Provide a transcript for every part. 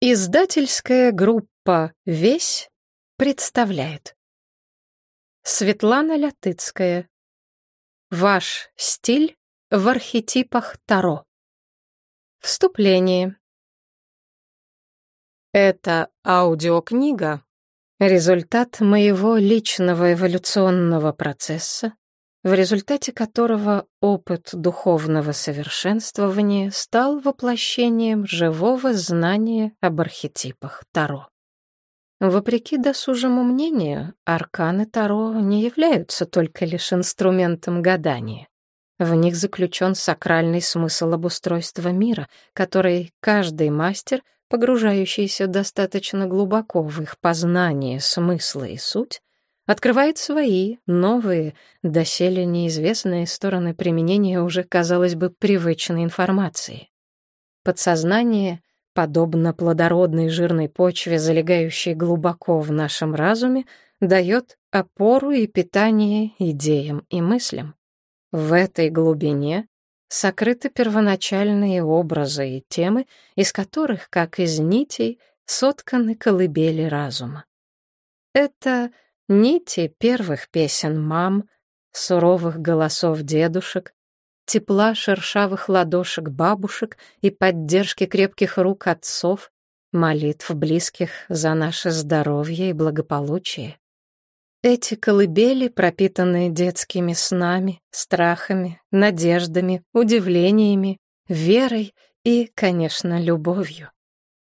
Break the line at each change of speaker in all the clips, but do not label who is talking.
Издательская группа «Весь» представляет. Светлана Лятыцкая. Ваш стиль в архетипах Таро Вступление. Это аудиокнига — результат моего личного эволюционного процесса, в результате которого опыт духовного совершенствования стал воплощением живого знания об архетипах Таро. Вопреки досужему мнению, арканы Таро не являются только лишь инструментом гадания. В них заключен сакральный смысл обустройства мира, который каждый мастер, погружающийся достаточно глубоко в их познание смысла и суть, открывает свои, новые, доселе неизвестные стороны применения уже, казалось бы, привычной информации. Подсознание, подобно плодородной жирной почве, залегающей глубоко в нашем разуме, дает опору и питание идеям и мыслям. В этой глубине сокрыты первоначальные образы и темы, из которых, как из нитей, сотканы колыбели разума. Это — Нити первых песен мам, суровых голосов дедушек, тепла шершавых ладошек бабушек и поддержки крепких рук отцов, молитв близких за наше здоровье и благополучие. Эти колыбели, пропитанные детскими снами, страхами, надеждами, удивлениями, верой и, конечно, любовью.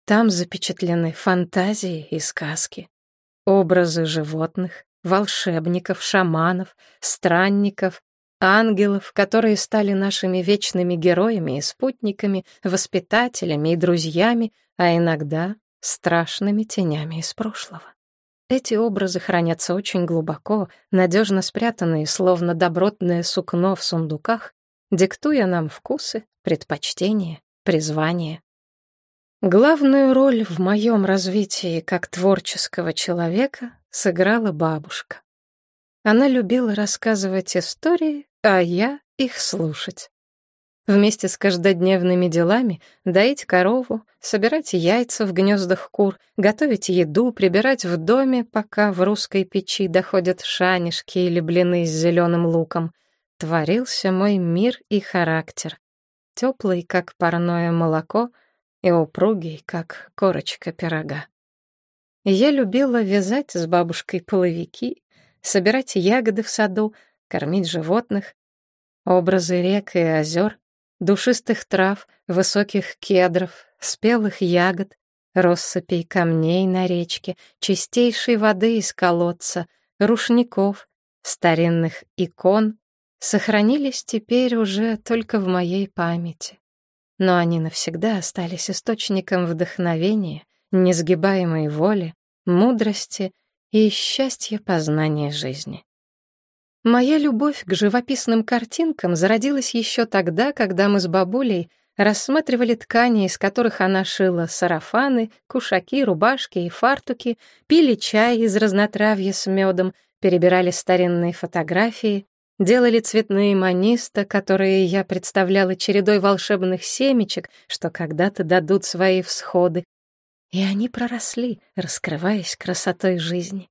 Там запечатлены фантазии и сказки, Образы животных, волшебников, шаманов, странников, ангелов, которые стали нашими вечными героями и спутниками, воспитателями и друзьями, а иногда страшными тенями из прошлого. Эти образы хранятся очень глубоко, надежно спрятанные, словно добротное сукно в сундуках, диктуя нам вкусы, предпочтения, призвания. Главную роль в моем развитии как творческого человека сыграла бабушка. Она любила рассказывать истории, а я их слушать. Вместе с каждодневными делами доить корову, собирать яйца в гнездах кур, готовить еду, прибирать в доме, пока в русской печи доходят шанишки или блины с зеленым луком, творился мой мир и характер. Теплый, как парное молоко — и упругий, как корочка пирога. Я любила вязать с бабушкой половики, собирать ягоды в саду, кормить животных. Образы рек и озер, душистых трав, высоких кедров, спелых ягод, россыпей камней на речке, чистейшей воды из колодца, рушников, старинных икон сохранились теперь уже только в моей памяти но они навсегда остались источником вдохновения, несгибаемой воли, мудрости и счастья познания жизни. Моя любовь к живописным картинкам зародилась еще тогда, когда мы с бабулей рассматривали ткани, из которых она шила сарафаны, кушаки, рубашки и фартуки, пили чай из разнотравья с медом, перебирали старинные фотографии, делали цветные маниста, которые я представляла чередой волшебных семечек, что когда-то дадут свои всходы. И они проросли, раскрываясь красотой жизни.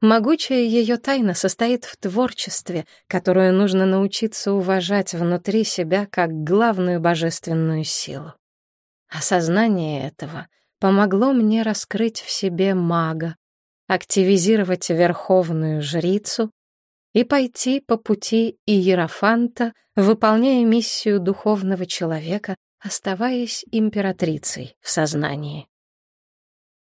Могучая ее тайна состоит в творчестве, которую нужно научиться уважать внутри себя как главную божественную силу. Осознание этого помогло мне раскрыть в себе мага, активизировать верховную жрицу и пойти по пути Иерофанта, выполняя миссию духовного человека, оставаясь императрицей в сознании.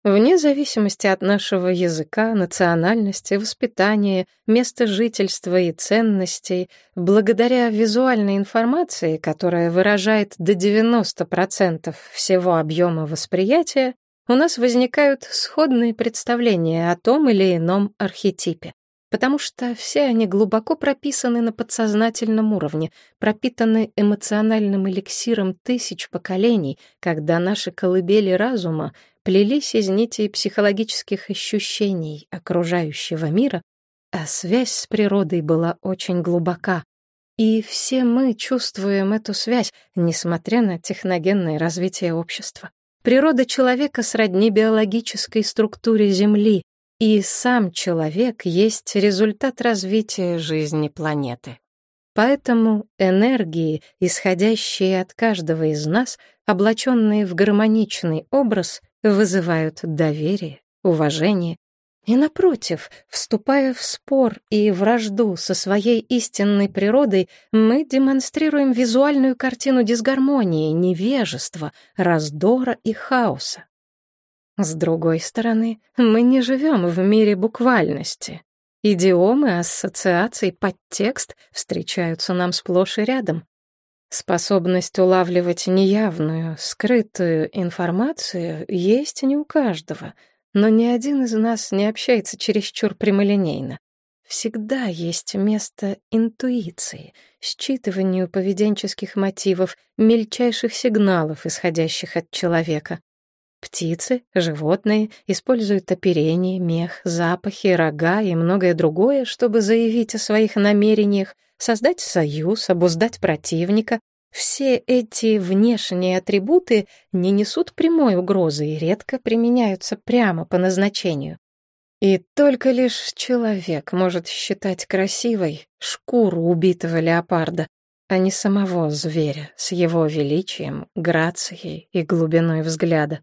Вне зависимости от нашего языка, национальности, воспитания, места жительства и ценностей, благодаря визуальной информации, которая выражает до 90% всего объема восприятия, у нас возникают сходные представления о том или ином архетипе потому что все они глубоко прописаны на подсознательном уровне, пропитаны эмоциональным эликсиром тысяч поколений, когда наши колыбели разума плелись из нитей психологических ощущений окружающего мира, а связь с природой была очень глубока. И все мы чувствуем эту связь, несмотря на техногенное развитие общества. Природа человека сродни биологической структуре Земли, и сам человек есть результат развития жизни планеты. Поэтому энергии, исходящие от каждого из нас, облаченные в гармоничный образ, вызывают доверие, уважение и, напротив, вступая в спор и вражду со своей истинной природой, мы демонстрируем визуальную картину дисгармонии, невежества, раздора и хаоса. С другой стороны, мы не живем в мире буквальности. Идиомы, ассоциации, подтекст встречаются нам сплошь и рядом. Способность улавливать неявную, скрытую информацию есть не у каждого, но ни один из нас не общается чересчур прямолинейно. Всегда есть место интуиции, считыванию поведенческих мотивов, мельчайших сигналов, исходящих от человека. Птицы, животные используют оперение, мех, запахи, рога и многое другое, чтобы заявить о своих намерениях, создать союз, обуздать противника. Все эти внешние атрибуты не несут прямой угрозы и редко применяются прямо по назначению. И только лишь человек может считать красивой шкуру убитого леопарда, а не самого зверя с его величием, грацией и глубиной взгляда.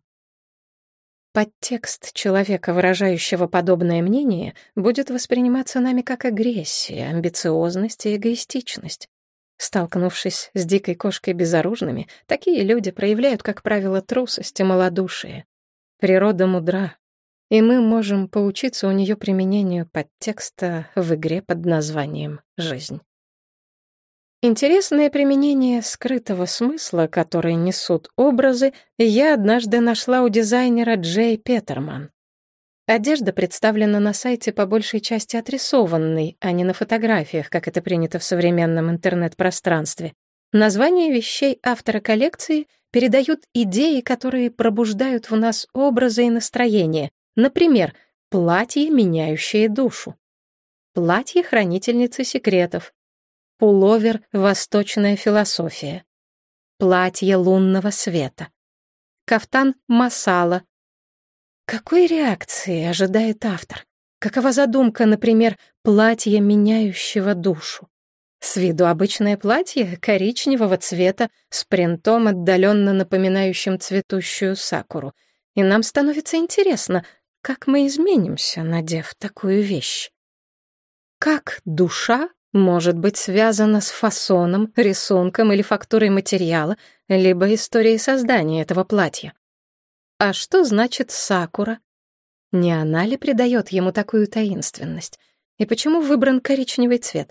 Подтекст человека, выражающего подобное мнение, будет восприниматься нами как агрессия, амбициозность и эгоистичность. Столкнувшись с дикой кошкой безоружными, такие люди проявляют, как правило, трусость и малодушие. Природа мудра, и мы можем поучиться у нее применению подтекста в игре под названием «Жизнь». Интересное применение скрытого смысла, который несут образы, я однажды нашла у дизайнера Джей Петерман. Одежда представлена на сайте по большей части отрисованной, а не на фотографиях, как это принято в современном интернет-пространстве. Названия вещей автора коллекции передают идеи, которые пробуждают в нас образы и настроения. Например, платье, меняющее душу. Платье хранительницы секретов, Пуловер «Восточная философия». Платье лунного света. Кафтан «Масала». Какой реакции ожидает автор? Какова задумка, например, платья, меняющего душу? С виду обычное платье коричневого цвета с принтом, отдаленно напоминающим цветущую сакуру. И нам становится интересно, как мы изменимся, надев такую вещь. Как душа может быть связано с фасоном, рисунком или фактурой материала, либо историей создания этого платья. А что значит сакура? Не она ли придает ему такую таинственность? И почему выбран коричневый цвет?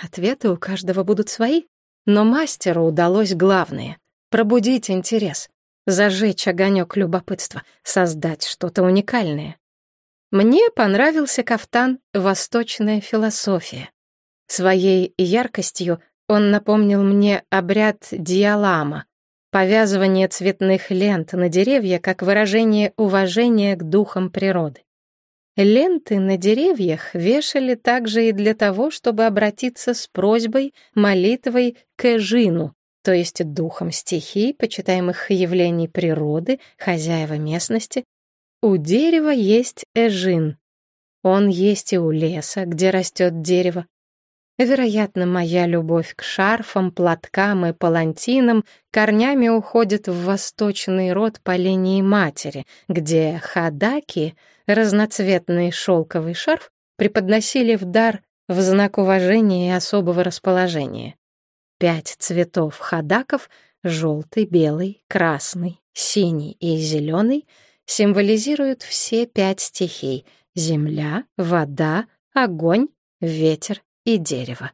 Ответы у каждого будут свои, но мастеру удалось главное — пробудить интерес, зажечь огонек любопытства, создать что-то уникальное. Мне понравился кафтан «Восточная философия». Своей яркостью он напомнил мне обряд диалама, повязывание цветных лент на деревья как выражение уважения к духам природы. Ленты на деревьях вешали также и для того, чтобы обратиться с просьбой, молитвой к Эжину, то есть духам стихий, почитаемых явлений природы, хозяева местности. У дерева есть Эжин. Он есть и у леса, где растет дерево, Вероятно, моя любовь к шарфам, платкам и палантинам корнями уходит в восточный род по линии матери, где хадаки, разноцветный шелковый шарф, преподносили в дар в знак уважения и особого расположения. Пять цветов хадаков — желтый, белый, красный, синий и зеленый — символизируют все пять стихий — земля, вода, огонь, ветер и дерево.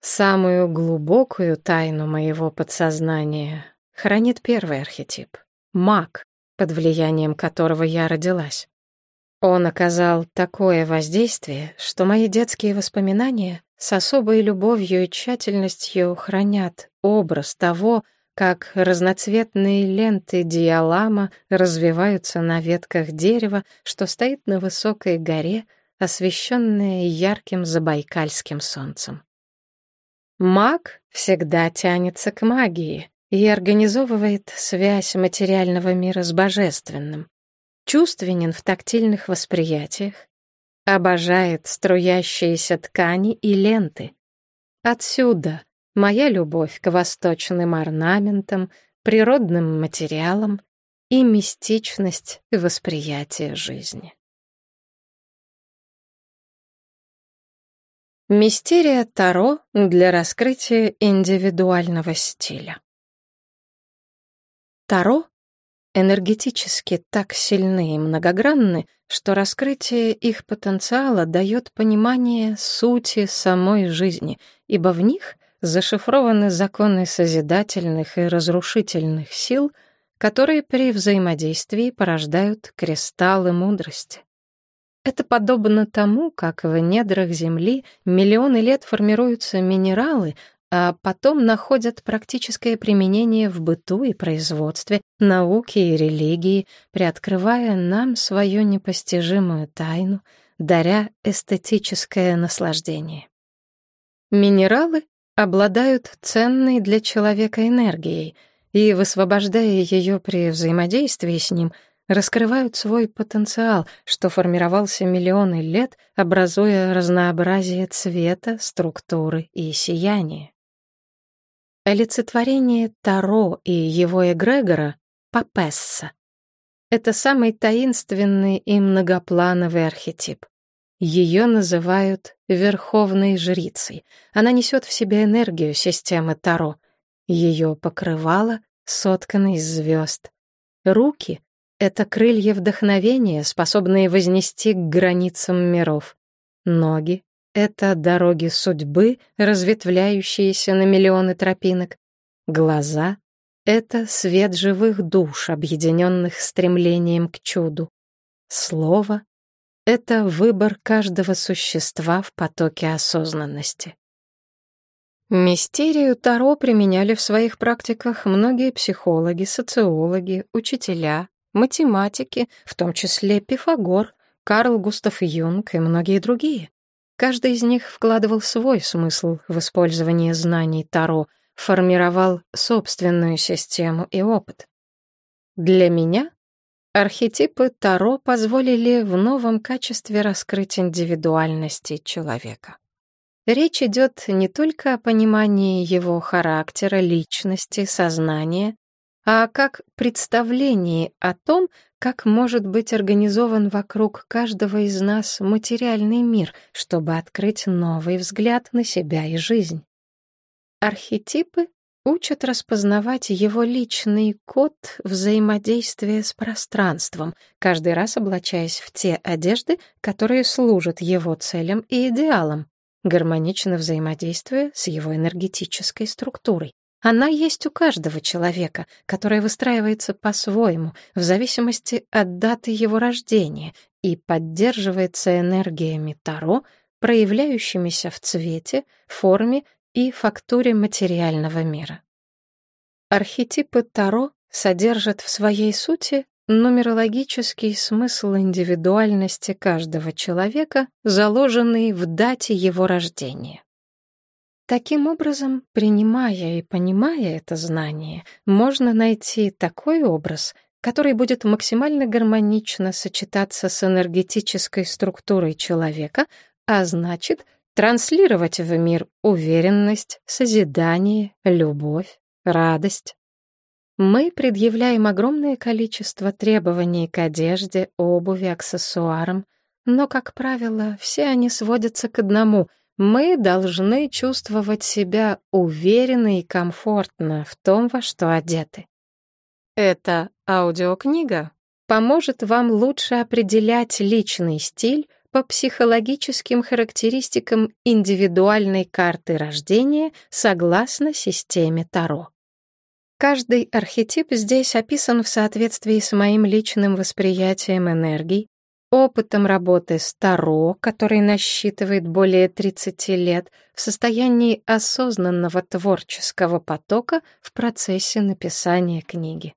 Самую глубокую тайну моего подсознания хранит первый архетип — маг, под влиянием которого я родилась. Он оказал такое воздействие, что мои детские воспоминания с особой любовью и тщательностью хранят образ того, как разноцветные ленты диалама развиваются на ветках дерева, что стоит на высокой горе — освещенное ярким забайкальским солнцем. Маг всегда тянется к магии, и организовывает связь материального мира с божественным, чувственен в тактильных восприятиях, обожает струящиеся ткани и ленты. Отсюда моя любовь к восточным орнаментам, природным материалам и мистичность восприятия жизни. Мистерия Таро для раскрытия индивидуального стиля. Таро энергетически так сильны и многогранны, что раскрытие их потенциала дает понимание сути самой жизни, ибо в них зашифрованы законы созидательных и разрушительных сил, которые при взаимодействии порождают кристаллы мудрости. Это подобно тому, как в недрах Земли миллионы лет формируются минералы, а потом находят практическое применение в быту и производстве, науке и религии, приоткрывая нам свою непостижимую тайну, даря эстетическое наслаждение. Минералы обладают ценной для человека энергией, и, высвобождая ее при взаимодействии с ним — раскрывают свой потенциал, что формировался миллионы лет, образуя разнообразие цвета, структуры и сияния. Олицетворение Таро и его эгрегора — Папесса. Это самый таинственный и многоплановый архетип. Ее называют Верховной Жрицей. Она несет в себе энергию системы Таро. Ее покрывало соткано из звезд. Руки это крылья вдохновения, способные вознести к границам миров. Ноги — это дороги судьбы, разветвляющиеся на миллионы тропинок. Глаза — это свет живых душ, объединенных стремлением к чуду. Слово — это выбор каждого существа в потоке осознанности. Мистерию Таро применяли в своих практиках многие психологи, социологи, учителя, математики, в том числе Пифагор, Карл Густав Юнг и многие другие. Каждый из них вкладывал свой смысл в использование знаний Таро, формировал собственную систему и опыт. Для меня архетипы Таро позволили в новом качестве раскрыть индивидуальности человека. Речь идет не только о понимании его характера, личности, сознания, а как представление о том, как может быть организован вокруг каждого из нас материальный мир, чтобы открыть новый взгляд на себя и жизнь. Архетипы учат распознавать его личный код взаимодействия с пространством, каждый раз облачаясь в те одежды, которые служат его целям и идеалам, гармонично взаимодействуя с его энергетической структурой. Она есть у каждого человека, которая выстраивается по-своему, в зависимости от даты его рождения, и поддерживается энергиями Таро, проявляющимися в цвете, форме и фактуре материального мира. Архетипы Таро содержат в своей сути нумерологический смысл индивидуальности каждого человека, заложенный в дате его рождения. Таким образом, принимая и понимая это знание, можно найти такой образ, который будет максимально гармонично сочетаться с энергетической структурой человека, а значит, транслировать в мир уверенность, созидание, любовь, радость. Мы предъявляем огромное количество требований к одежде, обуви, аксессуарам, но, как правило, все они сводятся к одному — мы должны чувствовать себя уверенно и комфортно в том, во что одеты. Эта аудиокнига поможет вам лучше определять личный стиль по психологическим характеристикам индивидуальной карты рождения согласно системе Таро. Каждый архетип здесь описан в соответствии с моим личным восприятием энергий, опытом работы с Таро, который насчитывает более 30 лет, в состоянии осознанного творческого потока в процессе написания книги.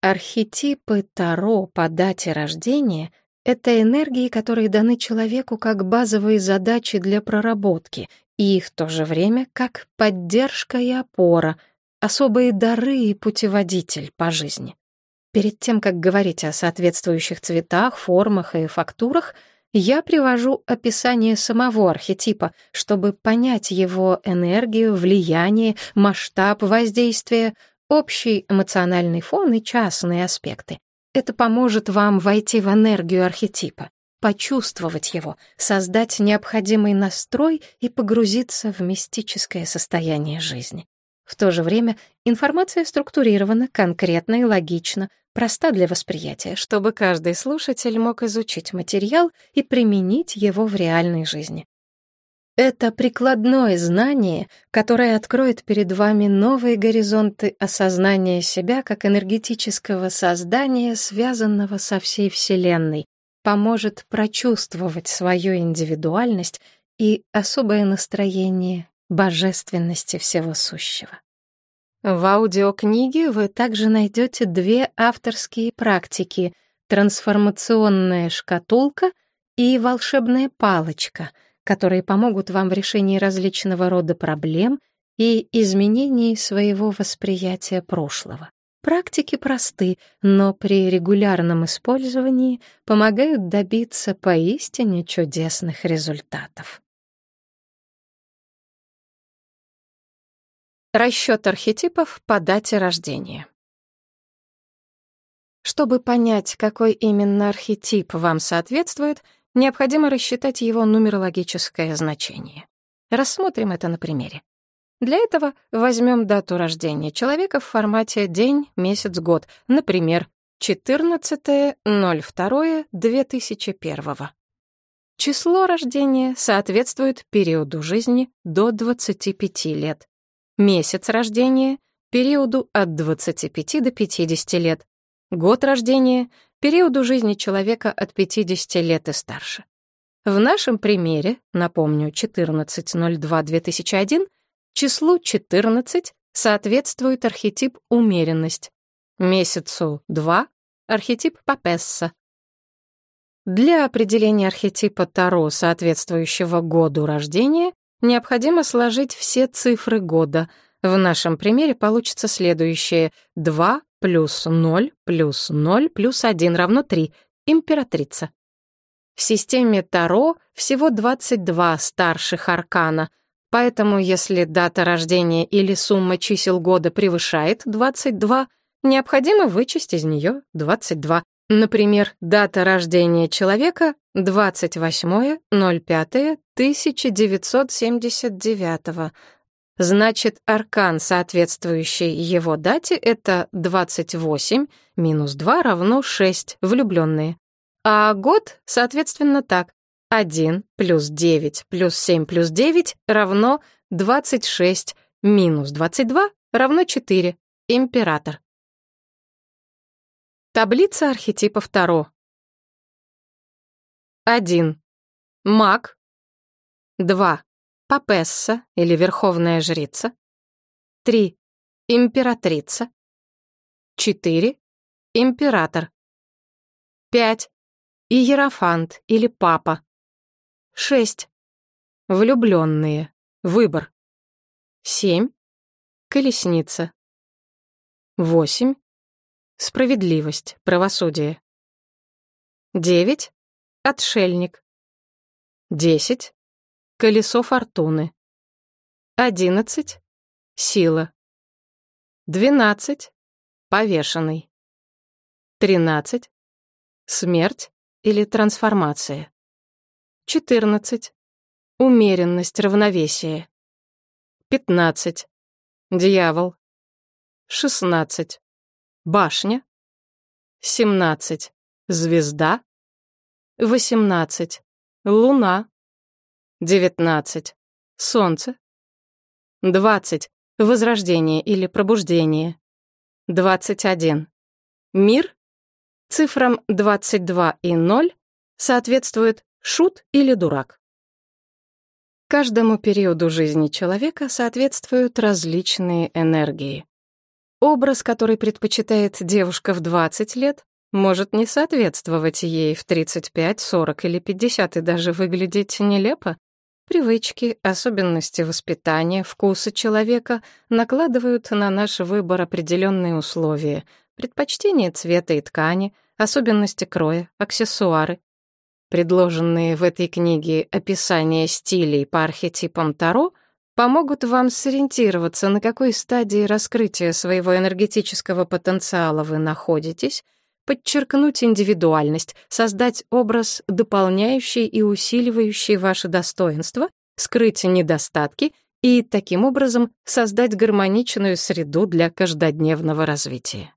Архетипы Таро по дате рождения — это энергии, которые даны человеку как базовые задачи для проработки и в то же время как поддержка и опора, особые дары и путеводитель по жизни. Перед тем, как говорить о соответствующих цветах, формах и фактурах, я привожу описание самого архетипа, чтобы понять его энергию, влияние, масштаб воздействия, общий эмоциональный фон и частные аспекты. Это поможет вам войти в энергию архетипа, почувствовать его, создать необходимый настрой и погрузиться в мистическое состояние жизни. В то же время информация структурирована, конкретна и логична, проста для восприятия, чтобы каждый слушатель мог изучить материал и применить его в реальной жизни. Это прикладное знание, которое откроет перед вами новые горизонты осознания себя как энергетического создания, связанного со всей Вселенной, поможет прочувствовать свою индивидуальность и особое настроение божественности всего сущего. В аудиокниге вы также найдете две авторские практики «Трансформационная шкатулка» и «Волшебная палочка», которые помогут вам в решении различного рода проблем и изменении своего восприятия прошлого. Практики просты, но при регулярном использовании помогают добиться поистине чудесных результатов. Расчет архетипов по дате рождения. Чтобы понять, какой именно архетип вам соответствует, необходимо рассчитать его нумерологическое значение. Рассмотрим это на примере. Для этого возьмем дату рождения человека в формате день, месяц, год, например, 14.02.2001. Число рождения соответствует периоду жизни до 25 лет месяц рождения, периоду от 25 до 50 лет, год рождения, периоду жизни человека от 50 лет и старше. В нашем примере, напомню, 14.02.2001, числу 14 соответствует архетип умеренность, месяцу 2 — архетип Папесса. Для определения архетипа Таро, соответствующего году рождения, необходимо сложить все цифры года. В нашем примере получится следующее. 2 плюс 0 плюс 0 плюс 1 равно 3. Императрица. В системе Таро всего 22 старших аркана, поэтому если дата рождения или сумма чисел года превышает 22, необходимо вычесть из нее 22. Например, дата рождения человека 28.05.1979. Значит, аркан, соответствующий его дате, это 28 минус 2 равно 6, влюбленные. А год, соответственно, так. 1 плюс 9 плюс 7 плюс 9 равно 26 минус 22 равно 4, император. Таблица архетипов Таро. 1. Маг. 2. Папесса или Верховная Жрица. 3. Императрица. 4. Император. 5. Иерофант или Папа. 6. Влюбленные. Выбор. 7. Колесница. 8. Справедливость, правосудие. Девять. Отшельник. Десять. Колесо фортуны. Одиннадцать. Сила. Двенадцать. Повешенный. Тринадцать. Смерть или трансформация. Четырнадцать. Умеренность, равновесие. Пятнадцать. Дьявол. Шестнадцать. Башня. 17. Звезда. 18. Луна. 19. Солнце. 20. Возрождение или пробуждение. 21. Мир. Цифрам 22 и 0 соответствует шут или дурак. Каждому периоду жизни человека соответствуют различные энергии. Образ, который предпочитает девушка в 20 лет, может не соответствовать ей в 35, 40 или 50 и даже выглядеть нелепо. Привычки, особенности воспитания, вкусы человека накладывают на наш выбор определенные условия, предпочтение цвета и ткани, особенности кроя, аксессуары. Предложенные в этой книге описания стилей по архетипам Таро помогут вам сориентироваться, на какой стадии раскрытия своего энергетического потенциала вы находитесь, подчеркнуть индивидуальность, создать образ, дополняющий и усиливающий ваши достоинства, скрыть недостатки и, таким образом, создать гармоничную среду для каждодневного развития.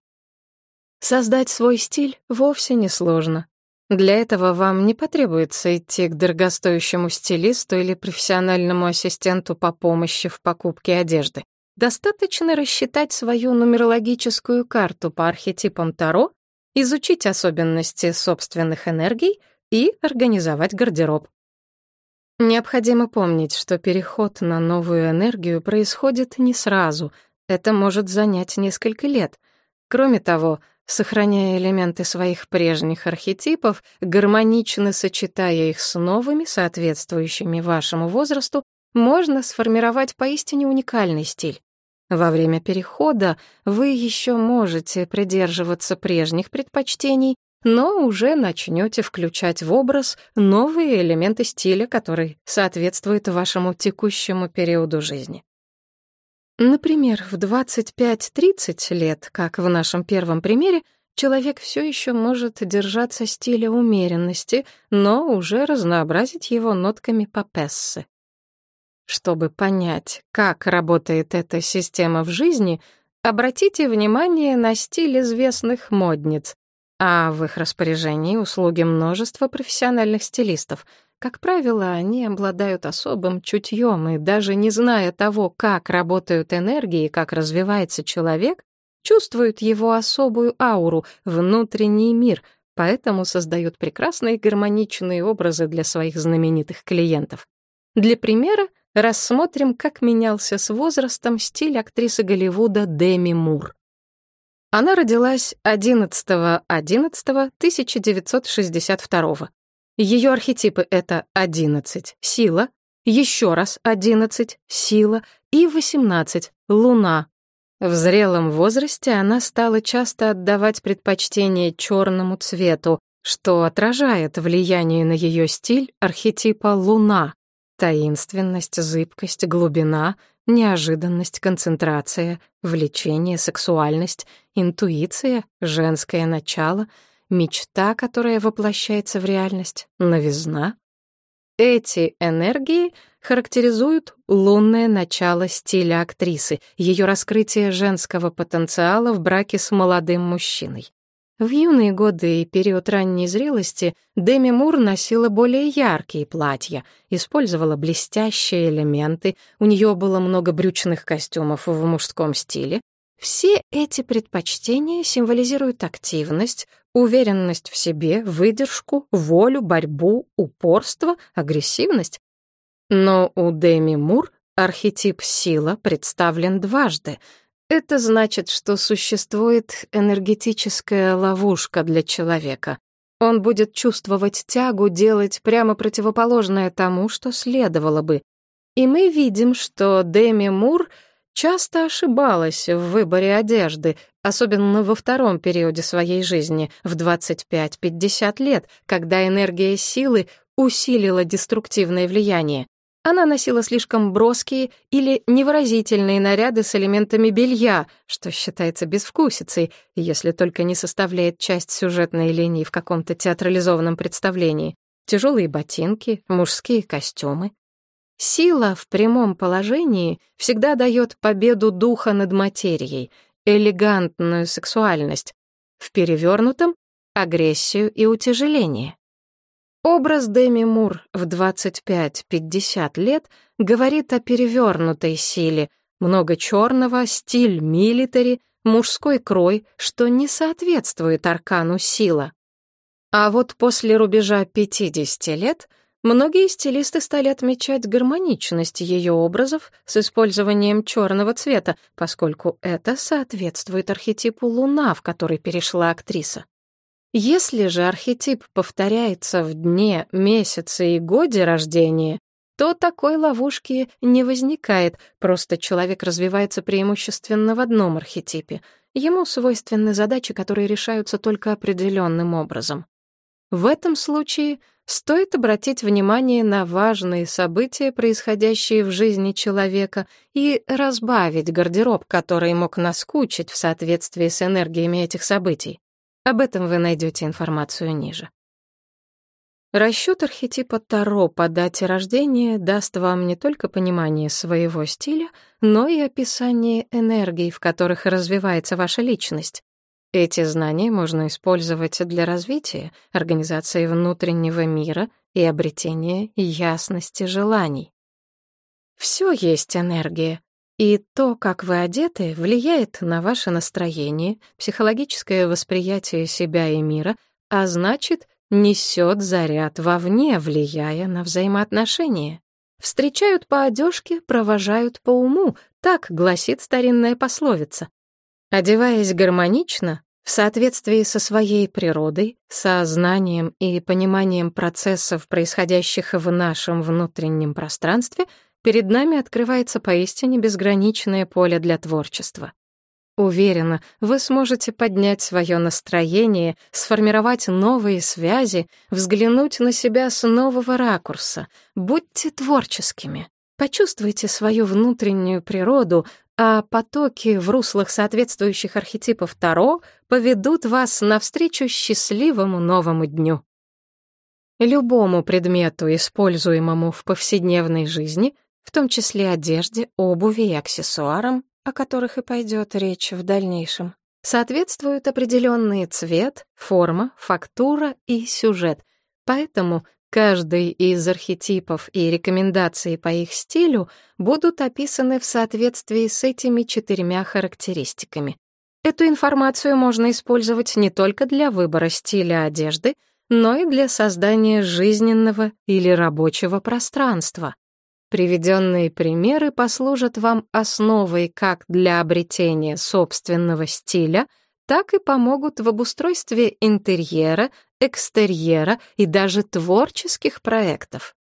Создать свой стиль вовсе не сложно. Для этого вам не потребуется идти к дорогостоящему стилисту или профессиональному ассистенту по помощи в покупке одежды. Достаточно рассчитать свою нумерологическую карту по архетипам Таро изучить особенности собственных энергий и организовать гардероб. Необходимо помнить, что переход на новую энергию происходит не сразу, это может занять несколько лет. Кроме того, сохраняя элементы своих прежних архетипов, гармонично сочетая их с новыми, соответствующими вашему возрасту, можно сформировать поистине уникальный стиль. Во время перехода вы еще можете придерживаться прежних предпочтений, но уже начнете включать в образ новые элементы стиля, который соответствует вашему текущему периоду жизни. Например, в 25-30 лет, как в нашем первом примере, человек все еще может держаться стиля умеренности, но уже разнообразить его нотками папессы. Чтобы понять, как работает эта система в жизни, обратите внимание на стиль известных модниц, а в их распоряжении услуги множества профессиональных стилистов. Как правило, они обладают особым чутьем, и даже не зная того, как работают энергии и как развивается человек, чувствуют его особую ауру, внутренний мир, поэтому создают прекрасные гармоничные образы для своих знаменитых клиентов. Для примера рассмотрим, как менялся с возрастом стиль актрисы Голливуда Деми Мур. Она родилась 11.11.1962. Ее архетипы — это 11 — сила, еще раз 11 — сила и 18 — луна. В зрелом возрасте она стала часто отдавать предпочтение черному цвету, что отражает влияние на ее стиль архетипа луна, Таинственность, зыбкость, глубина, неожиданность, концентрация, влечение, сексуальность, интуиция, женское начало, мечта, которая воплощается в реальность, новизна. Эти энергии характеризуют лунное начало стиля актрисы, ее раскрытие женского потенциала в браке с молодым мужчиной. В юные годы и период ранней зрелости Деми Мур носила более яркие платья, использовала блестящие элементы, у нее было много брючных костюмов в мужском стиле. Все эти предпочтения символизируют активность, уверенность в себе, выдержку, волю, борьбу, упорство, агрессивность. Но у Деми Мур архетип сила представлен дважды — это значит, что существует энергетическая ловушка для человека. Он будет чувствовать тягу делать прямо противоположное тому, что следовало бы. И мы видим, что Деми Мур часто ошибалась в выборе одежды, особенно во втором периоде своей жизни, в 25-50 лет, когда энергия силы усилила деструктивное влияние. Она носила слишком броские или невыразительные наряды с элементами белья, что считается безвкусицей, если только не составляет часть сюжетной линии в каком-то театрализованном представлении. Тяжелые ботинки, мужские костюмы. Сила в прямом положении всегда дает победу духа над материей, элегантную сексуальность, в перевернутом — агрессию и утяжеление. Образ Деми Мур в 25-50 лет говорит о перевернутой силе, много черного, стиль милитари, мужской крой, что не соответствует аркану сила. А вот после рубежа 50 лет многие стилисты стали отмечать гармоничность ее образов с использованием черного цвета, поскольку это соответствует архетипу луна, в который перешла актриса. Если же архетип повторяется в дне, месяце и годе рождения, то такой ловушки не возникает, просто человек развивается преимущественно в одном архетипе. Ему свойственны задачи, которые решаются только определенным образом. В этом случае стоит обратить внимание на важные события, происходящие в жизни человека, и разбавить гардероб, который мог наскучить в соответствии с энергиями этих событий. Об этом вы найдете информацию ниже. Расчет архетипа Таро по дате рождения даст вам не только понимание своего стиля, но и описание энергий, в которых развивается ваша личность. Эти знания можно использовать для развития, организации внутреннего мира и обретения ясности желаний. Все есть энергия, и то, как вы одеты, влияет на ваше настроение, психологическое восприятие себя и мира, а значит, несет заряд вовне, влияя на взаимоотношения. Встречают по одежке, провожают по уму, так гласит старинная пословица. Одеваясь гармонично, в соответствии со своей природой, сознанием и пониманием процессов, происходящих в нашем внутреннем пространстве, перед нами открывается поистине безграничное поле для творчества. Уверена, вы сможете поднять свое настроение, сформировать новые связи, взглянуть на себя с нового ракурса. Будьте творческими. Почувствуйте свою внутреннюю природу, а потоки в руслах соответствующих архетипов Таро поведут вас навстречу счастливому новому дню. Любому предмету, используемому в повседневной жизни, в том числе одежде, обуви и аксессуарам, о которых и пойдет речь в дальнейшем, соответствуют определенные цвет, форма, фактура и сюжет, поэтому каждый из архетипов и рекомендаций по их стилю будут описаны в соответствии с этими четырьмя характеристиками. Эту информацию можно использовать не только для выбора стиля одежды, но и для создания жизненного или рабочего пространства. Приведенные примеры послужат вам основой как для обретения собственного стиля, так и помогут в обустройстве интерьера, экстерьера и даже творческих проектов.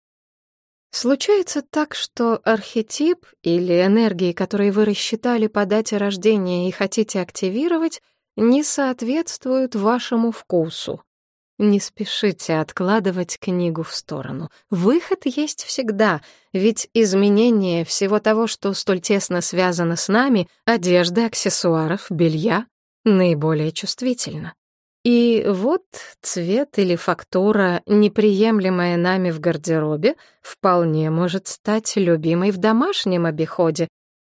Случается так, что архетип или энергии, которые вы рассчитали по дате рождения и хотите активировать, не соответствуют вашему вкусу. Не спешите откладывать книгу в сторону. Выход есть всегда, ведь изменение всего того, что столь тесно связано с нами, одежды, аксессуаров, белья, наиболее чувствительно. И вот цвет или фактура, неприемлемая нами в гардеробе, вполне может стать любимой в домашнем обиходе.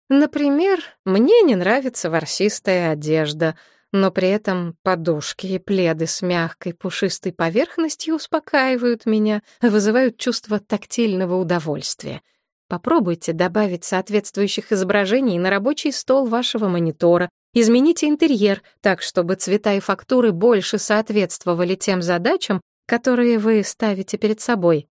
Например, мне не нравится ворсистая одежда — но при этом подушки и пледы с мягкой пушистой поверхностью успокаивают меня, вызывают чувство тактильного удовольствия. Попробуйте добавить соответствующих изображений на рабочий стол вашего монитора, измените интерьер так, чтобы цвета и фактуры больше соответствовали тем задачам, которые вы ставите перед собой.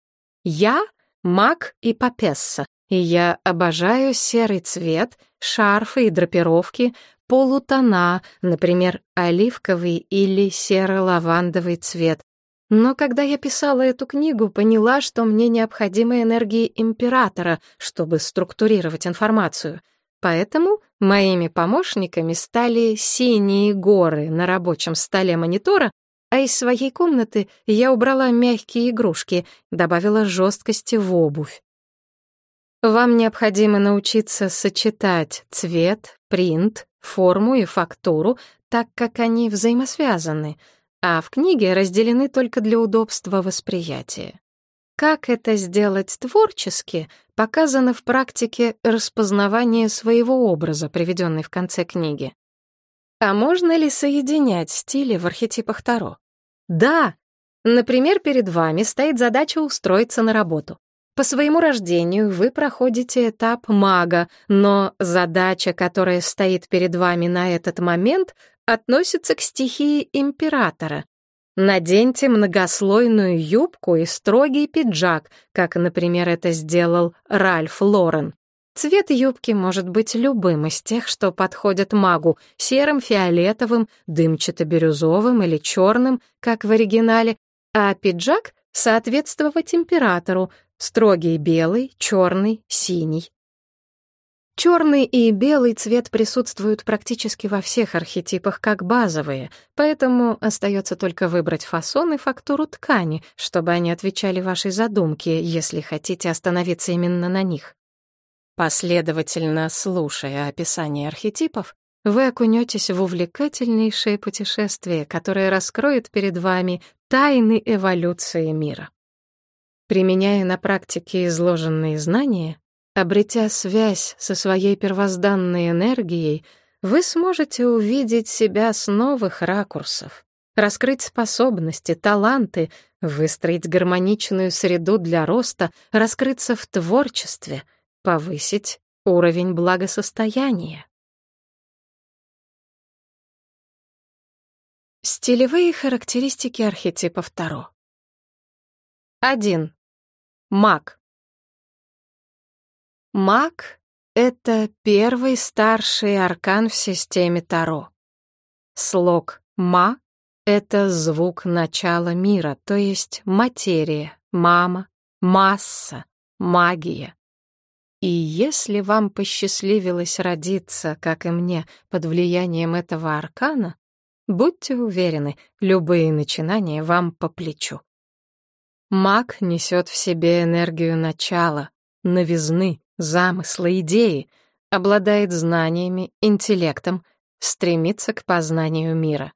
Я — маг и папесса, и я обожаю серый цвет, шарфы и драпировки, полутона, например, оливковый или серо-лавандовый цвет. Но когда я писала эту книгу, поняла, что мне необходимы энергии императора, чтобы структурировать информацию. Поэтому моими помощниками стали синие горы на рабочем столе монитора, а из своей комнаты я убрала мягкие игрушки, добавила жесткости в обувь. Вам необходимо научиться сочетать цвет, принт, форму и фактуру, так как они взаимосвязаны, а в книге разделены только для удобства восприятия. Как это сделать творчески, показано в практике распознавания своего образа, приведенной в конце книги. А можно ли соединять стили в архетипах Таро? Да! Например, перед вами стоит задача устроиться на работу. По своему рождению вы проходите этап мага, но задача, которая стоит перед вами на этот момент, относится к стихии императора. Наденьте многослойную юбку и строгий пиджак, как, например, это сделал Ральф Лорен. Цвет юбки может быть любым из тех, что подходят магу, серым, фиолетовым, дымчато-бирюзовым или черным, как в оригинале, а пиджак — соответствовать императору, Строгий белый, черный, синий. Черный и белый цвет присутствуют практически во всех архетипах как базовые, поэтому остается только выбрать фасон и фактуру ткани, чтобы они отвечали вашей задумке, если хотите остановиться именно на них. Последовательно слушая описание архетипов, вы окунетесь в увлекательнейшее путешествие, которое раскроет перед вами тайны эволюции мира. Применяя на практике изложенные знания, Обретя связь со своей первозданной энергией, вы сможете увидеть себя с новых ракурсов, раскрыть способности, таланты, выстроить гармоничную среду для роста, раскрыться в творчестве, повысить уровень благосостояния. Стилевые характеристики архетипа Таро. 1. Маг. Маг — это первый старший аркан в системе Таро. Слог «ма» — это звук начала мира, то есть материя, мама, масса, магия. И если вам посчастливилось родиться, как и мне, под влиянием этого аркана, будьте уверены, любые начинания вам по плечу. Маг несет в себе энергию начала, новизны, замысла, идеи, обладает знаниями, интеллектом, стремится к познанию мира.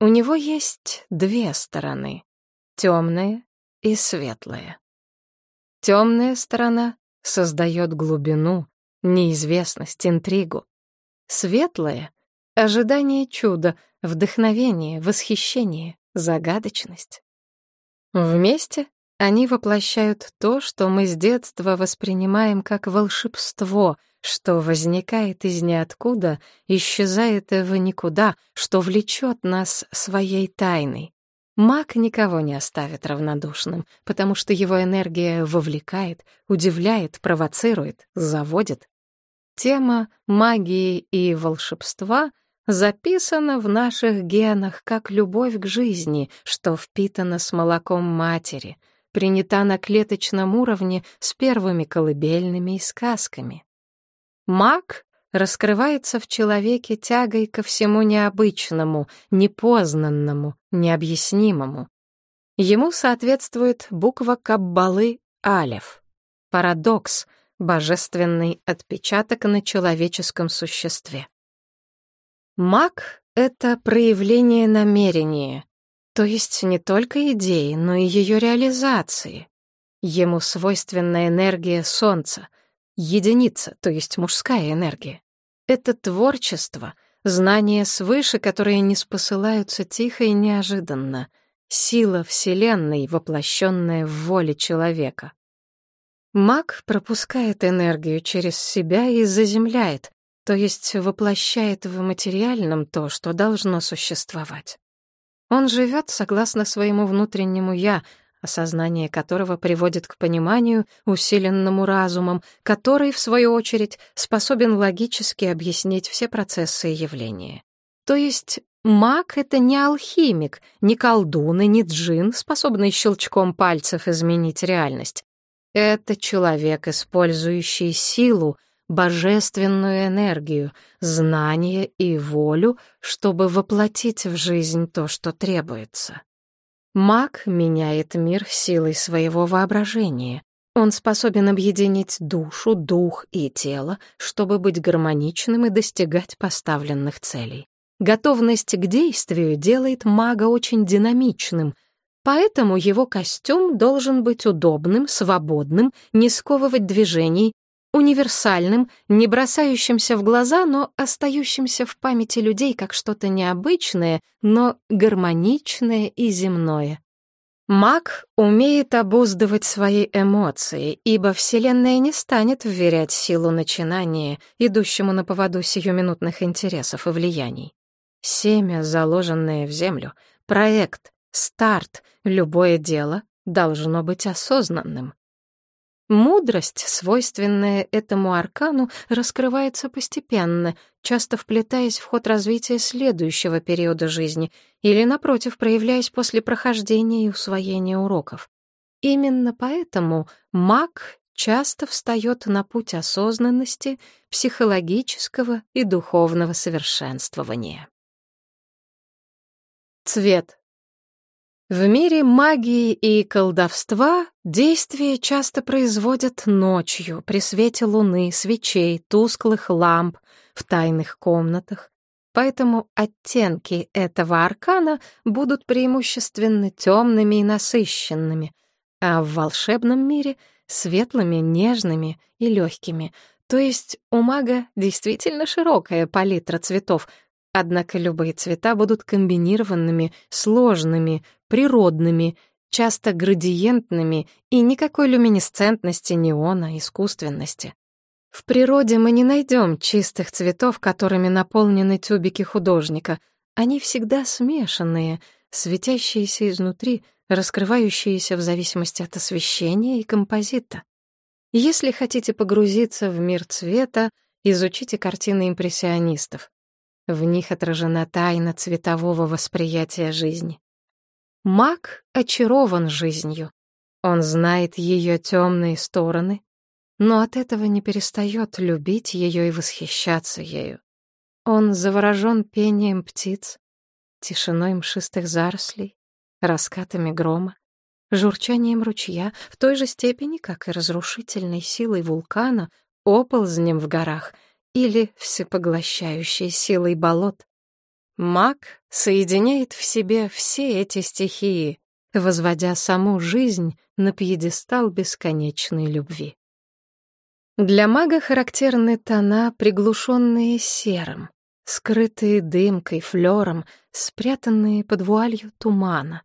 У него есть две стороны — темная и светлая. Темная сторона создает глубину, неизвестность, интригу. Светлая — ожидание чуда, вдохновение, восхищение, загадочность. Вместе они воплощают то, что мы с детства воспринимаем как волшебство, что возникает из ниоткуда, исчезает в никуда, что влечет нас своей тайной. Маг никого не оставит равнодушным, потому что его энергия вовлекает, удивляет, провоцирует, заводит. Тема магии и волшебства записана в наших генах как любовь к жизни, что впитана с молоком матери — принята на клеточном уровне с первыми колыбельными и сказками. Маг раскрывается в человеке тягой ко всему необычному, непознанному, необъяснимому. Ему соответствует буква Каббалы Алев. Парадокс, божественный отпечаток на человеческом существе. Маг — это проявление намерения, то есть не только идеи, но и ее реализации. Ему свойственна энергия Солнца, единица, то есть мужская энергия. Это творчество, знания свыше, которые не спосылаются тихо и неожиданно, сила Вселенной, воплощенная в воле человека. Маг пропускает энергию через себя и заземляет, то есть воплощает в материальном то, что должно существовать. Он живет согласно своему внутреннему «я», осознание которого приводит к пониманию, усиленному разумом, который, в свою очередь, способен логически объяснить все процессы и явления. То есть маг — это не алхимик, не колдун и не джин, способный щелчком пальцев изменить реальность. Это человек, использующий силу — божественную энергию, знание и волю, чтобы воплотить в жизнь то, что требуется. Маг меняет мир силой своего воображения. Он способен объединить душу, дух и тело, чтобы быть гармоничным и достигать поставленных целей. Готовность к действию делает мага очень динамичным, поэтому его костюм должен быть удобным, свободным, не сковывать движений универсальным, не бросающимся в глаза, но остающимся в памяти людей как что-то необычное, но гармоничное и земное. Маг умеет обуздывать свои эмоции, ибо Вселенная не станет вверять силу начинания, идущему на поводу сиюминутных интересов и влияний. Семя, заложенное в землю, проект, старт, любое дело должно быть осознанным. Мудрость, свойственная этому аркану, раскрывается постепенно, часто вплетаясь в ход развития следующего периода жизни или, напротив, проявляясь после прохождения и усвоения уроков. Именно поэтому маг часто встает на путь осознанности, психологического и духовного совершенствования. Цвет. В мире магии и колдовства действия часто производят ночью, при свете луны, свечей, тусклых ламп, в тайных комнатах. Поэтому оттенки этого аркана будут преимущественно темными и насыщенными, а в волшебном мире — светлыми, нежными и легкими. То есть у мага действительно широкая палитра цветов, однако любые цвета будут комбинированными, сложными, природными, часто градиентными и никакой люминесцентности неона, искусственности. В природе мы не найдем чистых цветов, которыми наполнены тюбики художника. Они всегда смешанные, светящиеся изнутри, раскрывающиеся в зависимости от освещения и композита. Если хотите погрузиться в мир цвета, изучите картины импрессионистов. В них отражена тайна цветового восприятия жизни. Маг очарован жизнью. Он знает ее темные стороны, но от этого не перестает любить ее и восхищаться ею. Он заворожен пением птиц, тишиной мшистых зарослей, раскатами грома, журчанием ручья в той же степени, как и разрушительной силой вулкана, оползнем в горах или всепоглощающей силой болот. Маг соединяет в себе все эти стихии, возводя саму жизнь на пьедестал бесконечной любви. Для мага характерны тона, приглушенные серым, скрытые дымкой, флером, спрятанные под вуалью тумана.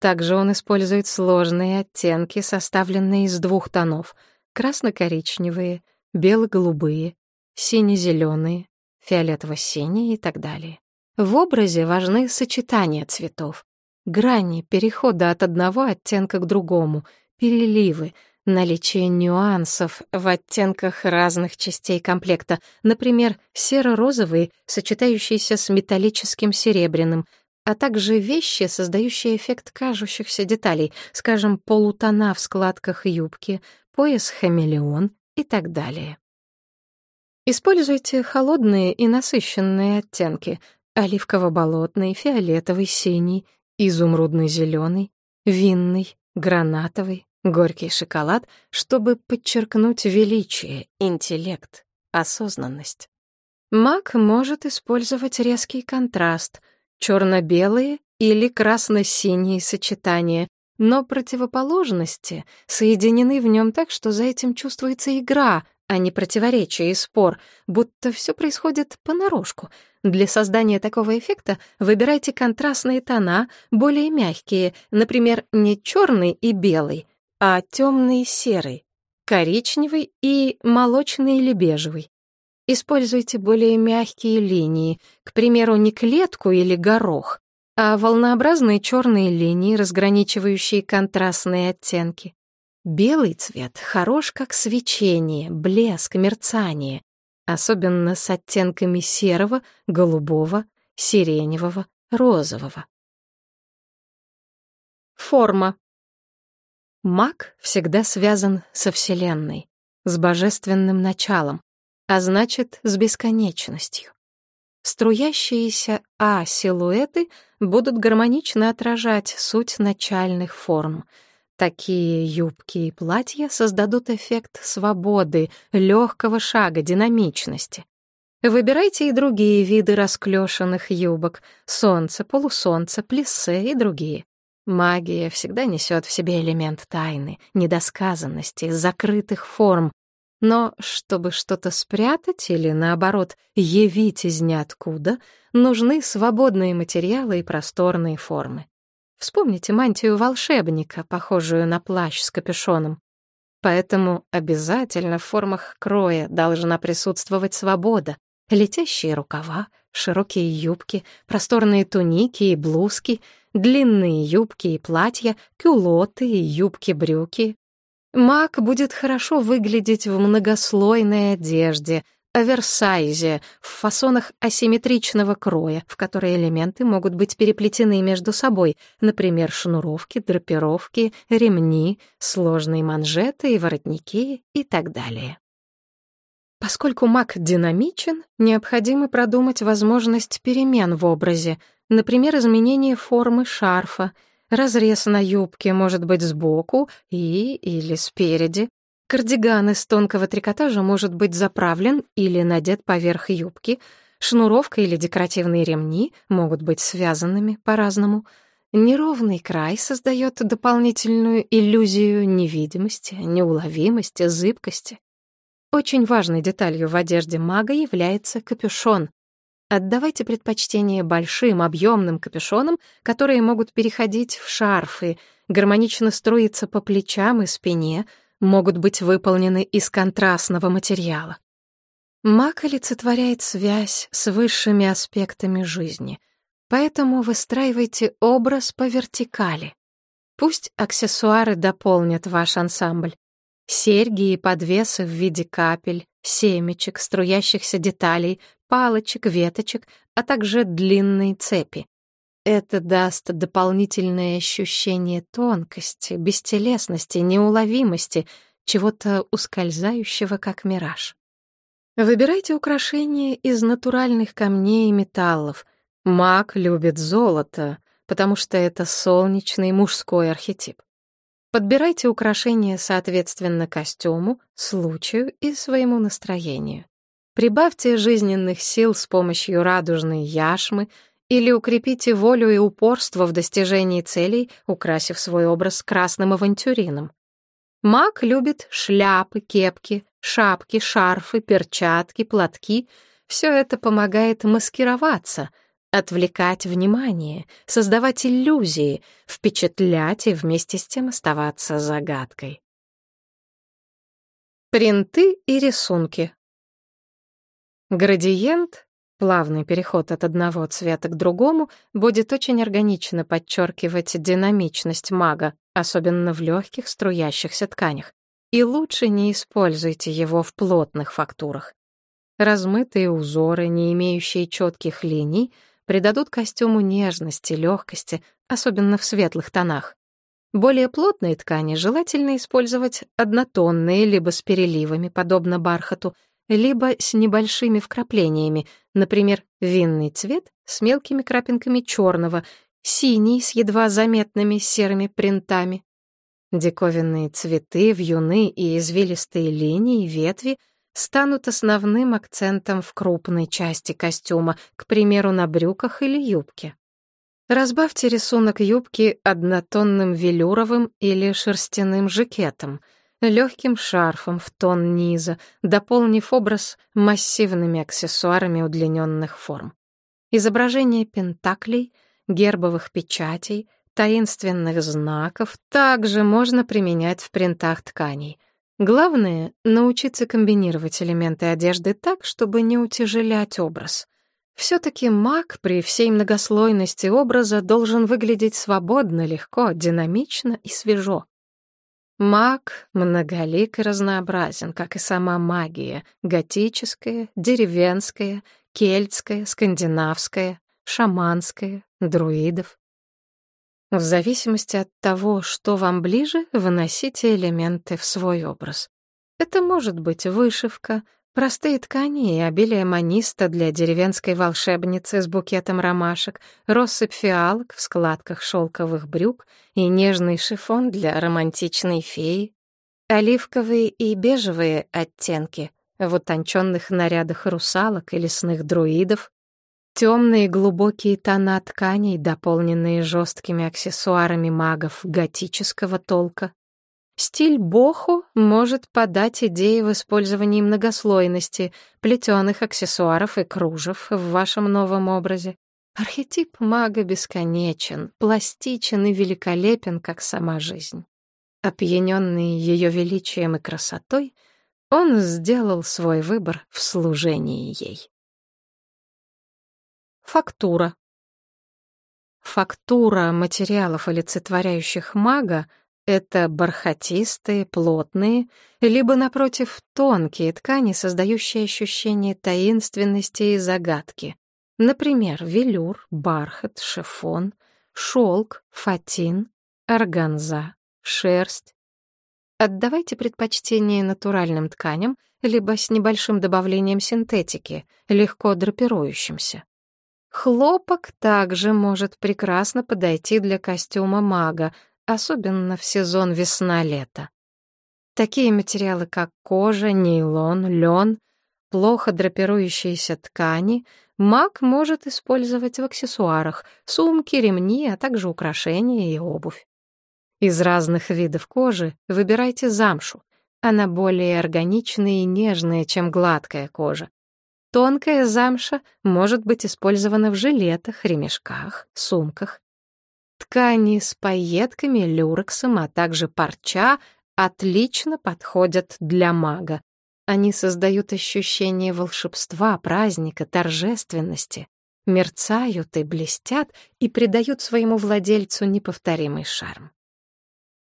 Также он использует сложные оттенки, составленные из двух тонов — красно-коричневые, бело-голубые, сине-зеленые, фиолетово-синие и так далее. В образе важны сочетания цветов, грани перехода от одного оттенка к другому, переливы — наличие нюансов в оттенках разных частей комплекта, например, серо-розовый, сочетающийся с металлическим серебряным, а также вещи, создающие эффект кажущихся деталей, скажем, полутона в складках юбки, пояс-хамелеон и так далее. Используйте холодные и насыщенные оттенки — оливково-болотный, фиолетовый, синий, изумрудный зеленый, винный, гранатовый, горький шоколад, чтобы подчеркнуть величие, интеллект, осознанность. Маг может использовать резкий контраст, черно-белые или красно-синие сочетания, но противоположности соединены в нем так, что за этим чувствуется игра, а не противоречие и спор, будто все происходит понарошку. Для создания такого эффекта выбирайте контрастные тона, более мягкие, например, не черный и белый, а темный серый, коричневый и молочный или бежевый. Используйте более мягкие линии, к примеру, не клетку или горох, а волнообразные черные линии, разграничивающие контрастные оттенки. Белый цвет хорош как свечение, блеск, мерцание, особенно с оттенками серого, голубого, сиреневого, розового. Форма. Маг всегда связан со Вселенной, с божественным началом, а значит, с бесконечностью. Струящиеся А-силуэты будут гармонично отражать суть начальных форм. Такие юбки и платья создадут эффект свободы, легкого шага, динамичности. Выбирайте и другие виды расклешенных юбок — солнце, полусолнце, плиссе и другие. Магия всегда несет в себе элемент тайны, недосказанности, закрытых форм. Но чтобы что-то спрятать или, наоборот, явить из ниоткуда, нужны свободные материалы и просторные формы. Вспомните мантию волшебника, похожую на плащ с капюшоном. Поэтому обязательно в формах кроя должна присутствовать свобода. Летящие рукава, широкие юбки, просторные туники и блузки — длинные юбки и платья, кюлоты и юбки-брюки. Маг будет хорошо выглядеть в многослойной одежде, оверсайзе, в фасонах асимметричного кроя, в которые элементы могут быть переплетены между собой, например, шнуровки, драпировки, ремни, сложные манжеты и воротники и так далее. Поскольку маг динамичен, необходимо продумать возможность перемен в образе, например, изменение формы шарфа, разрез на юбке может быть сбоку и или спереди, кардиган из тонкого трикотажа может быть заправлен или надет поверх юбки, шнуровка или декоративные ремни могут быть связанными по-разному, неровный край создает дополнительную иллюзию невидимости, неуловимости, зыбкости. Очень важной деталью в одежде мага является капюшон. Отдавайте предпочтение большим, объемным капюшонам, которые могут переходить в шарфы, гармонично строиться по плечам и спине, могут быть выполнены из контрастного материала. Маг олицетворяет связь с высшими аспектами жизни, поэтому выстраивайте образ по вертикали. Пусть аксессуары дополнят ваш ансамбль, Серьги и подвесы в виде капель, семечек, струящихся деталей, палочек, веточек, а также длинные цепи. Это даст дополнительное ощущение тонкости, бестелесности, неуловимости, чего-то ускользающего, как мираж. Выбирайте украшения из натуральных камней и металлов. Маг любит золото, потому что это солнечный мужской архетип. Подбирайте украшения соответственно костюму, случаю и своему настроению. Прибавьте жизненных сил с помощью радужной яшмы или укрепите волю и упорство в достижении целей, украсив свой образ красным авантюрином. Маг любит шляпы, кепки, шапки, шарфы, перчатки, платки. Все это помогает маскироваться — Отвлекать внимание, создавать иллюзии, впечатлять и вместе с тем оставаться загадкой. Принты и рисунки. Градиент, плавный переход от одного цвета к другому, будет очень органично подчеркивать динамичность мага, особенно в легких струящихся тканях. И лучше не используйте его в плотных фактурах. Размытые узоры, не имеющие четких линий — придадут костюму нежности, легкости, особенно в светлых тонах. Более плотные ткани желательно использовать однотонные, либо с переливами, подобно бархату, либо с небольшими вкраплениями, например, винный цвет с мелкими крапинками черного, синий с едва заметными серыми принтами. Диковинные цветы, вьюны и извилистые линии, ветви станут основным акцентом в крупной части костюма, к примеру, на брюках или юбке. Разбавьте рисунок юбки однотонным велюровым или шерстяным жакетом, легким шарфом в тон низа, дополнив образ массивными аксессуарами удлиненных форм. Изображение пентаклей, гербовых печатей, таинственных знаков также можно применять в принтах тканей — Главное — научиться комбинировать элементы одежды так, чтобы не утяжелять образ. Все-таки маг при всей многослойности образа должен выглядеть свободно, легко, динамично и свежо. Маг многолик и разнообразен, как и сама магия, готическая, деревенская, кельтская, скандинавская, шаманская, друидов. В зависимости от того, что вам ближе, выносите элементы в свой образ. Это может быть вышивка, простые ткани и обилие маниста для деревенской волшебницы с букетом ромашек, россыпь фиалок в складках шелковых брюк и нежный шифон для романтичной феи, оливковые и бежевые оттенки в утонченных нарядах русалок и лесных друидов, Темные глубокие тона тканей, дополненные жесткими аксессуарами магов готического толка. Стиль боху может подать идеи в использовании многослойности, плетеных аксессуаров и кружев в вашем новом образе. Архетип мага бесконечен, пластичен и великолепен, как сама жизнь. Опьяненный ее величием и красотой, он сделал свой выбор в служении ей. Фактура. Фактура материалов, олицетворяющих мага, это бархатистые, плотные, либо, напротив, тонкие ткани, создающие ощущение таинственности и загадки. Например, велюр, бархат, шифон, шелк, фатин, органза, шерсть. Отдавайте предпочтение натуральным тканям, либо с небольшим добавлением синтетики, легко драпирующимся. Хлопок также может прекрасно подойти для костюма мага, особенно в сезон весна-лето. Такие материалы, как кожа, нейлон, лен, плохо драпирующиеся ткани, маг может использовать в аксессуарах, сумки, ремни, а также украшения и обувь. Из разных видов кожи выбирайте замшу. Она более органичная и нежная, чем гладкая кожа. Тонкая замша может быть использована в жилетах, ремешках, сумках. Ткани с пайетками, люрексом, а также парча отлично подходят для мага. Они создают ощущение волшебства, праздника, торжественности, мерцают и блестят и придают своему владельцу неповторимый шарм.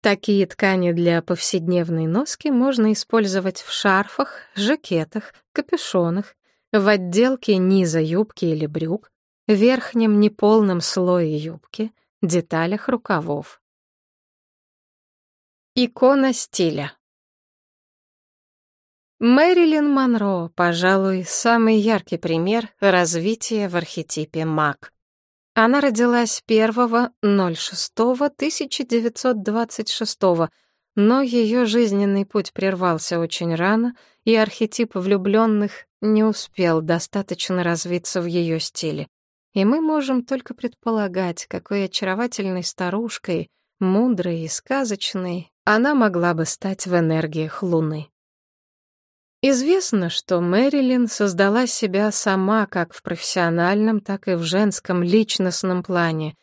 Такие ткани для повседневной носки можно использовать в шарфах, жакетах, капюшонах, в отделке низа юбки или брюк, верхнем неполном слое юбки, деталях рукавов. Икона стиля. Мэрилин Монро, пожалуй, самый яркий пример развития в архетипе маг. Она родилась 1.06.1926, но ее жизненный путь прервался очень рано, и архетип влюбленных не успел достаточно развиться в ее стиле. И мы можем только предполагать, какой очаровательной старушкой, мудрой и сказочной, она могла бы стать в энергиях Луны. Известно, что Мэрилин создала себя сама как в профессиональном, так и в женском личностном плане.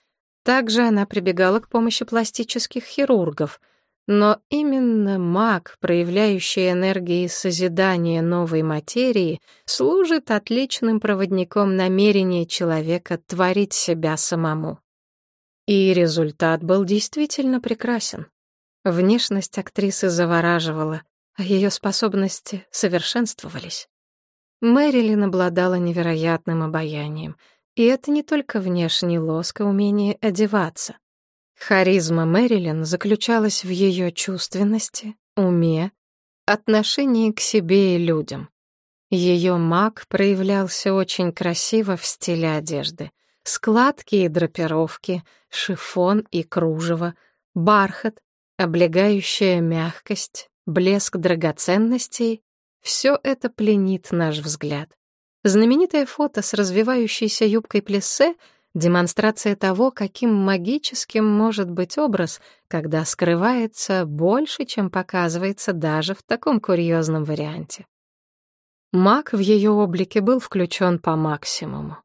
Также она прибегала к помощи пластических хирургов — но именно маг, проявляющий энергии созидания новой материи, служит отличным проводником намерения человека творить себя самому. И результат был действительно прекрасен. Внешность актрисы завораживала, а ее способности совершенствовались. Мэрилин обладала невероятным обаянием, и это не только внешний лоск и умение одеваться. Харизма Мэрилин заключалась в ее чувственности, уме, отношении к себе и людям. Ее маг проявлялся очень красиво в стиле одежды. Складки и драпировки, шифон и кружево, бархат, облегающая мягкость, блеск драгоценностей — все это пленит наш взгляд. Знаменитое фото с развивающейся юбкой плессе — Демонстрация того, каким магическим может быть образ, когда скрывается больше, чем показывается даже в таком курьезном варианте. Маг в ее облике был включен по максимуму.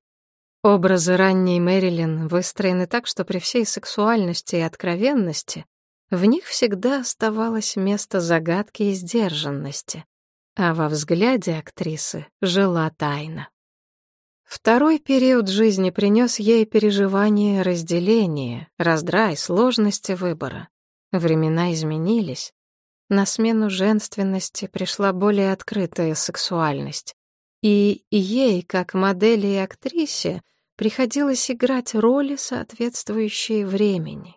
Образы ранней Мэрилин выстроены так, что при всей сексуальности и откровенности в них всегда оставалось место загадки и сдержанности, а во взгляде актрисы жила тайна. Второй период жизни принес ей переживание разделения, раздрай, сложности выбора. Времена изменились. На смену женственности пришла более открытая сексуальность. И ей, как модели и актрисе, приходилось играть роли, соответствующие времени.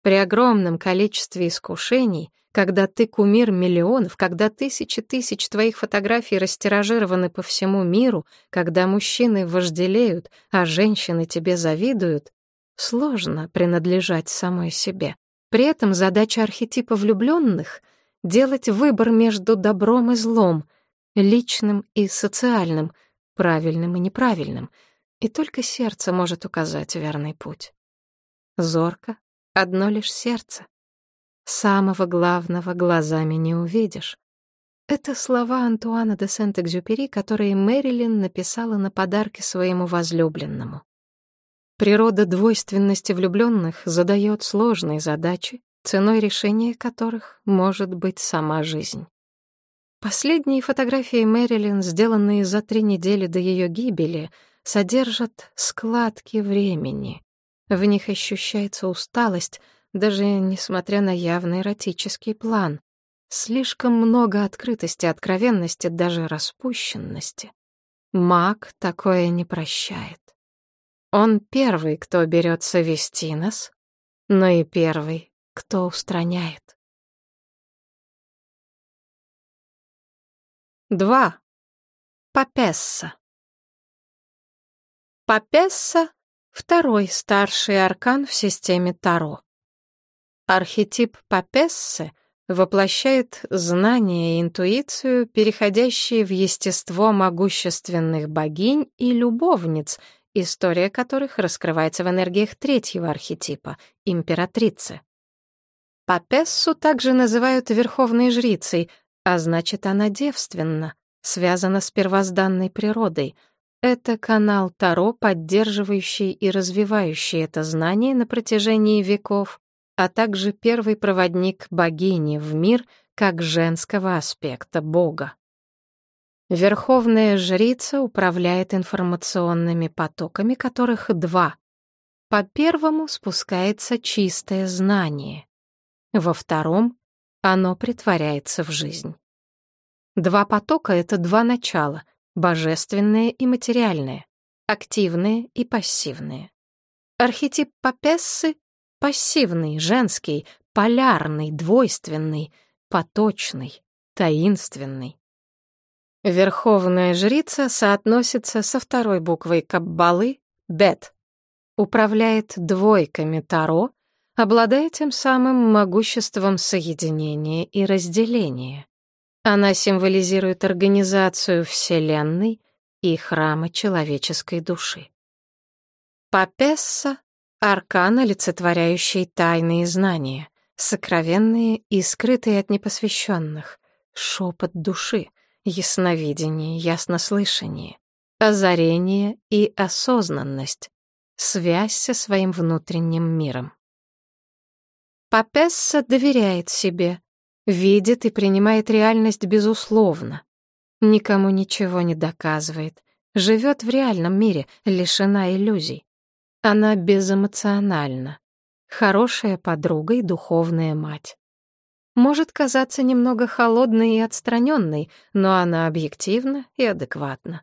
При огромном количестве искушений когда ты кумир миллионов, когда тысячи тысяч твоих фотографий растиражированы по всему миру, когда мужчины вожделеют, а женщины тебе завидуют, сложно принадлежать самой себе. При этом задача архетипа влюбленных — делать выбор между добром и злом, личным и социальным, правильным и неправильным, и только сердце может указать верный путь. Зорко — одно лишь сердце. Самого главного глазами не увидишь. Это слова Антуана де Сент-Экзюпери, которые Мэрилин написала на подарке своему возлюбленному. Природа двойственности влюбленных задает сложные задачи, ценой решения которых может быть сама жизнь. Последние фотографии Мэрилин, сделанные за три недели до ее гибели, содержат складки времени. В них ощущается усталость, даже несмотря на явный эротический план. Слишком много открытости, откровенности, даже распущенности. Маг такое не прощает. Он первый, кто берется вести нас, но и первый, кто устраняет. Два. Папесса. Папесса — второй старший аркан в системе Таро. Архетип Папессы воплощает знание и интуицию, переходящие в естество могущественных богинь и любовниц, история которых раскрывается в энергиях третьего архетипа — императрицы. Папессу также называют верховной жрицей, а значит, она девственна, связана с первозданной природой. Это канал Таро, поддерживающий и развивающий это знание на протяжении веков, а также первый проводник богини в мир как женского аспекта Бога. Верховная жрица управляет информационными потоками, которых два. По первому спускается чистое знание. Во втором оно притворяется в жизнь. Два потока — это два начала — божественное и материальное, активное и пассивное. Архетип Папессы Пассивный, женский, полярный, двойственный, поточный, таинственный. Верховная жрица соотносится со второй буквой Каббалы — Бет. Управляет двойками Таро, обладая тем самым могуществом соединения и разделения. Она символизирует организацию Вселенной и храма человеческой души. Папесса Аркан, олицетворяющий тайные знания, сокровенные и скрытые от непосвященных, шепот души, ясновидение, яснослышание, озарение и осознанность, связь со своим внутренним миром. Папесса доверяет себе, видит и принимает реальность безусловно, никому ничего не доказывает, живет в реальном мире, лишена иллюзий. Она безэмоциональна. Хорошая подруга и духовная мать. Может казаться немного холодной и отстраненной, но она объективна и адекватна.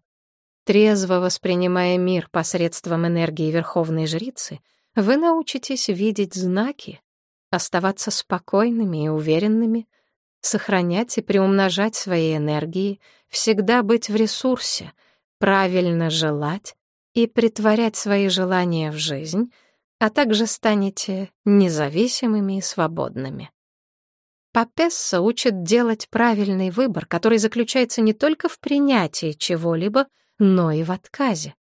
Трезво воспринимая мир посредством энергии Верховной Жрицы, вы научитесь видеть знаки, оставаться спокойными и уверенными, сохранять и приумножать свои энергии, всегда быть в ресурсе, правильно желать, и притворять свои желания в жизнь, а также станете независимыми и свободными. Папесса учит делать правильный выбор, который заключается не только в принятии чего-либо, но и в отказе.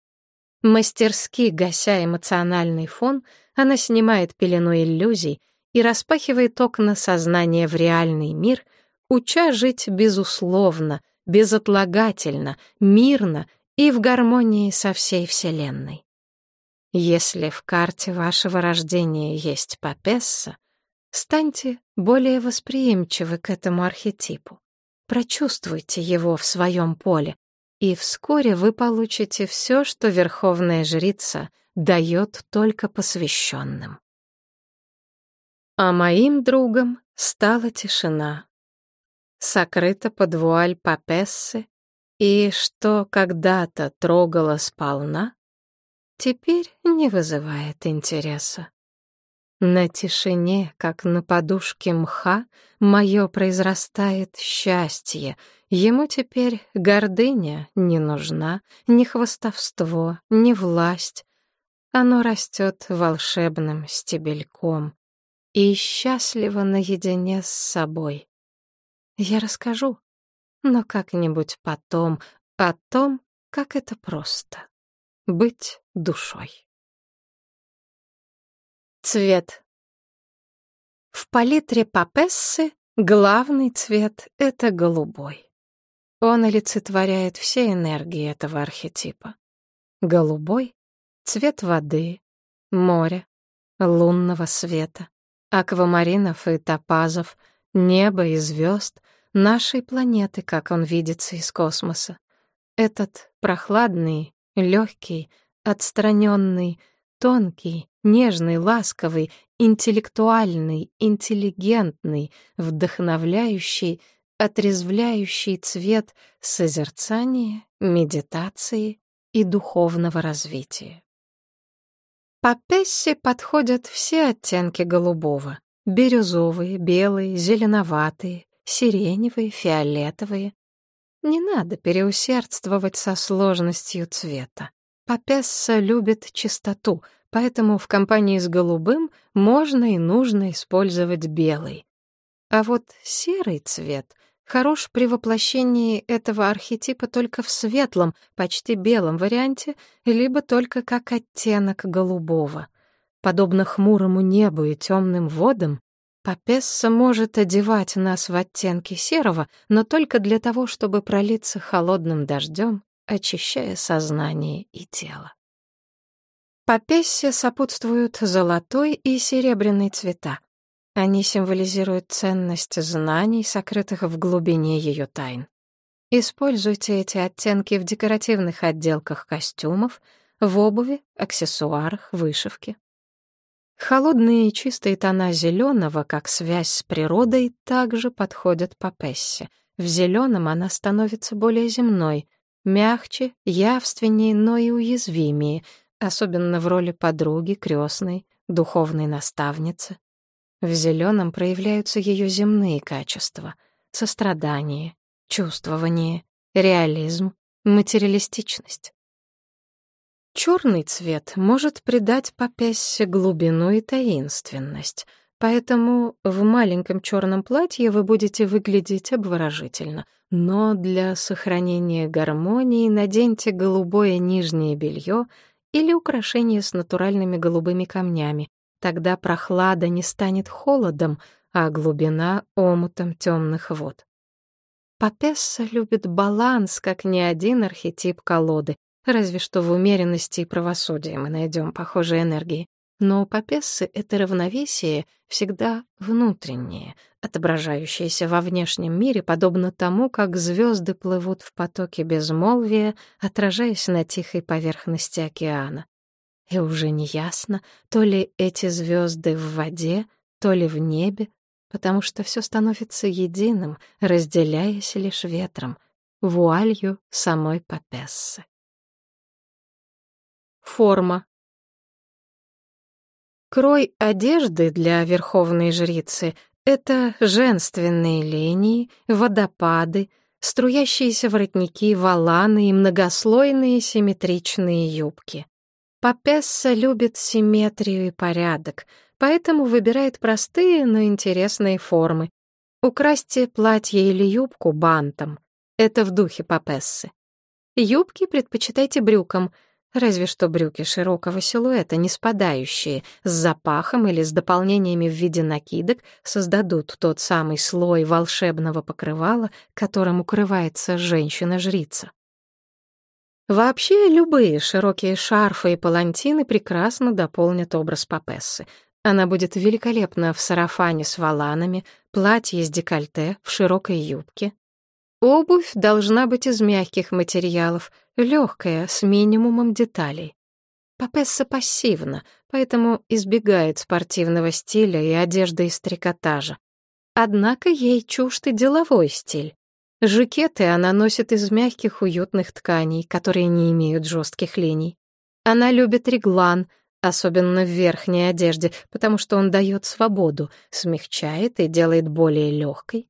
Мастерски гася эмоциональный фон, она снимает пелену иллюзий и распахивает окна сознания в реальный мир, уча жить безусловно, безотлагательно, мирно и в гармонии со всей Вселенной. Если в карте вашего рождения есть Папесса, станьте более восприимчивы к этому архетипу. Прочувствуйте его в своем поле, и вскоре вы получите все, что Верховная Жрица дает только посвященным. А моим другом стала тишина. Сокрыта под вуаль Папессы и что когда-то трогало сполна, теперь не вызывает интереса. На тишине, как на подушке мха, мое произрастает счастье. Ему теперь гордыня не нужна, ни хвостовство, ни власть. Оно растет волшебным стебельком и счастливо наедине с собой. Я расскажу, но как-нибудь потом о том, как это просто — быть душой. Цвет. В палитре Папессы главный цвет — это голубой. Он олицетворяет все энергии этого архетипа. Голубой — цвет воды, моря, лунного света, аквамаринов и топазов, неба и звезд, нашей планеты, как он видится из космоса. Этот прохладный, легкий, отстраненный, тонкий, нежный, ласковый интеллектуальный, интеллигентный, вдохновляющий, отрезвляющий цвет созерцания, медитации и духовного развития. По Пессе подходят все оттенки голубого — бирюзовые, белые, зеленоватые, сиреневые, фиолетовые. Не надо переусердствовать со сложностью цвета. Папесса любит чистоту, поэтому в компании с голубым можно и нужно использовать белый. А вот серый цвет хорош при воплощении этого архетипа только в светлом, почти белом варианте, либо только как оттенок голубого. Подобно хмурому небу и темным водам, Папесса может одевать нас в оттенки серого, но только для того, чтобы пролиться холодным дождем, очищая сознание и тело. Папессе сопутствуют золотой и серебряный цвета. Они символизируют ценность знаний, сокрытых в глубине ее тайн. Используйте эти оттенки в декоративных отделках костюмов, в обуви, аксессуарах, вышивке. Холодные и чистые тона зеленого, как связь с природой, также подходят по Пессе. В зеленом она становится более земной, мягче, явственнее, но и уязвимее, особенно в роли подруги, крестной, духовной наставницы. В зеленом проявляются ее земные качества — сострадание, чувствование, реализм, материалистичность. Черный цвет может придать Папессе глубину и таинственность, поэтому в маленьком черном платье вы будете выглядеть обворожительно. Но для сохранения гармонии наденьте голубое нижнее белье или украшение с натуральными голубыми камнями. Тогда прохлада не станет холодом, а глубина — омутом темных вод. Папесса любит баланс, как ни один архетип колоды, Разве что в умеренности и правосудии мы найдем похожие энергии. Но у Папессы это равновесие всегда внутреннее, отображающееся во внешнем мире, подобно тому, как звезды плывут в потоке безмолвия, отражаясь на тихой поверхности океана. И уже не ясно, то ли эти звезды в воде, то ли в небе, потому что все становится единым, разделяясь лишь ветром, вуалью самой Папессы. Форма. Крой одежды для верховной жрицы — это женственные линии, водопады, струящиеся воротники, валаны и многослойные симметричные юбки. Папесса любит симметрию и порядок, поэтому выбирает простые, но интересные формы. Украсьте платье или юбку бантом. Это в духе Папессы. Юбки предпочитайте брюкам — Разве что брюки широкого силуэта, не спадающие, с запахом или с дополнениями в виде накидок, создадут тот самый слой волшебного покрывала, которым укрывается женщина-жрица. Вообще, любые широкие шарфы и палантины прекрасно дополнят образ Папессы. Она будет великолепна в сарафане с воланами, платье с декольте, в широкой юбке. Обувь должна быть из мягких материалов, легкая, с минимумом деталей. Папесса пассивна, поэтому избегает спортивного стиля и одежды из трикотажа. Однако ей чужд и деловой стиль. Жакеты она носит из мягких уютных тканей, которые не имеют жестких линий. Она любит реглан, особенно в верхней одежде, потому что он дает свободу, смягчает и делает более легкой.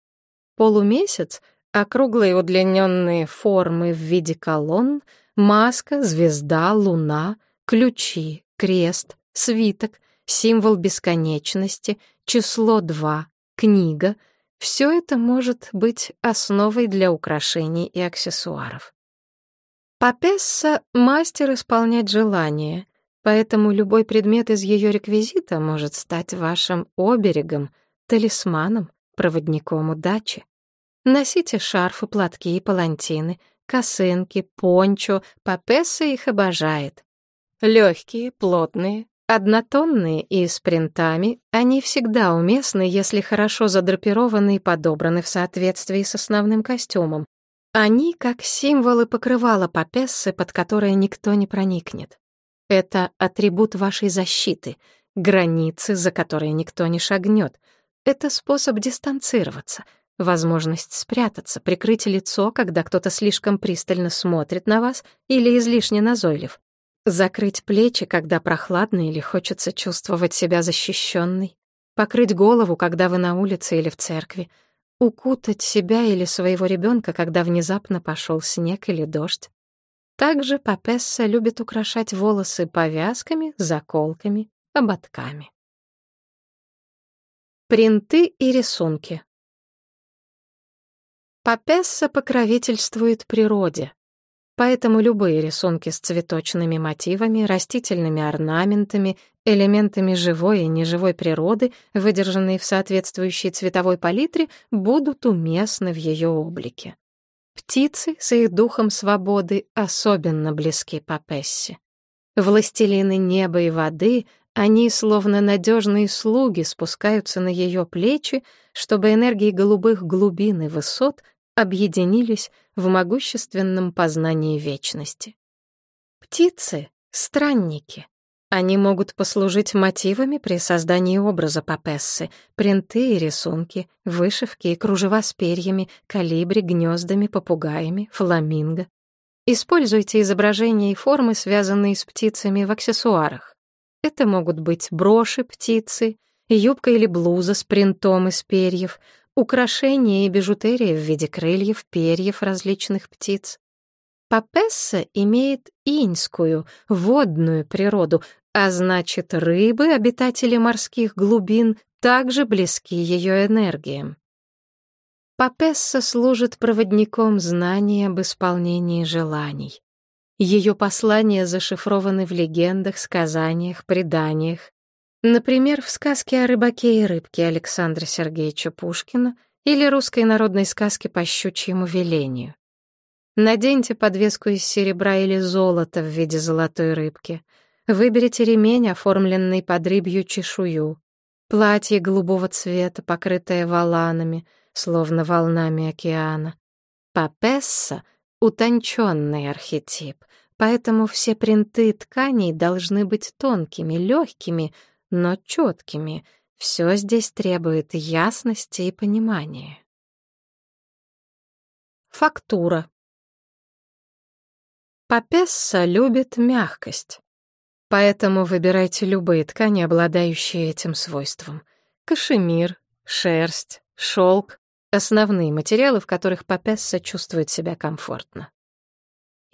Полумесяц — Округлые удлиненные формы в виде колонн, маска, звезда, луна, ключи, крест, свиток, символ бесконечности, число два, книга — все это может быть основой для украшений и аксессуаров. Папесса — мастер исполнять желания, поэтому любой предмет из ее реквизита может стать вашим оберегом, талисманом, проводником удачи. Носите шарфы, платки и палантины, косынки, пончо, Папесса их обожает. Легкие, плотные, однотонные и с принтами, они всегда уместны, если хорошо задрапированы и подобраны в соответствии с основным костюмом. Они как символы покрывала Папессы, под которые никто не проникнет. Это атрибут вашей защиты, границы, за которые никто не шагнет. Это способ дистанцироваться, возможность спрятаться, прикрыть лицо, когда кто-то слишком пристально смотрит на вас или излишне назойлив. Закрыть плечи, когда прохладно или хочется чувствовать себя защищенной. Покрыть голову, когда вы на улице или в церкви. Укутать себя или своего ребенка, когда внезапно пошел снег или дождь. Также Папесса любит украшать волосы повязками, заколками, ободками. Принты и рисунки. Папесса покровительствует природе, поэтому любые рисунки с цветочными мотивами, растительными орнаментами, элементами живой и неживой природы, выдержанные в соответствующей цветовой палитре, будут уместны в ее облике. Птицы с их духом свободы особенно близки Папессе. Властелины неба и воды, они, словно надежные слуги, спускаются на ее плечи, чтобы энергии голубых глубин и высот объединились в могущественном познании вечности. Птицы — странники, они могут послужить мотивами при создании образа папессы, принты и рисунки, вышивки и кружева с перьями, калибри, гнездами, попугаями, фламинго. Используйте изображения и формы, связанные с птицами в аксессуарах. Это могут быть броши птицы, юбка или блуза с принтом из перьев, украшения и бижутерия в виде крыльев, перьев различных птиц. Папесса имеет иньскую, водную природу, а значит, рыбы, обитатели морских глубин, также близки ее энергиям. Папесса служит проводником знаний об исполнении желаний. Ее послания зашифрованы в легендах, сказаниях, преданиях. Например, в сказке о рыбаке и рыбке Александра Сергеевича Пушкина или русской народной сказке по щучьему велению. Наденьте подвеску из серебра или золота в виде золотой рыбки. Выберите ремень, оформленный под рыбью чешую. Платье голубого цвета, покрытое валанами, словно волнами океана. Папесса — утонченный архетип, поэтому все принты тканей должны быть тонкими, легкими, но четкими. Все здесь требует ясности и понимания. Фактура. Папесса любит мягкость. Поэтому выбирайте любые ткани, обладающие этим свойством. Кашемир, шерсть, шелк — основные материалы, в которых Папесса чувствует себя комфортно.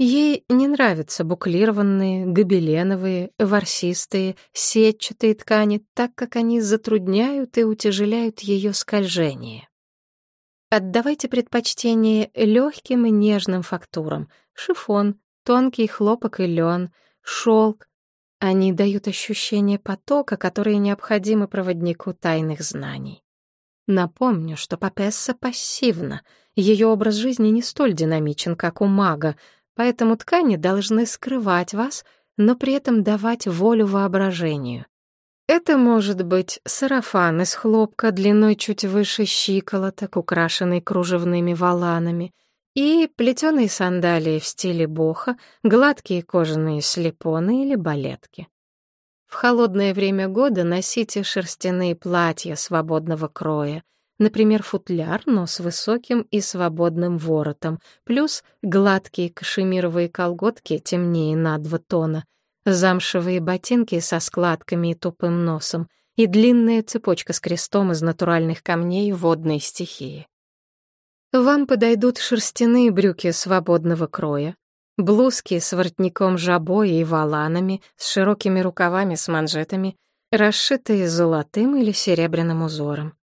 Ей не нравятся буклированные, гобеленовые, ворсистые, сетчатые ткани, так как они затрудняют и утяжеляют ее скольжение. Отдавайте предпочтение легким и нежным фактурам — шифон, Тонкий хлопок и лен, шелк. Они дают ощущение потока, который необходимо проводнику тайных знаний. Напомню, что Папесса пассивна, ее образ жизни не столь динамичен, как у мага, поэтому ткани должны скрывать вас, но при этом давать волю воображению. Это может быть сарафан из хлопка длиной чуть выше щиколоток, украшенный кружевными воланами, и плетеные сандалии в стиле боха, гладкие кожаные слепоны или балетки. В холодное время года носите шерстяные платья свободного кроя, например, футляр, но с высоким и свободным воротом, плюс гладкие кашемировые колготки темнее на два тона, замшевые ботинки со складками и тупым носом и длинная цепочка с крестом из натуральных камней водной стихии. Вам подойдут шерстяные брюки свободного кроя, блузки с воротником жабо и валанами, с широкими рукавами с манжетами, расшитые золотым или серебряным узором.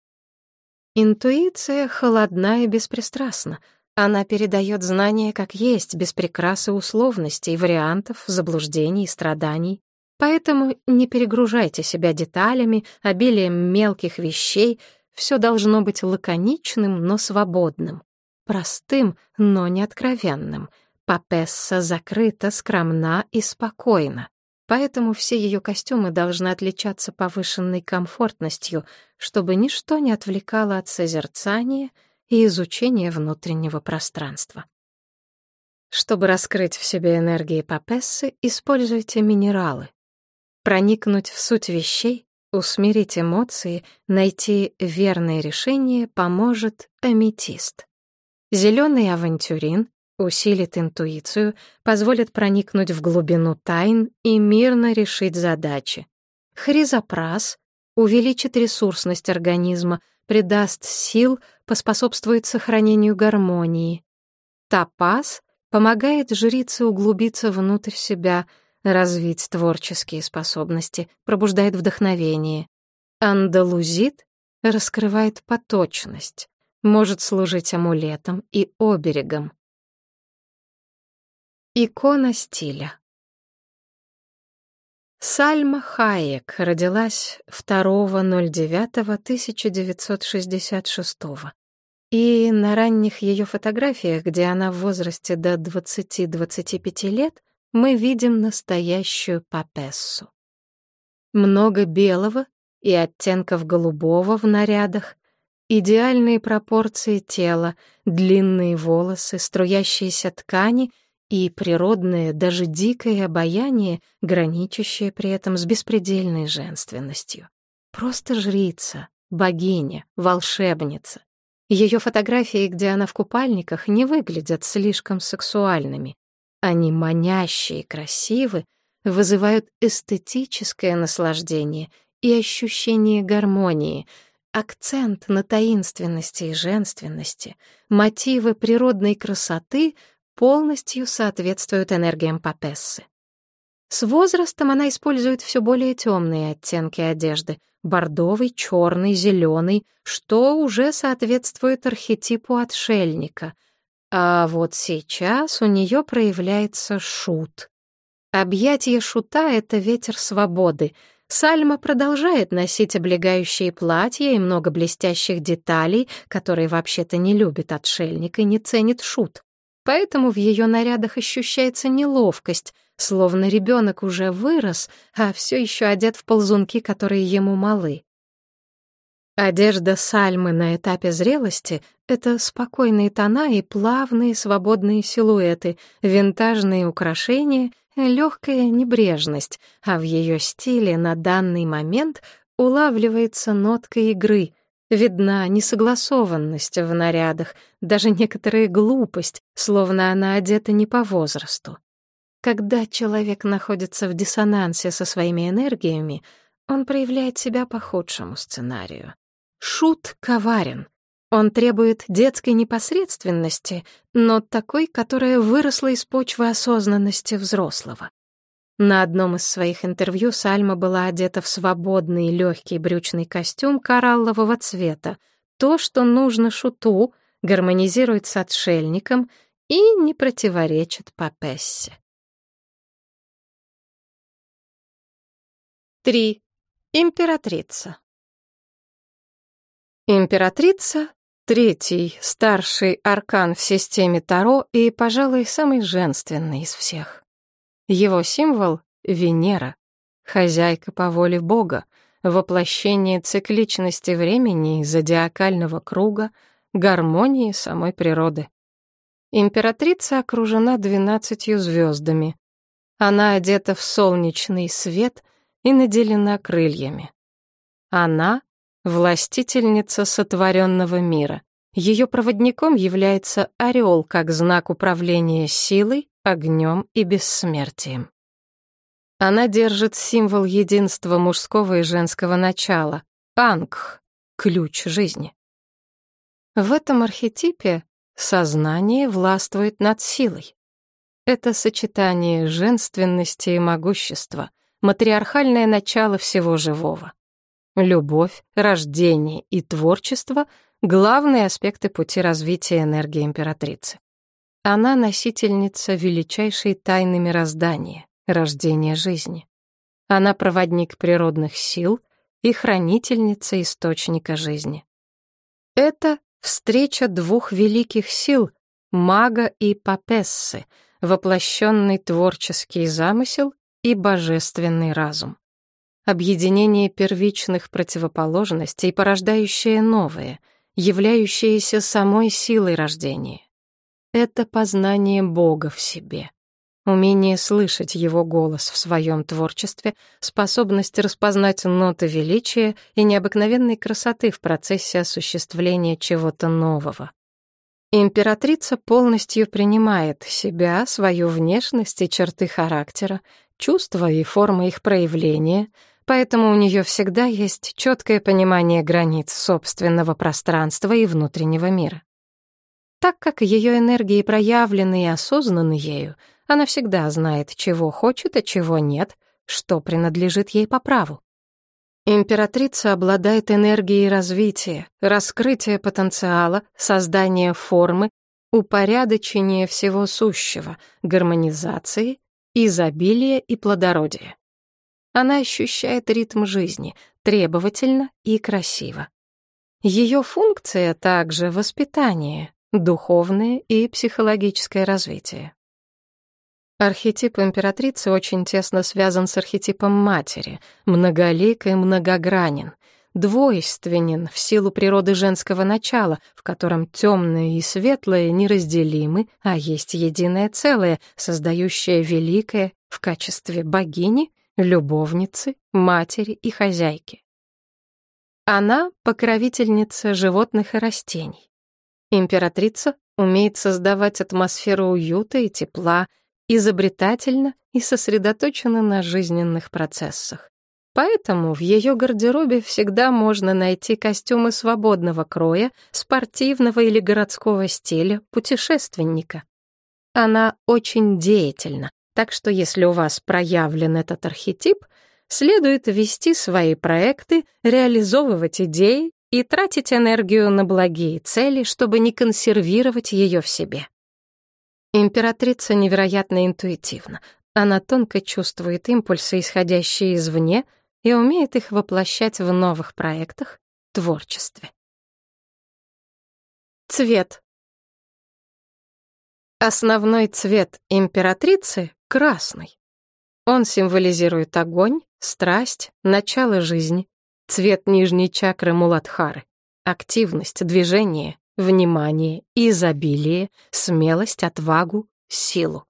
Интуиция холодна и беспристрастна. Она передает знания как есть, без прикрас и условностей, вариантов, заблуждений и страданий. Поэтому не перегружайте себя деталями, обилием мелких вещей — все должно быть лаконичным, но свободным, простым, но не откровенным. Папесса закрыта, скромна и спокойна. Поэтому все ее костюмы должны отличаться повышенной комфортностью, чтобы ничто не отвлекало от созерцания и изучения внутреннего пространства. Чтобы раскрыть в себе энергии Папессы, используйте минералы. Проникнуть в суть вещей Усмирить эмоции, найти верное решение поможет аметист. Зеленый авантюрин усилит интуицию, позволит проникнуть в глубину тайн и мирно решить задачи. Хризопрас увеличит ресурсность организма, придаст сил, поспособствует сохранению гармонии. Топаз помогает жрице углубиться внутрь себя, развить творческие способности, пробуждает вдохновение. Андалузит раскрывает поточность, может служить амулетом и оберегом. Икона стиля Сальма Хайек родилась 2.09.1966 и на ранних ее фотографиях, где она в возрасте до 20-25 лет, мы видим настоящую папессу. Много белого и оттенков голубого в нарядах, идеальные пропорции тела, длинные волосы, струящиеся ткани и природное, даже дикое обаяние, граничащее при этом с беспредельной женственностью. Просто жрица, богиня, волшебница. Ее фотографии, где она в купальниках, не выглядят слишком сексуальными. Они манящие и красивы, вызывают эстетическое наслаждение и ощущение гармонии, акцент на таинственности и женственности, мотивы природной красоты полностью соответствуют энергиям Папессы. С возрастом она использует все более темные оттенки одежды — бордовый, черный, зеленый, что уже соответствует архетипу отшельника. А вот сейчас у нее проявляется шут. Объятие шута — это ветер свободы. Сальма продолжает носить облегающие платья и много блестящих деталей, которые вообще-то не любит отшельник и не ценит шут. Поэтому в ее нарядах ощущается неловкость, словно ребенок уже вырос, а все еще одет в ползунки, которые ему малы. Одежда Сальмы на этапе зрелости — это спокойные тона и плавные свободные силуэты, винтажные украшения, легкая небрежность, а в ее стиле на данный момент улавливается нотка игры, Видна несогласованность в нарядах, даже некоторая глупость, словно она одета не по возрасту. Когда человек находится в диссонансе со своими энергиями, он проявляет себя по худшему сценарию. Шут коварен. Он требует детской непосредственности, но такой, которая выросла из почвы осознанности взрослого. На одном из своих интервью Сальма была одета в свободный легкий брючный костюм кораллового цвета, то, что нужно шуту, гармонизирует с отшельником и не противоречит Папессе. 3. Императрица. Императрица — третий, старший аркан в системе Таро и, пожалуй, самый женственный из всех. Его символ — Венера, хозяйка по воле Бога, воплощение цикличности времени и зодиакального круга, гармонии самой природы. Императрица окружена двенадцатью звездами. Она одета в солнечный свет и наделена крыльями. Она — властительница сотворенного мира. Ее проводником является орел как знак управления силой, огнем и бессмертием. Она держит символ единства мужского и женского начала — Ангх, ключ жизни. В этом архетипе сознание властвует над силой. Это сочетание женственности и могущества, матриархальное начало всего живого. Любовь, рождение и творчество — главные аспекты пути развития энергии императрицы. Она носительница величайшей тайны мироздания, рождения жизни. Она проводник природных сил и хранительница источника жизни. Это встреча двух великих сил — мага и папессы, воплощенный творческий замысел и божественный разум. Объединение первичных противоположностей, порождающее новое, являющееся самой силой рождения это познание Бога в себе. умение слышать его голос в своем творчестве, способность распознать ноты величия и необыкновенной красоты в процессе осуществления чего-то нового. Императрица полностью принимает себя, свою внешность и черты характера, чувства и формы их проявления, поэтому у нее всегда есть четкое понимание границ собственного пространства и внутреннего мира. Так как ее энергии проявлены и осознаны ею, она всегда знает, чего хочет, а чего нет, что принадлежит ей по праву. Императрица обладает энергией развития, раскрытия потенциала, создания формы, упорядочения всего сущего, гармонизации, изобилия и плодородия. Она ощущает ритм жизни, требовательно и красиво. Ее функция также воспитание, духовное и психологическое развитие. Архетип императрицы очень тесно связан с архетипом матери, многолик и многогранен, двойственен в силу природы женского начала, в котором темное и светлое неразделимы, а есть единое целое, создающее великое в качестве богини, любовницы, матери и хозяйки. Она — покровительница животных и растений. Императрица умеет создавать атмосферу уюта и тепла, изобретательна и сосредоточена на жизненных процессах. Поэтому в ее гардеробе всегда можно найти костюмы свободного кроя, спортивного или городского стиля, путешественника. Она очень деятельна, так что если у вас проявлен этот архетип, следует вести свои проекты, реализовывать идеи и тратить энергию на благие цели, чтобы не консервировать ее в себе. Императрица невероятно интуитивна. Она тонко чувствует импульсы, исходящие извне, и умеет их воплощать в новых проектах, творчестве. Цвет. Основной цвет императрицы — красный. Он символизирует огонь, страсть, начало жизни, цвет нижней чакры Муладхары, активность, движение, внимание, изобилие, смелость, отвагу, силу.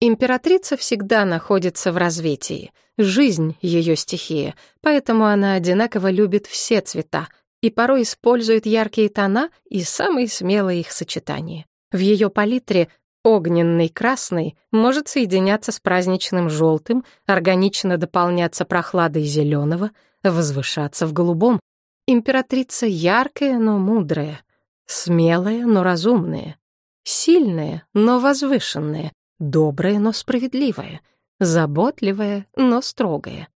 Императрица всегда находится в развитии, жизнь — ее стихия, поэтому она одинаково любит все цвета и порой использует яркие тона и самые смелые их сочетания. В ее палитре огненный красный может соединяться с праздничным желтым, органично дополняться прохладой зеленого, возвышаться в голубом. Императрица яркая, но мудрая, Смелая, но разумная. Сильная, но возвышенная. Добрая, но справедливая. Заботливая, но строгая.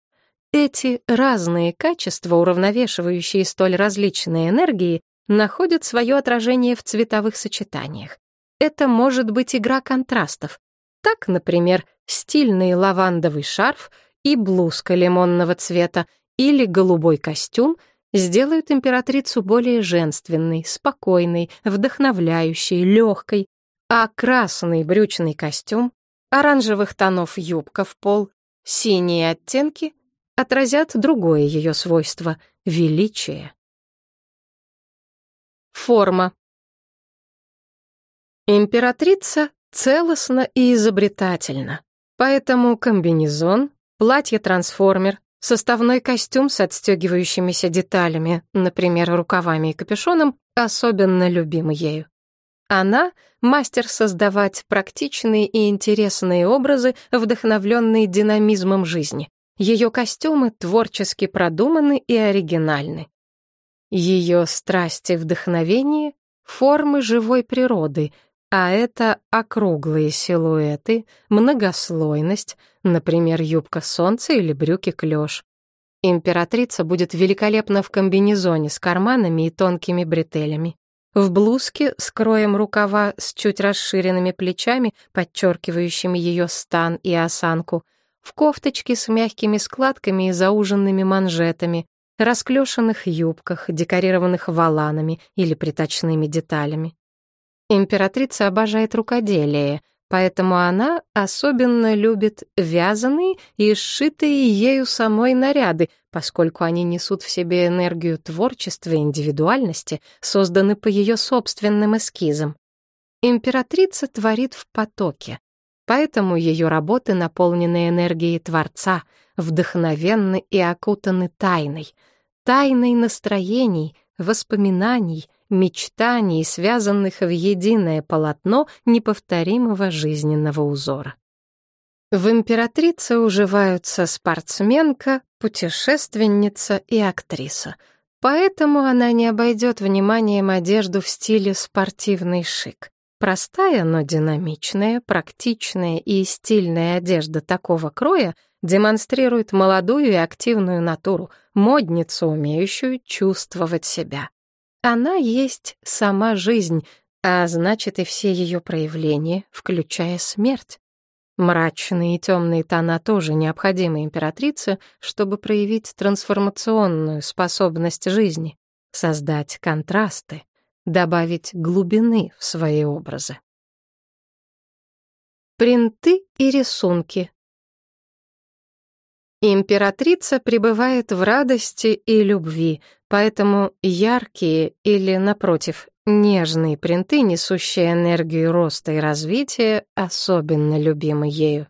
Эти разные качества, уравновешивающие столь различные энергии, находят свое отражение в цветовых сочетаниях. Это может быть игра контрастов. Так, например, стильный лавандовый шарф и блузка лимонного цвета или голубой костюм — сделают императрицу более женственной, спокойной, вдохновляющей, легкой, а красный брючный костюм, оранжевых тонов юбка в пол, синие оттенки отразят другое ее свойство — величие. Форма. Императрица целостна и изобретательна, поэтому комбинезон, платье-трансформер, Составной костюм с отстегивающимися деталями, например, рукавами и капюшоном, особенно любим ею. Она — мастер создавать практичные и интересные образы, вдохновленные динамизмом жизни. Ее костюмы творчески продуманы и оригинальны. Ее страсти вдохновение — формы живой природы, а это округлые силуэты, многослойность, например, юбка солнца или брюки клёш. Императрица будет великолепна в комбинезоне с карманами и тонкими бретелями. В блузке с кроем рукава с чуть расширенными плечами, подчеркивающими ее стан и осанку, в кофточке с мягкими складками и зауженными манжетами, расклешенных юбках, декорированных воланами или приточными деталями. Императрица обожает рукоделие, поэтому она особенно любит вязаные и сшитые ею самой наряды, поскольку они несут в себе энергию творчества и индивидуальности, созданы по ее собственным эскизам. Императрица творит в потоке. Поэтому ее работы наполнены энергией Творца, вдохновенны и окутаны тайной. Тайной настроений, воспоминаний, мечтаний, связанных в единое полотно неповторимого жизненного узора. В императрице уживаются спортсменка, путешественница и актриса. Поэтому она не обойдет вниманием одежду в стиле спортивный шик. Простая, но динамичная, практичная и стильная одежда такого кроя демонстрирует молодую и активную натуру, модницу, умеющую чувствовать себя. Она есть сама жизнь, а значит и все ее проявления, включая смерть. Мрачные и темные тона тоже необходимы императрице, чтобы проявить трансформационную способность жизни, создать контрасты добавить глубины в свои образы. Принты и рисунки. Императрица пребывает в радости и любви, поэтому яркие или, напротив, нежные принты, несущие энергию роста и развития, особенно любимы ею.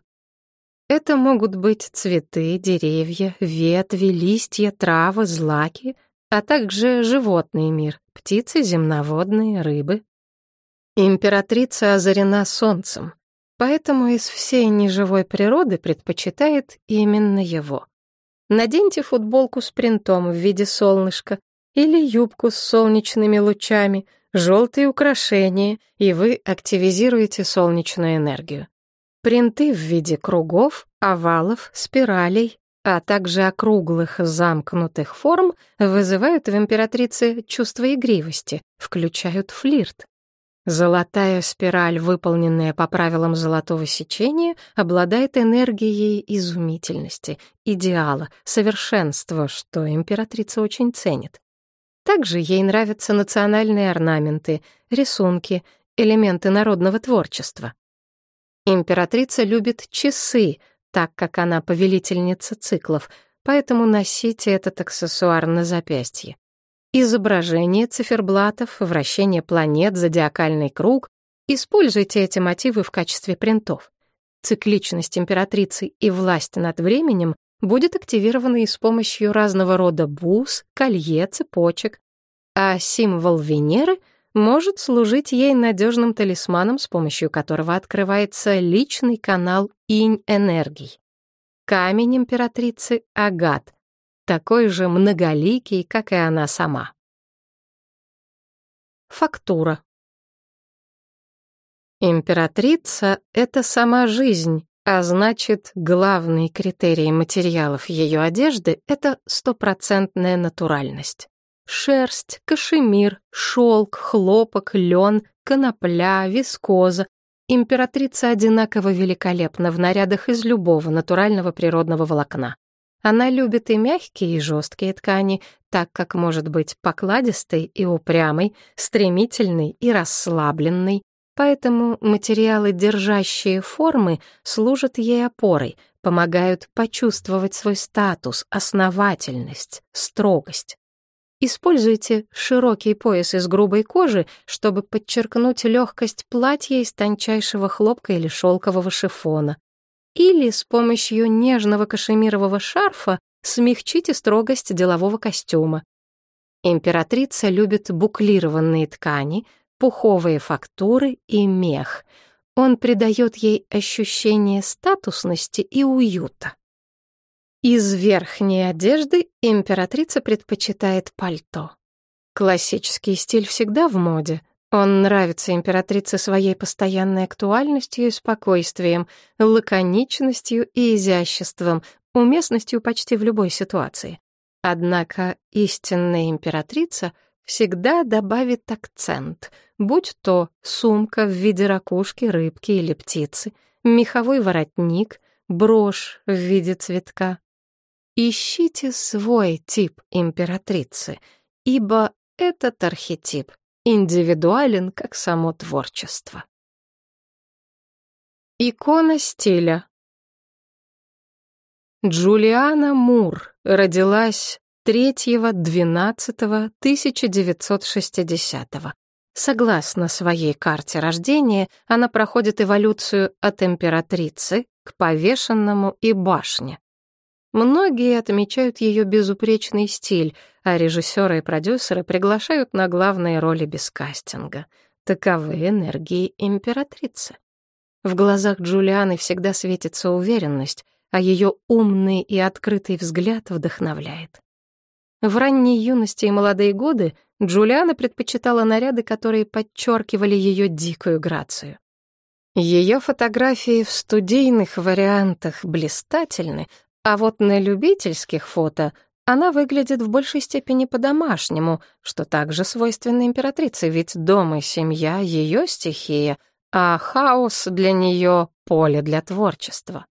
Это могут быть цветы, деревья, ветви, листья, травы, злаки, а также животный мир, птицы, земноводные, рыбы. Императрица озарена солнцем, поэтому из всей неживой природы предпочитает именно его. Наденьте футболку с принтом в виде солнышка или юбку с солнечными лучами, желтые украшения, и вы активизируете солнечную энергию. Принты в виде кругов, овалов, спиралей, а также округлых замкнутых форм вызывают в императрице чувство игривости, включают флирт. Золотая спираль, выполненная по правилам золотого сечения, обладает энергией изумительности, идеала, совершенства, что императрица очень ценит. Также ей нравятся национальные орнаменты, рисунки, элементы народного творчества. Императрица любит часы — так как она повелительница циклов, поэтому носите этот аксессуар на запястье. Изображение циферблатов, вращение планет, зодиакальный круг. Используйте эти мотивы в качестве принтов. Цикличность императрицы и власть над временем будет активирована и с помощью разного рода бус, колье, цепочек, а символ Венеры — может служить ей надежным талисманом, с помощью которого открывается личный канал инь-энергий. Камень императрицы — агат, такой же многоликий, как и она сама. Фактура. Императрица — это сама жизнь, а значит, главный критерий материалов ее одежды — это стопроцентная натуральность. Шерсть, кашемир, шелк, хлопок, лен, конопля, вискоза. Императрица одинаково великолепна в нарядах из любого натурального природного волокна. Она любит и мягкие, и жесткие ткани, так как может быть покладистой и упрямой, стремительной и расслабленной. Поэтому материалы, держащие формы, служат ей опорой, помогают почувствовать свой статус, основательность, строгость. Используйте широкий пояс из грубой кожи, чтобы подчеркнуть легкость платья из тончайшего хлопка или шелкового шифона. Или с помощью нежного кашемирового шарфа смягчите строгость делового костюма. Императрица любит буклированные ткани, пуховые фактуры и мех. Он придает ей ощущение статусности и уюта. Из верхней одежды императрица предпочитает пальто. Классический стиль всегда в моде. Он нравится императрице своей постоянной актуальностью и спокойствием, лаконичностью и изяществом, уместностью почти в любой ситуации. Однако истинная императрица всегда добавит акцент, будь то сумка в виде ракушки, рыбки или птицы, меховой воротник, брошь в виде цветка, Ищите свой тип императрицы, ибо этот архетип индивидуален, как само творчество. Икона стиля Джулиана Мур родилась 3-12-1960 Согласно своей карте рождения, она проходит эволюцию от императрицы к повешенному и башне. Многие отмечают ее безупречный стиль, а режиссеры и продюсеры приглашают на главные роли без кастинга. Таковы энергии императрицы. В глазах Джулианы всегда светится уверенность, а ее умный и открытый взгляд вдохновляет. В ранней юности и молодые годы Джулиана предпочитала наряды, которые подчеркивали ее дикую грацию. Ее фотографии в студийных вариантах блистательны, а вот на любительских фото она выглядит в большей степени по-домашнему, что также свойственно императрице, ведь дом и семья — ее стихия, а хаос для нее — поле для творчества.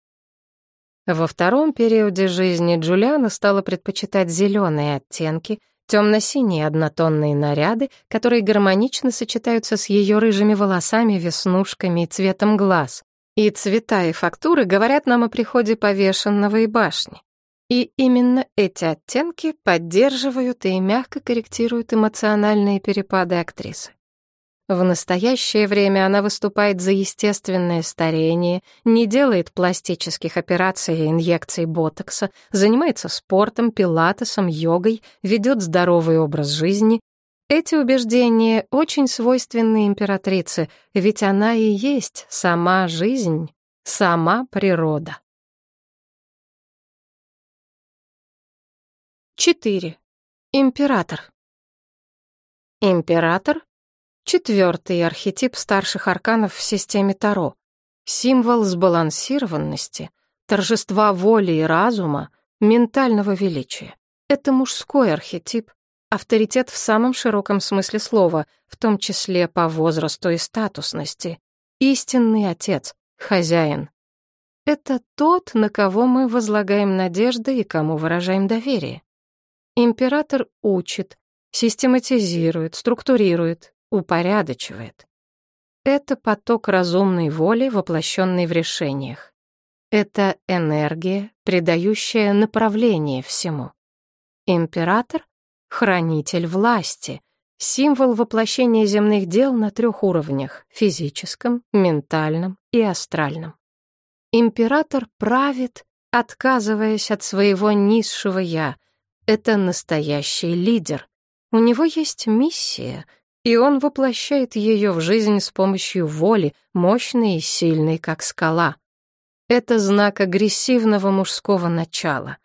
Во втором периоде жизни Джулиана стала предпочитать зеленые оттенки, темно-синие однотонные наряды, которые гармонично сочетаются с ее рыжими волосами, веснушками и цветом глаз. И цвета и фактуры говорят нам о приходе повешенного и башни. И именно эти оттенки поддерживают и мягко корректируют эмоциональные перепады актрисы. В настоящее время она выступает за естественное старение, не делает пластических операций и инъекций ботокса, занимается спортом, пилатесом, йогой, ведет здоровый образ жизни. Эти убеждения очень свойственны императрице, ведь она и есть сама жизнь, сама природа. 4. Император. Император Четвертый архетип старших арканов в системе Таро. Символ сбалансированности, торжества воли и разума, ментального величия. Это мужской архетип, авторитет в самом широком смысле слова, в том числе по возрасту и статусности. Истинный отец, хозяин. Это тот, на кого мы возлагаем надежды и кому выражаем доверие. Император учит, систематизирует, структурирует, упорядочивает. Это поток разумной воли, воплощенный в решениях. Это энергия, придающая направление всему. Император — хранитель власти, символ воплощения земных дел на трех уровнях — физическом, ментальном и астральном. Император правит, отказываясь от своего низшего «я». Это настоящий лидер. У него есть миссия, и он воплощает ее в жизнь с помощью воли, мощной и сильной, как скала. Это знак агрессивного мужского начала.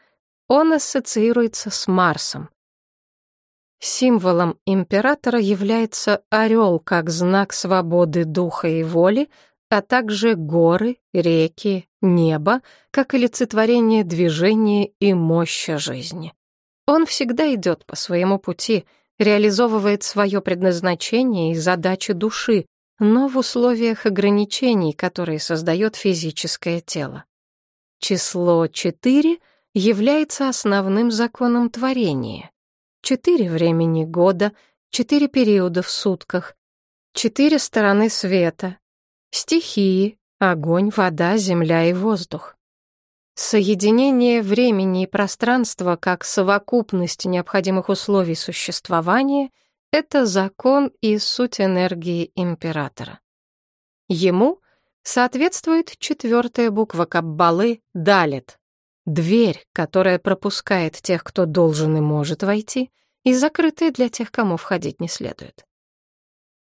Он ассоциируется с Марсом. Символом императора является орел как знак свободы духа и воли, а также горы, реки, небо, как олицетворение движения и мощи жизни. Он всегда идет по своему пути — реализовывает свое предназначение и задачи души, но в условиях ограничений, которые создает физическое тело. Число 4 является основным законом творения. Четыре времени года, четыре периода в сутках, четыре стороны света, стихии, огонь, вода, земля и воздух. Соединение времени и пространства как совокупность необходимых условий существования — это закон и суть энергии императора. Ему соответствует четвертая буква Каббалы «Далит» — дверь, которая пропускает тех, кто должен и может войти, и закрытая для тех, кому входить не следует.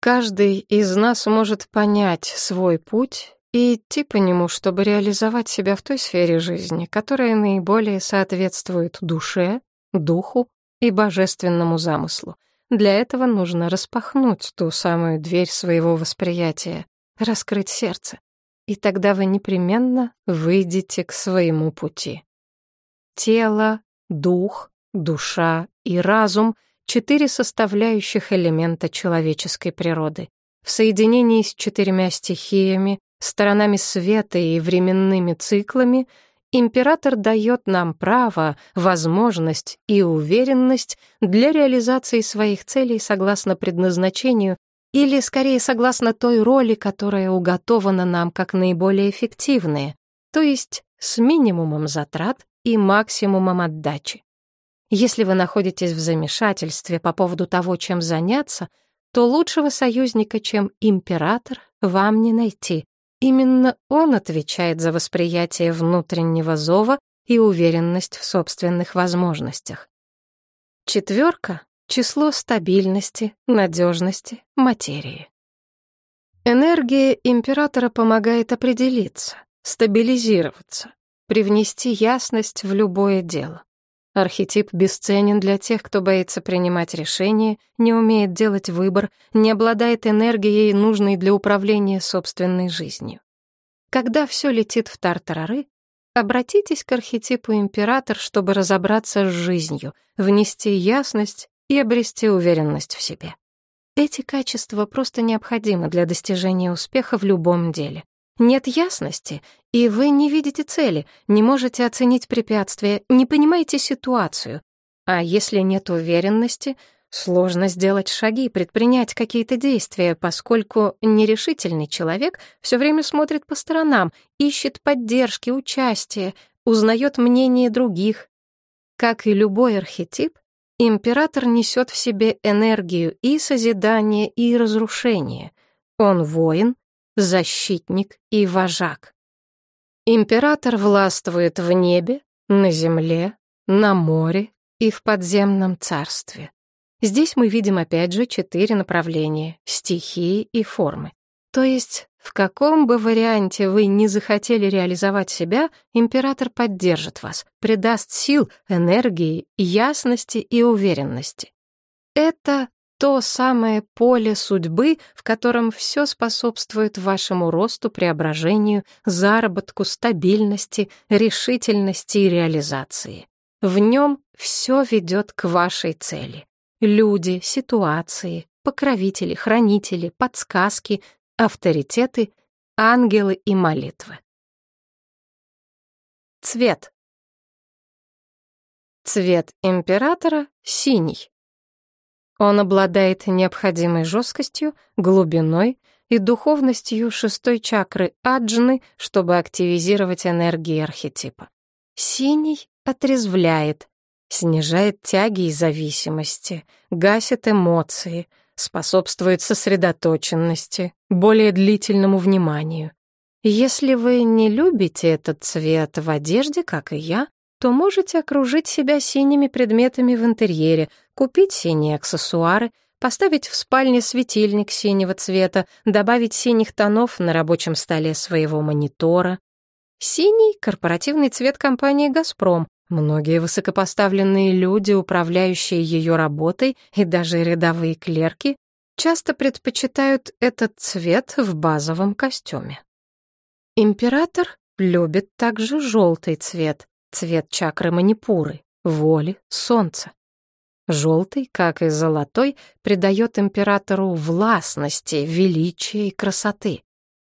Каждый из нас может понять свой путь и идти по нему, чтобы реализовать себя в той сфере жизни, которая наиболее соответствует душе, духу и божественному замыслу. Для этого нужно распахнуть ту самую дверь своего восприятия, раскрыть сердце, и тогда вы непременно выйдете к своему пути. Тело, дух, душа и разум — четыре составляющих элемента человеческой природы. В соединении с четырьмя стихиями сторонами света и временными циклами, император дает нам право, возможность и уверенность для реализации своих целей согласно предназначению или, скорее, согласно той роли, которая уготована нам как наиболее эффективная, то есть с минимумом затрат и максимумом отдачи. Если вы находитесь в замешательстве по поводу того, чем заняться, то лучшего союзника, чем император, вам не найти. Именно он отвечает за восприятие внутреннего зова и уверенность в собственных возможностях. Четверка — число стабильности, надежности, материи. Энергия императора помогает определиться, стабилизироваться, привнести ясность в любое дело. Архетип бесценен для тех, кто боится принимать решения, не умеет делать выбор, не обладает энергией, нужной для управления собственной жизнью. Когда все летит в тартарары, обратитесь к архетипу император, чтобы разобраться с жизнью, внести ясность и обрести уверенность в себе. Эти качества просто необходимы для достижения успеха в любом деле. Нет ясности, и вы не видите цели, не можете оценить препятствия, не понимаете ситуацию. А если нет уверенности, сложно сделать шаги, предпринять какие-то действия, поскольку нерешительный человек все время смотрит по сторонам, ищет поддержки, участия, узнает мнение других. Как и любой архетип, император несет в себе энергию и созидания, и разрушения. Он воин, защитник и вожак. Император властвует в небе, на земле, на море и в подземном царстве. Здесь мы видим опять же четыре направления — стихии и формы. То есть, в каком бы варианте вы не захотели реализовать себя, император поддержит вас, придаст сил, энергии, ясности и уверенности. Это то самое поле судьбы, в котором все способствует вашему росту, преображению, заработку, стабильности, решительности и реализации. В нем все ведет к вашей цели. Люди, ситуации, покровители, хранители, подсказки, авторитеты, ангелы и молитвы. Цвет. Цвет императора — синий. Он обладает необходимой жесткостью, глубиной и духовностью шестой чакры аджны, чтобы активизировать энергии архетипа. Синий отрезвляет, снижает тяги и зависимости, гасит эмоции, способствует сосредоточенности, более длительному вниманию. Если вы не любите этот цвет в одежде, как и я, то можете окружить себя синими предметами в интерьере, купить синие аксессуары, поставить в спальне светильник синего цвета, добавить синих тонов на рабочем столе своего монитора. Синий — корпоративный цвет компании «Газпром». Многие высокопоставленные люди, управляющие ее работой, и даже рядовые клерки, часто предпочитают этот цвет в базовом костюме. Император любит также желтый цвет, цвет чакры манипуры, воли, солнца. Желтый, как и золотой, придает императору властности, величия и красоты.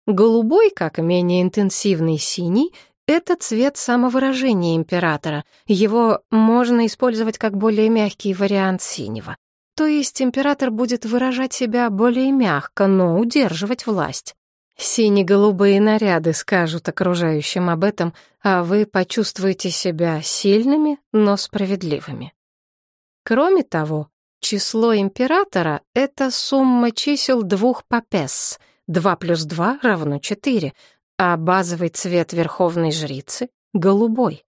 Голубой, как менее интенсивный синий, это цвет самовыражения императора. Его можно использовать как более мягкий вариант синего. То есть император будет выражать себя более мягко, но удерживать власть. Сине-голубые наряды скажут окружающим об этом, а вы почувствуете себя сильными, но справедливыми. Кроме того, число императора — это сумма чисел двух папес. Два плюс два равно четыре, а базовый цвет верховной жрицы — голубой.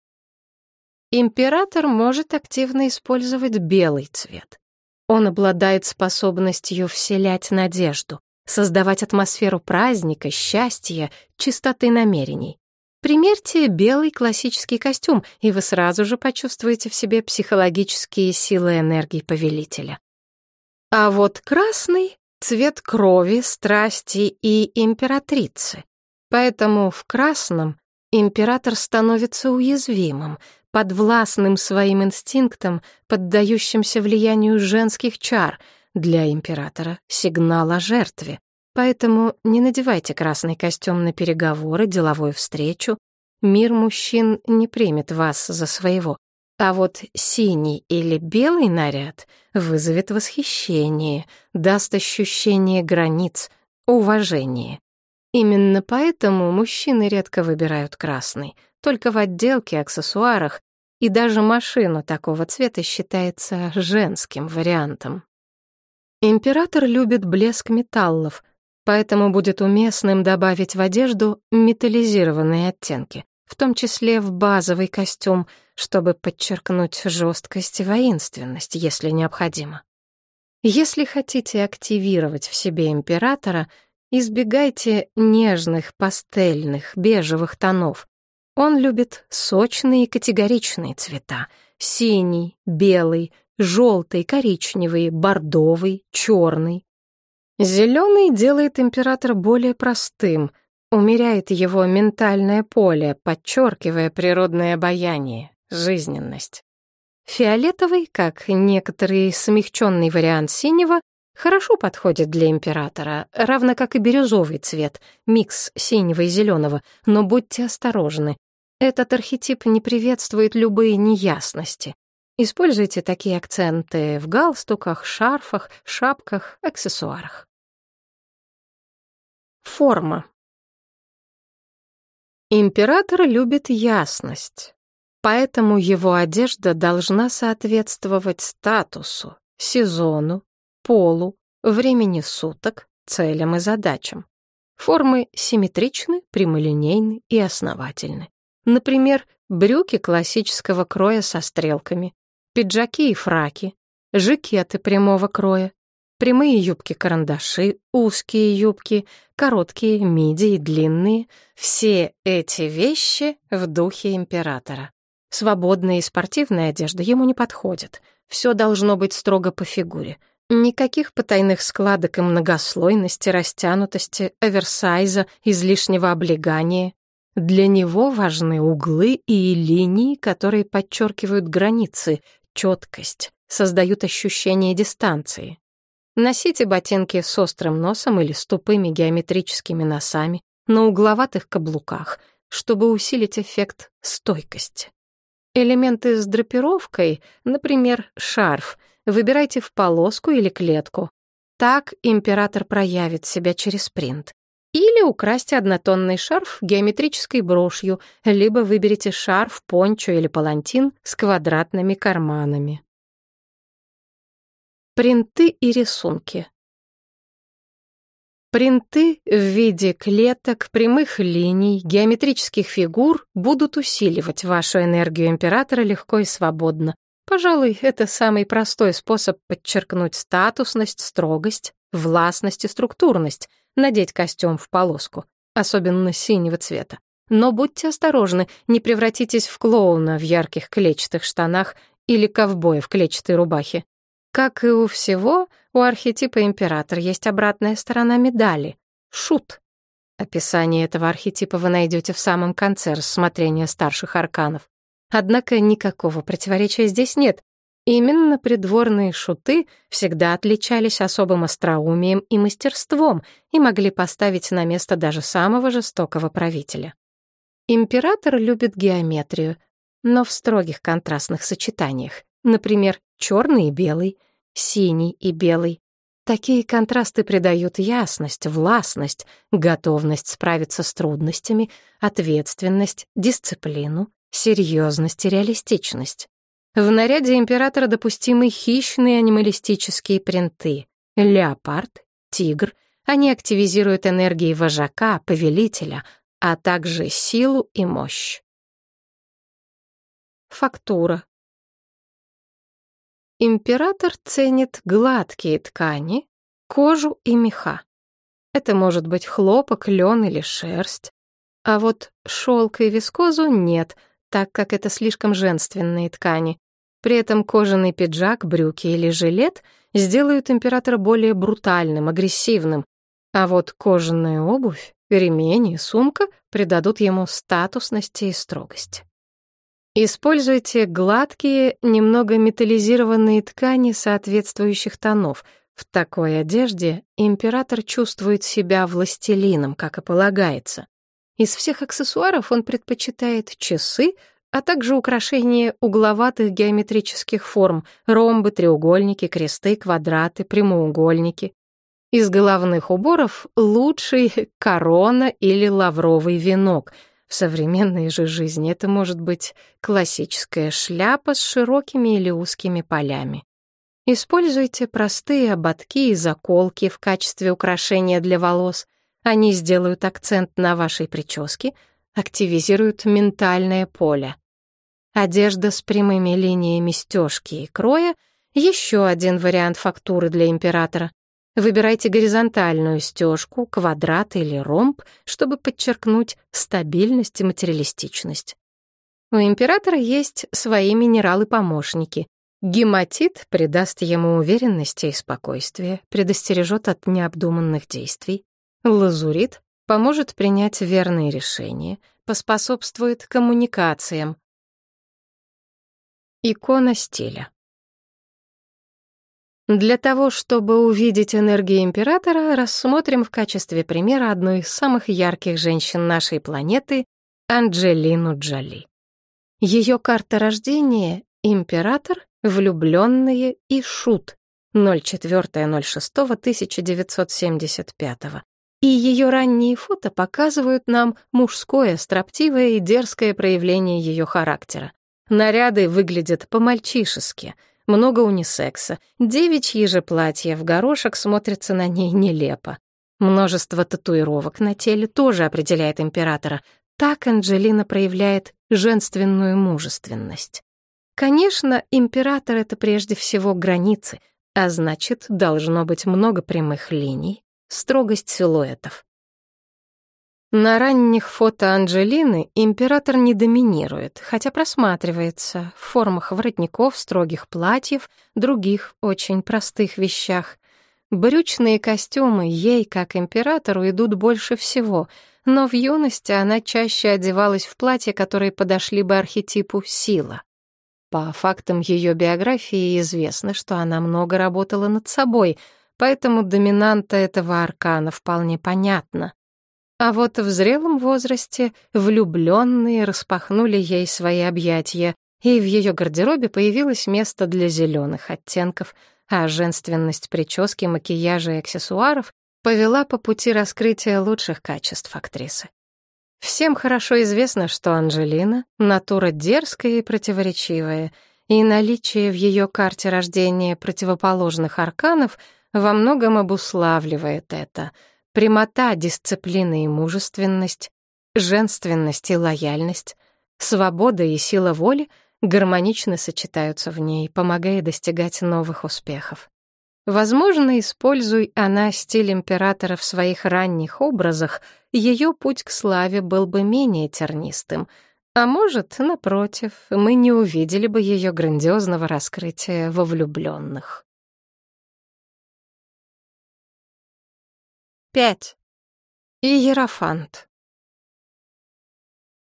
Император может активно использовать белый цвет. Он обладает способностью вселять надежду создавать атмосферу праздника, счастья, чистоты намерений. Примерьте белый классический костюм, и вы сразу же почувствуете в себе психологические силы энергии повелителя. А вот красный — цвет крови, страсти и императрицы. Поэтому в красном император становится уязвимым, подвластным своим инстинктам, поддающимся влиянию женских чар — для императора сигнал о жертве. Поэтому не надевайте красный костюм на переговоры, деловую встречу. Мир мужчин не примет вас за своего. А вот синий или белый наряд вызовет восхищение, даст ощущение границ, уважение. Именно поэтому мужчины редко выбирают красный. Только в отделке, аксессуарах и даже машина такого цвета считается женским вариантом. Император любит блеск металлов, поэтому будет уместным добавить в одежду металлизированные оттенки, в том числе в базовый костюм, чтобы подчеркнуть жесткость и воинственность, если необходимо. Если хотите активировать в себе императора, избегайте нежных пастельных бежевых тонов. Он любит сочные категоричные цвета — синий, белый, желтый, коричневый, бордовый, черный. Зеленый делает императора более простым, умеряет его ментальное поле, подчеркивая природное обаяние, жизненность. Фиолетовый, как некоторый смягченный вариант синего, хорошо подходит для императора, равно как и бирюзовый цвет, микс синего и зеленого, но будьте осторожны. Этот архетип не приветствует любые неясности. Используйте такие акценты в галстуках, шарфах, шапках, аксессуарах. Форма. Император любит ясность, поэтому его одежда должна соответствовать статусу, сезону, полу, времени суток, целям и задачам. Формы симметричны, прямолинейны и основательны. Например, брюки классического кроя со стрелками, пиджаки и фраки, жакеты прямого кроя, прямые юбки-карандаши, узкие юбки, короткие, миди и длинные — все эти вещи в духе императора. Свободная и спортивная одежда ему не подходит. Все должно быть строго по фигуре. Никаких потайных складок и многослойности, растянутости, оверсайза, излишнего облегания. Для него важны углы и линии, которые подчеркивают границы, четкость, создают ощущение дистанции. Носите ботинки с острым носом или с тупыми геометрическими носами на угловатых каблуках, чтобы усилить эффект стойкости. Элементы с драпировкой, например, шарф, выбирайте в полоску или клетку. Так император проявит себя через принт. Или украсьте однотонный шарф геометрической брошью, либо выберите шарф, пончо или палантин с квадратными карманами. Принты и рисунки. Принты в виде клеток, прямых линий, геометрических фигур будут усиливать вашу энергию императора легко и свободно. Пожалуй, это самый простой способ подчеркнуть статусность, строгость, властность и структурность, надеть костюм в полоску, особенно синего цвета. Но будьте осторожны, не превратитесь в клоуна в ярких клетчатых штанах или ковбоя в клетчатой рубахе. Как и у всего, у архетипа император есть обратная сторона медали — шут. Описание этого архетипа вы найдете в самом конце рассмотрения старших арканов. Однако никакого противоречия здесь нет, Именно придворные шуты всегда отличались особым остроумием и мастерством и могли поставить на место даже самого жестокого правителя. Император любит геометрию, но в строгих контрастных сочетаниях, например, черный и белый, синий и белый. Такие контрасты придают ясность, властность, готовность справиться с трудностями, ответственность, дисциплину, серьезность и реалистичность. В наряде императора допустимы хищные анималистические принты. Леопард, тигр. Они активизируют энергии вожака, повелителя, а также силу и мощь. Фактура. Император ценит гладкие ткани, кожу и меха. Это может быть хлопок, лен или шерсть. А вот шелк и вискозу нет, так как это слишком женственные ткани. При этом кожаный пиджак, брюки или жилет сделают императора более брутальным, агрессивным, а вот кожаная обувь, ремень и сумка придадут ему статусности и строгости. Используйте гладкие, немного металлизированные ткани соответствующих тонов. В такой одежде император чувствует себя властелином, как и полагается. Из всех аксессуаров он предпочитает часы, а также украшения угловатых геометрических форм, ромбы, треугольники, кресты, квадраты, прямоугольники. Из головных уборов лучший корона или лавровый венок. В современной же жизни это может быть классическая шляпа с широкими или узкими полями. Используйте простые ободки и заколки в качестве украшения для волос. Они сделают акцент на вашей прическе, активизируют ментальное поле. Одежда с прямыми линиями стежки и кроя — еще один вариант фактуры для императора. Выбирайте горизонтальную стежку, квадрат или ромб, чтобы подчеркнуть стабильность и материалистичность. У императора есть свои минералы-помощники. Гематит придаст ему уверенности и спокойствия, предостережет от необдуманных действий. Лазурит поможет принять верные решения, поспособствует коммуникациям. Икона стиля. Для того, чтобы увидеть энергию императора, рассмотрим в качестве примера одну из самых ярких женщин нашей планеты — Анджелину Джоли. Ее карта рождения — император, влюбленные и шут 04.06.1975. И ее ранние фото показывают нам мужское, строптивое и дерзкое проявление ее характера. Наряды выглядят по-мальчишески — много унисекса. Девичьи же платья в горошек смотрятся на ней нелепо. Множество татуировок на теле тоже определяет императора. Так Анджелина проявляет женственную мужественность. Конечно, император — это прежде всего границы, а значит, должно быть много прямых линий, строгость силуэтов. На ранних фото Анджелины император не доминирует, хотя просматривается в формах воротников, строгих платьев, других очень простых вещах. Брючные костюмы ей, как императору, идут больше всего, но в юности она чаще одевалась в платья, которые подошли бы архетипу «сила». По фактам ее биографии известно, что она много работала над собой, поэтому доминанта этого аркана вполне понятна. А вот в зрелом возрасте влюбленные распахнули ей свои объятия, и в ее гардеробе появилось место для зеленых оттенков, а женственность прически, макияжа и аксессуаров повела по пути раскрытия лучших качеств актрисы. Всем хорошо известно, что Анжелина — натура дерзкая и противоречивая, и наличие в ее карте рождения противоположных арканов во многом обуславливает это — Прямота, дисциплина и мужественность, женственность и лояльность, свобода и сила воли гармонично сочетаются в ней, помогая достигать новых успехов. Возможно, используй она стиль императора в своих ранних образах, ее путь к славе был бы менее тернистым, а может, напротив, мы не увидели бы ее грандиозного раскрытия во влюбленных. 5. Иерофант.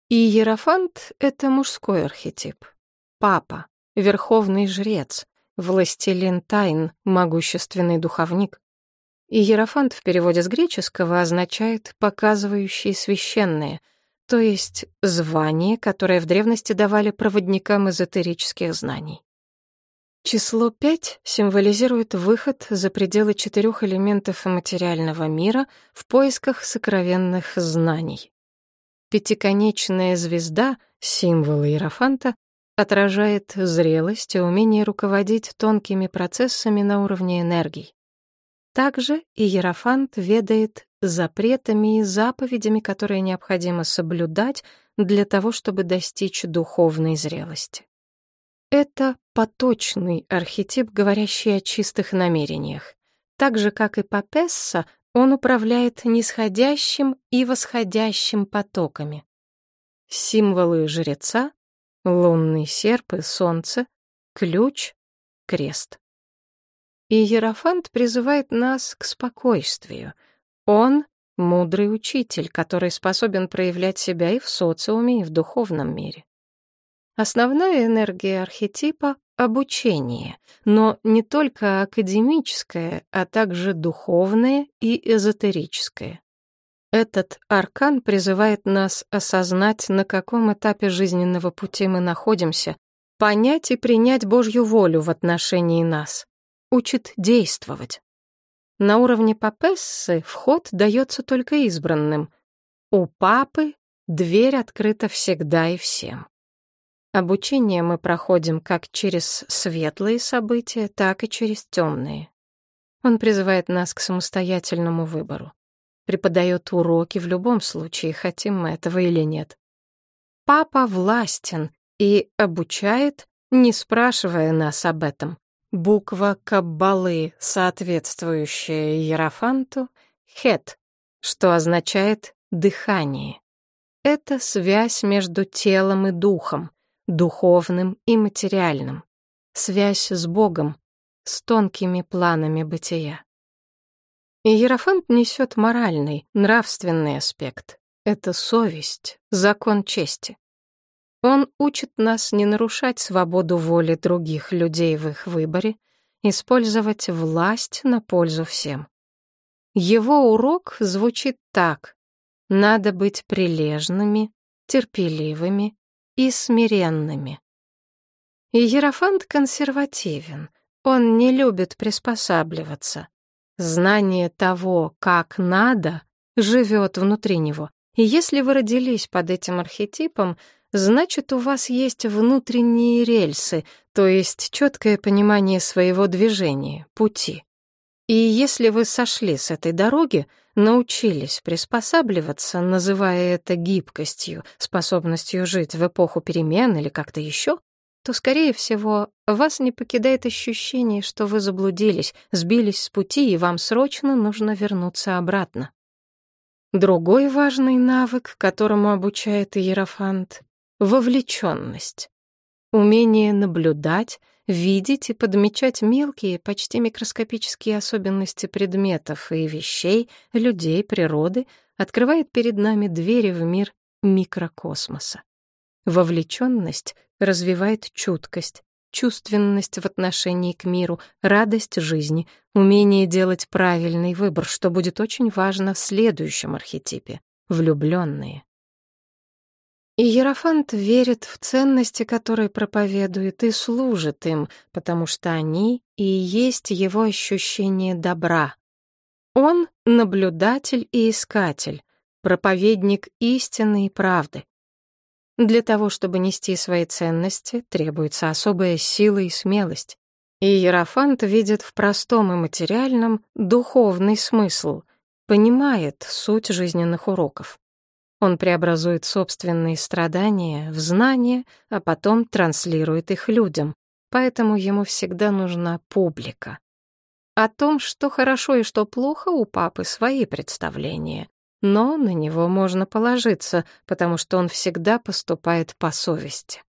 Иерофант — это мужской архетип. Папа, верховный жрец, властелин тайн, могущественный духовник. Иерофант в переводе с греческого означает «показывающий священное», то есть звание, которое в древности давали проводникам эзотерических знаний. Число 5 символизирует выход за пределы четырех элементов материального мира в поисках сокровенных знаний. Пятиконечная звезда, символ Иерофанта, отражает зрелость и умение руководить тонкими процессами на уровне энергий. Также Иерофант ведает запретами и заповедями, которые необходимо соблюдать для того, чтобы достичь духовной зрелости. Это поточный архетип, говорящий о чистых намерениях. Так же, как и Папесса, он управляет нисходящим и восходящим потоками. Символы жреца — лунный серп и солнце, ключ, крест. И Иерофант призывает нас к спокойствию. Он — мудрый учитель, который способен проявлять себя и в социуме, и в духовном мире. Основная энергия архетипа — обучение, но не только академическое, а также духовное и эзотерическое. Этот аркан призывает нас осознать, на каком этапе жизненного пути мы находимся, понять и принять Божью волю в отношении нас, учит действовать. На уровне папессы вход дается только избранным. У папы дверь открыта всегда и всем. Обучение мы проходим как через светлые события, так и через темные. Он призывает нас к самостоятельному выбору. Преподает уроки в любом случае, хотим мы этого или нет. Папа властен и обучает, не спрашивая нас об этом. Буква Каббалы, соответствующая Иерофанту, хет, что означает «дыхание». Это связь между телом и духом, духовным и материальным, связь с Богом, с тонкими планами бытия. Иерофант несет моральный, нравственный аспект. Это совесть, закон чести. Он учит нас не нарушать свободу воли других людей в их выборе, использовать власть на пользу всем. Его урок звучит так. Надо быть прилежными, терпеливыми и смиренными. Иерофант консервативен, он не любит приспосабливаться. Знание того, как надо, живет внутри него. И если вы родились под этим архетипом, значит, у вас есть внутренние рельсы, то есть четкое понимание своего движения, пути. И если вы сошли с этой дороги, научились приспосабливаться, называя это гибкостью, способностью жить в эпоху перемен или как-то еще, то, скорее всего, вас не покидает ощущение, что вы заблудились, сбились с пути, и вам срочно нужно вернуться обратно. Другой важный навык, которому обучает Иерофант — вовлеченность. Умение наблюдать, видеть и подмечать мелкие, почти микроскопические особенности предметов и вещей, людей, природы, открывает перед нами двери в мир микрокосмоса. Вовлеченность развивает чуткость, чувственность в отношении к миру, радость жизни, умение делать правильный выбор, что будет очень важно в следующем архетипе — влюбленные. Иерофант верит в ценности, которые проповедует, и служит им, потому что они и есть его ощущение добра. Он — наблюдатель и искатель, проповедник истины и правды. Для того, чтобы нести свои ценности, требуется особая сила и смелость. И Иерофант видит в простом и материальном духовный смысл, понимает суть жизненных уроков. Он преобразует собственные страдания в знания, а потом транслирует их людям, поэтому ему всегда нужна публика. О том, что хорошо и что плохо, у папы свои представления, но на него можно положиться, потому что он всегда поступает по совести.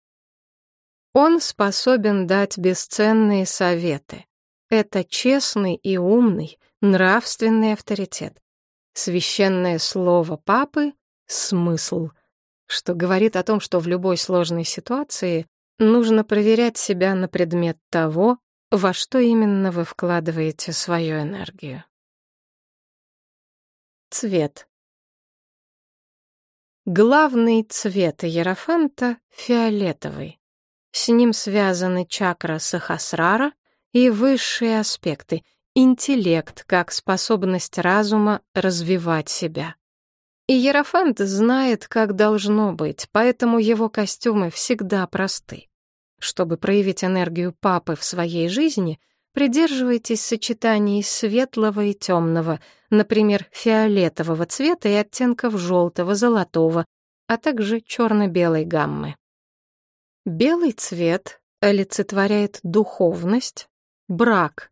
Он способен дать бесценные советы. Это честный и умный, нравственный авторитет. Священное слово папы — смысл, что говорит о том, что в любой сложной ситуации нужно проверять себя на предмет того, во что именно вы вкладываете свою энергию. Цвет. Главный цвет Иерофанта — фиолетовый. С ним связаны чакра Сахасрара и высшие аспекты — интеллект как способность разума развивать себя. Иерофант знает, как должно быть, поэтому его костюмы всегда просты. Чтобы проявить энергию папы в своей жизни, придерживайтесь сочетаний светлого и темного — например, фиолетового цвета и оттенков желтого, золотого, а также черно-белой гаммы. Белый цвет олицетворяет духовность, брак.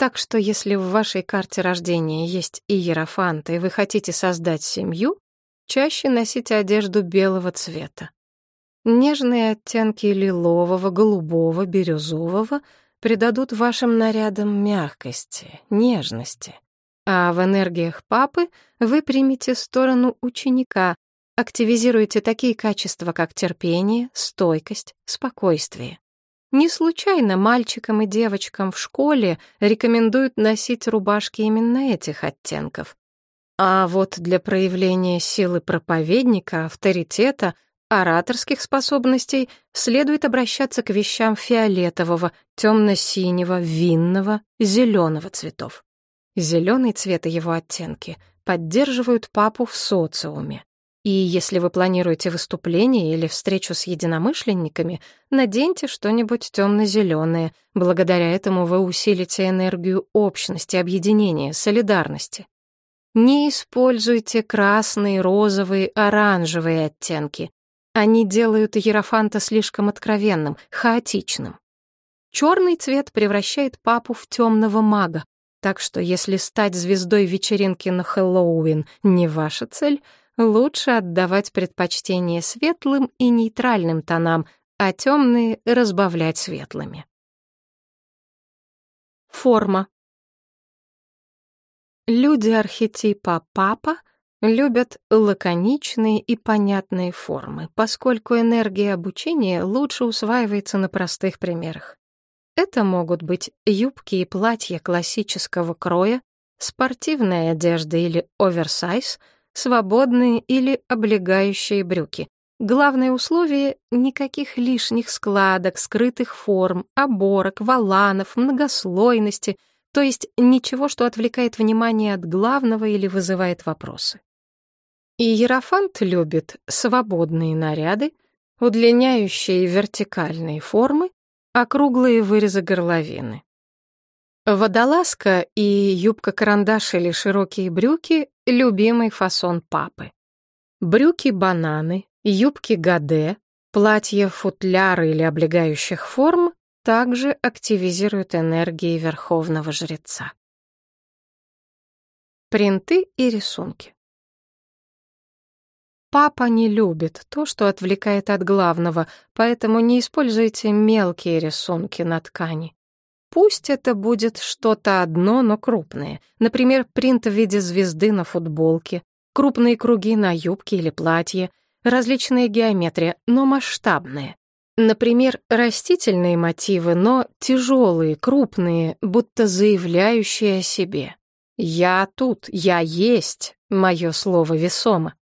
Так что если в вашей карте рождения есть иерофант, и вы хотите создать семью, чаще носите одежду белого цвета. Нежные оттенки лилового, голубого, бирюзового придадут вашим нарядам мягкости, нежности. А в энергиях папы вы примете сторону ученика, активизируете такие качества, как терпение, стойкость, спокойствие. Не случайно мальчикам и девочкам в школе рекомендуют носить рубашки именно этих оттенков. А вот для проявления силы проповедника, авторитета, ораторских способностей следует обращаться к вещам фиолетового, темно-синего, винного, зеленого цветов. Зеленый цвет и его оттенки поддерживают папу в социуме. И если вы планируете выступление или встречу с единомышленниками, наденьте что-нибудь темно-зеленое. Благодаря этому вы усилите энергию общности, объединения, солидарности. Не используйте красные, розовые, оранжевые оттенки. Они делают Ерофанта слишком откровенным, хаотичным. Черный цвет превращает папу в темного мага, так что если стать звездой вечеринки на Хэллоуин не ваша цель, лучше отдавать предпочтение светлым и нейтральным тонам, а темные разбавлять светлыми. Форма. Люди архетипа папа любят лаконичные и понятные формы, поскольку энергия обучения лучше усваивается на простых примерах. Это могут быть юбки и платья классического кроя, спортивная одежда или оверсайз, свободные или облегающие брюки. Главное условие — никаких лишних складок, скрытых форм, оборок, валанов, многослойности, то есть ничего, что отвлекает внимание от главного или вызывает вопросы. И Ерофант любит свободные наряды, удлиняющие вертикальные формы, округлые вырезы горловины. Водолазка и юбка-карандаш или широкие брюки — любимый фасон папы. Брюки-бананы, юбки-гаде, платья-футляры или облегающих форм также активизируют энергии верховного жреца. Принты и рисунки. Папа не любит то, что отвлекает от главного, поэтому не используйте мелкие рисунки на ткани. Пусть это будет что-то одно, но крупное. Например, принт в виде звезды на футболке, крупные круги на юбке или платье, различные геометрия, но масштабные. Например, растительные мотивы, но тяжелые, крупные, будто заявляющие о себе. «Я тут, я есть», мое слово весомо.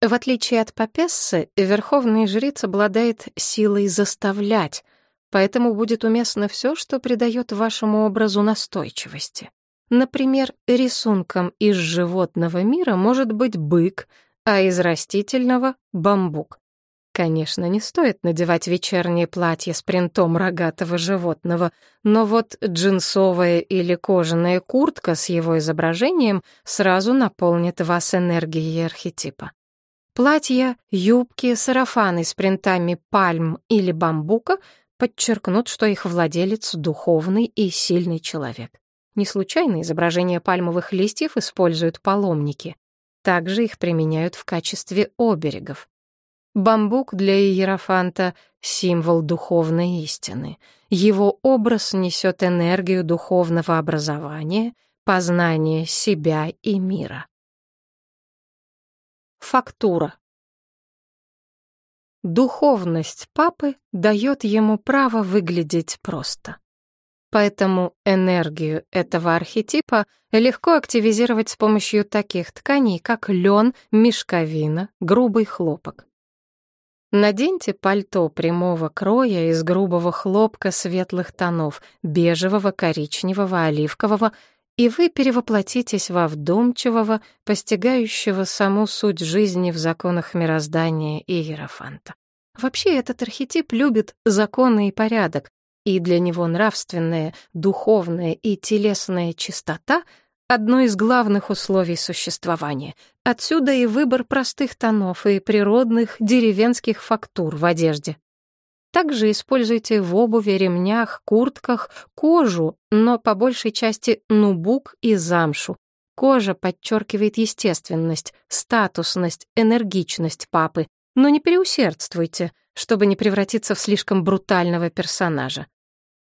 В отличие от Папессы, верховный жрец обладает силой заставлять, поэтому будет уместно все, что придает вашему образу настойчивости. Например, рисунком из животного мира может быть бык, а из растительного — бамбук. Конечно, не стоит надевать вечернее платье с принтом рогатого животного, но вот джинсовая или кожаная куртка с его изображением сразу наполнит вас энергией архетипа. Платья, юбки, сарафаны с принтами пальм или бамбука подчеркнут, что их владелец — духовный и сильный человек. Не случайно изображения пальмовых листьев используют паломники. Также их применяют в качестве оберегов. Бамбук для Иерофанта — символ духовной истины. Его образ несет энергию духовного образования, познания себя и мира. Фактура. Духовность папы дает ему право выглядеть просто. Поэтому энергию этого архетипа легко активизировать с помощью таких тканей, как лен, мешковина, грубый хлопок. Наденьте пальто прямого кроя из грубого хлопка светлых тонов, бежевого, коричневого, оливкового и вы перевоплотитесь во вдумчивого, постигающего саму суть жизни в законах мироздания Иерофанта. Вообще этот архетип любит законы и порядок, и для него нравственная, духовная и телесная чистота — одно из главных условий существования. Отсюда и выбор простых тонов и природных деревенских фактур в одежде. Также используйте в обуви, ремнях, куртках кожу, но по большей части нубук и замшу. Кожа подчеркивает естественность, статусность, энергичность папы, но не переусердствуйте, чтобы не превратиться в слишком брутального персонажа.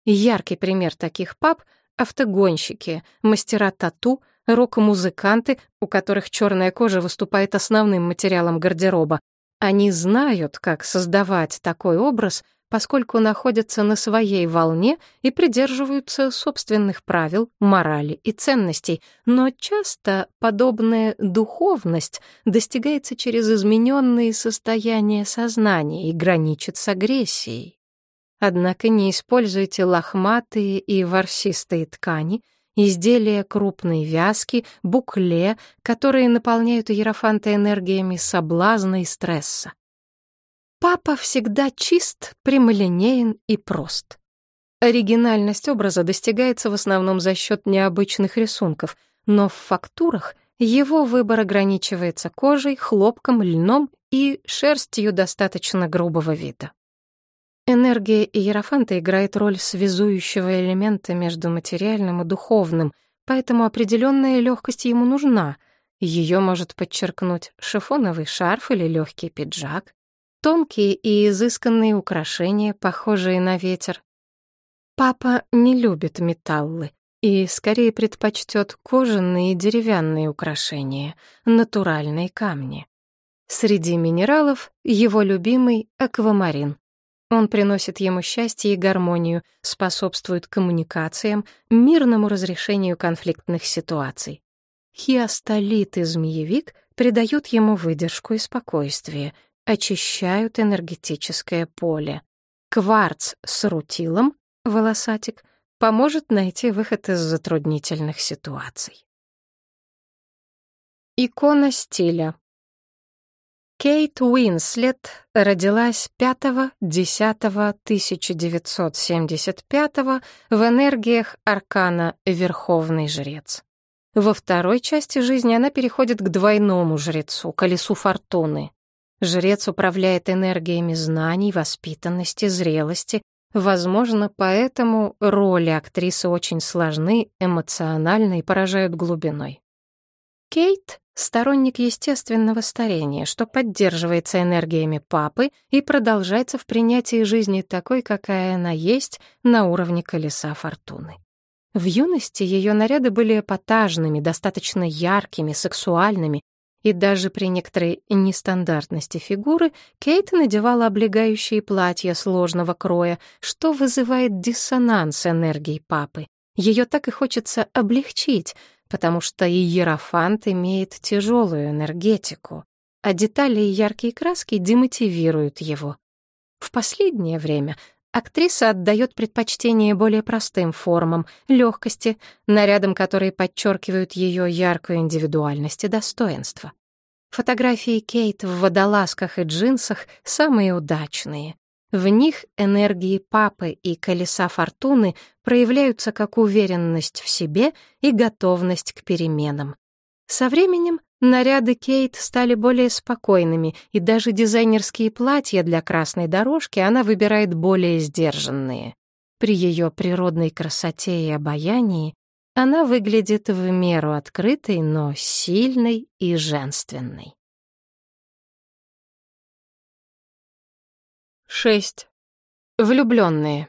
Яркий пример таких пап — автогонщики, мастера тату, рок-музыканты, у которых черная кожа выступает основным материалом гардероба, они знают, как создавать такой образ, поскольку находятся на своей волне и придерживаются собственных правил, морали и ценностей, но часто подобная духовность достигается через измененные состояния сознания и граничит с агрессией. Однако не используйте лохматые и ворсистые ткани, изделия крупной вязки, букле, которые наполняют Ерофанта энергиями соблазна и стресса. Папа всегда чист, прямолинеен и прост. Оригинальность образа достигается в основном за счет необычных рисунков, но в фактурах его выбор ограничивается кожей, хлопком, льном и шерстью достаточно грубого вида. Энергия Иерофанта играет роль связующего элемента между материальным и духовным, поэтому определенная легкость ему нужна. Ее может подчеркнуть шифоновый шарф или легкий пиджак, тонкие и изысканные украшения, похожие на ветер. Папа не любит металлы и скорее предпочтет кожаные и деревянные украшения, натуральные камни. Среди минералов его любимый — аквамарин. Он приносит ему счастье и гармонию, способствует коммуникациям, мирному разрешению конфликтных ситуаций. Хиостолит и змеевик придают ему выдержку и спокойствие, очищают энергетическое поле. Кварц с рутилом, волосатик, поможет найти выход из затруднительных ситуаций. Икона стиля. Кейт Уинслет родилась 5-10-1975 в энергиях аркана «Верховный жрец». Во второй части жизни она переходит к двойному жрецу, колесу фортуны. Жрец управляет энергиями знаний, воспитанности, зрелости. Возможно, поэтому роли актрисы очень сложны, эмоциональны и поражают глубиной. Кейт — сторонник естественного старения, что поддерживается энергиями папы и продолжается в принятии жизни такой, какая она есть, на уровне колеса фортуны. В юности ее наряды были эпатажными, достаточно яркими, сексуальными, и даже при некоторой нестандартности фигуры Кейт надевала облегающие платья сложного кроя, что вызывает диссонанс энергии папы. Ее так и хочется облегчить, потому что иерофант имеет тяжелую энергетику, а детали и яркие краски демотивируют его. В последнее время Актриса отдает предпочтение более простым формам, легкости, нарядам, которые подчеркивают ее яркую индивидуальность и достоинство. Фотографии Кейт в водолазках и джинсах самые удачные. В них энергии папы и колеса фортуны проявляются как уверенность в себе и готовность к переменам. Со временем Наряды Кейт стали более спокойными, и даже дизайнерские платья для красной дорожки она выбирает более сдержанные. При ее природной красоте и обаянии она выглядит в меру открытой, но сильной и женственной. 6. Влюбленные.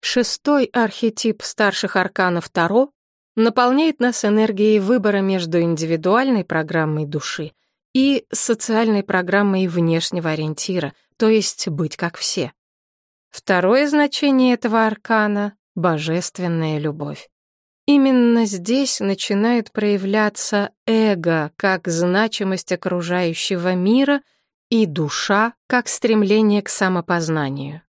Шестой архетип старших арканов Таро наполняет нас энергией выбора между индивидуальной программой души и социальной программой внешнего ориентира, то есть быть как все. Второе значение этого аркана — божественная любовь. Именно здесь начинает проявляться эго как значимость окружающего мира и душа как стремление к самопознанию.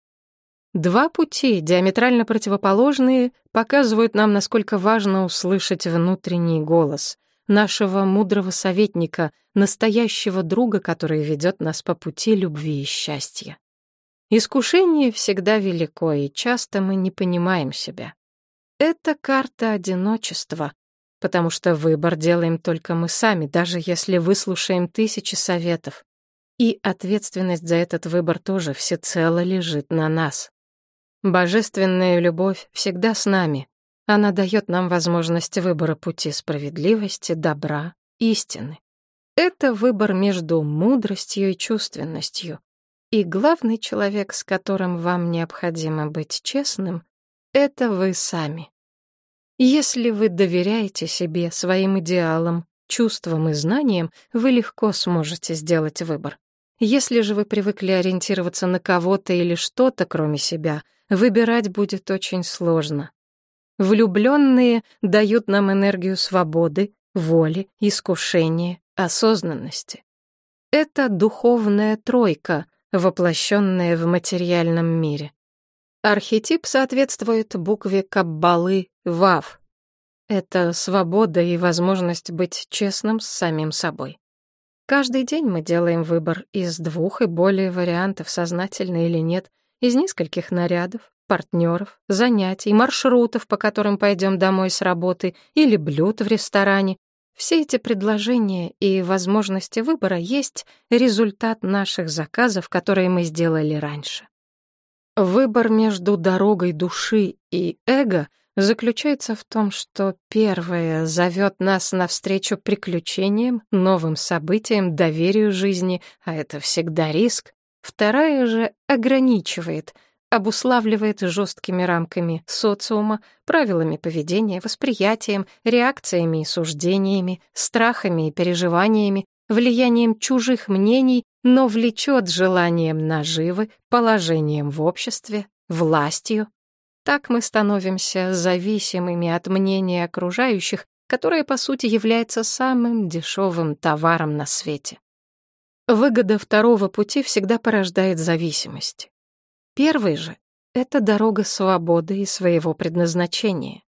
Два пути, диаметрально противоположные, показывают нам, насколько важно услышать внутренний голос, нашего мудрого советника, настоящего друга, который ведет нас по пути любви и счастья. Искушение всегда велико, и часто мы не понимаем себя. Это карта одиночества, потому что выбор делаем только мы сами, даже если выслушаем тысячи советов. И ответственность за этот выбор тоже всецело лежит на нас. Божественная любовь всегда с нами. Она дает нам возможность выбора пути справедливости, добра, истины. Это выбор между мудростью и чувственностью. И главный человек, с которым вам необходимо быть честным, это вы сами. Если вы доверяете себе, своим идеалам, чувствам и знаниям, вы легко сможете сделать выбор. Если же вы привыкли ориентироваться на кого-то или что-то, кроме себя — выбирать будет очень сложно. Влюбленные дают нам энергию свободы, воли, искушения, осознанности. Это духовная тройка, воплощенная в материальном мире. Архетип соответствует букве Каббалы «Вав». Это свобода и возможность быть честным с самим собой. Каждый день мы делаем выбор из двух и более вариантов, сознательно или нет, из нескольких нарядов, партнеров, занятий, маршрутов, по которым пойдем домой с работы, или блюд в ресторане. Все эти предложения и возможности выбора есть результат наших заказов, которые мы сделали раньше. Выбор между дорогой души и эго заключается в том, что первое зовет нас навстречу приключениям, новым событиям, доверию жизни, а это всегда риск. Вторая же ограничивает, обуславливает жесткими рамками социума, правилами поведения, восприятием, реакциями и суждениями, страхами и переживаниями, влиянием чужих мнений, но влечет желанием наживы, положением в обществе, властью. Так мы становимся зависимыми от мнения окружающих, которое, по сути, является самым дешевым товаром на свете. Выгода второго пути всегда порождает зависимость. Первый же — это дорога свободы и своего предназначения.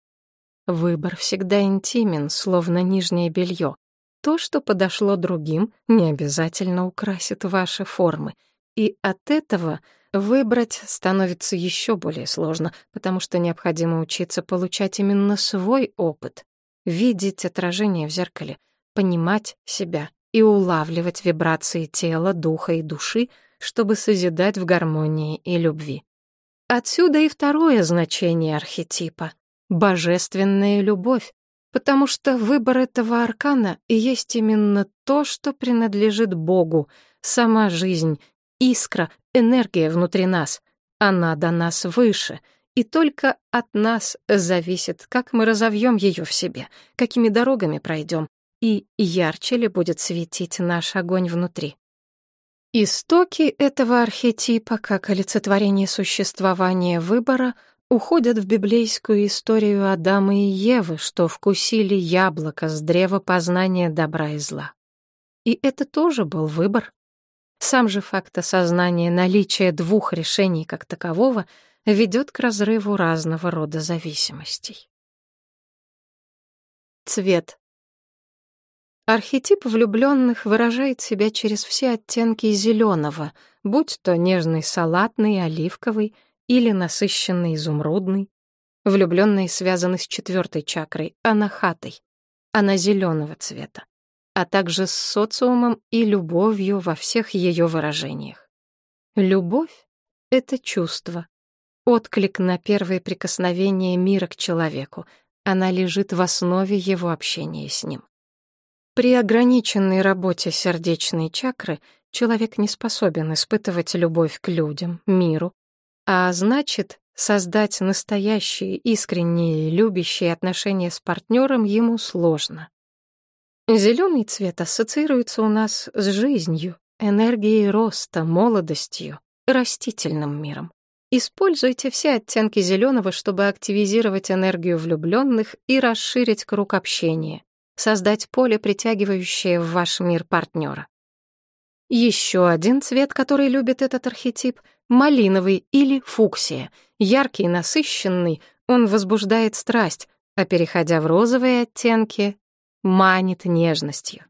Выбор всегда интимен, словно нижнее белье. То, что подошло другим, не обязательно украсит ваши формы. И от этого выбрать становится еще более сложно, потому что необходимо учиться получать именно свой опыт, видеть отражение в зеркале, понимать себя и улавливать вибрации тела, духа и души, чтобы созидать в гармонии и любви. Отсюда и второе значение архетипа — божественная любовь, потому что выбор этого аркана и есть именно то, что принадлежит Богу, сама жизнь, искра, энергия внутри нас. Она до нас выше, и только от нас зависит, как мы разовьем ее в себе, какими дорогами пройдем, и ярче ли будет светить наш огонь внутри. Истоки этого архетипа, как олицетворение существования выбора — уходят в библейскую историю Адама и Евы, что вкусили яблоко с древа познания добра и зла. И это тоже был выбор. Сам же факт осознания наличия двух решений как такового ведет к разрыву разного рода зависимостей. Цвет. Архетип влюбленных выражает себя через все оттенки зеленого, будь то нежный салатный, оливковый — или насыщенный изумрудный. Влюбленные связаны с четвертой чакрой, анахатой. Она зеленого цвета, а также с социумом и любовью во всех ее выражениях. Любовь — это чувство, отклик на первое прикосновение мира к человеку. Она лежит в основе его общения с ним. При ограниченной работе сердечной чакры человек не способен испытывать любовь к людям, миру, а значит, создать настоящие, искренние, любящие отношения с партнером ему сложно. Зеленый цвет ассоциируется у нас с жизнью, энергией роста, молодостью, растительным миром. Используйте все оттенки зеленого, чтобы активизировать энергию влюбленных и расширить круг общения, создать поле, притягивающее в ваш мир партнера. Еще один цвет, который любит этот архетип — малиновый или фуксия. Яркий, насыщенный, он возбуждает страсть, а переходя в розовые оттенки, манит нежностью.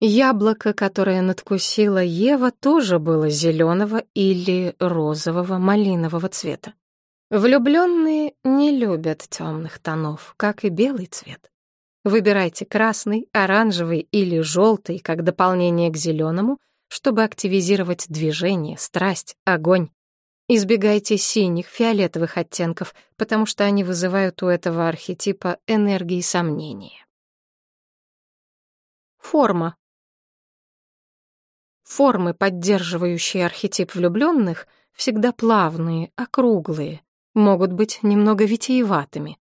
Яблоко, которое надкусила Ева, тоже было зеленого или розового малинового цвета. Влюбленные не любят темных тонов, как и белый цвет. Выбирайте красный, оранжевый или желтый как дополнение к зеленому, чтобы активизировать движение, страсть, огонь. Избегайте синих, фиолетовых оттенков, потому что они вызывают у этого архетипа энергии сомнения. Форма. Формы, поддерживающие архетип влюбленных, всегда плавные, округлые, могут быть немного витиеватыми.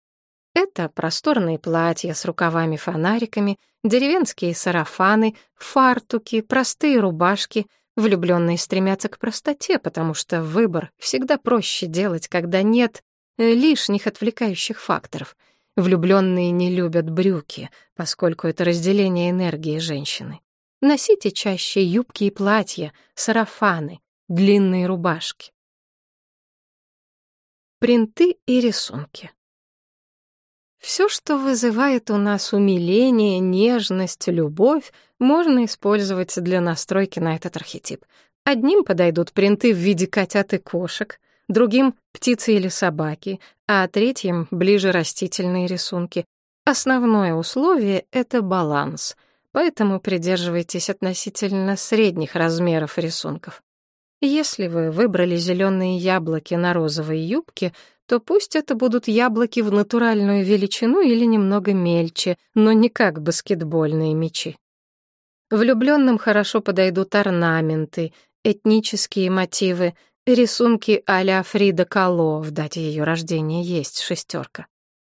Это просторные платья с рукавами-фонариками, деревенские сарафаны, фартуки, простые рубашки. Влюбленные стремятся к простоте, потому что выбор всегда проще делать, когда нет э, лишних отвлекающих факторов. Влюбленные не любят брюки, поскольку это разделение энергии женщины. Носите чаще юбки и платья, сарафаны, длинные рубашки. Принты и рисунки. Все, что вызывает у нас умиление, нежность, любовь, можно использовать для настройки на этот архетип. Одним подойдут принты в виде котят и кошек, другим — птицы или собаки, а третьим — ближе растительные рисунки. Основное условие — это баланс, поэтому придерживайтесь относительно средних размеров рисунков. Если вы выбрали зеленые яблоки на розовой юбке, то пусть это будут яблоки в натуральную величину или немного мельче, но не как баскетбольные мячи. Влюбленным хорошо подойдут орнаменты, этнические мотивы, рисунки а-ля Фрида Кало, в дате ее рождения есть шестерка.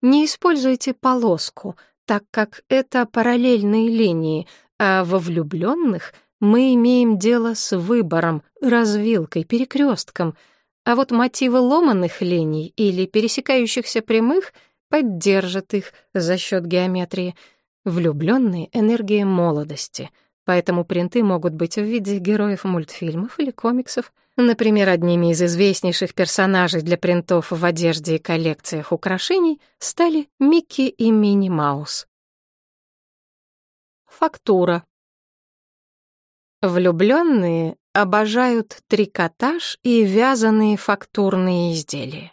Не используйте полоску, так как это параллельные линии, а во влюбленных мы имеем дело с выбором, развилкой, перекрестком, а вот мотивы ломаных линий или пересекающихся прямых поддержат их за счет геометрии. Влюбленные — энергия молодости, поэтому принты могут быть в виде героев мультфильмов или комиксов. Например, одними из известнейших персонажей для принтов в одежде и коллекциях украшений стали Микки и Мини Маус. Фактура Влюбленные обожают трикотаж и вязаные фактурные изделия.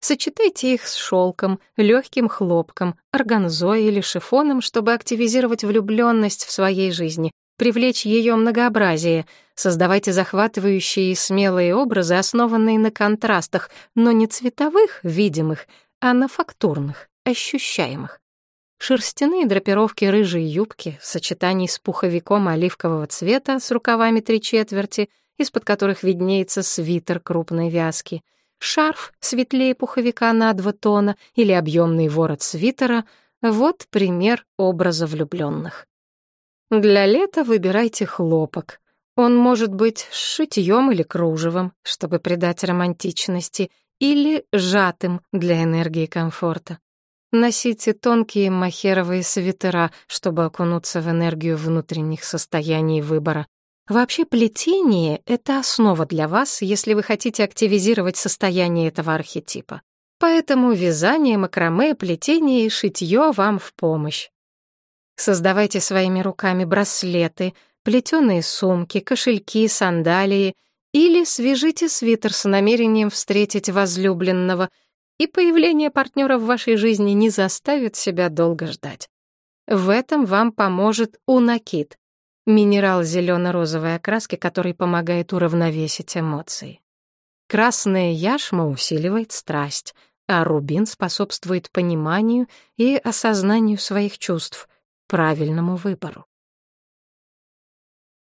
Сочетайте их с шелком, легким хлопком, органзой или шифоном, чтобы активизировать влюбленность в своей жизни, привлечь ее многообразие. Создавайте захватывающие и смелые образы, основанные на контрастах, но не цветовых, видимых, а на фактурных, ощущаемых. Шерстяные драпировки рыжей юбки в сочетании с пуховиком оливкового цвета с рукавами три четверти, из-под которых виднеется свитер крупной вязки, шарф светлее пуховика на два тона или объемный ворот свитера — вот пример образа влюбленных. Для лета выбирайте хлопок. Он может быть с шитьем или кружевом, чтобы придать романтичности, или сжатым для энергии комфорта. Носите тонкие махеровые свитера, чтобы окунуться в энергию внутренних состояний выбора. Вообще плетение — это основа для вас, если вы хотите активизировать состояние этого архетипа. Поэтому вязание, макраме, плетение и шитье вам в помощь. Создавайте своими руками браслеты, плетеные сумки, кошельки, сандалии или свяжите свитер с намерением встретить возлюбленного — и появление партнера в вашей жизни не заставит себя долго ждать. В этом вам поможет унакит, минерал зелено-розовой окраски, который помогает уравновесить эмоции. Красная яшма усиливает страсть, а рубин способствует пониманию и осознанию своих чувств, правильному выбору.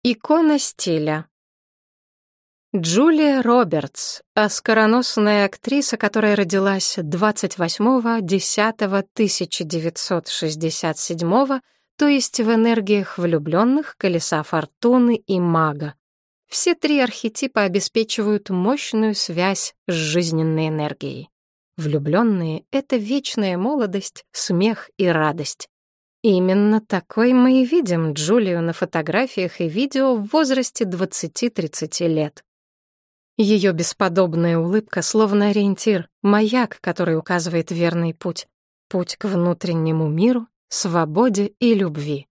Икона стиля. Джулия Робертс, оскароносная актриса, которая родилась 28.10.1967, то есть в энергиях влюбленных, колеса фортуны и мага. Все три архетипа обеспечивают мощную связь с жизненной энергией. Влюбленные — это вечная молодость, смех и радость. Именно такой мы и видим Джулию на фотографиях и видео в возрасте 20-30 лет. Ее бесподобная улыбка словно ориентир, маяк, который указывает верный путь. Путь к внутреннему миру, свободе и любви.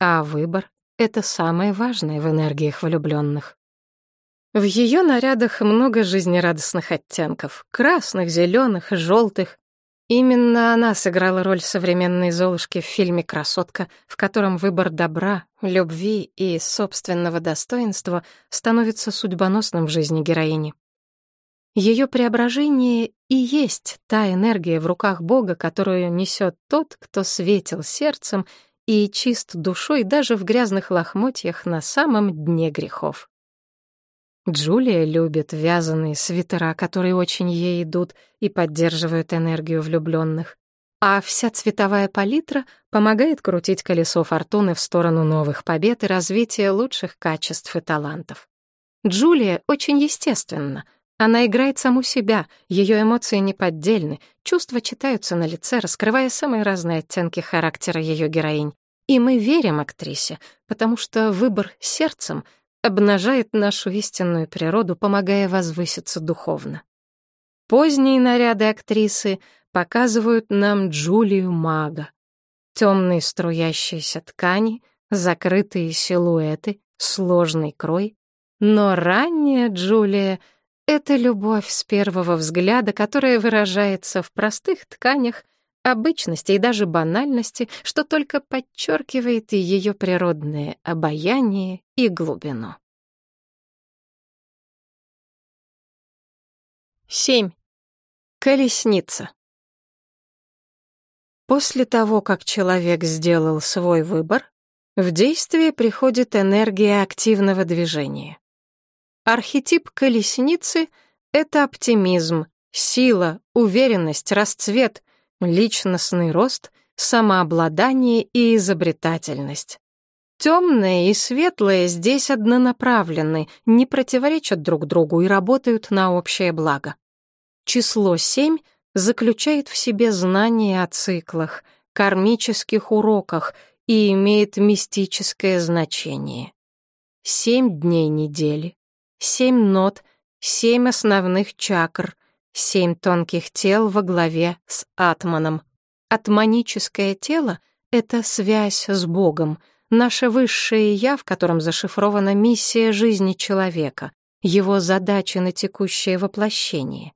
А выбор — это самое важное в энергиях влюбленных. В ее нарядах много жизнерадостных оттенков — красных, зеленых, желтых, Именно она сыграла роль современной Золушки в фильме «Красотка», в котором выбор добра, любви и собственного достоинства становится судьбоносным в жизни героини. Ее преображение и есть та энергия в руках Бога, которую несет тот, кто светил сердцем и чист душой даже в грязных лохмотьях на самом дне грехов. Джулия любит вязаные свитера, которые очень ей идут и поддерживают энергию влюбленных. А вся цветовая палитра помогает крутить колесо фортуны в сторону новых побед и развития лучших качеств и талантов. Джулия очень естественна. Она играет саму себя, ее эмоции неподдельны, чувства читаются на лице, раскрывая самые разные оттенки характера ее героинь. И мы верим актрисе, потому что выбор сердцем — обнажает нашу истинную природу, помогая возвыситься духовно. Поздние наряды актрисы показывают нам Джулию Мага. Темные струящиеся ткани, закрытые силуэты, сложный крой. Но ранняя Джулия — это любовь с первого взгляда, которая выражается в простых тканях, обычности и даже банальности, что только подчеркивает и ее природное обаяние и глубину. 7. Колесница. После того, как человек сделал свой выбор, в действие приходит энергия активного движения. Архетип колесницы — это оптимизм, сила, уверенность, расцвет, личностный рост, самообладание и изобретательность. Темное и светлое здесь однонаправленны, не противоречат друг другу и работают на общее благо. Число семь заключает в себе знание о циклах, кармических уроках и имеет мистическое значение. Семь дней недели, семь нот, семь основных чакр, семь тонких тел во главе с атманом. Атманическое тело — это связь с Богом — наше высшее «я», в котором зашифрована миссия жизни человека, его задачи на текущее воплощение.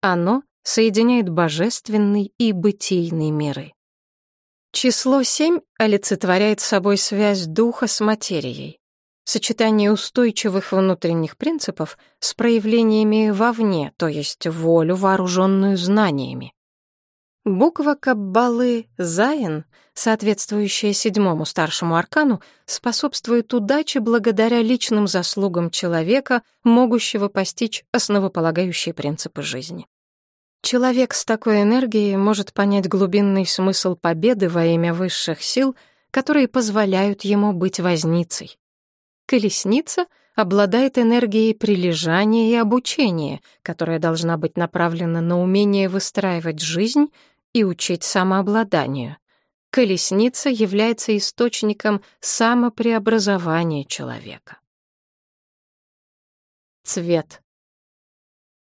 Оно соединяет божественный и бытийный миры. Число семь олицетворяет собой связь духа с материей, сочетание устойчивых внутренних принципов с проявлениями вовне, то есть волю, вооруженную знаниями. Буква Каббалы «Заин», соответствующая седьмому старшему аркану, способствует удаче благодаря личным заслугам человека, могущего постичь основополагающие принципы жизни. Человек с такой энергией может понять глубинный смысл победы во имя высших сил, которые позволяют ему быть возницей. Колесница обладает энергией прилежания и обучения, которая должна быть направлена на умение выстраивать жизнь и учить самообладанию. Колесница является источником самопреобразования человека. Цвет.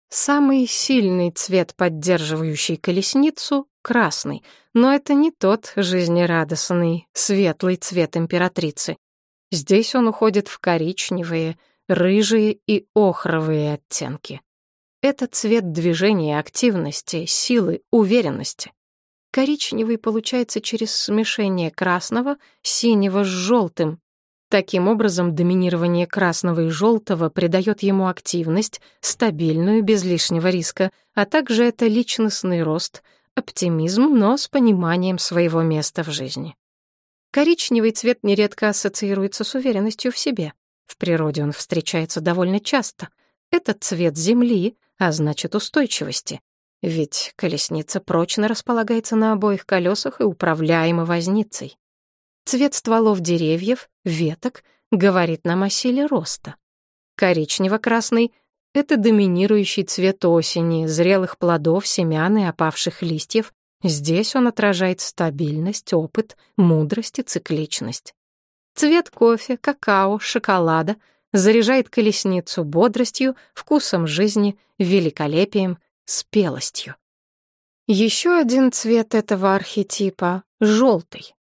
Самый сильный цвет, поддерживающий колесницу — красный, но это не тот жизнерадостный, светлый цвет императрицы. Здесь он уходит в коричневые, рыжие и охровые оттенки. Это цвет движения, активности, силы, уверенности. Коричневый получается через смешение красного, синего с желтым. Таким образом, доминирование красного и желтого придает ему активность, стабильную, без лишнего риска, а также это личностный рост, оптимизм, но с пониманием своего места в жизни. Коричневый цвет нередко ассоциируется с уверенностью в себе. В природе он встречается довольно часто. Это цвет земли, а значит устойчивости. Ведь колесница прочно располагается на обоих колесах и управляема возницей. Цвет стволов деревьев, веток, говорит нам о силе роста. Коричнево-красный — это доминирующий цвет осени, зрелых плодов, семян и опавших листьев. Здесь он отражает стабильность, опыт, мудрость и цикличность. Цвет кофе, какао, шоколада — заряжает колесницу бодростью, вкусом жизни, великолепием, спелостью. Еще один цвет этого архетипа — желтый.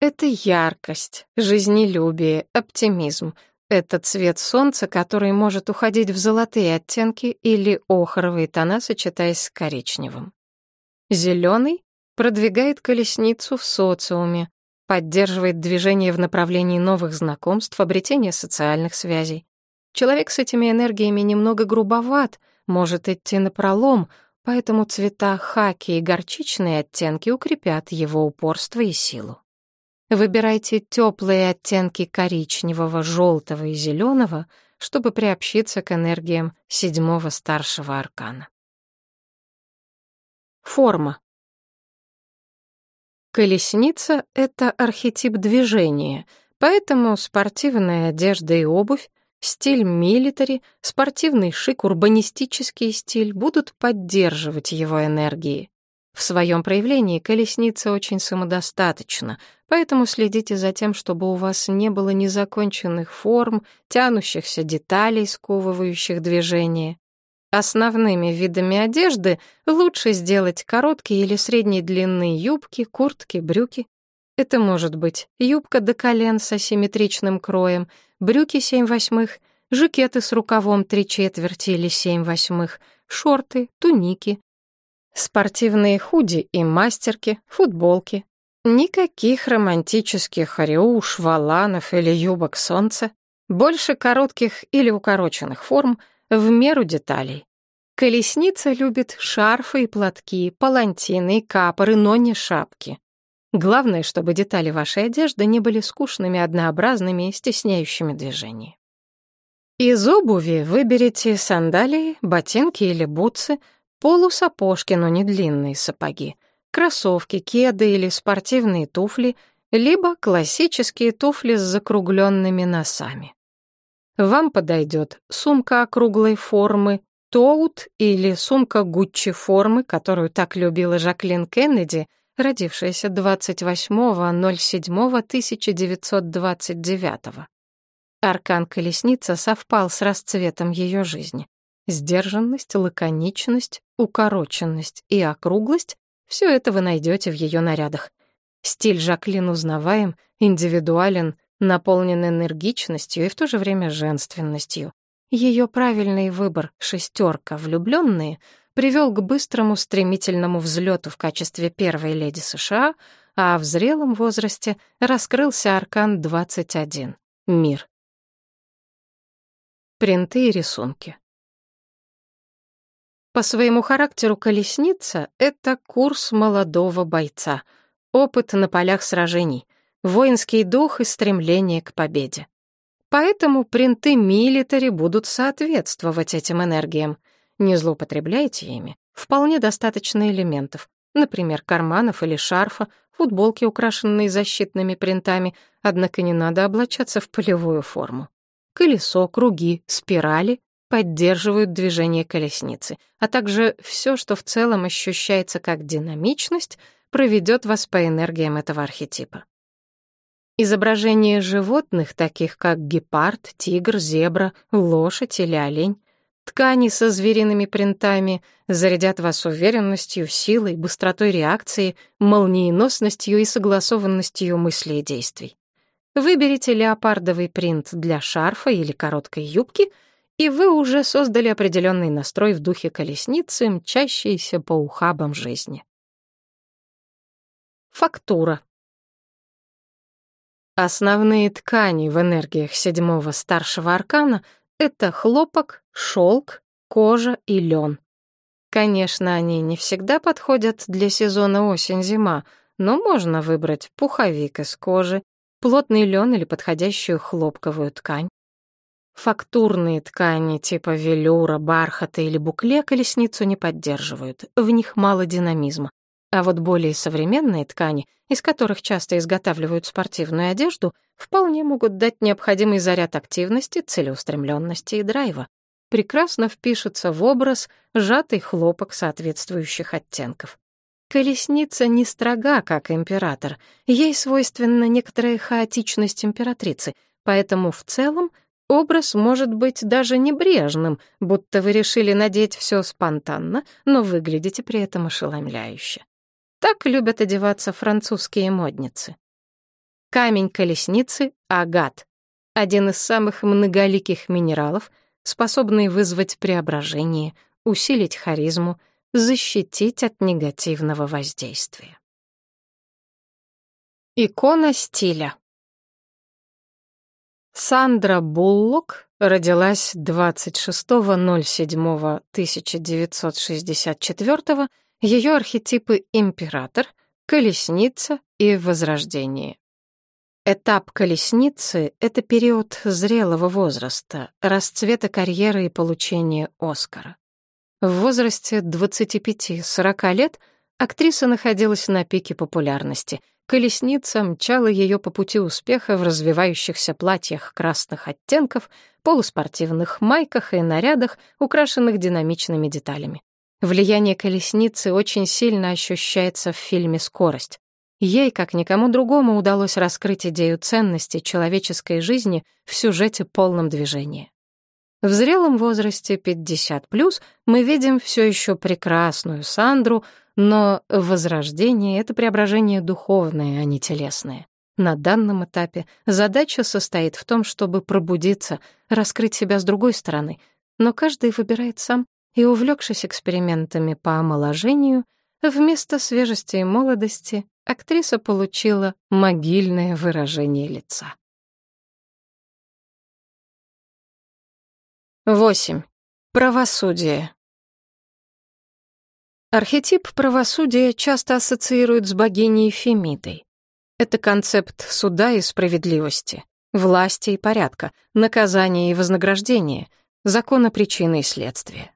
Это яркость, жизнелюбие, оптимизм. Это цвет солнца, который может уходить в золотые оттенки или охровые тона, сочетаясь с коричневым. Зеленый продвигает колесницу в социуме, поддерживает движение в направлении новых знакомств, обретения социальных связей. Человек с этими энергиями немного грубоват, может идти на пролом, поэтому цвета хаки и горчичные оттенки укрепят его упорство и силу. Выбирайте теплые оттенки коричневого, желтого и зеленого, чтобы приобщиться к энергиям седьмого старшего аркана. Форма. Колесница — это архетип движения, поэтому спортивная одежда и обувь, стиль милитари, спортивный шик, урбанистический стиль будут поддерживать его энергии. В своем проявлении колесница очень самодостаточна, поэтому следите за тем, чтобы у вас не было незаконченных форм, тянущихся деталей, сковывающих движение. Основными видами одежды лучше сделать короткие или средней длины юбки, куртки, брюки. Это может быть юбка до колен с асимметричным кроем, брюки 7 восьмых, жакеты с рукавом 3 четверти или 7 восьмых, шорты, туники, спортивные худи и мастерки, футболки. Никаких романтических рюш, валанов или юбок солнца, больше коротких или укороченных форм — в меру деталей. Колесница любит шарфы и платки, палантины и капоры, но не шапки. Главное, чтобы детали вашей одежды не были скучными, однообразными и стесняющими движение. Из обуви выберите сандалии, ботинки или бутсы, полусапожки, но не длинные сапоги, кроссовки, кеды или спортивные туфли, либо классические туфли с закругленными носами. Вам подойдет сумка округлой формы, тоут или сумка Гуччи формы, которую так любила Жаклин Кеннеди, родившаяся 28.07.1929. Аркан колесница совпал с расцветом ее жизни. Сдержанность, лаконичность, укороченность и округлость — все это вы найдете в ее нарядах. Стиль Жаклин узнаваем, индивидуален, наполнен энергичностью и в то же время женственностью. Ее правильный выбор «шестерка влюбленные» привел к быстрому стремительному взлету в качестве первой леди США, а в зрелом возрасте раскрылся аркан 21 — мир. Принты и рисунки. По своему характеру колесница — это курс молодого бойца, опыт на полях сражений — воинский дух и стремление к победе. Поэтому принты милитари будут соответствовать этим энергиям. Не злоупотребляйте ими. Вполне достаточно элементов. Например, карманов или шарфа, футболки, украшенные защитными принтами, однако не надо облачаться в полевую форму. Колесо, круги, спирали поддерживают движение колесницы, а также все, что в целом ощущается как динамичность, проведет вас по энергиям этого архетипа. Изображения животных, таких как гепард, тигр, зебра, лошадь или олень, ткани со звериными принтами зарядят вас уверенностью, силой, быстротой реакции, молниеносностью и согласованностью мыслей и действий. Выберите леопардовый принт для шарфа или короткой юбки, и вы уже создали определенный настрой в духе колесницы, мчащейся по ухабам жизни. Фактура. Основные ткани в энергиях седьмого старшего аркана — это хлопок, шелк, кожа и лен. Конечно, они не всегда подходят для сезона осень-зима, но можно выбрать пуховик из кожи, плотный лен или подходящую хлопковую ткань. Фактурные ткани типа велюра, бархата или букле колесницу не поддерживают, в них мало динамизма. А вот более современные ткани, из которых часто изготавливают спортивную одежду, вполне могут дать необходимый заряд активности, целеустремленности и драйва. Прекрасно впишется в образ сжатый хлопок соответствующих оттенков. Колесница не строга, как император. Ей свойственна некоторая хаотичность императрицы, поэтому в целом образ может быть даже небрежным, будто вы решили надеть все спонтанно, но выглядите при этом ошеломляюще. Так любят одеваться французские модницы. Камень колесницы — агат, один из самых многоликих минералов, способный вызвать преображение, усилить харизму, защитить от негативного воздействия. Икона стиля. Сандра Буллок родилась 26.07.1964 ее архетипы император, колесница и возрождение. Этап колесницы — это период зрелого возраста, расцвета карьеры и получения Оскара. В возрасте 25-40 лет актриса находилась на пике популярности. Колесница мчала ее по пути успеха в развивающихся платьях красных оттенков, полуспортивных майках и нарядах, украшенных динамичными деталями. Влияние колесницы очень сильно ощущается в фильме «Скорость». Ей, как никому другому, удалось раскрыть идею ценности человеческой жизни в сюжете полном движения. В зрелом возрасте 50+, мы видим все еще прекрасную Сандру, но возрождение — это преображение духовное, а не телесное. На данном этапе задача состоит в том, чтобы пробудиться, раскрыть себя с другой стороны, но каждый выбирает сам, и, увлекшись экспериментами по омоложению, вместо свежести и молодости актриса получила могильное выражение лица. 8. Правосудие. Архетип правосудия часто ассоциируют с богиней Фемидой. Это концепт суда и справедливости, власти и порядка, наказания и вознаграждения, закона причины и следствия.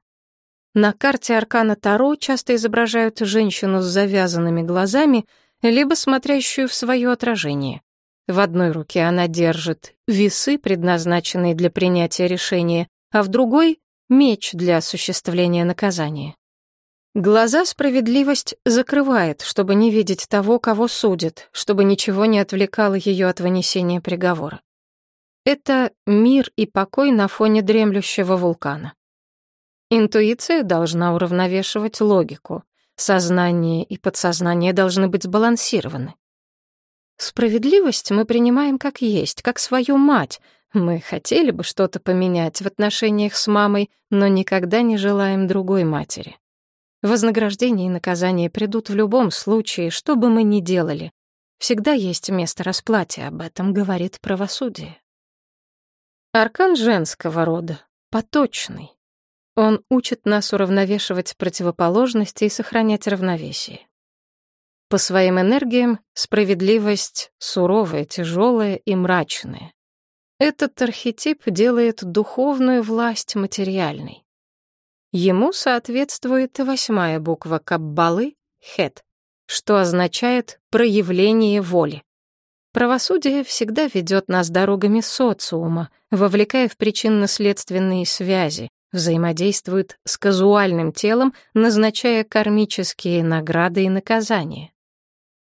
На карте аркана Таро часто изображают женщину с завязанными глазами, либо смотрящую в свое отражение. В одной руке она держит весы, предназначенные для принятия решения, а в другой — меч для осуществления наказания. Глаза справедливость закрывает, чтобы не видеть того, кого судят, чтобы ничего не отвлекало ее от вынесения приговора. Это мир и покой на фоне дремлющего вулкана. Интуиция должна уравновешивать логику. Сознание и подсознание должны быть сбалансированы. Справедливость мы принимаем как есть, как свою мать, мы хотели бы что-то поменять в отношениях с мамой, но никогда не желаем другой матери. Вознаграждение и наказание придут в любом случае, что бы мы ни делали. Всегда есть место расплате, об этом говорит правосудие. Аркан женского рода, поточный. Он учит нас уравновешивать противоположности и сохранять равновесие. По своим энергиям справедливость суровая, тяжелая и мрачная. Этот архетип делает духовную власть материальной. Ему соответствует восьмая буква Каббалы — Хет, что означает «проявление воли». Правосудие всегда ведет нас дорогами социума, вовлекая в причинно-следственные связи, взаимодействует с казуальным телом, назначая кармические награды и наказания.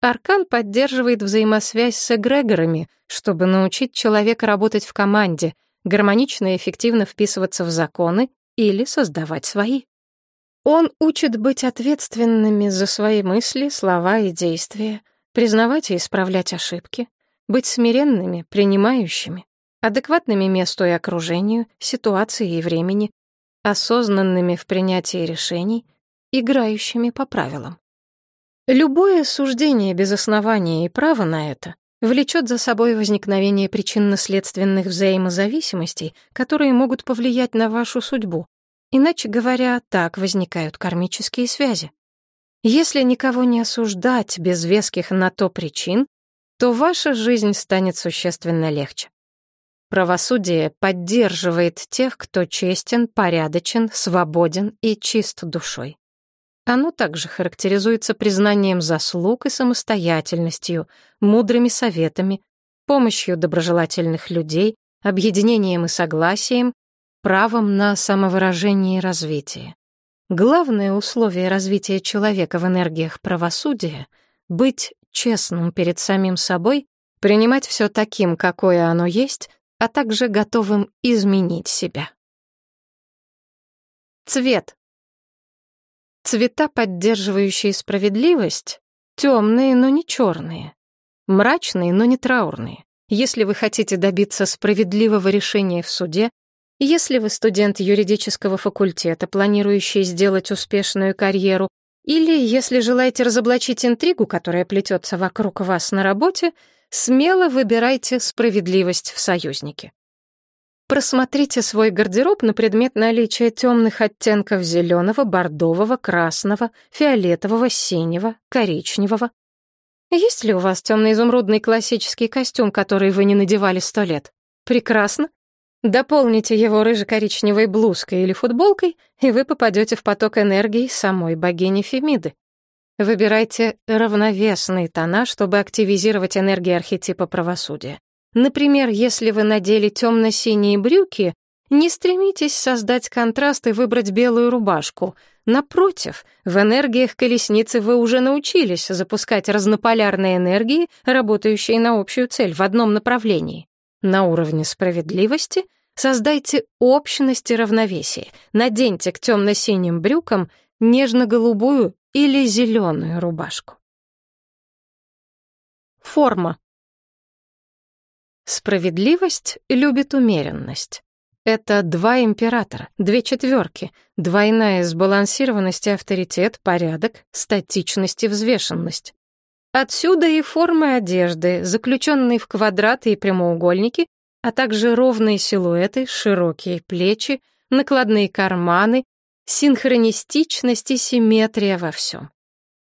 Аркан поддерживает взаимосвязь с эгрегорами, чтобы научить человека работать в команде, гармонично и эффективно вписываться в законы или создавать свои. Он учит быть ответственными за свои мысли, слова и действия, признавать и исправлять ошибки, быть смиренными, принимающими, адекватными месту и окружению, ситуации и времени, осознанными в принятии решений, играющими по правилам. Любое суждение без основания и права на это влечет за собой возникновение причинно-следственных взаимозависимостей, которые могут повлиять на вашу судьбу. Иначе говоря, так возникают кармические связи. Если никого не осуждать без веских на то причин, то ваша жизнь станет существенно легче. Правосудие поддерживает тех, кто честен, порядочен, свободен и чист душой. Оно также характеризуется признанием заслуг и самостоятельностью, мудрыми советами, помощью доброжелательных людей, объединением и согласием, правом на самовыражение и развитие. Главное условие развития человека в энергиях правосудия — быть честным перед самим собой, принимать все таким, какое оно есть, а также готовым изменить себя. Цвет. Цвета, поддерживающие справедливость, темные, но не черные, мрачные, но не траурные. Если вы хотите добиться справедливого решения в суде, если вы студент юридического факультета, планирующий сделать успешную карьеру, или если желаете разоблачить интригу, которая плетется вокруг вас на работе, смело выбирайте справедливость в союзнике. Просмотрите свой гардероб на предмет наличия темных оттенков зеленого, бордового, красного, фиолетового, синего, коричневого. Есть ли у вас темно-изумрудный классический костюм, который вы не надевали сто лет? Прекрасно. Дополните его рыже-коричневой блузкой или футболкой, и вы попадете в поток энергии самой богини Фемиды. Выбирайте равновесные тона, чтобы активизировать энергию архетипа правосудия. Например, если вы надели темно-синие брюки, не стремитесь создать контраст и выбрать белую рубашку. Напротив, в энергиях колесницы вы уже научились запускать разнополярные энергии, работающие на общую цель в одном направлении. На уровне справедливости Создайте общность и равновесие. Наденьте к темно-синим брюкам нежно-голубую или зеленую рубашку. Форма. Справедливость любит умеренность. Это два императора, две четверки, двойная сбалансированность и авторитет, порядок, статичность и взвешенность. Отсюда и формы одежды, заключенные в квадраты и прямоугольники, а также ровные силуэты, широкие плечи, накладные карманы, синхронистичность и симметрия во всем.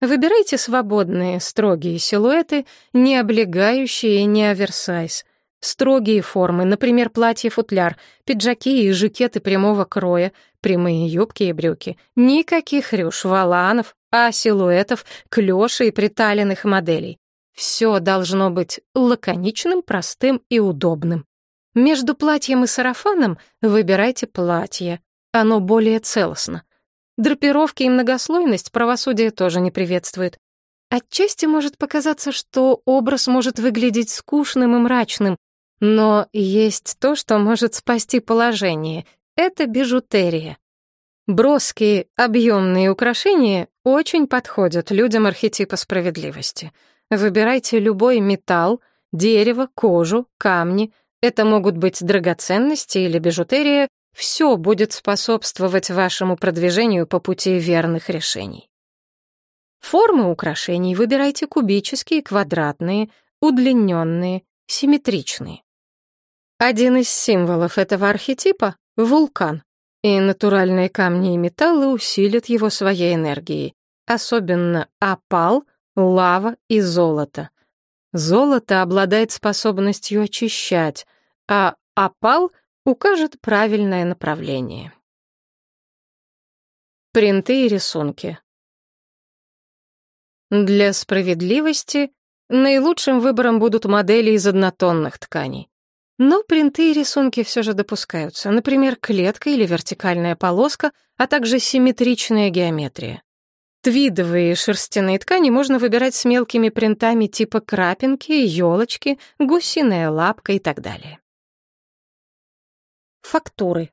Выбирайте свободные, строгие силуэты, не облегающие не оверсайз. Строгие формы, например, платье-футляр, пиджаки и жакеты прямого кроя, прямые юбки и брюки. Никаких рюш, валанов, а силуэтов, клёши и приталенных моделей. Все должно быть лаконичным, простым и удобным. Между платьем и сарафаном выбирайте платье. Оно более целостно. Драпировки и многослойность правосудие тоже не приветствует. Отчасти может показаться, что образ может выглядеть скучным и мрачным, но есть то, что может спасти положение. Это бижутерия. Броские, объемные украшения очень подходят людям архетипа справедливости. Выбирайте любой металл, дерево, кожу, камни. Это могут быть драгоценности или бижутерия, все будет способствовать вашему продвижению по пути верных решений. Формы украшений выбирайте кубические, квадратные, удлиненные, симметричные. Один из символов этого архетипа — вулкан, и натуральные камни и металлы усилят его своей энергией, особенно опал, лава и золото. Золото обладает способностью очищать, а опал укажет правильное направление. Принты и рисунки. Для справедливости наилучшим выбором будут модели из однотонных тканей. Но принты и рисунки все же допускаются, например, клетка или вертикальная полоска, а также симметричная геометрия. Твидовые шерстяные ткани можно выбирать с мелкими принтами типа крапинки, елочки, гусиная лапка и так далее. Фактуры.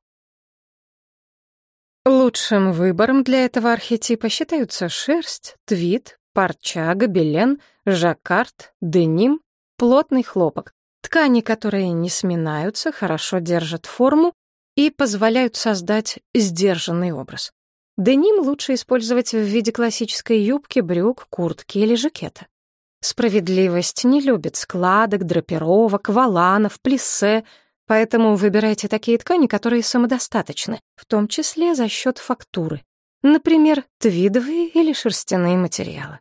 Лучшим выбором для этого архетипа считаются шерсть, твид, парча, гобелен, жаккард, деним, плотный хлопок. Ткани, которые не сминаются, хорошо держат форму и позволяют создать сдержанный образ. Деним лучше использовать в виде классической юбки, брюк, куртки или жакета. Справедливость не любит складок, драпировок, валанов, плиссе, Поэтому выбирайте такие ткани, которые самодостаточны, в том числе за счет фактуры. Например, твидовые или шерстяные материалы.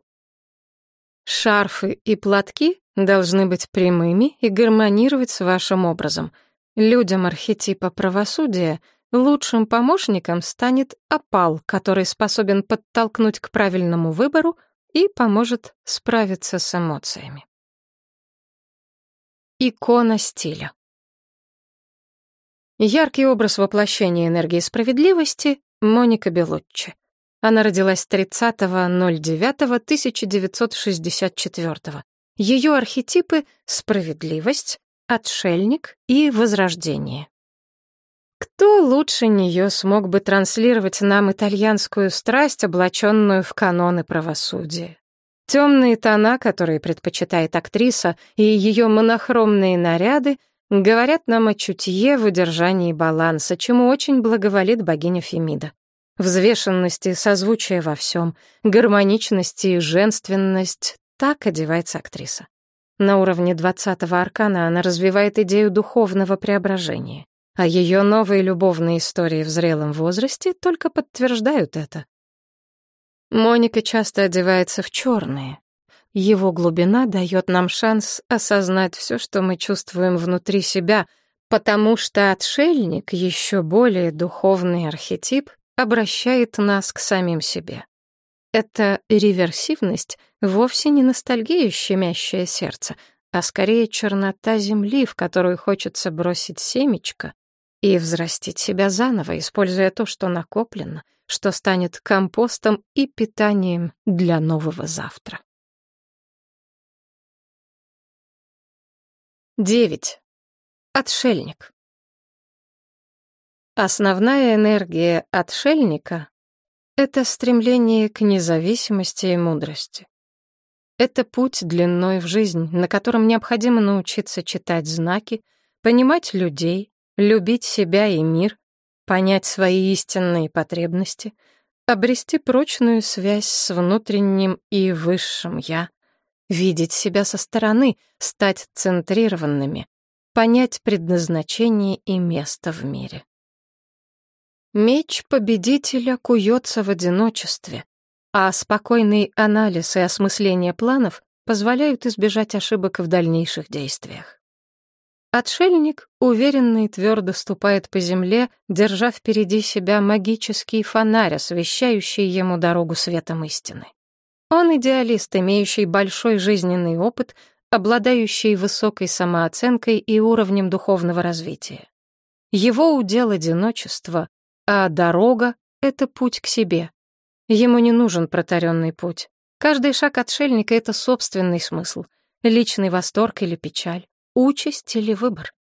Шарфы и платки должны быть прямыми и гармонировать с вашим образом. Людям архетипа правосудия лучшим помощником станет опал, который способен подтолкнуть к правильному выбору и поможет справиться с эмоциями. Икона стиля. Яркий образ воплощения энергии справедливости — Моника Белуччи. Она родилась 30.09.1964. Ее архетипы — справедливость, отшельник и возрождение. Кто лучше нее смог бы транслировать нам итальянскую страсть, облаченную в каноны правосудия? Темные тона, которые предпочитает актриса, и ее монохромные наряды — Говорят нам о чутье в удержании баланса, чему очень благоволит богиня Фемида. Взвешенности, созвучие во всем, гармоничности и женственность — так одевается актриса. На уровне двадцатого аркана она развивает идею духовного преображения, а ее новые любовные истории в зрелом возрасте только подтверждают это. Моника часто одевается в черное, его глубина дает нам шанс осознать все, что мы чувствуем внутри себя, потому что отшельник, еще более духовный архетип, обращает нас к самим себе. Эта реверсивность вовсе не ностальгия, щемящее сердце, а скорее чернота земли, в которую хочется бросить семечко и взрастить себя заново, используя то, что накоплено, что станет компостом и питанием для нового завтра. Девять. Отшельник. Основная энергия отшельника — это стремление к независимости и мудрости. Это путь длиной в жизнь, на котором необходимо научиться читать знаки, понимать людей, любить себя и мир, понять свои истинные потребности, обрести прочную связь с внутренним и высшим «я», видеть себя со стороны, стать центрированными, понять предназначение и место в мире. Меч победителя куется в одиночестве, а спокойный анализ и осмысление планов позволяют избежать ошибок в дальнейших действиях. Отшельник уверенно и твердо ступает по земле, держа впереди себя магический фонарь, освещающий ему дорогу светом истины. Он идеалист, имеющий большой жизненный опыт, обладающий высокой самооценкой и уровнем духовного развития. Его удел одиночество, а дорога — это путь к себе. Ему не нужен протаренный путь. Каждый шаг отшельника — это собственный смысл, личный восторг или печаль, участь или выбор.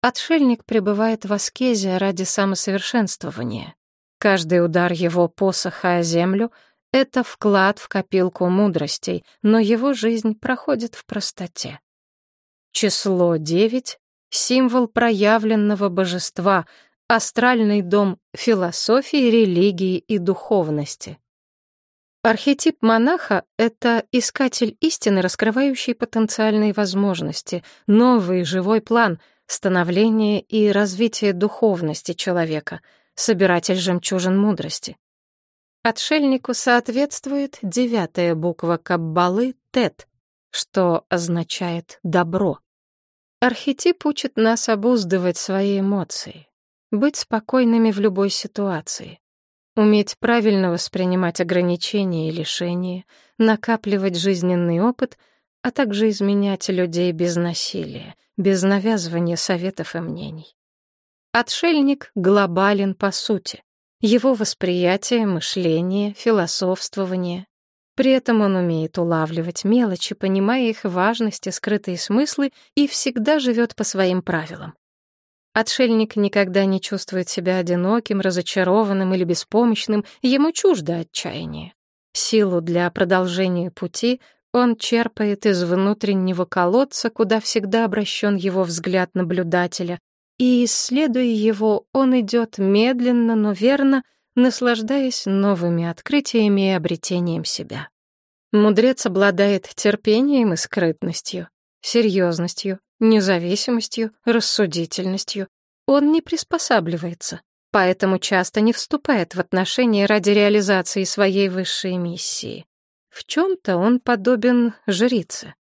Отшельник пребывает в аскезе ради самосовершенствования. Каждый удар его посоха о землю — это вклад в копилку мудростей, но его жизнь проходит в простоте. Число девять — символ проявленного божества, астральный дом философии, религии и духовности. Архетип монаха — это искатель истины, раскрывающий потенциальные возможности, новый живой план, становление и развитие духовности человека, собиратель жемчужин мудрости. Отшельнику соответствует девятая буква Каббалы — Тет, что означает «добро». Архетип учит нас обуздывать свои эмоции, быть спокойными в любой ситуации. Уметь правильно воспринимать ограничения и лишения, накапливать жизненный опыт, а также изменять людей без насилия, без навязывания советов и мнений. Отшельник глобален по сути. Его восприятие, мышление, философствование. При этом он умеет улавливать мелочи, понимая их важность и скрытые смыслы, и всегда живет по своим правилам. Отшельник никогда не чувствует себя одиноким, разочарованным или беспомощным, ему чуждо отчаяние. Силу для продолжения пути он черпает из внутреннего колодца, куда всегда обращен его взгляд наблюдателя, и, исследуя его, он идет медленно, но верно, наслаждаясь новыми открытиями и обретением себя. Мудрец обладает терпением и скрытностью, серьезностью, независимостью, рассудительностью. Он не приспосабливается, поэтому часто не вступает в отношения ради реализации своей высшей миссии. В чем-то он подобен жрице.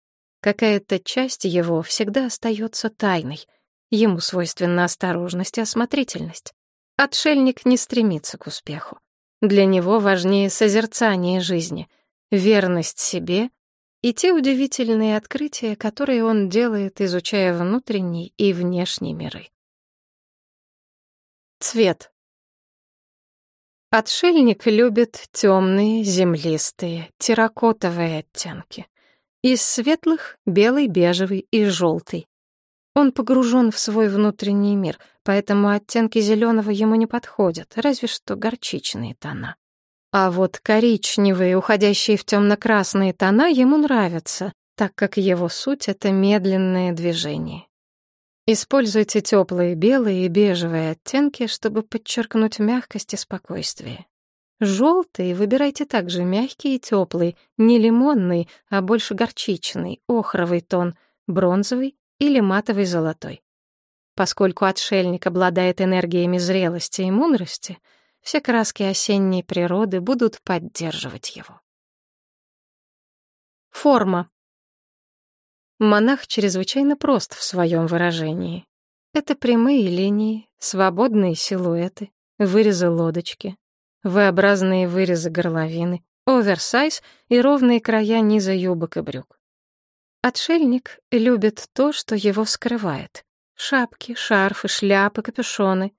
Какая-то часть его всегда остается тайной. Ему свойственна осторожность и осмотрительность. Отшельник не стремится к успеху. Для него важнее созерцание жизни, верность себе и те удивительные открытия, которые он делает, изучая внутренний и внешний миры. Цвет. Отшельник любит темные, землистые, терракотовые оттенки. Из светлых — белый, бежевый и желтый. Он погружен в свой внутренний мир, поэтому оттенки зеленого ему не подходят, разве что горчичные тона. А вот коричневые, уходящие в темно-красные тона, ему нравятся, так как его суть — это медленное движение. Используйте теплые белые и бежевые оттенки, чтобы подчеркнуть мягкость и спокойствие. Желтый выбирайте также мягкий и теплый, не лимонный, а больше горчичный, охровый тон, бронзовый или матовый золотой. Поскольку отшельник обладает энергиями зрелости и мудрости — все краски осенней природы будут поддерживать его. Форма. Монах чрезвычайно прост в своем выражении. Это прямые линии, свободные силуэты, вырезы лодочки, V-образные вырезы горловины, оверсайз и ровные края низа юбок и брюк. Отшельник любит то, что его скрывает. Шапки, шарфы, шляпы, капюшоны,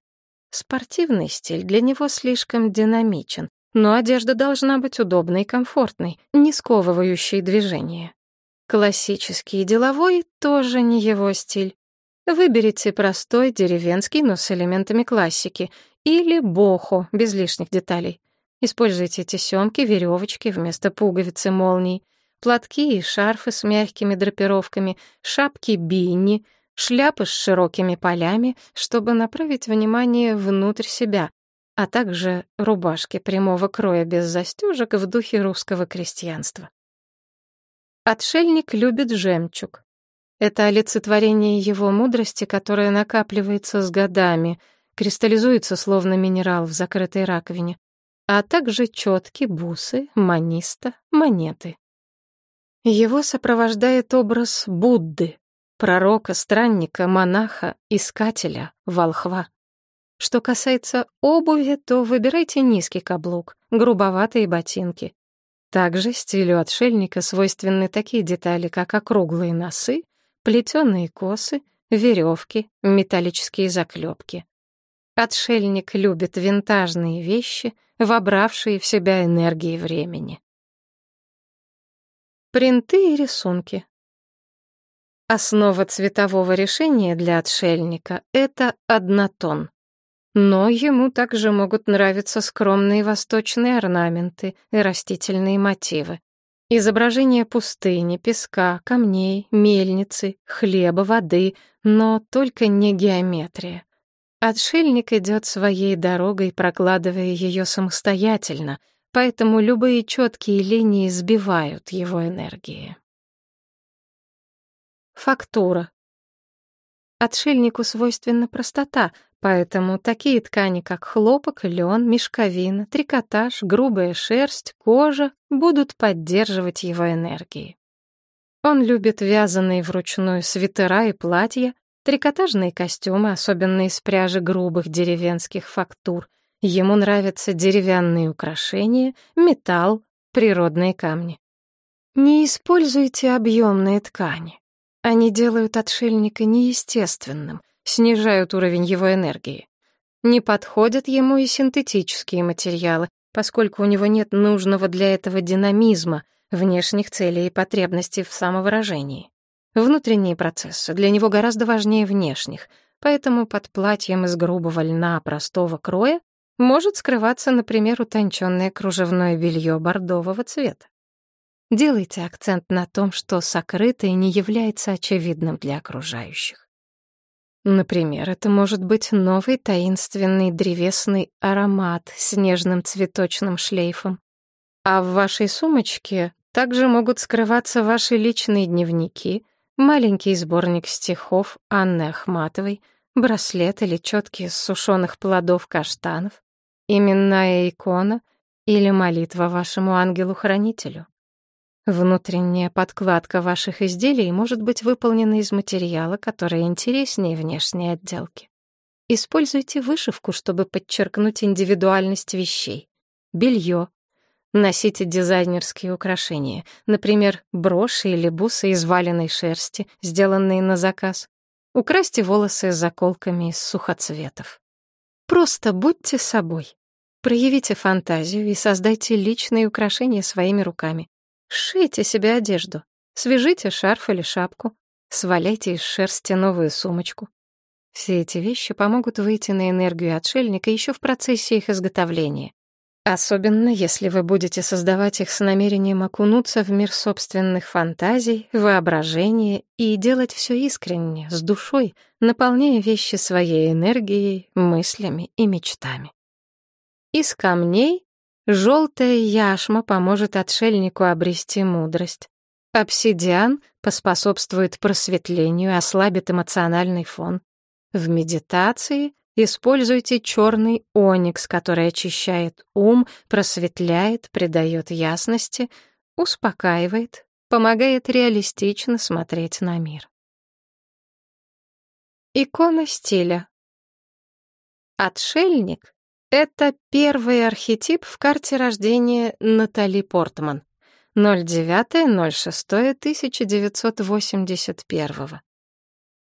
Спортивный стиль для него слишком динамичен, но одежда должна быть удобной и комфортной, не сковывающей движение. Классический и деловой тоже не его стиль. Выберите простой деревенский, но с элементами классики, или бохо, без лишних деталей. Используйте тесемки, веревочки вместо пуговиц и молний, платки и шарфы с мягкими драпировками, шапки бини, шляпы с широкими полями, чтобы направить внимание внутрь себя, а также рубашки прямого кроя без застежек в духе русского крестьянства. Отшельник любит жемчуг. Это олицетворение его мудрости, которая накапливается с годами, кристаллизуется словно минерал в закрытой раковине, а также четки, бусы, маниста, монеты. Его сопровождает образ Будды, пророка, странника, монаха, искателя, волхва. Что касается обуви, то выбирайте низкий каблук, грубоватые ботинки. Также стилю отшельника свойственны такие детали, как округлые носы, плетеные косы, веревки, металлические заклепки. Отшельник любит винтажные вещи, вобравшие в себя энергии времени. Принты и рисунки. Основа цветового решения для отшельника — это однотон. Но ему также могут нравиться скромные восточные орнаменты и растительные мотивы. Изображение пустыни, песка, камней, мельницы, хлеба, воды, но только не геометрия. Отшельник идет своей дорогой, прокладывая ее самостоятельно, поэтому любые четкие линии сбивают его энергии. Фактура. Отшельнику свойственна простота, Поэтому такие ткани, как хлопок, лен, мешковина, трикотаж, грубая шерсть, кожа будут поддерживать его энергии. Он любит вязаные вручную свитера и платья, трикотажные костюмы, особенно из пряжи грубых деревенских фактур. Ему нравятся деревянные украшения, металл, природные камни. Не используйте объемные ткани. Они делают отшельника неестественным, снижают уровень его энергии. Не подходят ему и синтетические материалы, поскольку у него нет нужного для этого динамизма, внешних целей и потребностей в самовыражении. Внутренние процессы для него гораздо важнее внешних, поэтому под платьем из грубого льна простого кроя может скрываться, например, утонченное кружевное белье бордового цвета. Делайте акцент на том, что сокрытое не является очевидным для окружающих. Например, это может быть новый таинственный древесный аромат с нежным цветочным шлейфом. А в вашей сумочке также могут скрываться ваши личные дневники, маленький сборник стихов Анны Ахматовой, браслет или четки из сушеных плодов каштанов, именная икона или молитва вашему ангелу-хранителю. Внутренняя подкладка ваших изделий может быть выполнена из материала, который интереснее внешней отделки. Используйте вышивку, чтобы подчеркнуть индивидуальность вещей. Белье. Носите дизайнерские украшения, например, броши или бусы из валеной шерсти, сделанные на заказ. Украсьте волосы заколками из сухоцветов. Просто будьте собой. Проявите фантазию и создайте личные украшения своими руками. Шейте себе одежду, свяжите шарф или шапку, сваляйте из шерсти новую сумочку. Все эти вещи помогут выйти на энергию отшельника еще в процессе их изготовления. Особенно если вы будете создавать их с намерением окунуться в мир собственных фантазий, воображения и делать все искренне, с душой, наполняя вещи своей энергией, мыслями и мечтами. Из камней Желтая яшма поможет отшельнику обрести мудрость. Обсидиан поспособствует просветлению, ослабит эмоциональный фон. В медитации используйте черный оникс, который очищает ум, просветляет, придает ясности, успокаивает, помогает реалистично смотреть на мир. Икона стиля. Отшельник это первый архетип в карте рождения Натали Портман. 09.06.1981.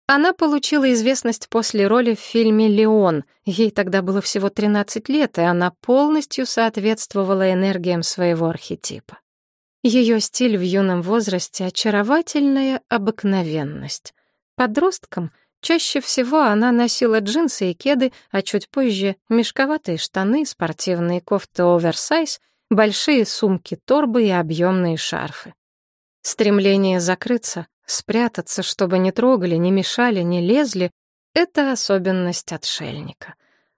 Она получила известность после роли в фильме «Леон». Ей тогда было всего 13 лет, и она полностью соответствовала энергиям своего архетипа. Ее стиль в юном возрасте — очаровательная обыкновенность. Подросткам Чаще всего она носила джинсы и кеды, а чуть позже — мешковатые штаны, спортивные кофты оверсайз, большие сумки-торбы и объемные шарфы. Стремление закрыться, спрятаться, чтобы не трогали, не мешали, не лезли — это особенность отшельника.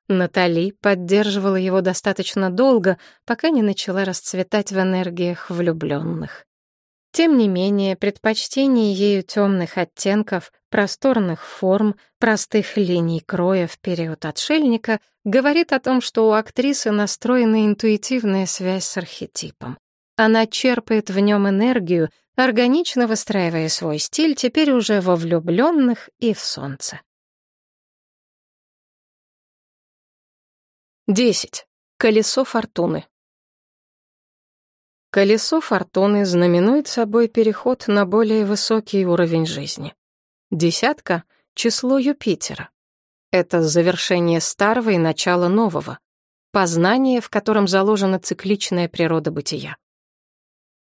Натали поддерживала его достаточно долго, пока не начала расцветать в энергиях влюбленных. Тем не менее, предпочтение ею темных оттенков, просторных форм, простых линий кроя в период отшельника говорит о том, что у актрисы настроена интуитивная связь с архетипом. Она черпает в нем энергию, органично выстраивая свой стиль теперь уже во влюбленных и в солнце. 10. Колесо фортуны. Колесо фортуны знаменует собой переход на более высокий уровень жизни. Десятка — число Юпитера. Это завершение старого и начало нового. Познание, в котором заложена цикличная природа бытия.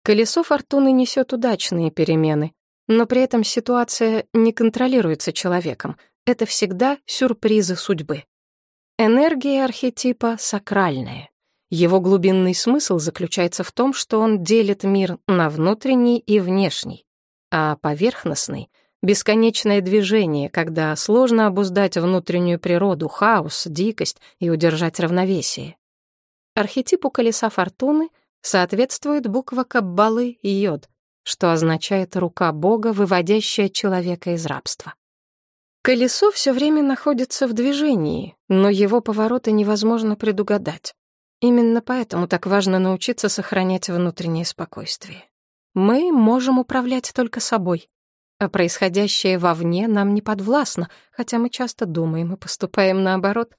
Колесо фортуны несет удачные перемены, но при этом ситуация не контролируется человеком. Это всегда сюрпризы судьбы. Энергия архетипа сакральная. Его глубинный смысл заключается в том, что он делит мир на внутренний и внешний, а поверхностный — бесконечное движение, когда сложно обуздать внутреннюю природу, хаос, дикость и удержать равновесие. Архетипу колеса фортуны соответствует буква Каббалы Йод, что означает «рука Бога, выводящая человека из рабства». Колесо все время находится в движении, но его повороты невозможно предугадать. Именно поэтому так важно научиться сохранять внутреннее спокойствие. Мы можем управлять только собой, а происходящее вовне нам не подвластно, хотя мы часто думаем и поступаем наоборот.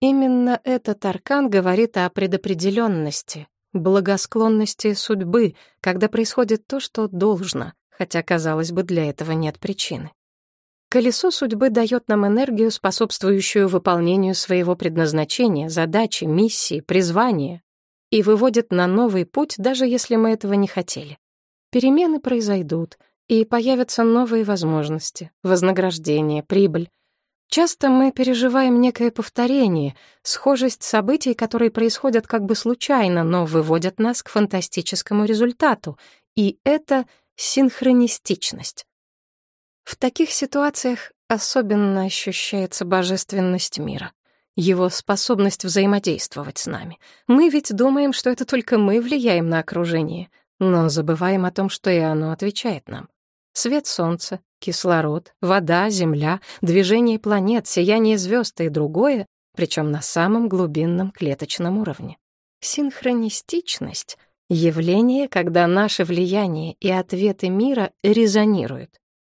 Именно этот аркан говорит о предопределенности, благосклонности судьбы, когда происходит то, что должно, хотя, казалось бы, для этого нет причины. Колесо судьбы дает нам энергию, способствующую выполнению своего предназначения, задачи, миссии, призвания, и выводит на новый путь, даже если мы этого не хотели. Перемены произойдут, и появятся новые возможности, вознаграждение, прибыль. Часто мы переживаем некое повторение, схожесть событий, которые происходят как бы случайно, но выводят нас к фантастическому результату, и это синхронистичность. В таких ситуациях особенно ощущается божественность мира, его способность взаимодействовать с нами. Мы ведь думаем, что это только мы влияем на окружение, но забываем о том, что и оно отвечает нам. Свет солнца, кислород, вода, земля, движение планет, сияние звезд и другое, причем на самом глубинном клеточном уровне. Синхронистичность — явление, когда наше влияние и ответы мира резонируют.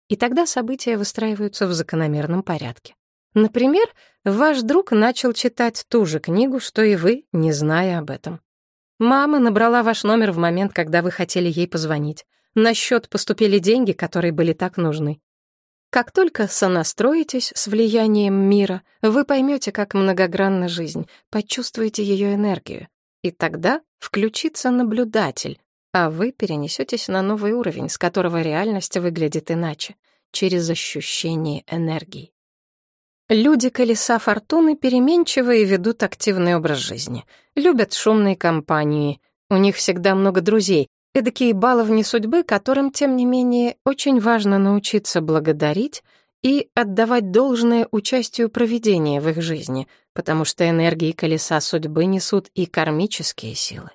И тогда события выстраиваются в закономерном порядке. Например, ваш друг начал читать ту же книгу, что и вы, не зная об этом. Мама набрала ваш номер в момент, когда вы хотели ей позвонить. На счет поступили деньги, которые были так нужны. Как только сонастроитесь с влиянием мира, вы поймете, как многогранна жизнь, почувствуете ее энергию. И тогда включится наблюдатель, а вы перенесетесь на новый уровень, с которого реальность выглядит иначе, через ощущение энергии. Люди колеса фортуны переменчивы и ведут активный образ жизни. Любят шумные компании. У них всегда много друзей. Эдакие баловни судьбы, которым, тем не менее, очень важно научиться благодарить и отдавать должное участию проведения в их жизни, потому что энергии колеса судьбы несут и кармические силы.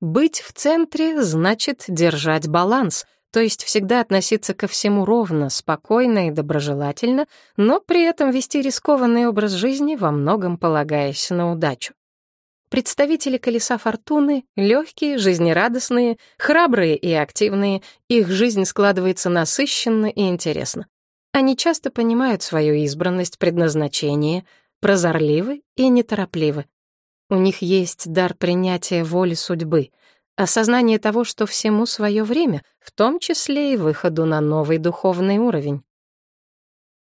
Быть в центре значит держать баланс, то есть всегда относиться ко всему ровно, спокойно и доброжелательно, но при этом вести рискованный образ жизни, во многом полагаясь на удачу. Представители колеса фортуны — легкие, жизнерадостные, храбрые и активные, их жизнь складывается насыщенно и интересно. Они часто понимают свою избранность, предназначение, прозорливы и неторопливы. У них есть дар принятия воли судьбы, осознание того, что всему свое время, в том числе и выходу на новый духовный уровень.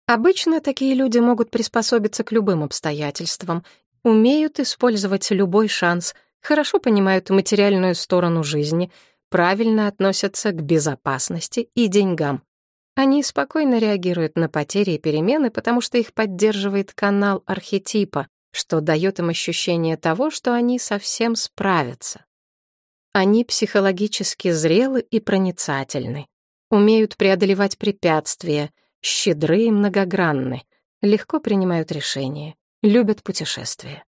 Обычно такие люди могут приспособиться к любым обстоятельствам, умеют использовать любой шанс, хорошо понимают материальную сторону жизни, правильно относятся к безопасности и деньгам. Они спокойно реагируют на потери и перемены, потому что их поддерживает канал архетипа, что дает им ощущение того, что они совсем справятся. Они психологически зрелы и проницательны, умеют преодолевать препятствия, щедры и многогранны, легко принимают решения, любят путешествия.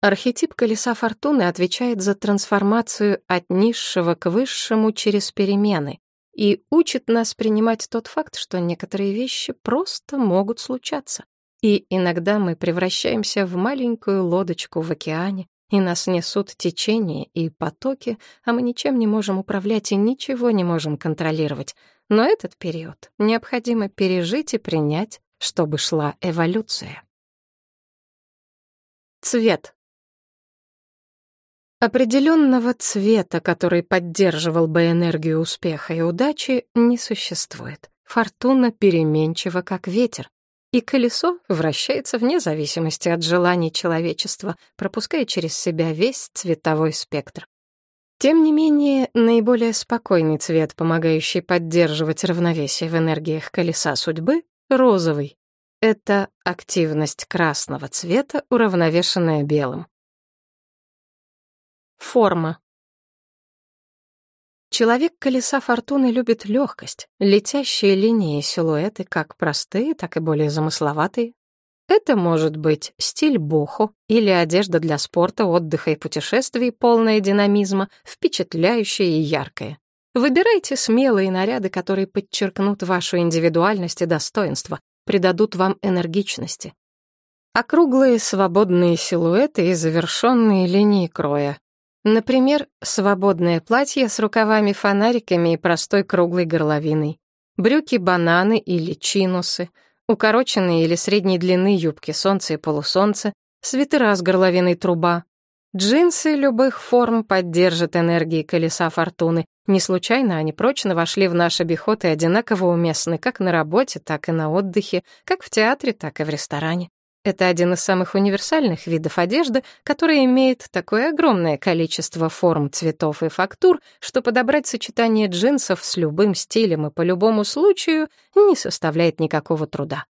Архетип колеса фортуны отвечает за трансформацию от низшего к высшему через перемены и учит нас принимать тот факт, что некоторые вещи просто могут случаться. И иногда мы превращаемся в маленькую лодочку в океане, и нас несут течения и потоки, а мы ничем не можем управлять и ничего не можем контролировать. Но этот период необходимо пережить и принять, чтобы шла эволюция. Цвет. Определенного цвета, который поддерживал бы энергию успеха и удачи, не существует. Фортуна переменчива, как ветер. И колесо вращается вне зависимости от желаний человечества, пропуская через себя весь цветовой спектр. Тем не менее, наиболее спокойный цвет, помогающий поддерживать равновесие в энергиях колеса судьбы — розовый. Это активность красного цвета, уравновешенная белым. Форма. Человек колеса фортуны любит легкость, летящие линии и силуэты, как простые, так и более замысловатые. Это может быть стиль бохо или одежда для спорта, отдыха и путешествий, полная динамизма, впечатляющая и яркая. Выбирайте смелые наряды, которые подчеркнут вашу индивидуальность и достоинство, придадут вам энергичности. Округлые свободные силуэты и завершенные линии кроя, Например, свободное платье с рукавами-фонариками и простой круглой горловиной, брюки-бананы или чинусы, укороченные или средней длины юбки солнца и полусолнца, свитера с горловиной труба. Джинсы любых форм поддержат энергии колеса фортуны. Не случайно они прочно вошли в наш обиход и одинаково уместны как на работе, так и на отдыхе, как в театре, так и в ресторане. Это один из самых универсальных видов одежды, который имеет такое огромное количество форм, цветов и фактур, что подобрать сочетание джинсов с любым стилем и по любому случаю не составляет никакого труда.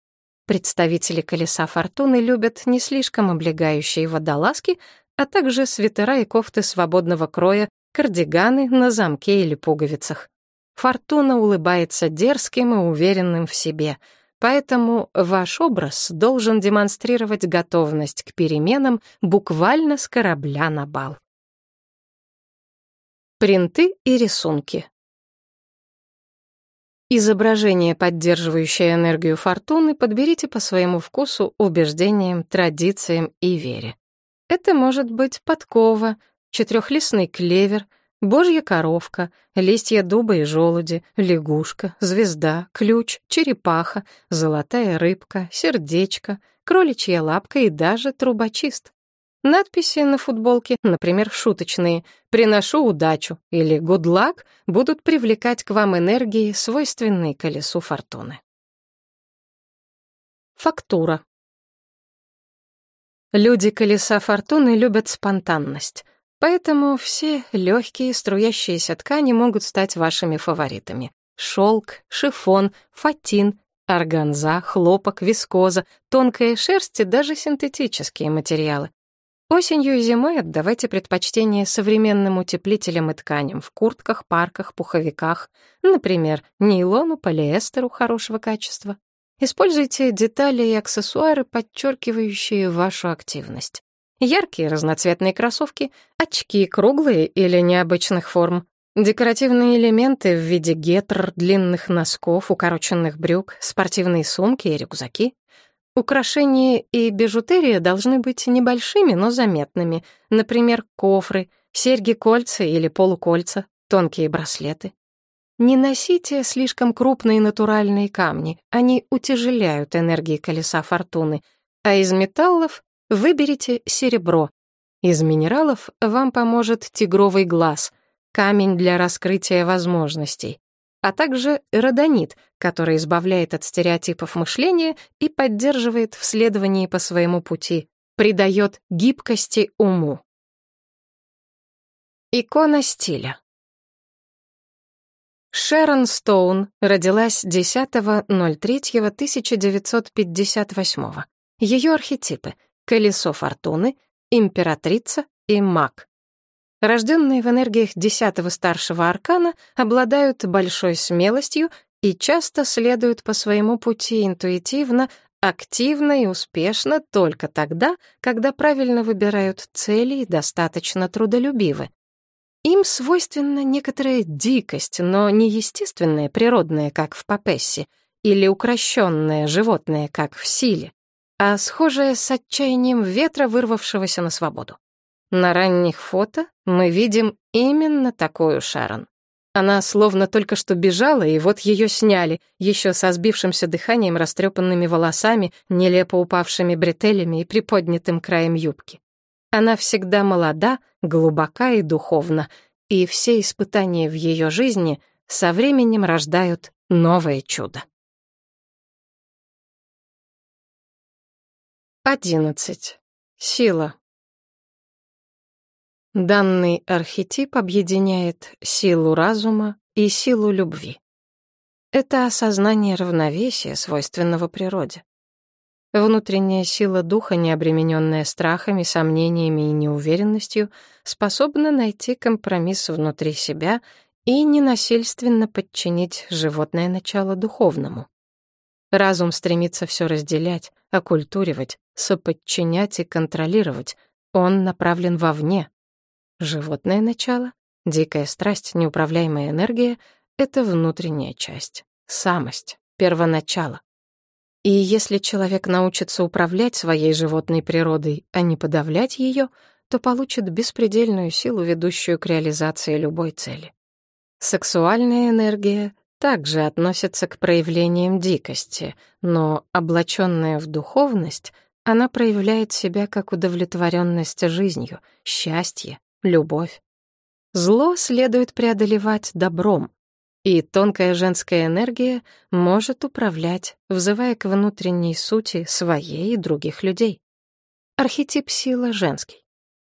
Представители колеса фортуны любят не слишком облегающие водолазки, а также свитера и кофты свободного кроя, кардиганы на замке или пуговицах. Фортуна улыбается дерзким и уверенным в себе — Поэтому ваш образ должен демонстрировать готовность к переменам буквально с корабля на бал. Принты и рисунки. Изображение, поддерживающее энергию фортуны, подберите по своему вкусу, убеждениям, традициям и вере. Это может быть подкова, четырехлистный клевер — Божья коровка, листья дуба и желуди, лягушка, звезда, ключ, черепаха, золотая рыбка, сердечко, кроличья лапка и даже трубочист. Надписи на футболке, например, шуточные «Приношу удачу» или «Good luck» будут привлекать к вам энергии, свойственные колесу фортуны. Фактура. Люди колеса фортуны любят спонтанность. Поэтому все легкие струящиеся ткани могут стать вашими фаворитами. Шелк, шифон, фатин, органза, хлопок, вискоза, тонкая шерсть и даже синтетические материалы. Осенью и зимой отдавайте предпочтение современным утеплителям и тканям в куртках, парках, пуховиках, например, нейлону, полиэстеру хорошего качества. Используйте детали и аксессуары, подчеркивающие вашу активность. Яркие разноцветные кроссовки, очки круглые или необычных форм, декоративные элементы в виде гетр, длинных носков, укороченных брюк, спортивные сумки и рюкзаки. Украшения и бижутерия должны быть небольшими, но заметными, например, кофры, серьги-кольца или полукольца, тонкие браслеты. Не носите слишком крупные натуральные камни, они утяжеляют энергии колеса фортуны, а из металлов Выберите серебро. Из минералов вам поможет тигровый глаз, камень для раскрытия возможностей, а также родонит, который избавляет от стереотипов мышления и поддерживает в следовании по своему пути, придает гибкости уму. Икона стиля. Шерон Стоун родилась 10.03.1958. Ее архетипы — колесо фортуны, императрица и маг. Рожденные в энергиях десятого старшего аркана обладают большой смелостью и часто следуют по своему пути интуитивно, активно и успешно только тогда, когда правильно выбирают цели и достаточно трудолюбивы. Им свойственна некоторая дикость, но не естественная, природная, как в Папессе, или укращенная, животное, как в Силе, а схожая с отчаянием ветра, вырвавшегося на свободу. На ранних фото мы видим именно такую Шарон. Она словно только что бежала, и вот ее сняли, еще со сбившимся дыханием, растрепанными волосами, нелепо упавшими бретелями и приподнятым краем юбки. Она всегда молода, глубока и духовна, и все испытания в ее жизни со временем рождают новое чудо. 11. Сила. Данный архетип объединяет силу разума и силу любви. Это осознание равновесия, свойственного природе. Внутренняя сила духа, не обремененная страхами, сомнениями и неуверенностью, способна найти компромисс внутри себя и ненасильственно подчинить животное начало духовному. Разум стремится все разделять, оккультуривать, соподчинять и контролировать. Он направлен вовне. Животное начало, дикая страсть, неуправляемая энергия — это внутренняя часть, самость, первоначало. И если человек научится управлять своей животной природой, а не подавлять ее, то получит беспредельную силу, ведущую к реализации любой цели. Сексуальная энергия также относится к проявлениям дикости, но, облаченная в духовность, она проявляет себя как удовлетворенность жизнью, счастье, любовь. Зло следует преодолевать добром, и тонкая женская энергия может управлять, взывая к внутренней сути своей и других людей. Архетип сила женский.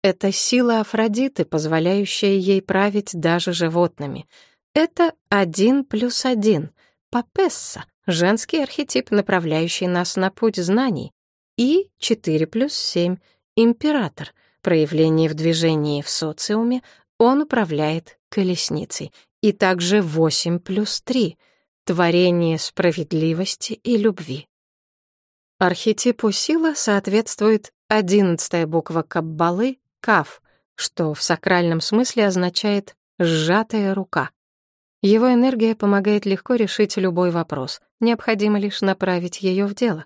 Это сила Афродиты, позволяющая ей править даже животными. Это один плюс один. Папесса — женский архетип, направляющий нас на путь знаний. И четыре плюс семь — император. Проявление в движении в социуме, он управляет колесницей и также 8 плюс 3 — творение справедливости и любви. Архетипу сила соответствует одиннадцатая буква Каббалы — Кав, что в сакральном смысле означает «сжатая рука». Его энергия помогает легко решить любой вопрос, необходимо лишь направить ее в дело.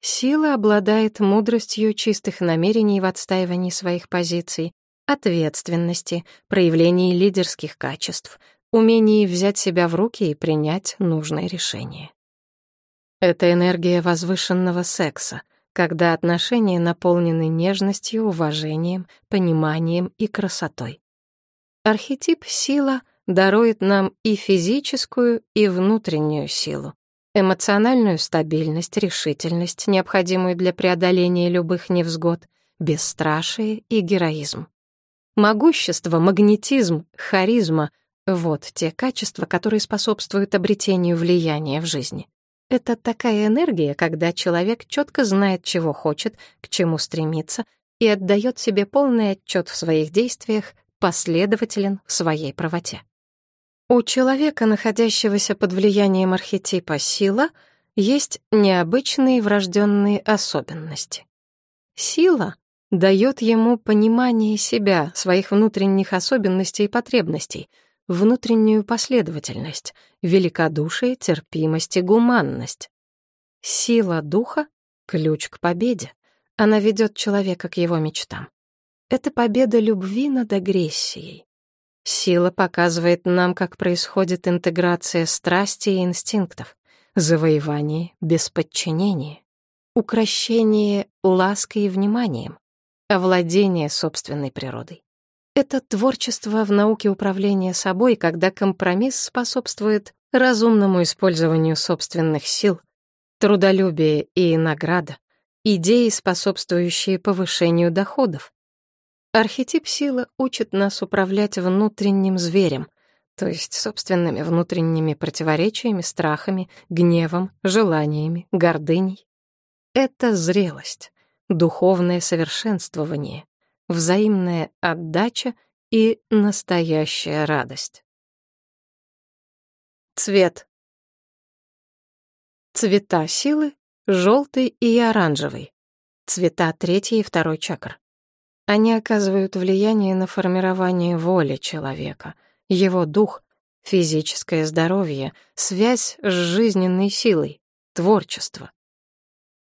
Сила обладает мудростью чистых намерений в отстаивании своих позиций, ответственности, проявлении лидерских качеств, умении взять себя в руки и принять нужное решение. Это энергия возвышенного секса, когда отношения наполнены нежностью, уважением, пониманием и красотой. Архетип «сила» дарует нам и физическую, и внутреннюю силу, эмоциональную стабильность, решительность, необходимую для преодоления любых невзгод, бесстрашие и героизм. Могущество, магнетизм, харизма — вот те качества, которые способствуют обретению влияния в жизни. Это такая энергия, когда человек четко знает, чего хочет, к чему стремится, и отдает себе полный отчет в своих действиях, последователен в своей правоте. У человека, находящегося под влиянием архетипа сила, есть необычные врожденные особенности. Сила дает ему понимание себя, своих внутренних особенностей и потребностей, внутреннюю последовательность, великодушие, терпимость и гуманность. Сила духа — ключ к победе. Она ведет человека к его мечтам. Это победа любви над агрессией. Сила показывает нам, как происходит интеграция страсти и инстинктов, завоевание без подчинения, укращение лаской и вниманием, овладение собственной природой. Это творчество в науке управления собой, когда компромисс способствует разумному использованию собственных сил, трудолюбие и награда, идеи, способствующие повышению доходов. Архетип силы учит нас управлять внутренним зверем, то есть собственными внутренними противоречиями, страхами, гневом, желаниями, гордыней. Это зрелость, духовное совершенствование, взаимная отдача и настоящая радость. Цвет. Цвета силы — желтый и оранжевый. Цвета третьей и второй чакр. Они оказывают влияние на формирование воли человека, его дух, физическое здоровье, связь с жизненной силой, творчество.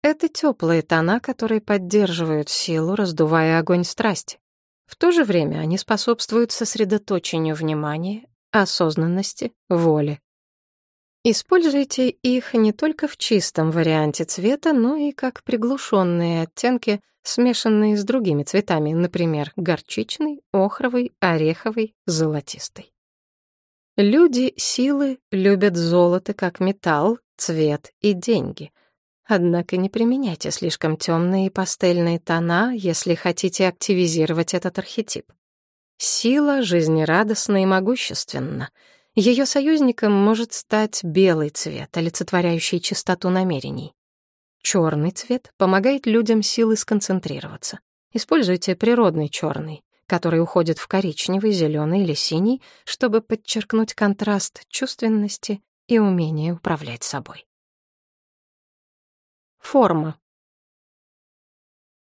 Это теплые тона, которые поддерживают силу, раздувая огонь страсти. В то же время они способствуют сосредоточению внимания, осознанности, воли. Используйте их не только в чистом варианте цвета, но и как приглушенные оттенки — смешанные с другими цветами, например, горчичный, охровый, ореховый, золотистый. Люди силы любят золото как металл, цвет и деньги. Однако не применяйте слишком темные и пастельные тона, если хотите активизировать этот архетип. Сила жизнерадостна и могущественна. Ее союзником может стать белый цвет, олицетворяющий чистоту намерений. Черный цвет помогает людям силы сконцентрироваться. Используйте природный черный, который уходит в коричневый, зеленый или синий, чтобы подчеркнуть контраст чувственности и умение управлять собой. Форма.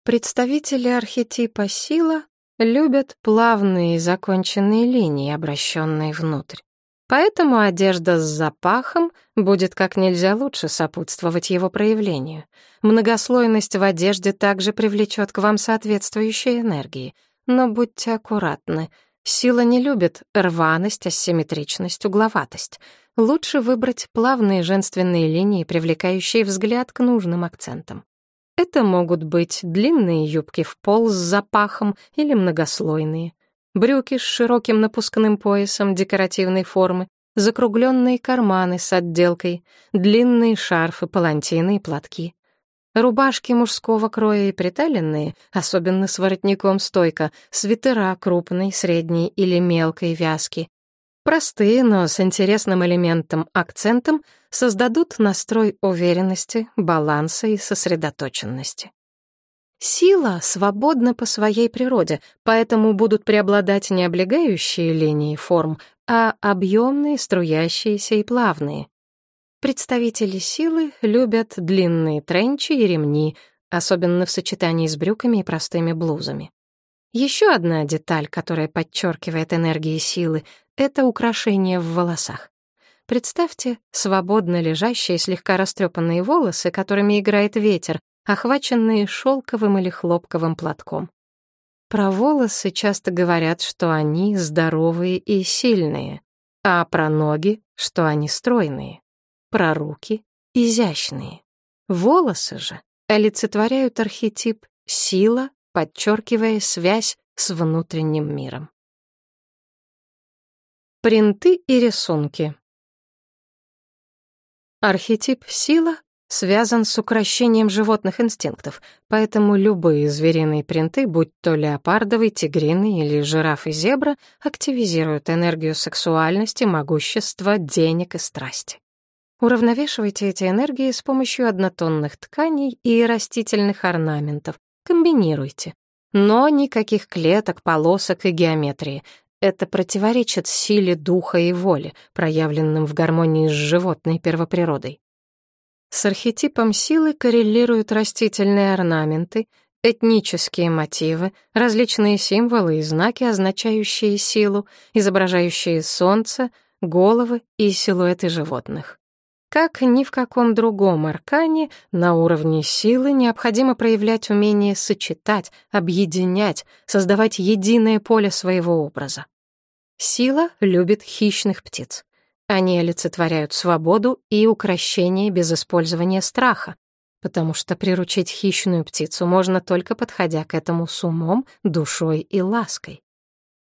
Представители архетипа сила любят плавные законченные линии, обращенные внутрь. Поэтому одежда с запахом будет как нельзя лучше сопутствовать его проявлению. Многослойность в одежде также привлечет к вам соответствующие энергии. Но будьте аккуратны. Сила не любит рваность, асимметричность, угловатость. Лучше выбрать плавные женственные линии, привлекающие взгляд к нужным акцентам. Это могут быть длинные юбки в пол с запахом или многослойные брюки с широким напускным поясом декоративной формы, закругленные карманы с отделкой, длинные шарфы, палантины и платки. Рубашки мужского кроя и приталенные, особенно с воротником стойка, свитера крупной, средней или мелкой вязки. Простые, но с интересным элементом-акцентом создадут настрой уверенности, баланса и сосредоточенности. Сила свободна по своей природе, поэтому будут преобладать не облегающие линии форм, а объемные, струящиеся и плавные. Представители силы любят длинные тренчи и ремни, особенно в сочетании с брюками и простыми блузами. Еще одна деталь, которая подчеркивает энергии силы, это украшение в волосах. Представьте свободно лежащие слегка растрепанные волосы, которыми играет ветер, охваченные шелковым или хлопковым платком. Про волосы часто говорят, что они здоровые и сильные, а про ноги, что они стройные, про руки — изящные. Волосы же олицетворяют архетип сила, подчеркивая связь с внутренним миром. Принты и рисунки Архетип сила связан с укрощением животных инстинктов, поэтому любые звериные принты, будь то леопардовый, тигриный или жираф и зебра, активизируют энергию сексуальности, могущества, денег и страсти. Уравновешивайте эти энергии с помощью однотонных тканей и растительных орнаментов. Комбинируйте. Но никаких клеток, полосок и геометрии. Это противоречит силе духа и воли, проявленным в гармонии с животной первоприродой. С архетипом силы коррелируют растительные орнаменты, этнические мотивы, различные символы и знаки, означающие силу, изображающие солнце, головы и силуэты животных. Как ни в каком другом аркане, на уровне силы необходимо проявлять умение сочетать, объединять, создавать единое поле своего образа. Сила любит хищных птиц. Они олицетворяют свободу и укрощение без использования страха, потому что приручить хищную птицу можно только подходя к этому с умом, душой и лаской.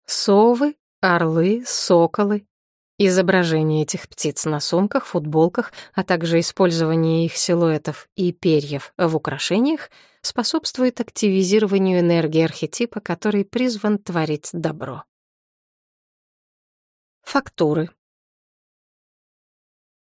Совы, орлы, соколы. Изображение этих птиц на сумках, футболках, а также использование их силуэтов и перьев в украшениях способствует активизированию энергии архетипа, который призван творить добро. Фактуры.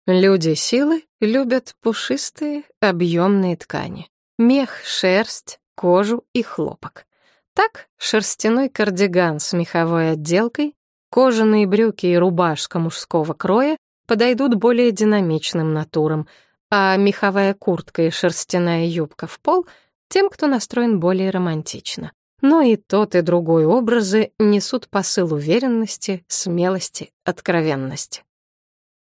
Люди силы любят пушистые, объемные ткани. Мех, шерсть, кожу и хлопок. Так, шерстяной кардиган с меховой отделкой, кожаные брюки и рубашка мужского кроя подойдут более динамичным натурам, а меховая куртка и шерстяная юбка в пол — тем, кто настроен более романтично. Но и тот, и другой образы несут посыл уверенности, смелости, откровенности.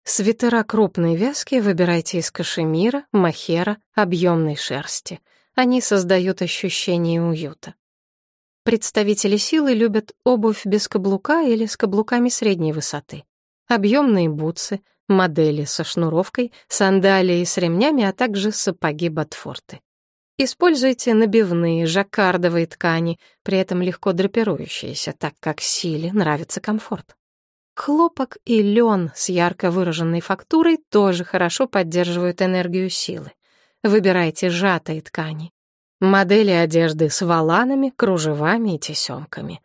Свитера крупной вязки выбирайте из кашемира, махера, объемной шерсти. Они создают ощущение уюта. Представители силы любят обувь без каблука или с каблуками средней высоты. Объемные бутсы, модели со шнуровкой, сандалии с ремнями, а также сапоги-ботфорты. Используйте набивные жаккардовые ткани, при этом легко драпирующиеся, так как силе нравится комфорт. Хлопок и лен с ярко выраженной фактурой тоже хорошо поддерживают энергию силы. Выбирайте сжатые ткани. Модели одежды с воланами, кружевами и тесемками.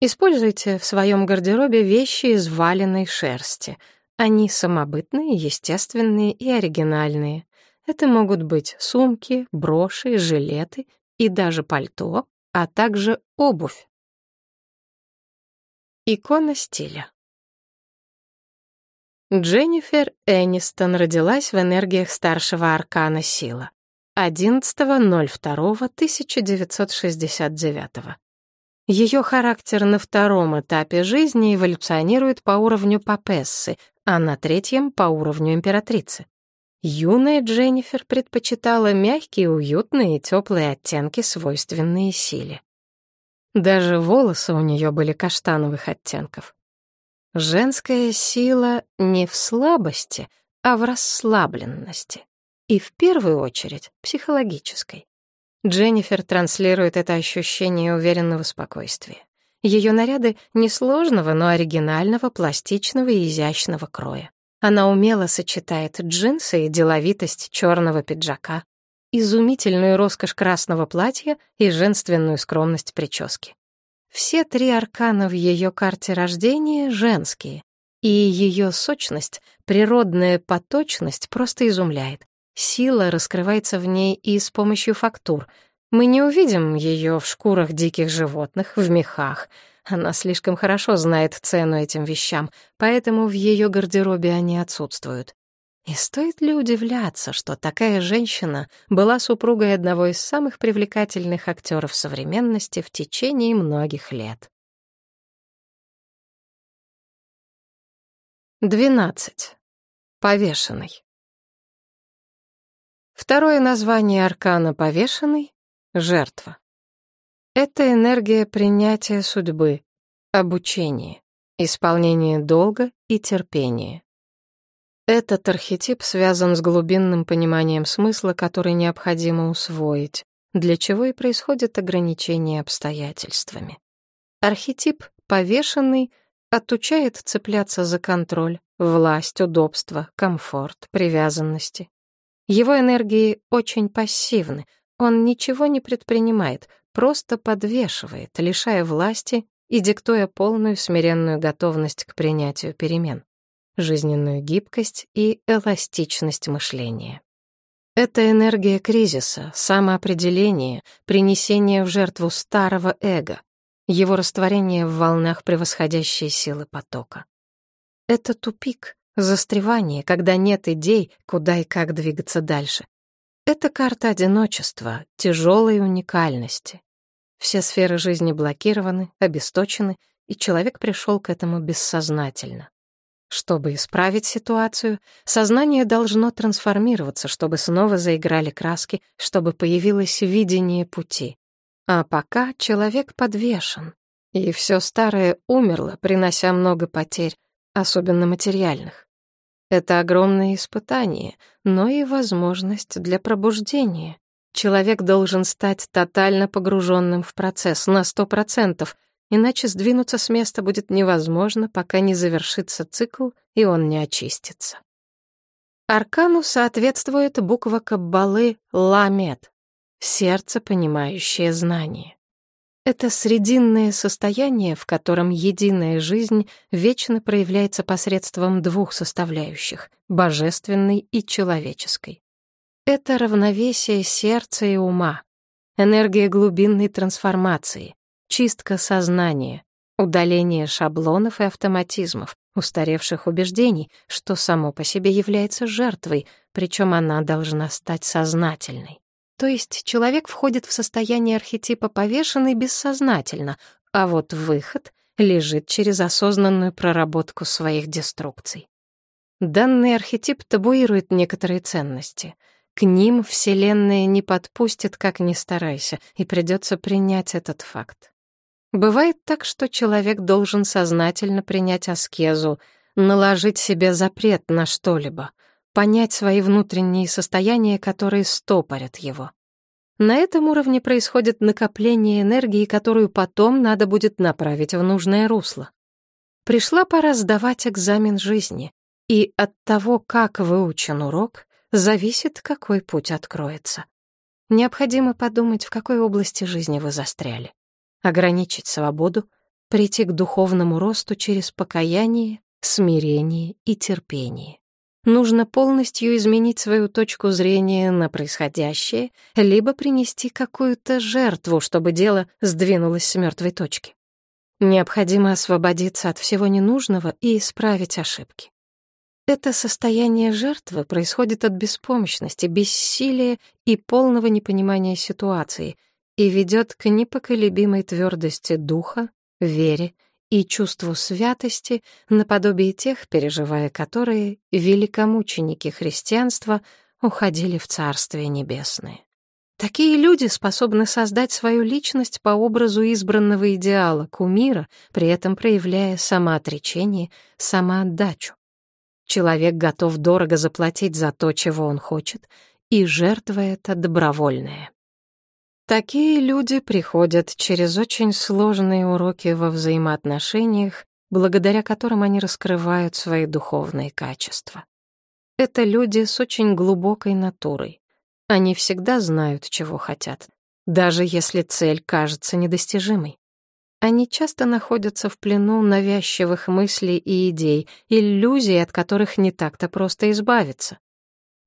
Используйте в своем гардеробе вещи из валеной шерсти. Они самобытные, естественные и оригинальные. Это могут быть сумки, броши, жилеты и даже пальто, а также обувь. Икона стиля. Дженнифер Энистон родилась в энергиях старшего аркана сила 11.02.1969. Ее характер на втором этапе жизни эволюционирует по уровню Папессы, а на третьем — по уровню императрицы. Юная Дженнифер предпочитала мягкие, уютные и теплые оттенки, свойственные силе. Даже волосы у нее были каштановых оттенков. Женская сила не в слабости, а в расслабленности. И в первую очередь психологической. Дженнифер транслирует это ощущение уверенного спокойствия. Ее наряды несложного, но оригинального, пластичного и изящного кроя. Она умело сочетает джинсы и деловитость черного пиджака, изумительную роскошь красного платья и женственную скромность прически. Все три аркана в ее карте рождения женские, и ее сочность, природная поточность просто изумляет. Сила раскрывается в ней и с помощью фактур. Мы не увидим ее в шкурах диких животных, в мехах — она слишком хорошо знает цену этим вещам, поэтому в ее гардеробе они отсутствуют. И стоит ли удивляться, что такая женщина была супругой одного из самых привлекательных актеров современности в течение многих лет? 12. Повешенный. Второе название аркана повешенный — жертва. Это энергия принятия судьбы, обучения, исполнения долга и терпения. Этот архетип связан с глубинным пониманием смысла, который необходимо усвоить, для чего и происходит ограничение обстоятельствами. Архетип повешенный отучает цепляться за контроль, власть, удобство, комфорт, привязанности. Его энергии очень пассивны, он ничего не предпринимает, просто подвешивает, лишая власти и диктуя полную смиренную готовность к принятию перемен, жизненную гибкость и эластичность мышления. Это энергия кризиса, самоопределения, принесения в жертву старого эго, его растворение в волнах превосходящей силы потока. Это тупик, застревание, когда нет идей, куда и как двигаться дальше. Это карта одиночества, тяжелой уникальности, все сферы жизни блокированы, обесточены, и человек пришел к этому бессознательно. Чтобы исправить ситуацию, сознание должно трансформироваться, чтобы снова заиграли краски, чтобы появилось видение пути. А пока человек подвешен, и все старое умерло, принося много потерь, особенно материальных. Это огромное испытание, но и возможность для пробуждения. Человек должен стать тотально погруженным в процесс на сто процентов, иначе сдвинуться с места будет невозможно, пока не завершится цикл и он не очистится. Аркану соответствует буква Каббалы «Ламет» — сердце, понимающее знание. Это срединное состояние, в котором единая жизнь вечно проявляется посредством двух составляющих — божественной и человеческой. Это равновесие сердца и ума, энергия глубинной трансформации, чистка сознания, удаление шаблонов и автоматизмов, устаревших убеждений, что само по себе является жертвой, причем она должна стать сознательной. То есть человек входит в состояние архетипа повешенный бессознательно, а вот выход лежит через осознанную проработку своих деструкций. Данный архетип табуирует некоторые ценности. К ним Вселенная не подпустит, как ни старайся, и придется принять этот факт. Бывает так, что человек должен сознательно принять аскезу, наложить себе запрет на что-либо — понять свои внутренние состояния, которые стопорят его. На этом уровне происходит накопление энергии, которую потом надо будет направить в нужное русло. Пришла пора сдавать экзамен жизни, и от того, как выучен урок, зависит, какой путь откроется. Необходимо подумать, в какой области жизни вы застряли. Ограничить свободу, прийти к духовному росту через покаяние, смирение и терпение нужно полностью изменить свою точку зрения на происходящее, либо принести какую-то жертву, чтобы дело сдвинулось с мертвой точки. Необходимо освободиться от всего ненужного и исправить ошибки. Это состояние жертвы происходит от беспомощности, бессилия и полного непонимания ситуации и ведет к непоколебимой твердости духа, вере и чувству святости, наподобие тех, переживая которые великомученики христианства уходили в Царствие Небесное. Такие люди способны создать свою личность по образу избранного идеала, кумира, при этом проявляя самоотречение, самоотдачу. Человек готов дорого заплатить за то, чего он хочет, и жертва это добровольная. Такие люди приходят через очень сложные уроки во взаимоотношениях, благодаря которым они раскрывают свои духовные качества. Это люди с очень глубокой натурой. Они всегда знают, чего хотят, даже если цель кажется недостижимой. Они часто находятся в плену навязчивых мыслей и идей, иллюзий, от которых не так-то просто избавиться.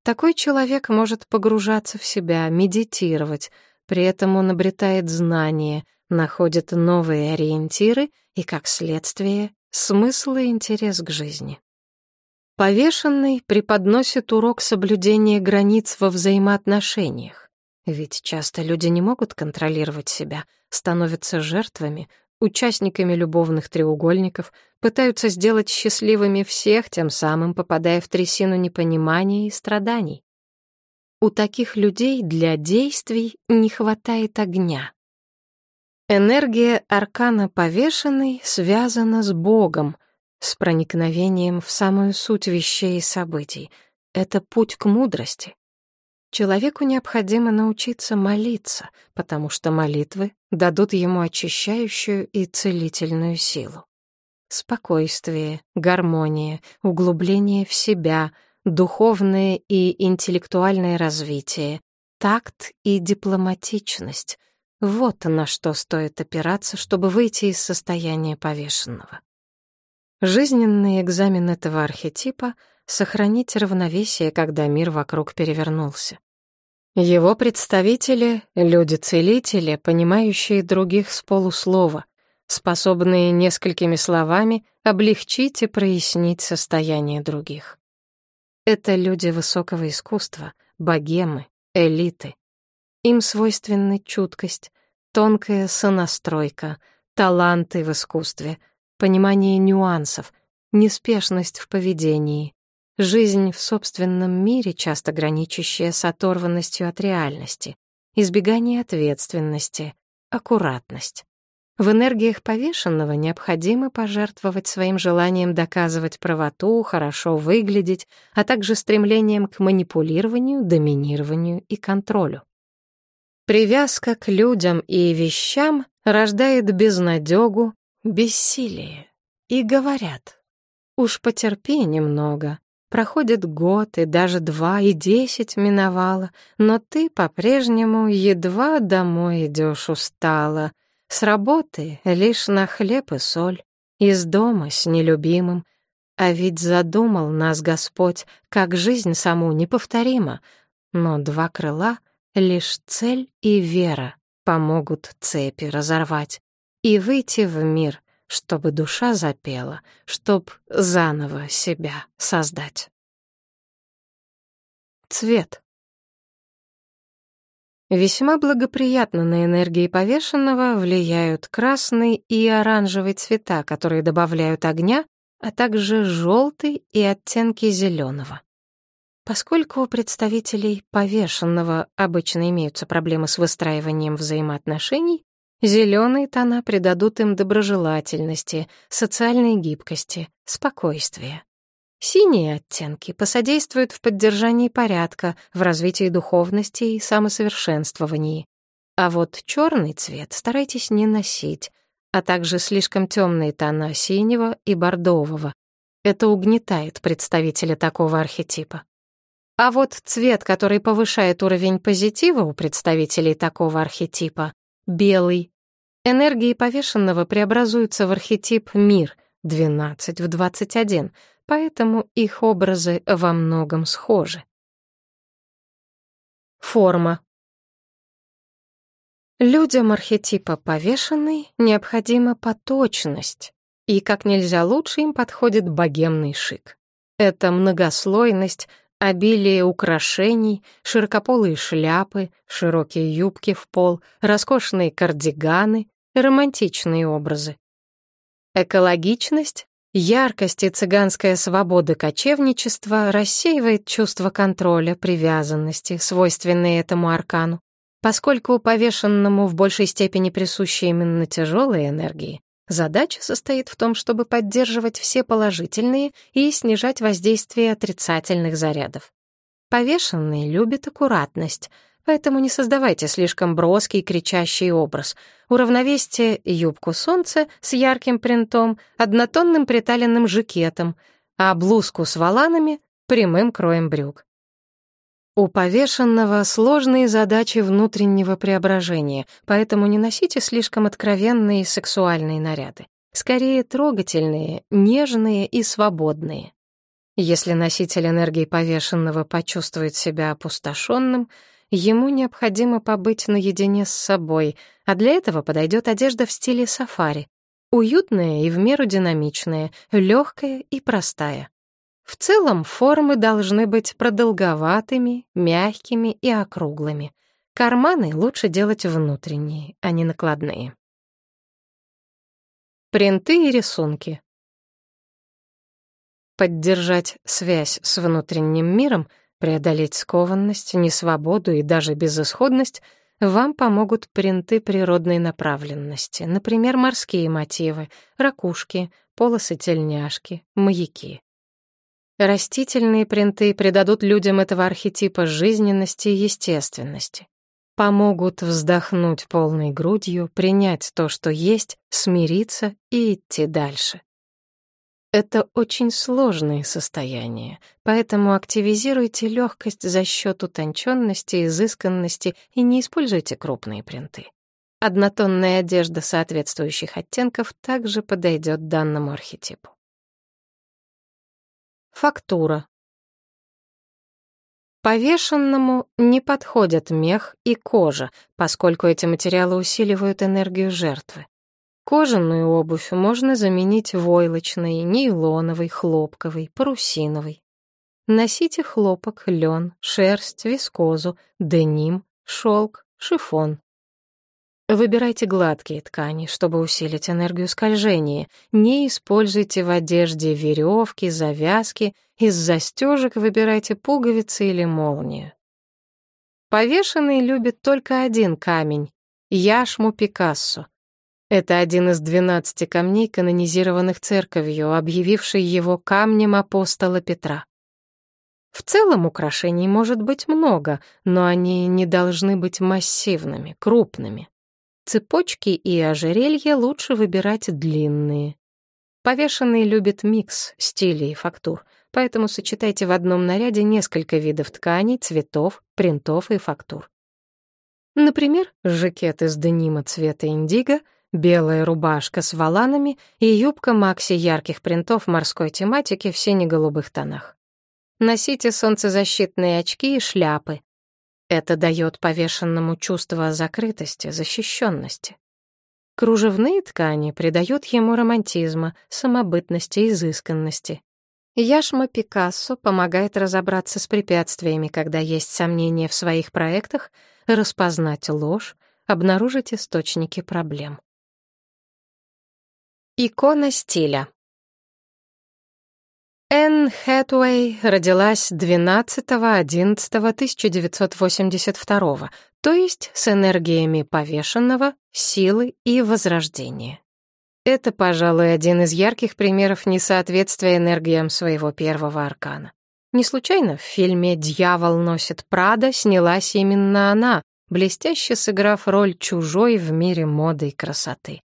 Такой человек может погружаться в себя, медитировать, при этом он обретает знания, находит новые ориентиры и, как следствие, смысл и интерес к жизни. Повешенный преподносит урок соблюдения границ во взаимоотношениях. Ведь часто люди не могут контролировать себя, становятся жертвами, участниками любовных треугольников, пытаются сделать счастливыми всех, тем самым попадая в трясину непонимания и страданий. У таких людей для действий не хватает огня. Энергия аркана повешенной связана с Богом, с проникновением в самую суть вещей и событий. Это путь к мудрости. Человеку необходимо научиться молиться, потому что молитвы дадут ему очищающую и целительную силу. Спокойствие, гармония, углубление в себя — духовное и интеллектуальное развитие, такт и дипломатичность — вот на что стоит опираться, чтобы выйти из состояния повешенного. Жизненный экзамен этого архетипа — сохранить равновесие, когда мир вокруг перевернулся. Его представители — люди-целители, понимающие других с полуслова, способные несколькими словами облегчить и прояснить состояние других. Это люди высокого искусства, богемы, элиты. Им свойственны чуткость, тонкая сонастройка, таланты в искусстве, понимание нюансов, неспешность в поведении, жизнь в собственном мире, часто граничащая с оторванностью от реальности, избегание ответственности, аккуратность. В энергиях повешенного необходимо пожертвовать своим желанием доказывать правоту, хорошо выглядеть, а также стремлением к манипулированию, доминированию и контролю. Привязка к людям и вещам рождает безнадёгу, бессилие. И говорят, уж потерпи немного, проходит год и даже два, и десять миновало, но ты по-прежнему едва домой идешь устала — С работы лишь на хлеб и соль, из дома с нелюбимым. А ведь задумал нас Господь, как жизнь саму неповторима, но два крыла — лишь цель и вера помогут цепи разорвать и выйти в мир, чтобы душа запела, чтоб заново себя создать. Цвет. Весьма благоприятно на энергии повешенного влияют красный и оранжевый цвета, которые добавляют огня, а также желтый и оттенки зеленого. Поскольку у представителей повешенного обычно имеются проблемы с выстраиванием взаимоотношений, зеленые тона придадут им доброжелательности, социальной гибкости, спокойствия. Синие оттенки посодействуют в поддержании порядка, в развитии духовности и самосовершенствовании. А вот черный цвет старайтесь не носить, а также слишком темные тона синего и бордового. Это угнетает представителя такого архетипа. А вот цвет, который повышает уровень позитива у представителей такого архетипа — белый. Энергии повешенного преобразуются в архетип «мир» — 12 в 21, поэтому их образы во многом схожи. Форма. Людям архетипа повешенный необходима поточность, и как нельзя лучше им подходит богемный шик. Это многослойность, обилие украшений, широкополые шляпы, широкие юбки в пол, роскошные кардиганы, романтичные образы. Экологичность Яркость и цыганская свобода кочевничества рассеивает чувство контроля, привязанности, свойственные этому аркану. Поскольку повешенному в большей степени присущи именно тяжелые энергии, задача состоит в том, чтобы поддерживать все положительные и снижать воздействие отрицательных зарядов. Повешенный любит аккуратность — Поэтому не создавайте слишком броский кричащий образ. Уравновесьте юбку солнца с ярким принтом, однотонным приталенным жакетом, а блузку с воланами — прямым кроем брюк. У повешенного сложные задачи внутреннего преображения, поэтому не носите слишком откровенные сексуальные наряды. Скорее трогательные, нежные и свободные. Если носитель энергии повешенного почувствует себя опустошенным, Ему необходимо побыть наедине с собой, а для этого подойдет одежда в стиле сафари. Уютная и в меру динамичная, легкая и простая. В целом формы должны быть продолговатыми, мягкими и округлыми. Карманы лучше делать внутренние, а не накладные. Принты и рисунки. Поддержать связь с внутренним миром Преодолеть скованность, несвободу и даже безысходность вам помогут принты природной направленности, например, морские мотивы, ракушки, полосы тельняшки, маяки. Растительные принты придадут людям этого архетипа жизненности и естественности. Помогут вздохнуть полной грудью, принять то, что есть, смириться и идти дальше. Это очень сложные состояния, поэтому активизируйте легкость за счет утонченности, изысканности и не используйте крупные принты. Однотонная одежда соответствующих оттенков также подойдет данному архетипу. Фактура. Повешенному не подходят мех и кожа, поскольку эти материалы усиливают энергию жертвы. Кожаную обувь можно заменить войлочной, нейлоновой, хлопковой, парусиновой. Носите хлопок, лен, шерсть, вискозу, деним, шелк, шифон. Выбирайте гладкие ткани, чтобы усилить энергию скольжения. Не используйте в одежде веревки, завязки, из застежек выбирайте пуговицы или молнию. Повешенный любит только один камень — яшму Пикассо — это один из двенадцати камней, канонизированных церковью, объявившей его камнем апостола Петра. В целом украшений может быть много, но они не должны быть массивными, крупными. Цепочки и ожерелья лучше выбирать длинные. Повешенный любит микс стилей и фактур, поэтому сочетайте в одном наряде несколько видов тканей, цветов, принтов и фактур. Например, жакет из денима цвета индиго — белая рубашка с воланами и юбка Макси ярких принтов морской тематики в сине-голубых тонах. Носите солнцезащитные очки и шляпы. Это дает повешенному чувство закрытости, защищенности. Кружевные ткани придают ему романтизма, самобытности, изысканности. Яшма Пикассо помогает разобраться с препятствиями, когда есть сомнения в своих проектах, распознать ложь, обнаружить источники проблем. Икона стиля. Энн Хэтуэй родилась 12.11.1982, то есть с энергиями повешенного, силы и возрождения. Это, пожалуй, один из ярких примеров несоответствия энергиям своего первого аркана. Не случайно в фильме «Дьявол носит Прада» снялась именно она, блестяще сыграв роль чужой в мире моды и красоты.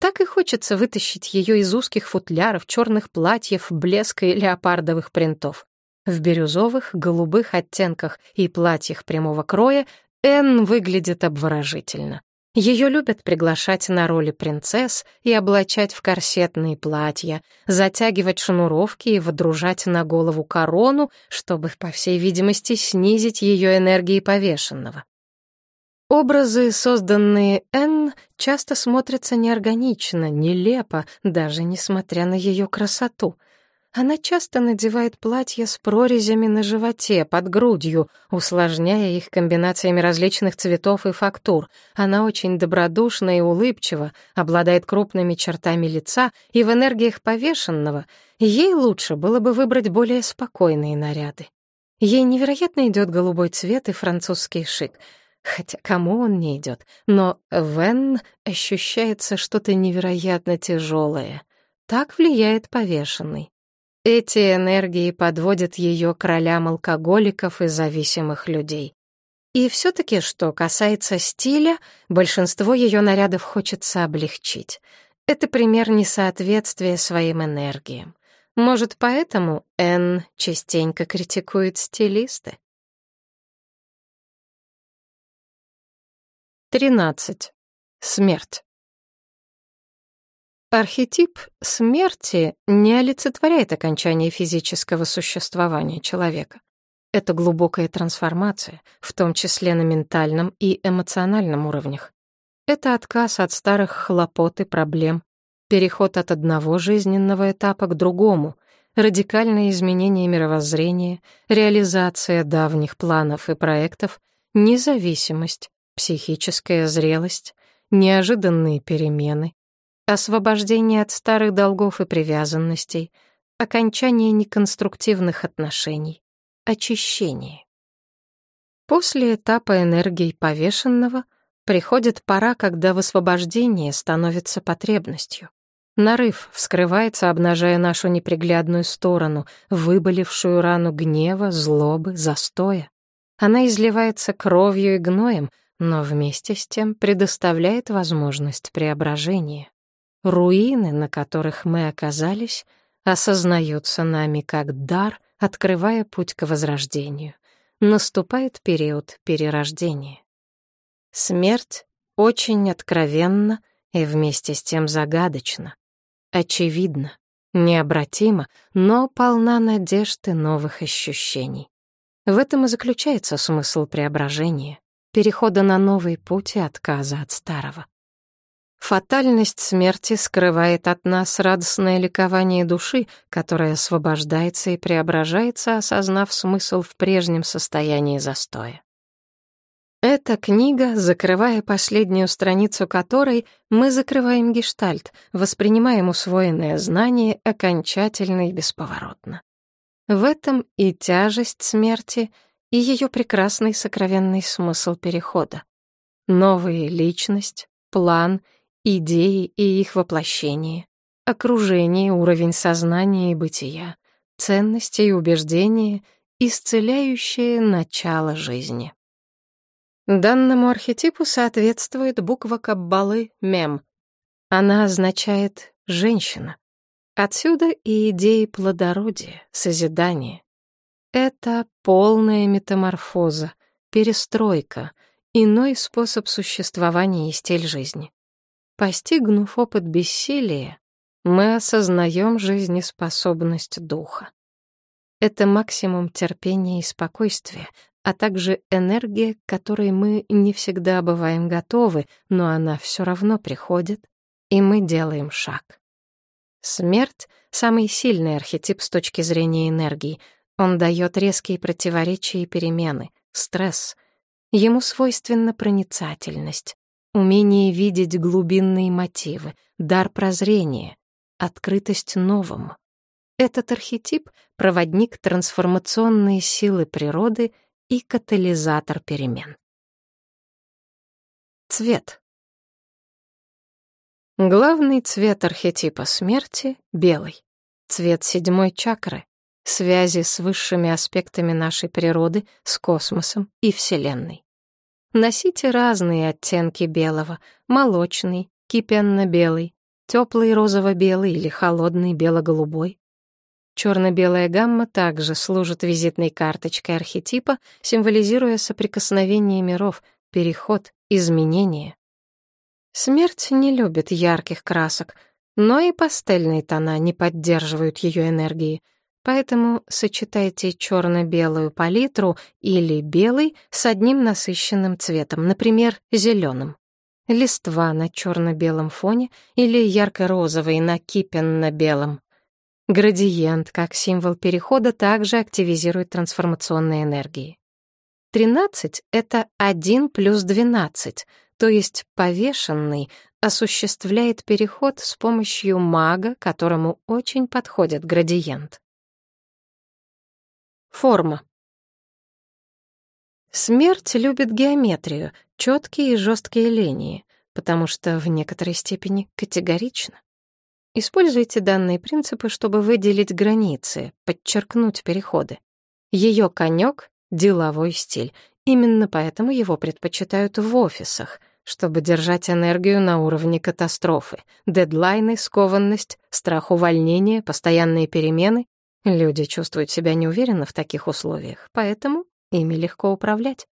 Так и хочется вытащить ее из узких футляров, черных платьев, блеска и леопардовых принтов. В бирюзовых, голубых оттенках и платьях прямого кроя Энн выглядит обворожительно. Ее любят приглашать на роли принцесс и облачать в корсетные платья, затягивать шнуровки и водружать на голову корону, чтобы, по всей видимости, снизить ее энергии повешенного. Образы, созданные Энн, часто смотрятся неорганично, нелепо, даже несмотря на ее красоту — она часто надевает платья с прорезями на животе, под грудью, усложняя их комбинациями различных цветов и фактур. Она очень добродушна и улыбчива, обладает крупными чертами лица и в энергиях повешенного. Ей лучше было бы выбрать более спокойные наряды. Ей невероятно идет голубой цвет и французский шик. Хотя кому он не идет? Но в Энн ощущается что-то невероятно тяжелое. Так влияет повешенный. Эти энергии подводят ее к ролям алкоголиков и зависимых людей. И все-таки, что касается стиля, большинство ее нарядов хочется облегчить. Это пример несоответствия своим энергиям. Может, поэтому Энн частенько критикует стилисты? 13. Смерть. Архетип смерти не олицетворяет окончание физического существования человека. Это глубокая трансформация, в том числе на ментальном и эмоциональном уровнях. Это отказ от старых хлопот и проблем, переход от одного жизненного этапа к другому, радикальное изменение мировоззрения, реализация давних планов и проектов, независимость, психическая зрелость, неожиданные перемены, освобождение от старых долгов и привязанностей, окончание неконструктивных отношений, очищение. После этапа энергии повешенного приходит пора, когда высвобождение становится потребностью. Нарыв вскрывается, обнажая нашу неприглядную сторону, выболившую рану гнева, злобы, застоя. Она изливается кровью и гноем, но вместе с тем предоставляет возможность преображения. Руины, на которых мы оказались, осознаются нами как дар, открывая путь к возрождению. Наступает период перерождения. Смерть очень откровенна и вместе с тем загадочна. Очевидно, необратима, но полна надежд и новых ощущений. В этом и заключается смысл преображения, перехода на новый путь и отказа от старого. Фатальность смерти скрывает от нас радостное ликование души, которая освобождается и преображается, осознав смысл в прежнем состоянии застоя. Эта книга, закрывая последнюю страницу которой, мы закрываем гештальт, воспринимаем усвоенное знание окончательно и бесповоротно. В этом и тяжесть смерти, и ее прекрасный сокровенный смысл перехода. Новая личность, план — идеи и их воплощение, окружение, уровень сознания и бытия, ценности и убеждения, исцеляющее начало жизни. Данному архетипу соответствует буква Каббалы «мем». Она означает «женщина». Отсюда и идеи плодородия, созидания. Это полная метаморфоза, перестройка, иной способ существования и стиль жизни. Постигнув опыт бессилия, мы осознаем жизнеспособность духа. Это максимум терпения и спокойствия, а также энергия, к которой мы не всегда бываем готовы, но она все равно приходит, и мы делаем шаг. Смерть — самый сильный архетип с точки зрения энергии. Он дает резкие противоречия и перемены, стресс. Ему свойственна проницательность, умение видеть глубинные мотивы, дар прозрения, открытость новому. Этот архетип — проводник трансформационной силы природы и катализатор перемен. Цвет. Главный цвет архетипа смерти — белый. Цвет седьмой чакры, связи с высшими аспектами нашей природы, с космосом и Вселенной. Носите разные оттенки белого — молочный, кипенно-белый, теплый розово-белый или холодный бело-голубой. Черно-белая гамма также служит визитной карточкой архетипа, символизируя соприкосновение миров, переход, изменение. Смерть не любит ярких красок, но и пастельные тона не поддерживают ее энергии, поэтому сочетайте черно-белую палитру или белый с одним насыщенным цветом, например, зеленым. Листва на черно-белом фоне или ярко-розовый на кипенно-белом. Градиент, как символ перехода, также активизирует трансформационные энергии. 13 — это 1 плюс 12, то есть повешенный осуществляет переход с помощью мага, которому очень подходит градиент. Форма. Смерть любит геометрию, четкие и жесткие линии, потому что в некоторой степени категорично. Используйте данные принципы, чтобы выделить границы, подчеркнуть переходы. Ее конек — деловой стиль. Именно поэтому его предпочитают в офисах, чтобы держать энергию на уровне катастрофы. Дедлайны, скованность, страх увольнения, постоянные перемены. Люди чувствуют себя неуверенно в таких условиях, поэтому ими легко управлять.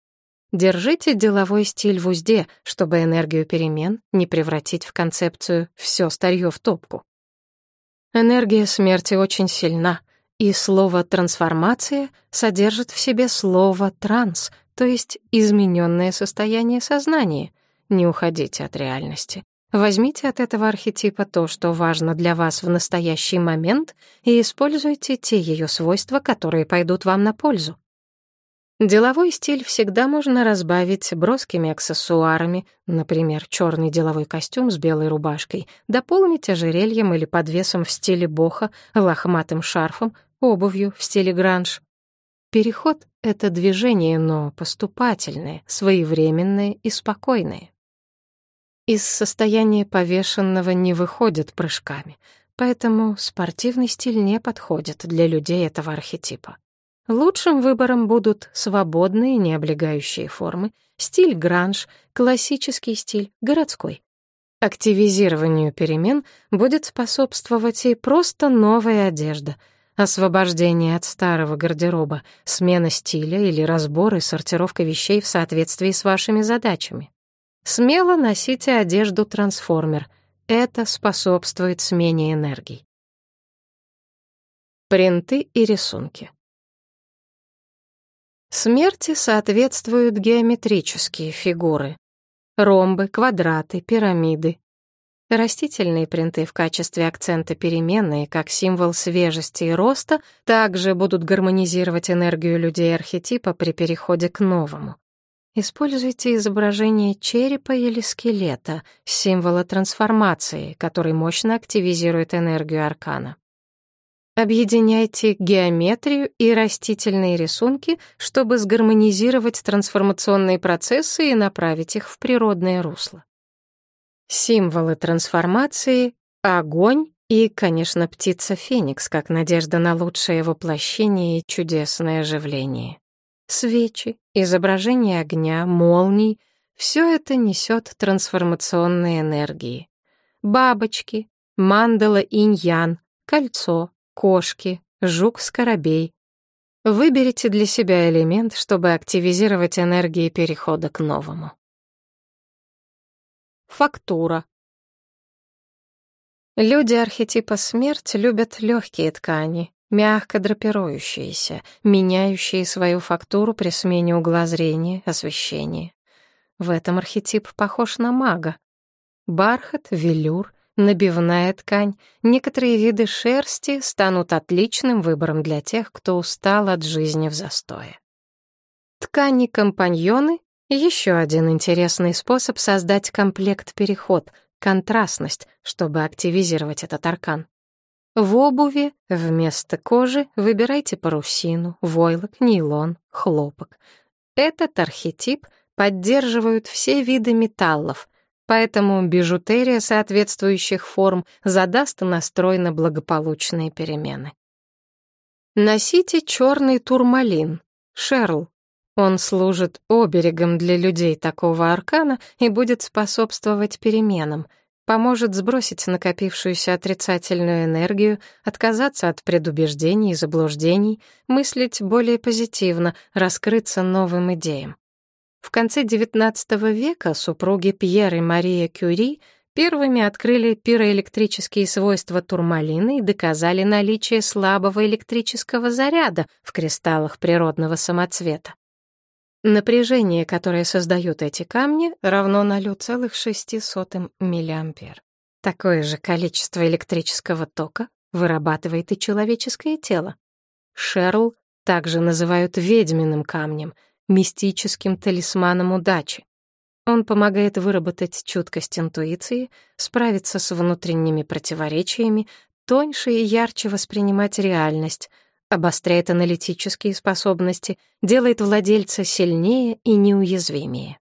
Держите деловой стиль в узде, чтобы энергию перемен не превратить в концепцию «все старье в топку». Энергия смерти очень сильна, и слово «трансформация» содержит в себе слово «транс», то есть измененное состояние сознания — не уходите от реальности. Возьмите от этого архетипа то, что важно для вас в настоящий момент, и используйте те ее свойства, которые пойдут вам на пользу. Деловой стиль всегда можно разбавить броскими аксессуарами, например, черный деловой костюм с белой рубашкой, дополнить ожерельем или подвесом в стиле боха, лохматым шарфом, обувью в стиле гранж. Переход — это движение, но поступательное, своевременное и спокойное. Из состояния повешенного не выходят прыжками, поэтому спортивный стиль не подходит для людей этого архетипа. Лучшим выбором будут свободные, необлегающие формы, стиль гранж, классический стиль, городской. Активизированию перемен будет способствовать и просто новая одежда, освобождение от старого гардероба, смена стиля или разбор и сортировка вещей в соответствии с вашими задачами. Смело носите одежду трансформер. Это способствует смене энергий. Принты и рисунки. Смерти соответствуют геометрические фигуры. Ромбы, квадраты, пирамиды. Растительные принты в качестве акцента переменные, как символ свежести и роста, также будут гармонизировать энергию людей архетипа при переходе к новому. Используйте изображение черепа или скелета, символа трансформации, который мощно активизирует энергию аркана. Объединяйте геометрию и растительные рисунки, чтобы сгармонизировать трансформационные процессы и направить их в природное русло. Символы трансформации — огонь и, конечно, птица Феникс, как надежда на лучшее воплощение и чудесное оживление. Свечи, изображение огня, молний — все это несет трансформационные энергии. Бабочки, мандала инь-ян, кольцо, кошки, жук-скоробей. Выберите для себя элемент, чтобы активизировать энергии перехода к новому. Фактура. Люди архетипа смерть любят легкие ткани, мягко драпирующиеся, меняющие свою фактуру при смене угла зрения, освещения. В этом архетип похож на мага. Бархат, велюр, набивная ткань, некоторые виды шерсти станут отличным выбором для тех, кто устал от жизни в застое. Ткани-компаньоны — еще один интересный способ создать комплект-переход — контрастность, чтобы активизировать этот аркан. В обуви вместо кожи выбирайте парусину, войлок, нейлон, хлопок. Этот архетип поддерживают все виды металлов, поэтому бижутерия соответствующих форм задаст настрой на благополучные перемены. Носите черный турмалин, шерл. Он служит оберегом для людей такого аркана и будет способствовать переменам, поможет сбросить накопившуюся отрицательную энергию, отказаться от предубеждений и заблуждений, мыслить более позитивно, раскрыться новым идеям. В конце XIX века супруги Пьер и Мария Кюри первыми открыли пироэлектрические свойства турмалина и доказали наличие слабого электрического заряда в кристаллах природного самоцвета. Напряжение, которое создают эти камни, равно 0,06 мА. Такое же количество электрического тока вырабатывает и человеческое тело. Шерл также называют ведьминым камнем, мистическим талисманом удачи. Он помогает выработать чуткость интуиции, справиться с внутренними противоречиями, тоньше и ярче воспринимать реальность — обостряет аналитические способности, делает владельца сильнее и неуязвимее.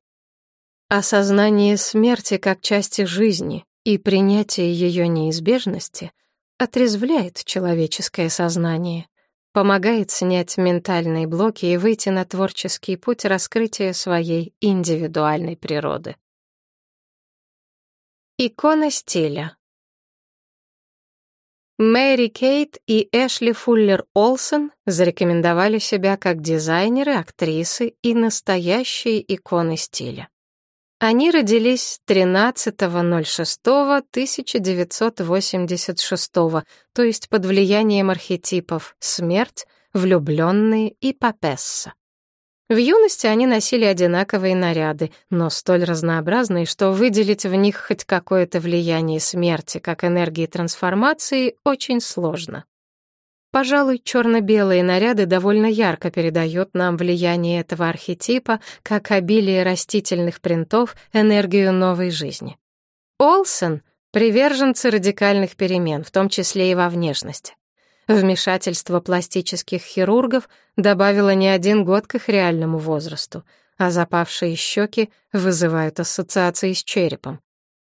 Осознание смерти как части жизни и принятие ее неизбежности отрезвляет человеческое сознание, помогает снять ментальные блоки и выйти на творческий путь раскрытия своей индивидуальной природы. Икона стиля Мэри Кейт и Эшли Фуллер Олсен зарекомендовали себя как дизайнеры, актрисы и настоящие иконы стиля. Они родились 13.06.1986, то есть под влиянием архетипов «Смерть», «Влюбленные» и «Папесса». В юности они носили одинаковые наряды, но столь разнообразные, что выделить в них хоть какое-то влияние смерти, как энергии трансформации, очень сложно. Пожалуй, черно-белые наряды довольно ярко передают нам влияние этого архетипа, как обилие растительных принтов, энергию новой жизни. Олсен — приверженцы радикальных перемен, в том числе и во внешности. Вмешательство пластических хирургов добавило не один год к их реальному возрасту, а запавшие щеки вызывают ассоциации с черепом.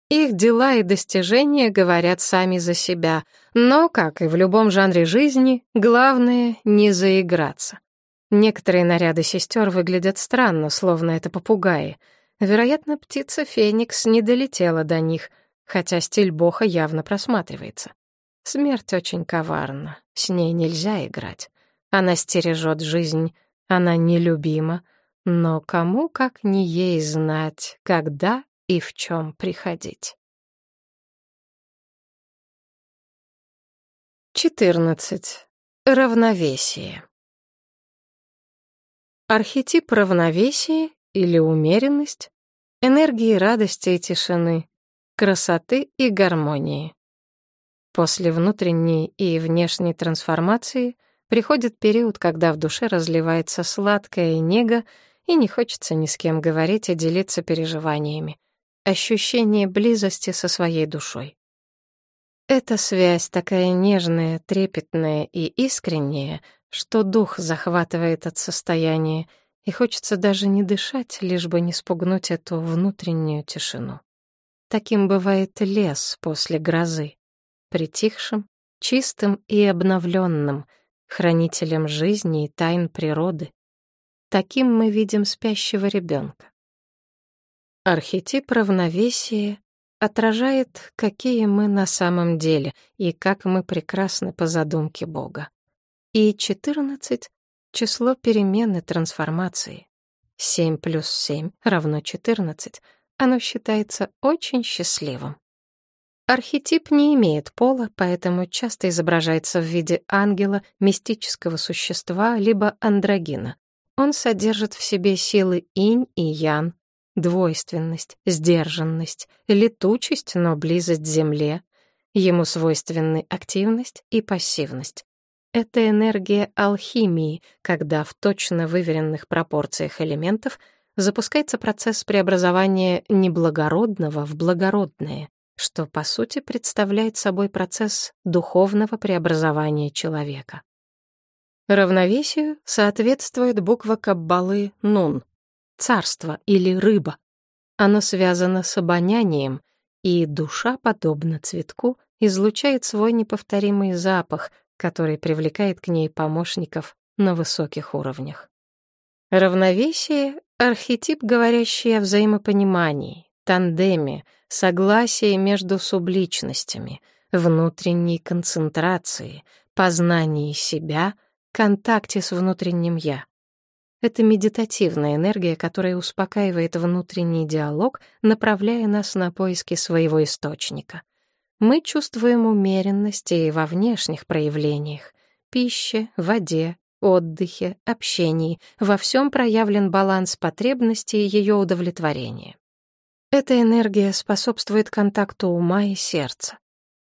Их дела и достижения говорят сами за себя, но, как и в любом жанре жизни, главное — не заиграться. Некоторые наряды сестер выглядят странно, словно это попугаи. Вероятно, птица Феникс не долетела до них, хотя стиль Боха явно просматривается. Смерть очень коварна, с ней нельзя играть. Она стережет жизнь, она нелюбима, но кому, как не ей, знать, когда и в чем приходить. 14. Равновесие. Архетип равновесия или умеренность, энергии радости и тишины, красоты и гармонии. После внутренней и внешней трансформации приходит период, когда в душе разливается сладкая нега, и не хочется ни с кем говорить и делиться переживаниями. Ощущение близости со своей душой. Эта связь такая нежная, трепетная и искренняя, что дух захватывает от состояния, и хочется даже не дышать, лишь бы не спугнуть эту внутреннюю тишину. Таким бывает лес после грозы притихшим, чистым и обновленным, хранителем жизни и тайн природы. Таким мы видим спящего ребенка. Архетип равновесия отражает, какие мы на самом деле и как мы прекрасны по задумке Бога. И 14 — число перемены трансформации. 7 плюс 7 равно 14. Оно считается очень счастливым. Архетип не имеет пола, поэтому часто изображается в виде ангела, мистического существа, либо андрогина. Он содержит в себе силы инь и ян, двойственность, сдержанность, летучесть, но близость к земле. Ему свойственны активность и пассивность. Это энергия алхимии, когда в точно выверенных пропорциях элементов запускается процесс преобразования неблагородного в благородное, что, по сути, представляет собой процесс духовного преобразования человека. Равновесию соответствует буква Каббалы «Нун» — царство или рыба. Оно связано с обонянием, и душа, подобно цветку, излучает свой неповторимый запах, который привлекает к ней помощников на высоких уровнях. Равновесие — архетип, говорящий о взаимопонимании, тандеме, согласии между субличностями, внутренней концентрации, познании себя, контакте с внутренним «я». Это медитативная энергия, которая успокаивает внутренний диалог, направляя нас на поиски своего источника. Мы чувствуем умеренность и во внешних проявлениях — пище, воде, отдыхе, общении. Во всем проявлен баланс потребностей и ее удовлетворения. Эта энергия способствует контакту ума и сердца,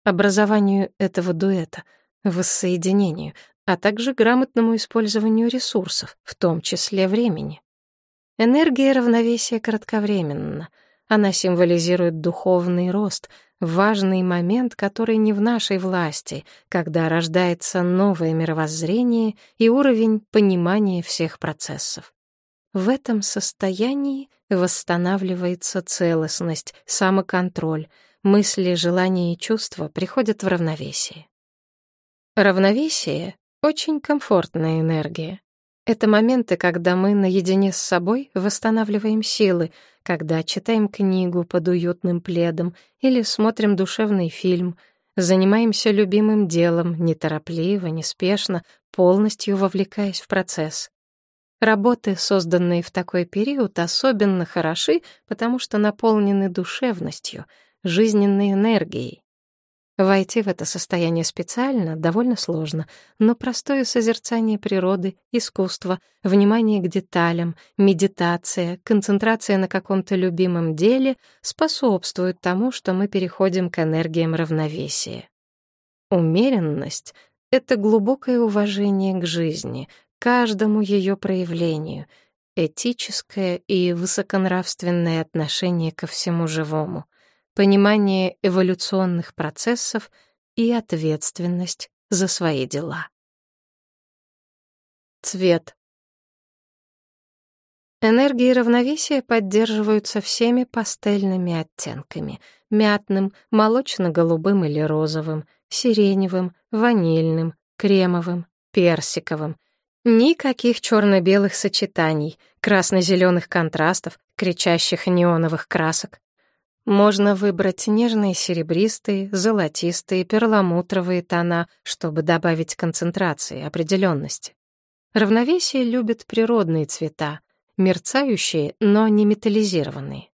образованию этого дуэта, воссоединению, а также грамотному использованию ресурсов, в том числе времени. Энергия равновесия кратковременна. Она символизирует духовный рост — важный момент, который не в нашей власти, когда рождается новое мировоззрение и уровень понимания всех процессов. В этом состоянии восстанавливается целостность, самоконтроль, мысли, желания и чувства приходят в равновесие. Равновесие — очень комфортная энергия. Это моменты, когда мы наедине с собой восстанавливаем силы, когда читаем книгу под уютным пледом или смотрим душевный фильм, занимаемся любимым делом, неторопливо, неспешно, полностью вовлекаясь в процесс. Работы, созданные в такой период, особенно хороши, потому что наполнены душевностью, жизненной энергией, Войти в это состояние специально довольно сложно, но простое созерцание природы, искусство, внимание к деталям, медитация, концентрация на каком-то любимом деле способствуют тому, что мы переходим к энергиям равновесия. Умеренность — это глубокое уважение к жизни, каждому ее проявлению, этическое и высоконравственное отношение ко всему живому понимание эволюционных процессов и ответственность за свои дела. Цвет. Энергии равновесия поддерживаются всеми пастельными оттенками — мятным, молочно-голубым или розовым, сиреневым, ванильным, кремовым, персиковым. Никаких черно-белых сочетаний, красно-зеленых контрастов, кричащих неоновых красок. Можно выбрать нежные серебристые, золотистые, перламутровые тона, чтобы добавить концентрации, определенности. Равновесие любит природные цвета, мерцающие, но не металлизированные.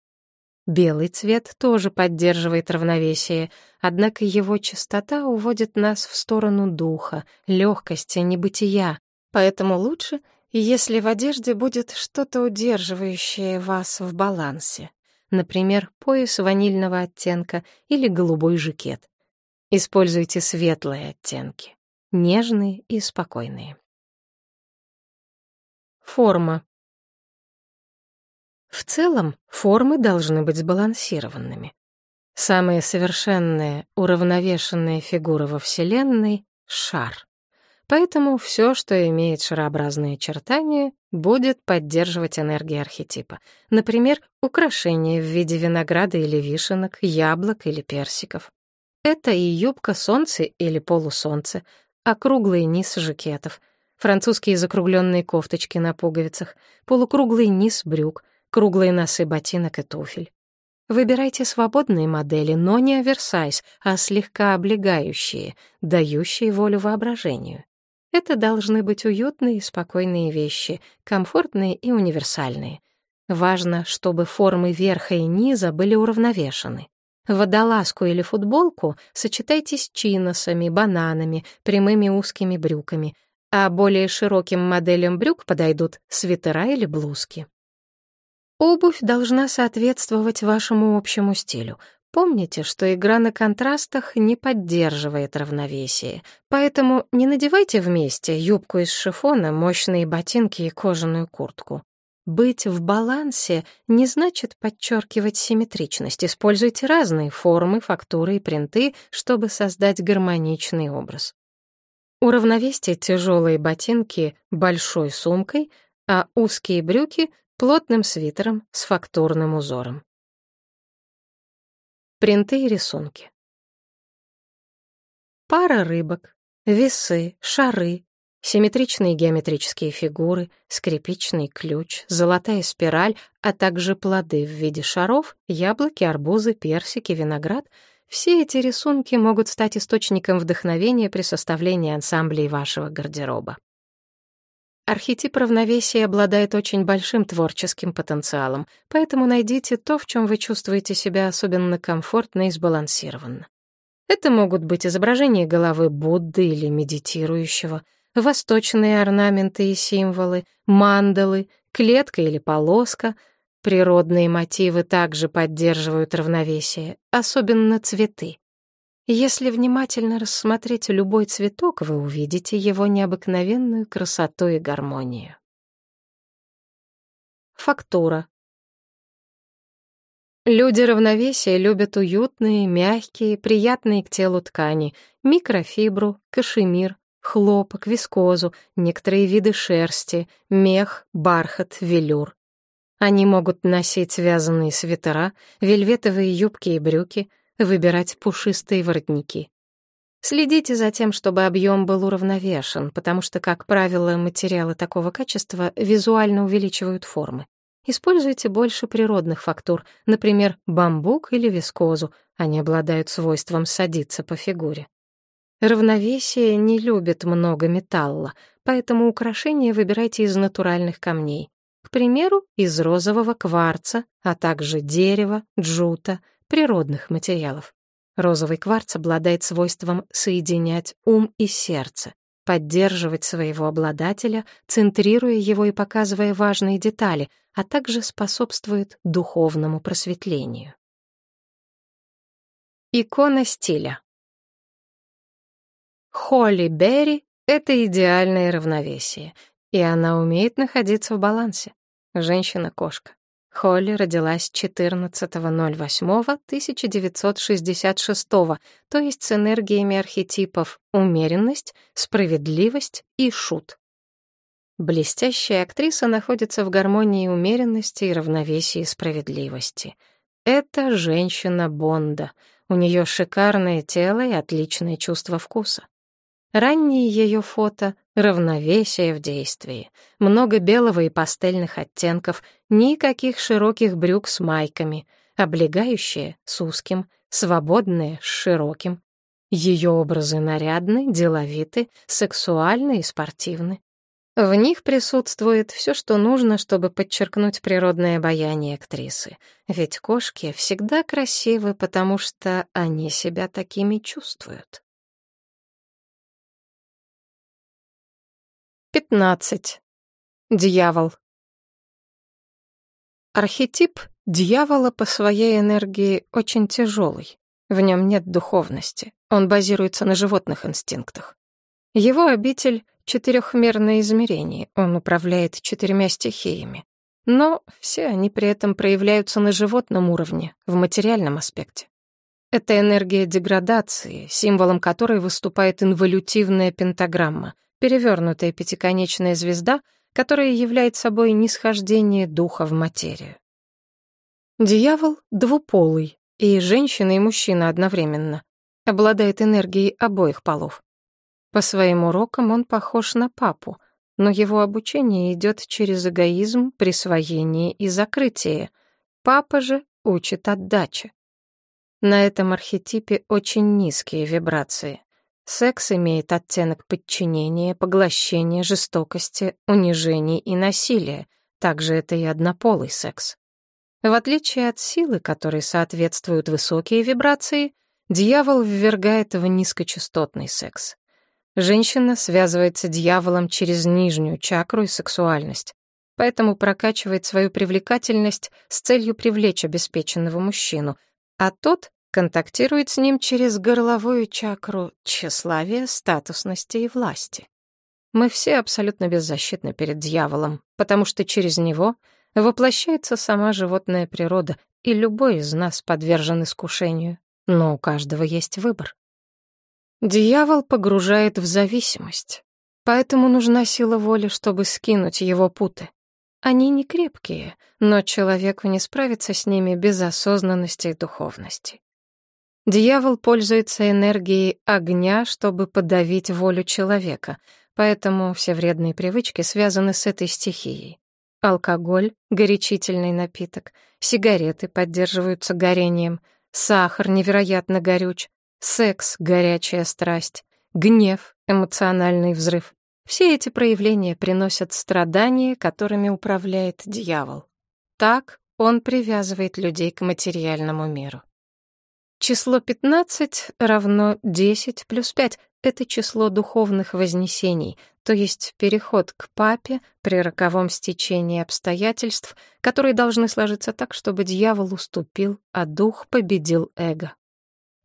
Белый цвет тоже поддерживает равновесие, однако его чистота уводит нас в сторону духа, легкости, небытия, поэтому лучше, если в одежде будет что-то удерживающее вас в балансе например, пояс ванильного оттенка или голубой жакет. Используйте светлые оттенки, нежные и спокойные. Форма. В целом, формы должны быть сбалансированными. Самая совершенная, уравновешенная фигура во Вселенной — шар. Поэтому все, что имеет шарообразные очертания, будет поддерживать энергию архетипа. Например, украшения в виде винограда или вишенок, яблок или персиков. Это и юбка солнце или полусолнце, округлый низ жакетов, французские закругленные кофточки на пуговицах, полукруглый низ брюк, круглые носы ботинок и туфель. Выбирайте свободные модели, но не оверсайз, а слегка облегающие, дающие волю воображению. Это должны быть уютные и спокойные вещи, комфортные и универсальные. Важно, чтобы формы верха и низа были уравновешены. Водолазку или футболку сочетайте с чиносами, бананами, прямыми узкими брюками, а более широким моделям брюк подойдут свитера или блузки. Обувь должна соответствовать вашему общему стилю. Помните, что игра на контрастах не поддерживает равновесие, поэтому не надевайте вместе юбку из шифона, мощные ботинки и кожаную куртку. Быть в балансе не значит подчеркивать симметричность. Используйте разные формы, фактуры и принты, чтобы создать гармоничный образ. Уравновесьте тяжелые ботинки большой сумкой, а узкие брюки — плотным свитером с фактурным узором. Принты и рисунки. Пара рыбок, весы, шары, симметричные геометрические фигуры, скрипичный ключ, золотая спираль, а также плоды в виде шаров, яблоки, арбузы, персики, виноград — все эти рисунки могут стать источником вдохновения при составлении ансамблей вашего гардероба. Архетип равновесия обладает очень большим творческим потенциалом, поэтому найдите то, в чем вы чувствуете себя особенно комфортно и сбалансированно. Это могут быть изображения головы Будды или медитирующего, восточные орнаменты и символы, мандалы, клетка или полоска. Природные мотивы также поддерживают равновесие, особенно цветы. Если внимательно рассмотреть любой цветок, вы увидите его необыкновенную красоту и гармонию. Фактура. Люди равновесия любят уютные, мягкие, приятные к телу ткани, микрофибру, кашемир, хлопок, вискозу, некоторые виды шерсти, мех, бархат, велюр. Они могут носить связанные свитера, вельветовые юбки и брюки, выбирать пушистые воротники. Следите за тем, чтобы объем был уравновешен, потому что, как правило, материалы такого качества визуально увеличивают формы. Используйте больше природных фактур, например, бамбук или вискозу, они обладают свойством садиться по фигуре. Равновесие не любит много металла, поэтому украшения выбирайте из натуральных камней. К примеру, из розового кварца, а также дерева, джута — природных материалов. Розовый кварц обладает свойством соединять ум и сердце, поддерживать своего обладателя, центрируя его и показывая важные детали, а также способствует духовному просветлению. Икона стиля. Холли Берри — это идеальное равновесие, и она умеет находиться в балансе. Женщина-кошка. Холли родилась 14.08.1966, то есть с энергиями архетипов умеренность, справедливость и шут. Блестящая актриса находится в гармонии умеренности и равновесии справедливости. Это женщина Бонда. У нее шикарное тело и отличное чувство вкуса. Ранние ее фото — равновесие в действии. Много белого и пастельных оттенков, никаких широких брюк с майками, облегающие с узким, свободные с широким. Ее образы нарядны, деловиты, сексуальны и спортивны. В них присутствует все, что нужно, чтобы подчеркнуть природное обаяние актрисы. Ведь кошки всегда красивы, потому что они себя такими чувствуют. 15. Дьявол. Архетип дьявола по своей энергии очень тяжелый. В нем нет духовности. Он базируется на животных инстинктах. Его обитель — четырехмерное измерение. Он управляет четырьмя стихиями. Но все они при этом проявляются на животном уровне, в материальном аспекте. Это энергия деградации, символом которой выступает инволютивная пентаграмма — перевернутая пятиконечная звезда, которая является собой нисхождение духа в материю. Дьявол двуполый, и женщина, и мужчина одновременно, обладает энергией обоих полов. По своим урокам он похож на папу, но его обучение идет через эгоизм, присвоение и закрытие. Папа же учит отдаче. На этом архетипе очень низкие вибрации. Секс имеет оттенок подчинения, поглощения, жестокости, унижений и насилия. Также это и однополый секс. В отличие от силы, которой соответствуют высокие вибрации, дьявол ввергает в низкочастотный секс. Женщина связывается дьяволом через нижнюю чакру и сексуальность, поэтому прокачивает свою привлекательность с целью привлечь обеспеченного мужчину, а тот контактирует с ним через горловую чакру тщеславия, статусности и власти. Мы все абсолютно беззащитны перед дьяволом, потому что через него воплощается сама животная природа, и любой из нас подвержен искушению, но у каждого есть выбор. Дьявол погружает в зависимость, поэтому нужна сила воли, чтобы скинуть его путы. Они не крепкие, но человеку не справиться с ними без осознанности и духовности. Дьявол пользуется энергией огня, чтобы подавить волю человека, поэтому все вредные привычки связаны с этой стихией. Алкоголь — горячительный напиток, сигареты поддерживаются горением, сахар невероятно горюч, секс — горячая страсть, гнев — эмоциональный взрыв. Все эти проявления приносят страдания, которыми управляет дьявол. Так он привязывает людей к материальному миру. Число 15 равно 10 плюс 5. Это число духовных вознесений, то есть переход к папе при роковом стечении обстоятельств, которые должны сложиться так, чтобы дьявол уступил, а дух победил эго.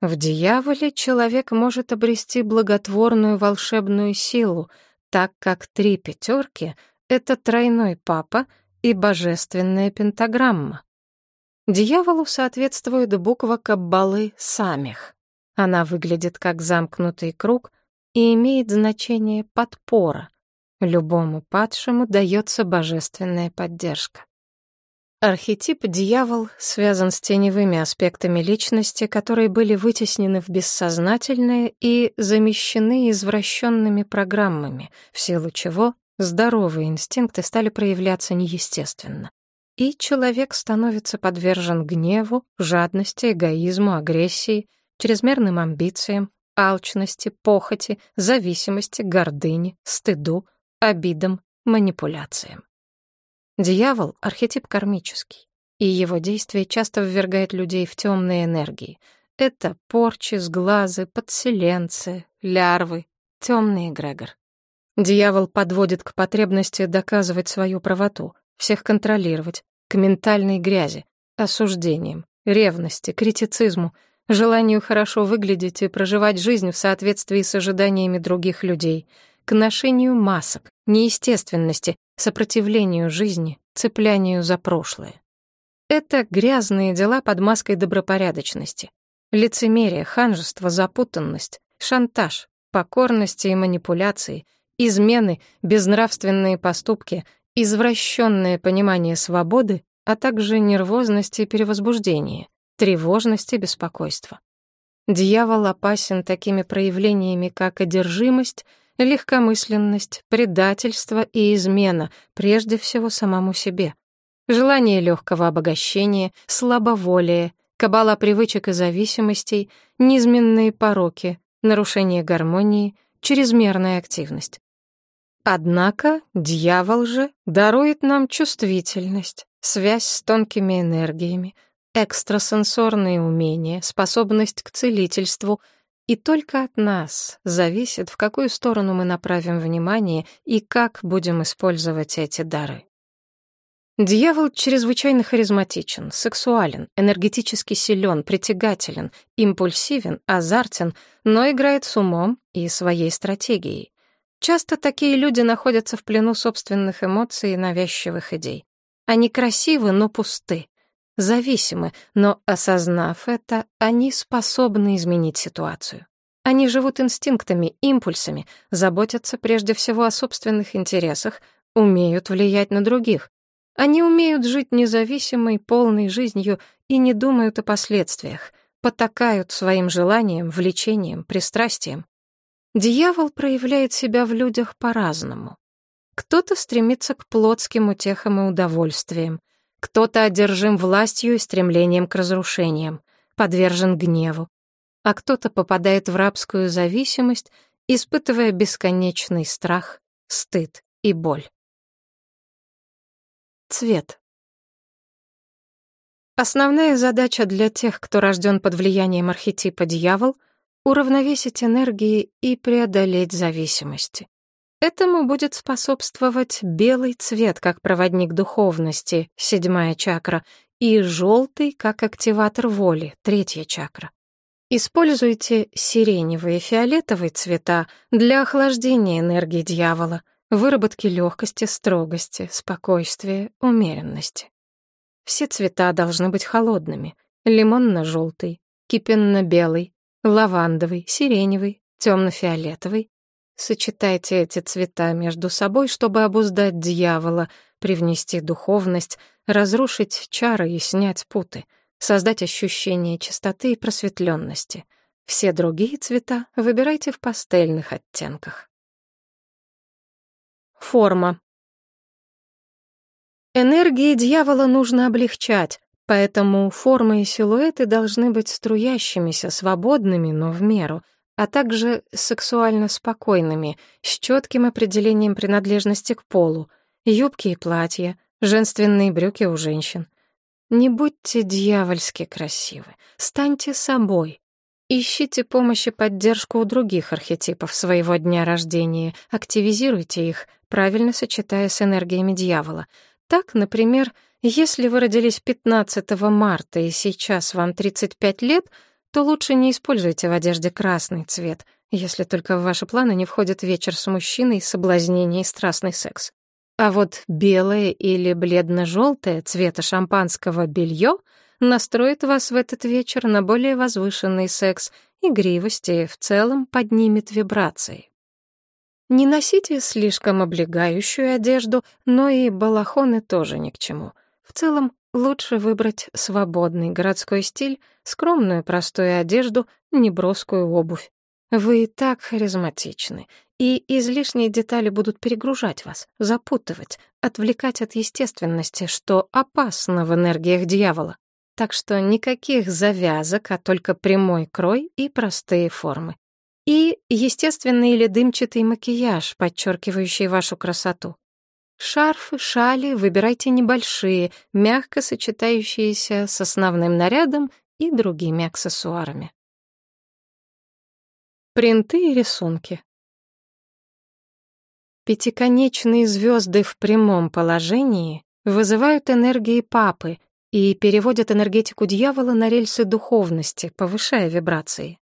В дьяволе человек может обрести благотворную волшебную силу, так как три пятерки — это тройной папа и божественная пентаграмма. Дьяволу соответствует буква Каббалы самих. Она выглядит как замкнутый круг и имеет значение подпора. Любому падшему дается божественная поддержка. Архетип «дьявол» связан с теневыми аспектами личности, которые были вытеснены в бессознательное и замещены извращенными программами, в силу чего здоровые инстинкты стали проявляться неестественно. И человек становится подвержен гневу, жадности, эгоизму, агрессии, чрезмерным амбициям, алчности, похоти, зависимости, гордыне, стыду, обидам, манипуляциям. Дьявол — архетип кармический, и его действие часто ввергает людей в темные энергии. Это порчи, сглазы, подселенцы, лярвы, темный эгрегор. Дьявол подводит к потребности доказывать свою правоту, всех контролировать, к ментальной грязи, осуждениям, ревности, критицизму, желанию хорошо выглядеть и проживать жизнь в соответствии с ожиданиями других людей, к ношению масок, неестественности, сопротивлению жизни, цеплянию за прошлое. Это грязные дела под маской добропорядочности. Лицемерие, ханжество, запутанность, шантаж, покорности и манипуляции, измены, безнравственные поступки, извращенное понимание свободы, а также нервозность и перевозбуждение, тревожность и беспокойство. Дьявол опасен такими проявлениями, как одержимость — легкомысленность, предательство и измена, прежде всего самому себе. Желание легкого обогащения, слабоволие, кабала привычек и зависимостей, низменные пороки, нарушение гармонии, чрезмерная активность. Однако дьявол же дарует нам чувствительность, связь с тонкими энергиями, экстрасенсорные умения, способность к целительству — и только от нас зависит, в какую сторону мы направим внимание и как будем использовать эти дары. Дьявол чрезвычайно харизматичен, сексуален, энергетически силен, притягателен, импульсивен, азартен, но играет с умом и своей стратегией. Часто такие люди находятся в плену собственных эмоций и навязчивых идей. Они красивы, но пусты зависимы, но, осознав это, они способны изменить ситуацию. Они живут инстинктами, импульсами, заботятся прежде всего о собственных интересах, умеют влиять на других. Они умеют жить независимой, полной жизнью и не думают о последствиях, потакают своим желаниям, влечениям, пристрастиям. Дьявол проявляет себя в людях по-разному. Кто-то стремится к плотским утехам и удовольствиям, кто-то одержим властью и стремлением к разрушениям, подвержен гневу, а кто-то попадает в рабскую зависимость, испытывая бесконечный страх, стыд и боль. Цвет. Основная задача для тех, кто рожден под влиянием архетипа дьявол — уравновесить энергии и преодолеть зависимости. Этому будет способствовать белый цвет как проводник духовности, седьмая чакра, и желтый как активатор воли, третья чакра. Используйте сиреневый и фиолетовый цвета для охлаждения энергии дьявола, выработки легкости, строгости, спокойствия, умеренности. Все цвета должны быть холодными. Лимонно-желтый, кипенно-белый, лавандовый, сиреневый, темно-фиолетовый. Сочетайте эти цвета между собой, чтобы обуздать дьявола, привнести духовность, разрушить чары и снять путы, создать ощущение чистоты и просветленности. Все другие цвета выбирайте в пастельных оттенках. Форма. Энергии дьявола нужно облегчать, поэтому формы и силуэты должны быть струящимися, свободными, но в меру, а также сексуально спокойными, с четким определением принадлежности к полу, юбки и платья, женственные брюки у женщин. Не будьте дьявольски красивы, станьте собой. Ищите помощь и поддержку у других архетипов своего дня рождения, активизируйте их, правильно сочетая с энергиями дьявола — так, например, если вы родились 15 марта и сейчас вам 35 лет, то лучше не используйте в одежде красный цвет, если только в ваши планы не входит вечер с мужчиной, соблазнение и страстный секс. А вот белое или бледно-желтое цвета шампанского белье настроит вас в этот вечер на более возвышенный секс, игривость и в целом поднимет вибрации. Не носите слишком облегающую одежду, но и балахоны тоже ни к чему. В целом, лучше выбрать свободный городской стиль, скромную простую одежду, неброскую обувь. Вы и так харизматичны, и излишние детали будут перегружать вас, запутывать, отвлекать от естественности, что опасно в энергиях дьявола. Так что никаких завязок, а только прямой крой и простые формы и естественный или дымчатый макияж, подчеркивающий вашу красоту. Шарфы, шали выбирайте небольшие, мягко сочетающиеся с основным нарядом и другими аксессуарами. Принты и рисунки. Пятиконечные звезды в прямом положении вызывают энергии папы и переводят энергетику дьявола на рельсы духовности, повышая вибрации.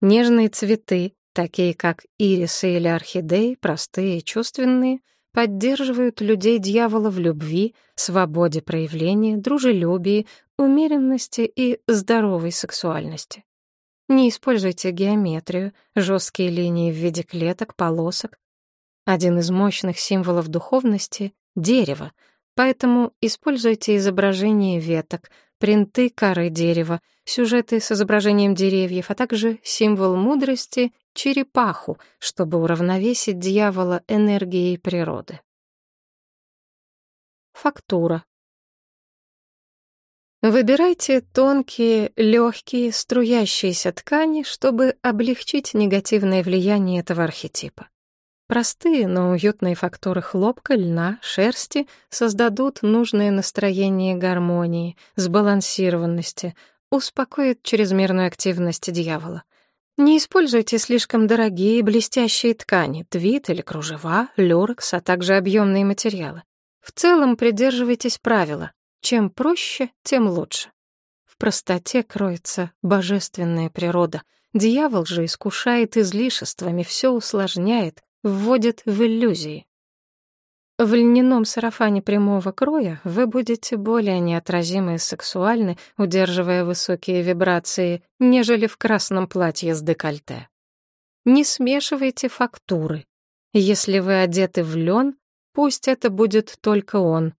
Нежные цветы, такие как ирисы или орхидеи, простые и чувственные, поддерживают людей дьявола в любви, свободе проявления, дружелюбии, умеренности и здоровой сексуальности. Не используйте геометрию, жесткие линии в виде клеток, полосок. Один из мощных символов духовности — дерево, поэтому используйте изображение веток, принты коры дерева, сюжеты с изображением деревьев, а также символ мудрости — черепаху, чтобы уравновесить дьявола энергией природы. Фактура. Выбирайте тонкие, легкие, струящиеся ткани, чтобы облегчить негативное влияние этого архетипа. Простые, но уютные фактуры хлопка, льна, шерсти создадут нужное настроение гармонии, сбалансированности, успокоят чрезмерную активность дьявола. Не используйте слишком дорогие блестящие ткани, твит или кружева, люрекс, а также объемные материалы. В целом придерживайтесь правила «чем проще, тем лучше». В простоте кроется божественная природа. Дьявол же искушает излишествами, все усложняет, вводит в иллюзии. В льняном сарафане прямого кроя вы будете более неотразимы и сексуальны, удерживая высокие вибрации, нежели в красном платье с декольте. Не смешивайте фактуры. Если вы одеты в лен, пусть это будет только он.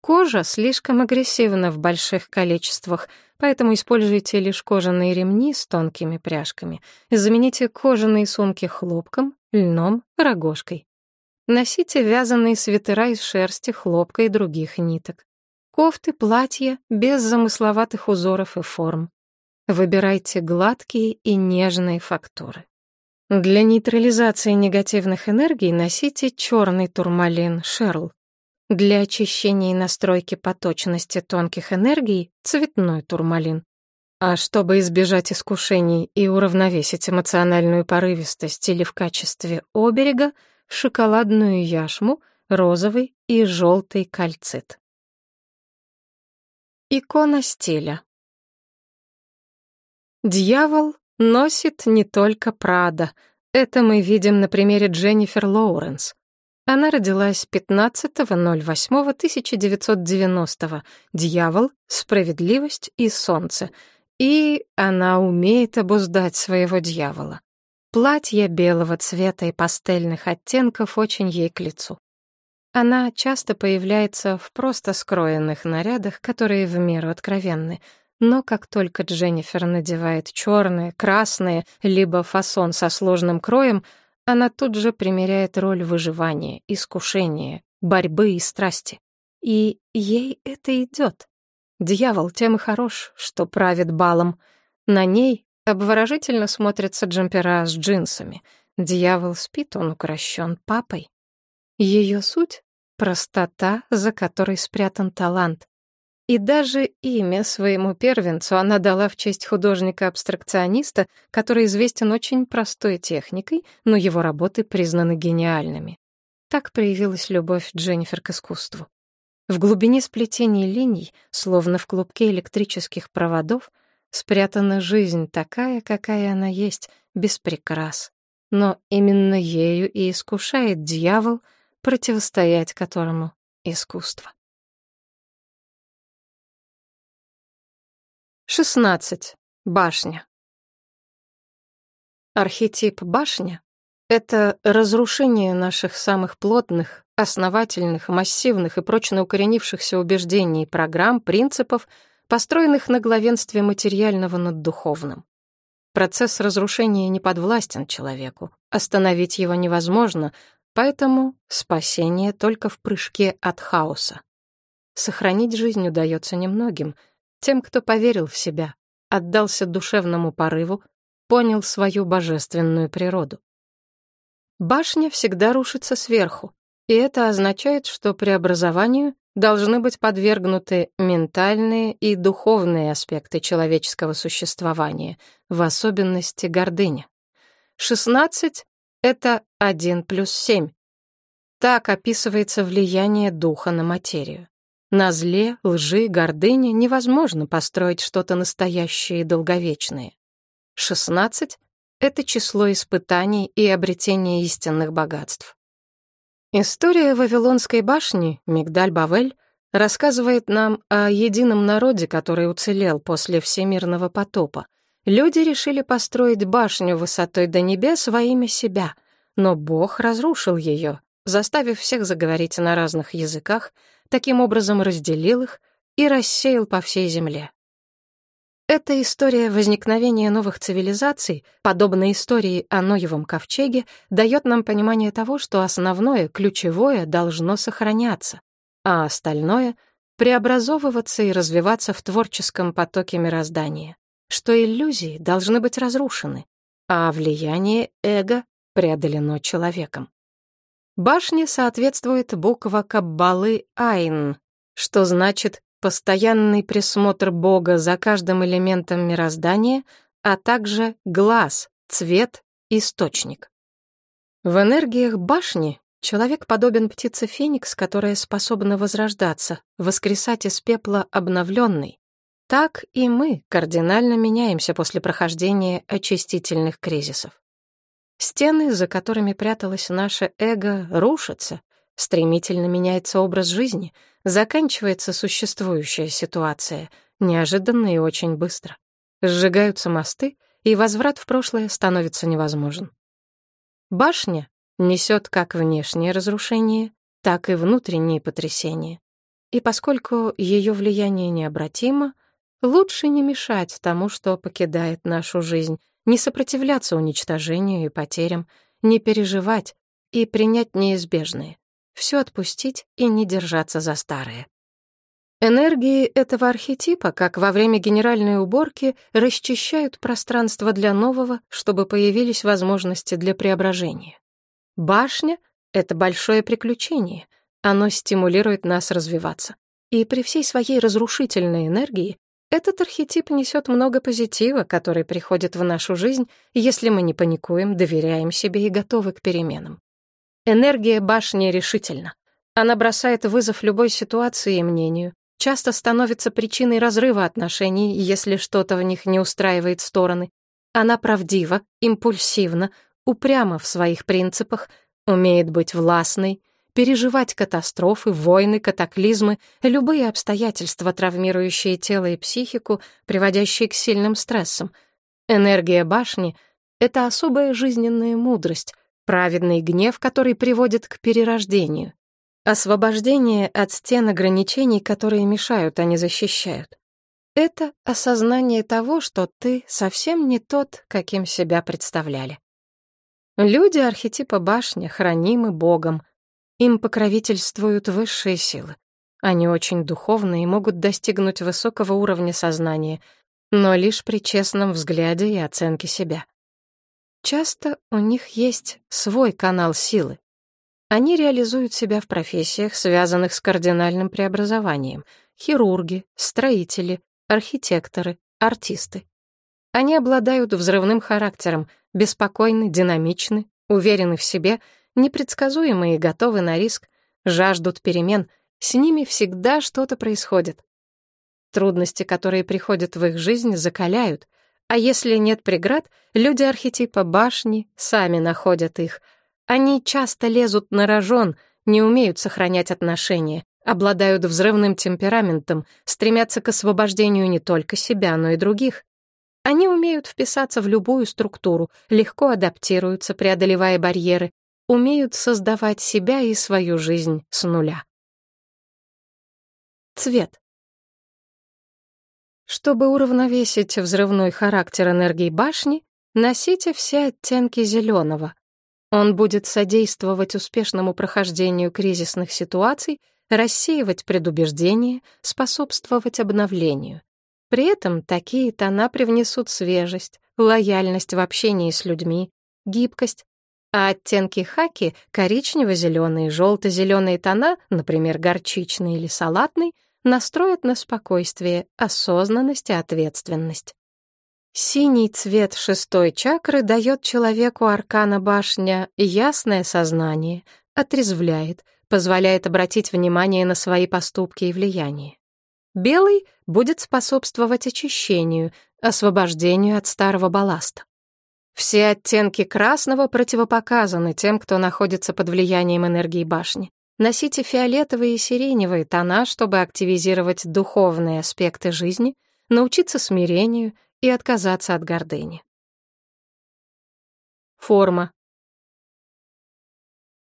Кожа слишком агрессивна в больших количествах, поэтому используйте лишь кожаные ремни с тонкими пряжками. Замените кожаные сумки хлопком, льном, рогожкой. Носите вязаные свитера из шерсти, хлопка и других ниток. Кофты, платья без замысловатых узоров и форм. Выбирайте гладкие и нежные фактуры. Для нейтрализации негативных энергий носите черный турмалин Шерл. Для очищения и настройки поточности тонких энергий — цветной турмалин. А чтобы избежать искушений и уравновесить эмоциональную порывистость или в качестве оберега, шоколадную яшму, розовый и желтый кальцит. Икона стиля. Дьявол носит не только Прада. Это мы видим на примере Дженнифер Лоуренс. Она родилась 15.08.1990. Дьявол, справедливость и солнце. И она умеет обуздать своего дьявола. Платье белого цвета и пастельных оттенков очень ей к лицу. Она часто появляется в просто скроенных нарядах, которые в меру откровенны — но как только Дженнифер надевает черные, красные, либо фасон со сложным кроем, она тут же примеряет роль выживания, искушения, борьбы и страсти. И ей это идет. Дьявол тем и хорош, что правит балом. На ней обворожительно смотрятся джемпера с джинсами. Дьявол спит, он укращен папой. Ее суть — простота, за которой спрятан талант. И даже имя своему первенцу она дала в честь художника-абстракциониста, который известен очень простой техникой, но его работы признаны гениальными. Так проявилась любовь Дженнифер к искусству. В глубине сплетений линий, словно в клубке электрических проводов, спрятана жизнь такая, какая она есть, без прикрас. Но именно ею и искушает дьявол, противостоять которому искусство. 16. Башня. Архетип башня — это разрушение наших самых плотных, основательных, массивных и прочно укоренившихся убеждений, программ, принципов, построенных на главенстве материального над духовным. Процесс разрушения не подвластен человеку, остановить его невозможно, поэтому спасение только в прыжке от хаоса. Сохранить жизнь удается немногим — тем, кто поверил в себя, отдался душевному порыву, понял свою божественную природу. Башня всегда рушится сверху, и это означает, что преобразованию должны быть подвергнуты ментальные и духовные аспекты человеческого существования, в особенности гордыня. 16 — это 1 плюс 7. Так описывается влияние духа на материю. На зле, лжи, гордыне невозможно построить что-то настоящее и долговечное. 16 — это число испытаний и обретения истинных богатств. История Вавилонской башни, Мигдаль-Бавель, рассказывает нам о едином народе, который уцелел после всемирного потопа. Люди решили построить башню высотой до небес во имя себя, но Бог разрушил ее, заставив всех заговорить на разных языках — таким образом разделил их и рассеял по всей земле. Эта история возникновения новых цивилизаций, подобно истории о Ноевом ковчеге, дает нам понимание того, что основное, ключевое должно сохраняться, а остальное — преобразовываться и развиваться в творческом потоке мироздания, что иллюзии должны быть разрушены, а влияние эго преодолено человеком. Башне соответствует буква Каббалы Айн, что значит постоянный присмотр Бога за каждым элементом мироздания, а также глаз, цвет, источник. В энергиях башни человек подобен птице Феникс, которая способна возрождаться, воскресать из пепла обновленный. Так и мы кардинально меняемся после прохождения очистительных кризисов. Стены, за которыми пряталось наше эго, рушатся, стремительно меняется образ жизни, заканчивается существующая ситуация, неожиданно и очень быстро. Сжигаются мосты, и возврат в прошлое становится невозможен. Башня несет как внешнее разрушение, так и внутренние потрясения. И поскольку ее влияние необратимо, лучше не мешать тому, что покидает нашу жизнь, не сопротивляться уничтожению и потерям, не переживать и принять неизбежное, все отпустить и не держаться за старое. Энергии этого архетипа, как во время генеральной уборки, расчищают пространство для нового, чтобы появились возможности для преображения. Башня — это большое приключение, Оно стимулирует нас развиваться. И при всей своей разрушительной энергии этот архетип несет много позитива, который приходит в нашу жизнь, если мы не паникуем, доверяем себе и готовы к переменам. Энергия башни решительна. Она бросает вызов любой ситуации и мнению, часто становится причиной разрыва отношений, если что-то в них не устраивает стороны. Она правдива, импульсивна, упряма в своих принципах, умеет быть властной, переживать катастрофы, войны, катаклизмы, любые обстоятельства, травмирующие тело и психику, приводящие к сильным стрессам. Энергия башни — это особая жизненная мудрость, праведный гнев, который приводит к перерождению. Освобождение от стен ограничений, которые мешают, а не защищают. Это осознание того, что ты совсем не тот, каким себя представляли. Люди архетипа башня хранимы Богом. Им покровительствуют высшие силы. Они очень духовны и могут достигнуть высокого уровня сознания, но лишь при честном взгляде и оценке себя. Часто у них есть свой канал силы. Они реализуют себя в профессиях, связанных с кардинальным преобразованием. Хирурги, строители, архитекторы, артисты. Они обладают взрывным характером, беспокойны, динамичны, уверены в себе, непредсказуемы и готовы на риск, жаждут перемен, с ними всегда что-то происходит. Трудности, которые приходят в их жизнь, закаляют, а если нет преград, люди архетипа башни сами находят их. Они часто лезут на рожон, не умеют сохранять отношения, обладают взрывным темпераментом, стремятся к освобождению не только себя, но и других. Они умеют вписаться в любую структуру, легко адаптируются, преодолевая барьеры, умеют создавать себя и свою жизнь с нуля. Цвет. Чтобы уравновесить взрывной характер энергии башни, носите все оттенки зеленого. Он будет содействовать успешному прохождению кризисных ситуаций, рассеивать предубеждения, способствовать обновлению. При этом такие тона привнесут свежесть, лояльность в общении с людьми, гибкость, а оттенки хаки — коричнево-зеленые, желто-зеленые тона, например, горчичный или салатный, настроят на спокойствие, осознанность и ответственность. Синий цвет шестой чакры дает человеку аркана башня ясное сознание, отрезвляет, позволяет обратить внимание на свои поступки и влияние. Белый будет способствовать очищению, освобождению от старого балласта. Все оттенки красного противопоказаны тем, кто находится под влиянием энергии башни. Носите фиолетовые и сиреневые тона, чтобы активизировать духовные аспекты жизни, научиться смирению и отказаться от гордыни. Форма.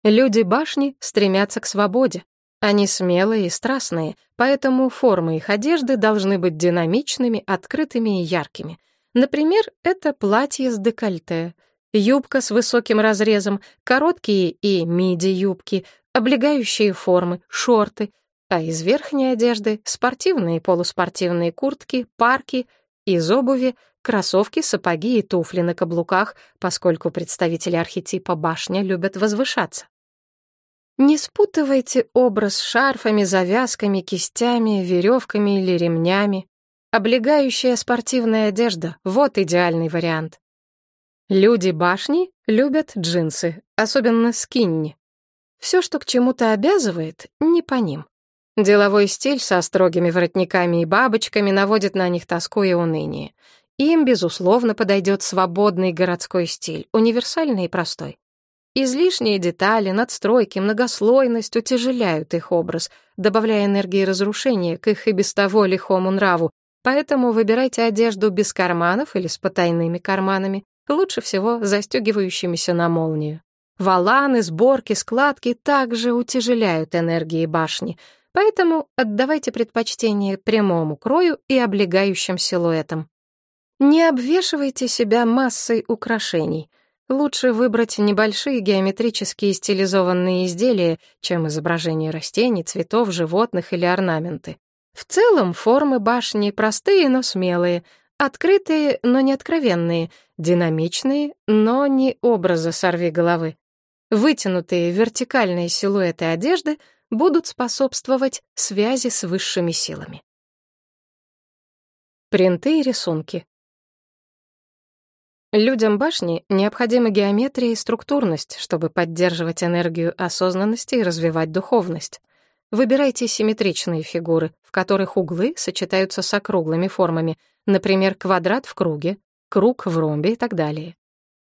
Люди башни стремятся к свободе, они смелые и страстные, поэтому формы их одежды должны быть динамичными, открытыми и яркими. Например, это платье с декольте, юбка с высоким разрезом, короткие и миди-юбки, облегающие формы, шорты, а из верхней одежды спортивные и полуспортивные куртки, парки, из обуви кроссовки, сапоги и туфли на каблуках, поскольку представители архетипа башня любят возвышаться. Не спутывайте образ шарфами, завязками, кистями, веревками или ремнями. Облегающая спортивная одежда — вот идеальный вариант. Люди башни любят джинсы, особенно скинни. Все, что к чему-то обязывает, не по ним. Деловой стиль со строгими воротниками и бабочками наводит на них тоску и уныние. Им, безусловно, подойдет свободный городской стиль, универсальный и простой. Излишние детали, надстройки, многослойность утяжеляют их образ, добавляя энергии разрушения к их и без того лихому нраву, поэтому выбирайте одежду без карманов или с потайными карманами, лучше всего застегивающимися на молнию. Валаны, сборки, складки также утяжеляют энергии башни, поэтому отдавайте предпочтение прямому крою и облегающим силуэтам. Не обвешивайте себя массой украшений — Лучше выбрать небольшие геометрические стилизованные изделия, чем изображения растений, цветов, животных или орнаменты. В целом формы башни простые, но смелые, открытые, но не откровенные, динамичные, но не образы сорви головы. Вытянутые вертикальные силуэты одежды будут способствовать связи с высшими силами. Принты и рисунки. Людям башни необходима геометрия и структурность, чтобы поддерживать энергию осознанности и развивать духовность. Выбирайте симметричные фигуры, в которых углы сочетаются с округлыми формами, например, квадрат в круге, круг в ромбе и так далее.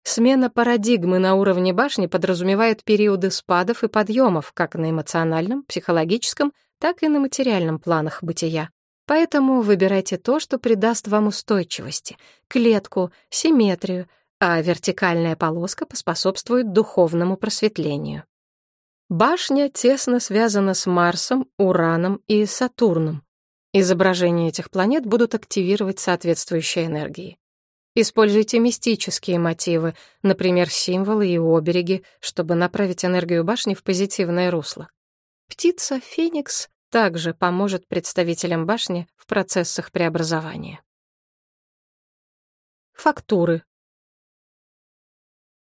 Смена парадигмы на уровне башни подразумевает периоды спадов и подъемов как на эмоциональном, психологическом, так и на материальном планах бытия. Поэтому выбирайте то, что придаст вам устойчивости, клетку, симметрию, а вертикальная полоска поспособствует духовному просветлению. Башня тесно связана с Марсом, Ураном и Сатурном. Изображения этих планет будут активировать соответствующие энергии. Используйте мистические мотивы, например, символы и обереги, чтобы направить энергию башни в позитивное русло. Птица Феникс также поможет представителям башни в процессах преобразования. Фактуры.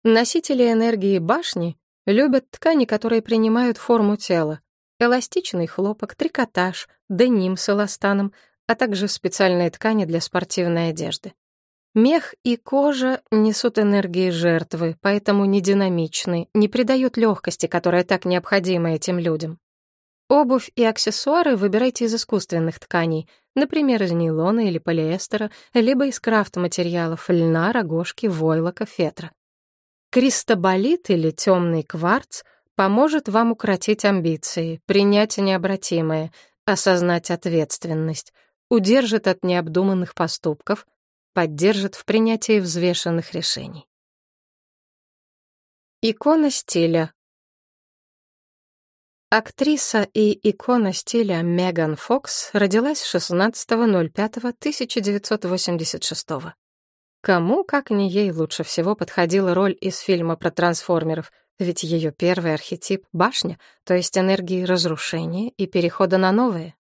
Носители энергии башни любят ткани, которые принимают форму тела. Эластичный хлопок, трикотаж, деним с эластаном, а также специальные ткани для спортивной одежды. Мех и кожа несут энергии жертвы, поэтому не динамичны, не придают легкости, которая так необходима этим людям. Обувь и аксессуары выбирайте из искусственных тканей, например, из нейлона или полиэстера, либо из крафт-материалов льна, рогожки, войлока, фетра. Кристоболит или темный кварц поможет вам укротить амбиции, принять необратимое, осознать ответственность, удержит от необдуманных поступков, поддержит в принятии взвешенных решений. Икона стиля. Актриса и икона стиля Меган Фокс родилась 16.05.1986. Кому, как не ей, лучше всего подходила роль из фильма про трансформеров, ведь ее первый архетип — башня, то есть энергии разрушения и перехода на новое.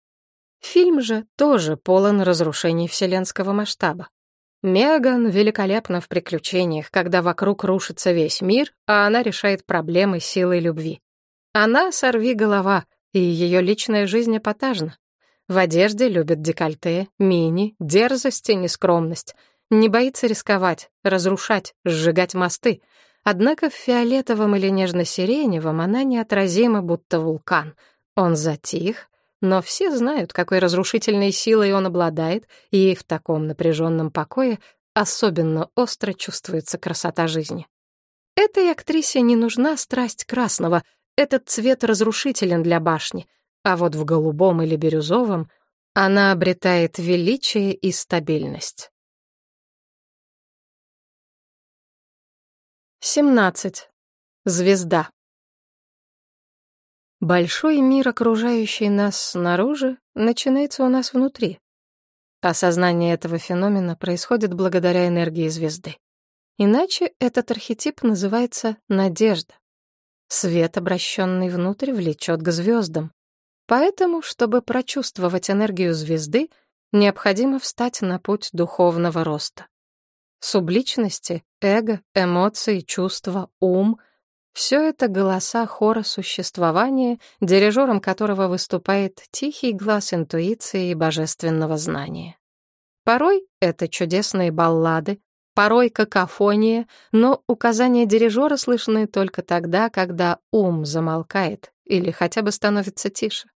Фильм же тоже полон разрушений вселенского масштаба. Меган великолепна в приключениях, когда вокруг рушится весь мир, а она решает проблемы силой любви. Она сорви голова, и ее личная жизнь эпатажна. В одежде любит декольте, мини, дерзость и нескромность. Не боится рисковать, разрушать, сжигать мосты. Однако в фиолетовом или нежно-сиреневом она неотразима, будто вулкан. Он затих, но все знают, какой разрушительной силой он обладает, и в таком напряженном покое особенно остро чувствуется красота жизни. Этой актрисе не нужна страсть красного, этот цвет разрушителен для башни, а вот в голубом или бирюзовом она обретает величие и стабильность. 17. Звезда. Большой мир, окружающий нас снаружи, начинается у нас внутри. Осознание этого феномена происходит благодаря энергии звезды. Иначе этот архетип называется надежда. Свет, обращенный внутрь, влечет к звездам. Поэтому, чтобы прочувствовать энергию звезды, необходимо встать на путь духовного роста. Субличности, эго, эмоции, чувства, ум — все это голоса хора существования, дирижером которого выступает тихий глаз интуиции и божественного знания. Порой это чудесные баллады, порой какофония, но указания дирижера слышны только тогда, когда ум замолкает или хотя бы становится тише.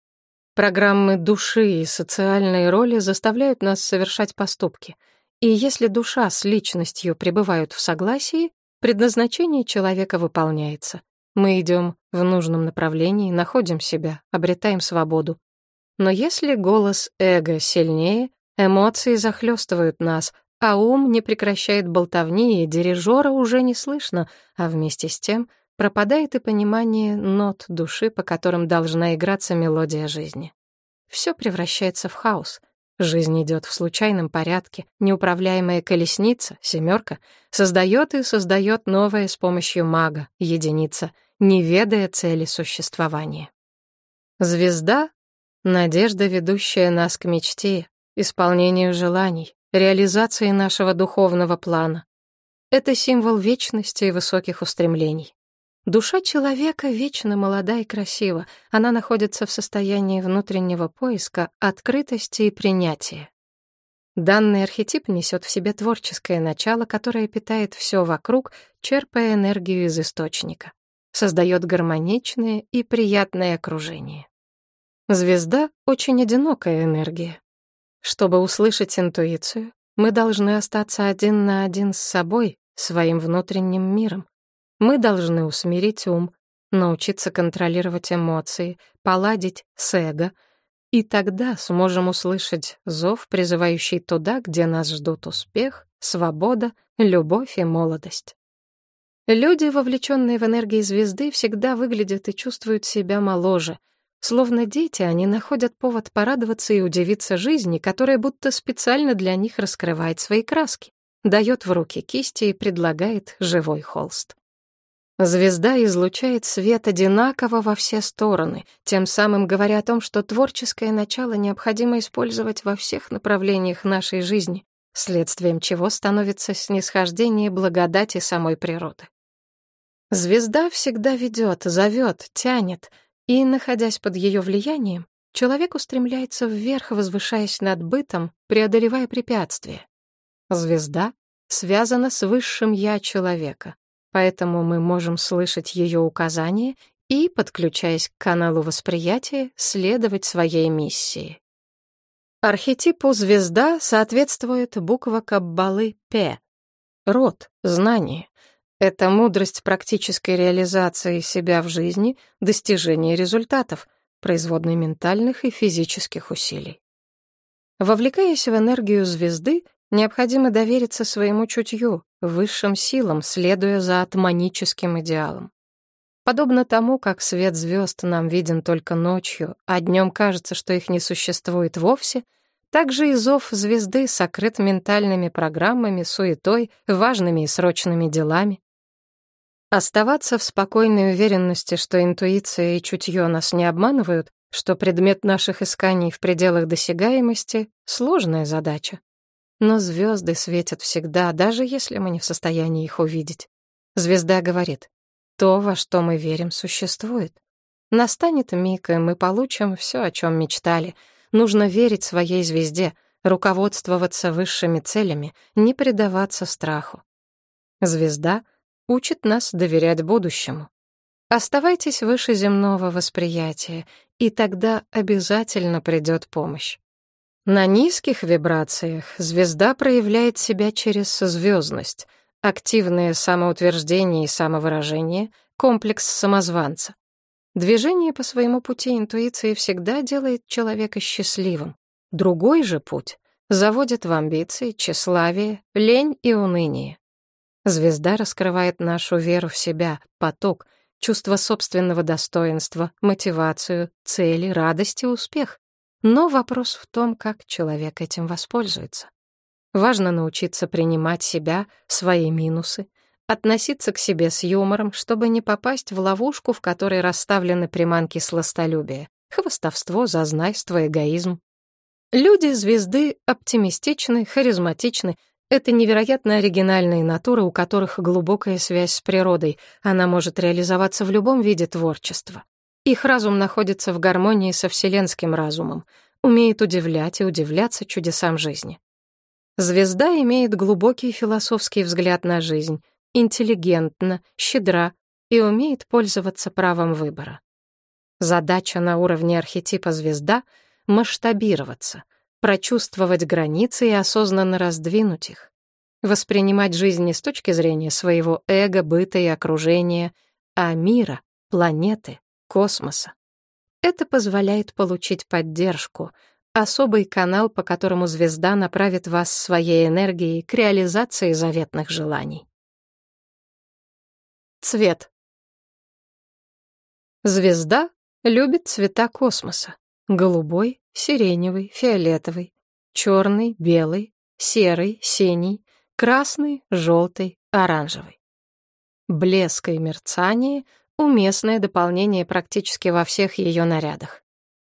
Программы души и социальные роли заставляют нас совершать поступки. И если душа с личностью пребывают в согласии, Предназначение человека выполняется. Мы идем в нужном направлении, находим себя, обретаем свободу. Но если голос эго сильнее, эмоции захлестывают нас, а ум не прекращает болтовни, и дирижера уже не слышно, а вместе с тем пропадает и понимание нот души, по которым должна играться мелодия жизни. Все превращается в хаос — Жизнь идет в случайном порядке, неуправляемая колесница, семерка, создает и создает новое с помощью мага, единица, не ведая цели существования. Звезда — надежда, ведущая нас к мечте, исполнению желаний, реализации нашего духовного плана. Это символ вечности и высоких устремлений. Душа человека вечно молода и красива. Она находится в состоянии внутреннего поиска, открытости и принятия. Данный архетип несет в себе творческое начало, которое питает все вокруг, черпая энергию из источника. Создает гармоничное и приятное окружение. Звезда — очень одинокая энергия. Чтобы услышать интуицию, мы должны остаться один на один с собой, своим внутренним миром. Мы должны усмирить ум, научиться контролировать эмоции, поладить с эго — и тогда сможем услышать зов, призывающий туда, где нас ждут успех, свобода, любовь и молодость. Люди, вовлеченные в энергии звезды, всегда выглядят и чувствуют себя моложе. Словно дети, они находят повод порадоваться и удивиться жизни, которая будто специально для них раскрывает свои краски, дает в руки кисти и предлагает живой холст. Звезда излучает свет одинаково во все стороны, тем самым говоря о том, что творческое начало необходимо использовать во всех направлениях нашей жизни, следствием чего становится снисхождение благодати самой природы. Звезда всегда ведет, зовет, тянет, и, находясь под ее влиянием, человек устремляется вверх, возвышаясь над бытом, преодолевая препятствия. Звезда связана с высшим «я» человека, поэтому мы можем слышать ее указания и, подключаясь к каналу восприятия, следовать своей миссии. Архетипу звезда соответствует буква Каббалы П. Род, знание. Это мудрость практической реализации себя в жизни, достижение результатов, производной ментальных и физических усилий. Вовлекаясь в энергию звезды, Необходимо довериться своему чутью, высшим силам, следуя за атманическим идеалом. Подобно тому, как свет звезд нам виден только ночью, а днем кажется, что их не существует вовсе, так же и зов звезды сокрыт ментальными программами, суетой, важными и срочными делами. Оставаться в спокойной уверенности, что интуиция и чутье нас не обманывают, что предмет наших исканий в пределах досягаемости — сложная задача. Но звезды светят всегда, даже если мы не в состоянии их увидеть. Звезда говорит, то, во что мы верим, существует. Настанет миг, и мы получим все, о чем мечтали. Нужно верить своей звезде, руководствоваться высшими целями, не предаваться страху. Звезда учит нас доверять будущему. Оставайтесь выше земного восприятия, и тогда обязательно придет помощь. На низких вибрациях звезда проявляет себя через звездность, активное самоутверждение и самовыражение, комплекс самозванца. Движение по своему пути интуиции всегда делает человека счастливым. Другой же путь заводит в амбиции, тщеславие, лень и уныние. Звезда раскрывает нашу веру в себя, поток, чувство собственного достоинства, мотивацию, цели, радость и успех. Но вопрос в том, как человек этим воспользуется. Важно научиться принимать себя, свои минусы, относиться к себе с юмором, чтобы не попасть в ловушку, в которой расставлены приманки сластолюбия, хвостовство, зазнайство, эгоизм. Люди звезды оптимистичны, харизматичны, это невероятно оригинальные натуры, у которых глубокая связь с природой, она может реализоваться в любом виде творчества. Их разум находится в гармонии со вселенским разумом, умеет удивлять и удивляться чудесам жизни. Звезда имеет глубокий философский взгляд на жизнь, интеллигентна, щедра и умеет пользоваться правом выбора. Задача на уровне архетипа звезда — масштабироваться, прочувствовать границы и осознанно раздвинуть их, воспринимать жизнь не с точки зрения своего эго, быта и окружения, а мира, планеты, космоса. Это позволяет получить поддержку, особый канал, по которому звезда направит вас своей энергией к реализации заветных желаний. Цвет. Звезда любит цвета космоса. Голубой, сиреневый, фиолетовый, черный, белый, серый, синий, красный, желтый, оранжевый. Блеск и мерцание уместное дополнение практически во всех ее нарядах.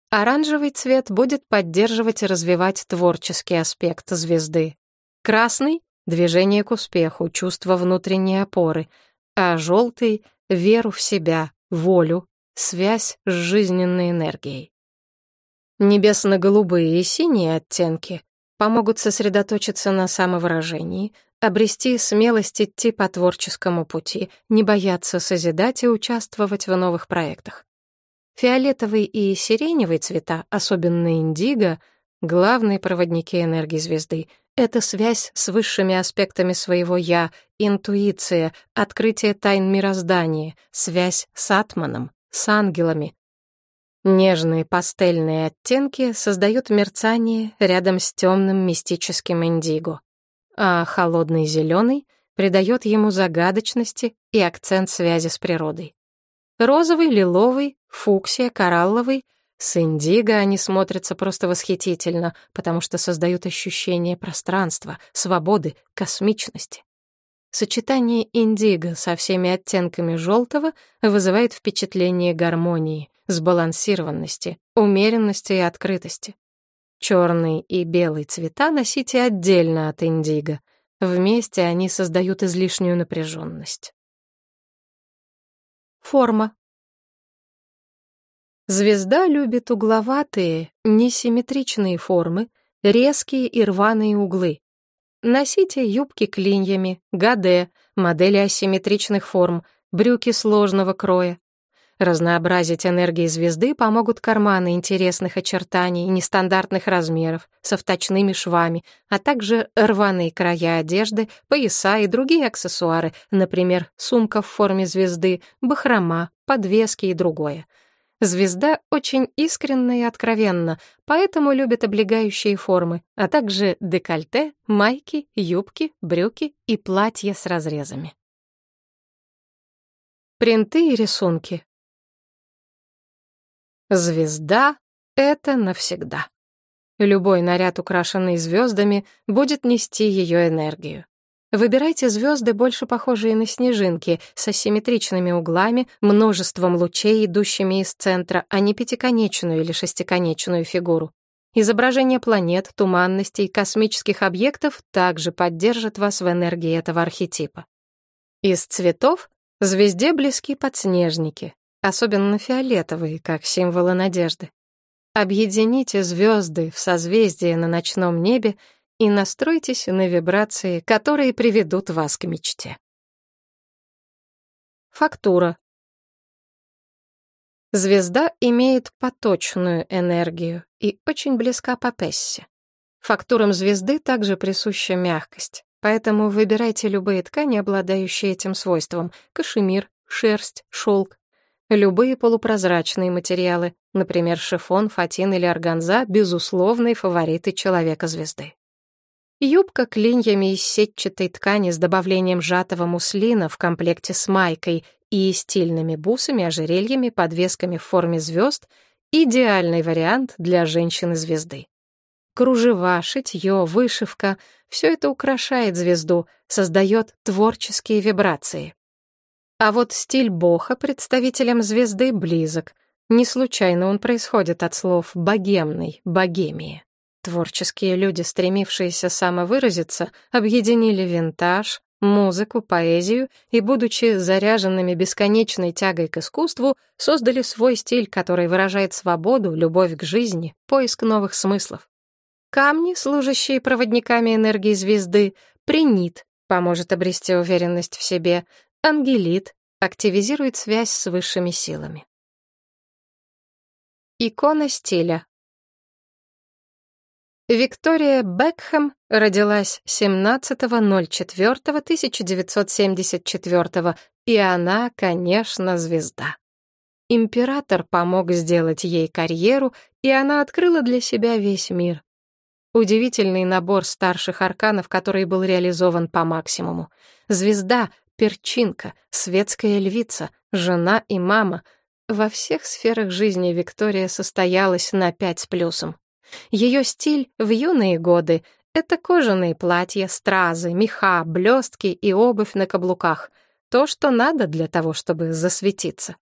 Оранжевый цвет будет поддерживать и развивать творческий аспект звезды. Красный — движение к успеху, чувство внутренней опоры, а желтый веру в себя, волю, связь с жизненной энергией. Небесно-голубые и синие оттенки помогут сосредоточиться на самовыражении, обрести смелость идти по творческому пути, не бояться созидать и участвовать в новых проектах. Фиолетовый и сиреневый цвета, особенно индиго, главные проводники энергии звезды — это связь с высшими аспектами своего «я», интуиция, открытие тайн мироздания, связь с атманом, с ангелами. Нежные пастельные оттенки создают мерцание рядом с темным мистическим индиго а холодный зеленый придает ему загадочности и акцент связи с природой. Розовый, лиловый, фуксия, коралловый — с индиго они смотрятся просто восхитительно, потому что создают ощущение пространства, свободы, космичности. Сочетание индиго со всеми оттенками желтого вызывает впечатление гармонии, сбалансированности, умеренности и открытости. Черный и белый цвета носите отдельно от индиго. Вместе они создают излишнюю напряженность. Форма. Звезда любит угловатые, несимметричные формы, резкие и рваные углы. Носите юбки клиньями, гаде, модели асимметричных форм, брюки сложного кроя. Разнообразить энергии звезды помогут карманы интересных очертаний, нестандартных размеров, со вточными швами, а также рваные края одежды, пояса и другие аксессуары, например, сумка в форме звезды, бахрома, подвески и другое. Звезда очень искренна и откровенна, поэтому любит облегающие формы, а также декольте, майки, юбки, брюки и платья с разрезами. Принты и рисунки. Звезда — это навсегда. Любой наряд, украшенный звездами, будет нести ее энергию. Выбирайте звезды, больше похожие на снежинки, с асимметричными углами, множеством лучей, идущими из центра, а не пятиконечную или шестиконечную фигуру. Изображение планет, туманностей, космических объектов также поддержат вас в энергии этого архетипа. Из цветов звезде близки подснежники, особенно фиолетовые, как символы надежды. Объедините звезды в созвездие на ночном небе и настройтесь на вибрации, которые приведут вас к мечте. Фактура. Звезда имеет поточную энергию и очень близка по Пессе. Фактурам звезды также присуща мягкость, поэтому выбирайте любые ткани, обладающие этим свойством — кашемир, шерсть, шелк, Любые полупрозрачные материалы, например, шифон, фатин или органза, безусловные фавориты человека-звезды. Юбка клиньями из сетчатой ткани с добавлением сжатого муслина в комплекте с майкой и стильными бусами, ожерельями, подвесками в форме звезд — идеальный вариант для женщины-звезды. Кружева, шитье, вышивка — все это украшает звезду, создает творческие вибрации. А вот стиль Боха представителям звезды близок. Не случайно он происходит от слов «богемный», «богемия». Творческие люди, стремившиеся самовыразиться, объединили винтаж, музыку, поэзию и, будучи заряженными бесконечной тягой к искусству, создали свой стиль, который выражает свободу, любовь к жизни, поиск новых смыслов. Камни, служащие проводниками энергии звезды, принит, поможет обрести уверенность в себе, Ангелит активизирует связь с высшими силами. Икона стиля. Виктория Бекхэм родилась 17.04.1974, и она, конечно, звезда. Император помог сделать ей карьеру, и она открыла для себя весь мир. Удивительный набор старших арканов, который был реализован по максимуму. Звезда перчинка, светская львица, жена и мама. Во всех сферах жизни Виктория состоялась на пять с плюсом. Ее стиль в юные годы — это кожаные платья, стразы, меха, блестки и обувь на каблуках. То, что надо для того, чтобы засветиться.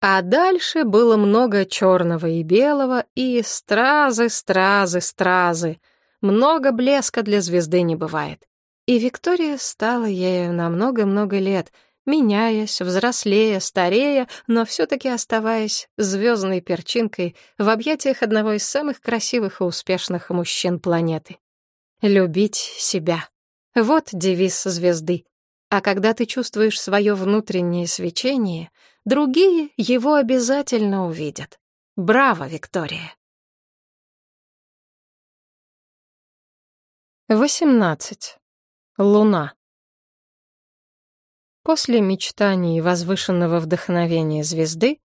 А дальше было много черного и белого, и стразы, стразы, стразы. Много блеска для звезды не бывает. И Виктория стала ею на много-много лет, меняясь, взрослея, старея, но все-таки оставаясь звездной перчинкой в объятиях одного из самых красивых и успешных мужчин планеты. Любить себя. Вот девиз звезды. А когда ты чувствуешь свое внутреннее свечение, другие его обязательно увидят. Браво, Виктория! 18. Луна. После мечтаний и возвышенного вдохновения звезды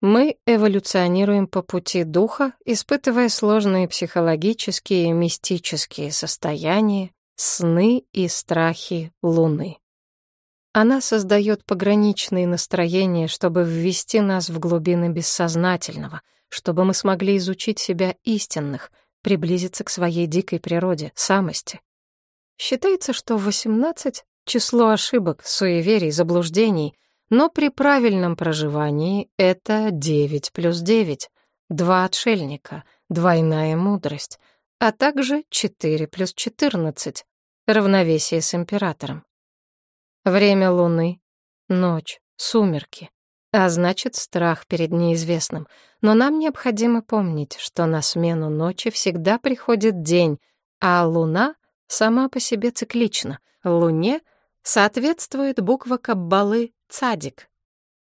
мы эволюционируем по пути духа, испытывая сложные психологические и мистические состояния, сны и страхи Луны. Она создает пограничные настроения, чтобы ввести нас в глубины бессознательного, чтобы мы смогли изучить себя истинных, приблизиться к своей дикой природе, самости. Считается, что 18 — число ошибок, суеверий, заблуждений, но при правильном проживании это 9 плюс 9, два отшельника, двойная мудрость, а также 4 плюс 14, равновесие с императором. Время луны — ночь, сумерки, а значит, страх перед неизвестным. Но нам необходимо помнить, что на смену ночи всегда приходит день, а луна сама по себе циклична. Луне соответствует буква Каббалы «цадик»,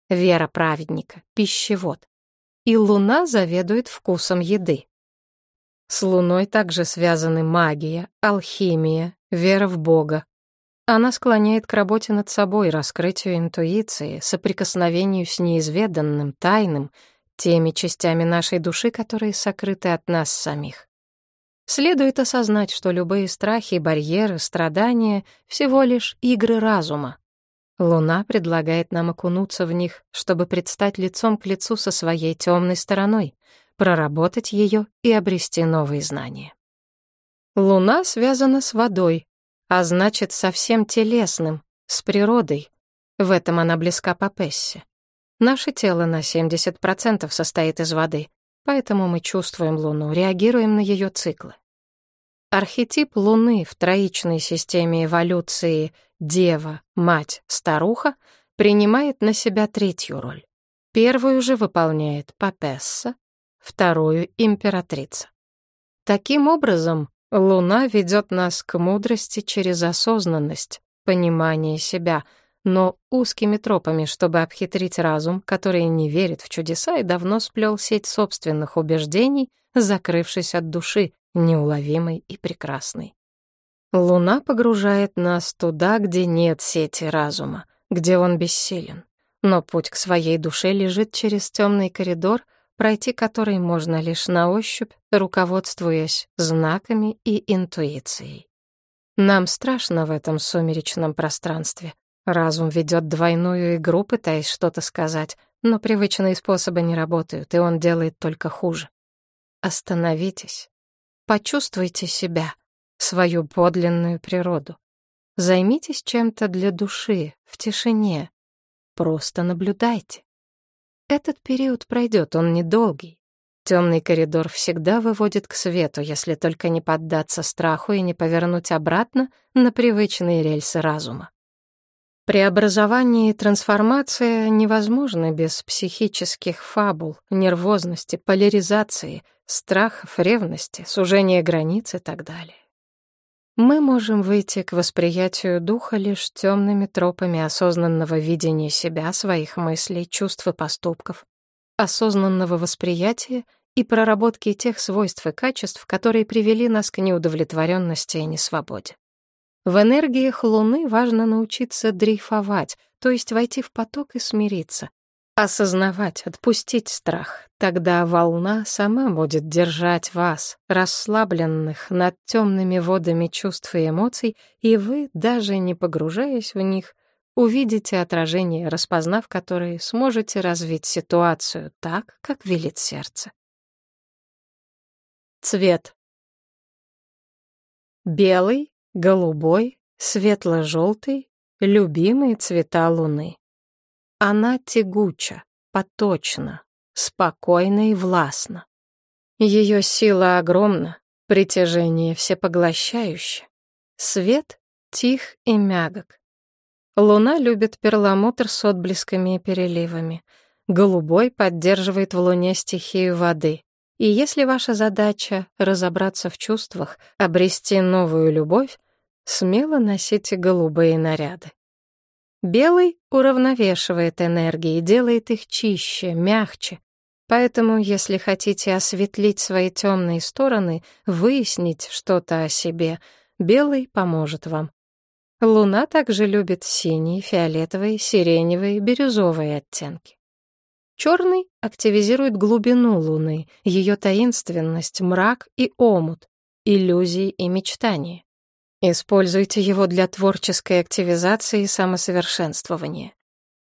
вера праведника, пищевод. И луна заведует вкусом еды. С луной также связаны магия, алхимия, вера в Бога, она склоняет к работе над собой, раскрытию интуиции, соприкосновению с неизведанным, тайным, теми частями нашей души, которые сокрыты от нас самих. Следует осознать, что любые страхи, барьеры, страдания — всего лишь игры разума. Луна предлагает нам окунуться в них, чтобы предстать лицом к лицу со своей темной стороной, проработать ее и обрести новые знания. Луна связана с водой, а значит, совсем телесным, с природой. В этом она близка по Пессе. Наше тело на 70% состоит из воды, поэтому мы чувствуем Луну, реагируем на ее циклы. Архетип Луны в троичной системе эволюции Дева, Мать, Старуха принимает на себя третью роль. Первую же выполняет Папесса, вторую — Императрица. Таким образом, Луна ведет нас к мудрости через осознанность, понимание себя, но узкими тропами, чтобы обхитрить разум, который не верит в чудеса и давно сплел сеть собственных убеждений, закрывшись от души, неуловимой и прекрасной. Луна погружает нас туда, где нет сети разума, где он бессилен. Но путь к своей душе лежит через темный коридор, пройти который можно лишь на ощупь, руководствуясь знаками и интуицией. Нам страшно в этом сумеречном пространстве. Разум ведет двойную игру, пытаясь что-то сказать, но привычные способы не работают, и он делает только хуже. Остановитесь. Почувствуйте себя, свою подлинную природу. Займитесь чем-то для души, в тишине. Просто наблюдайте. Этот период пройдет, он недолгий. Темный коридор всегда выводит к свету, если только не поддаться страху и не повернуть обратно на привычные рельсы разума. Преобразование и трансформация невозможны без психических фабул, нервозности, поляризации, страхов, ревности, сужения границ и так далее. Мы можем выйти к восприятию духа лишь темными тропами осознанного видения себя, своих мыслей, чувств и поступков, осознанного восприятия и проработки тех свойств и качеств, которые привели нас к неудовлетворенности и несвободе. В энергиях Луны важно научиться дрейфовать, то есть войти в поток и смириться, Осознавать, отпустить страх. Тогда волна сама будет держать вас, расслабленных над темными водами чувств и эмоций, и вы, даже не погружаясь в них, увидите отражение, распознав которые, сможете развить ситуацию так, как велит сердце. Цвет. Белый, голубой, светло-желтый — любимые цвета Луны. Она тягуча, поточна, спокойна и властна. Ее сила огромна, притяжение всепоглощающе. Свет тих и мягок. Луна любит перламутр с отблесками и переливами. Голубой поддерживает в Луне стихию воды. И если ваша задача — разобраться в чувствах, обрести новую любовь, смело носите голубые наряды. Белый уравновешивает энергии, делает их чище, мягче. Поэтому, если хотите осветлить свои темные стороны, выяснить что-то о себе, белый поможет вам. Луна также любит синие, фиолетовые, сиреневые, бирюзовые оттенки. Черный активизирует глубину Луны, ее таинственность, мрак и омут, иллюзии и мечтания. Используйте его для творческой активизации и самосовершенствования.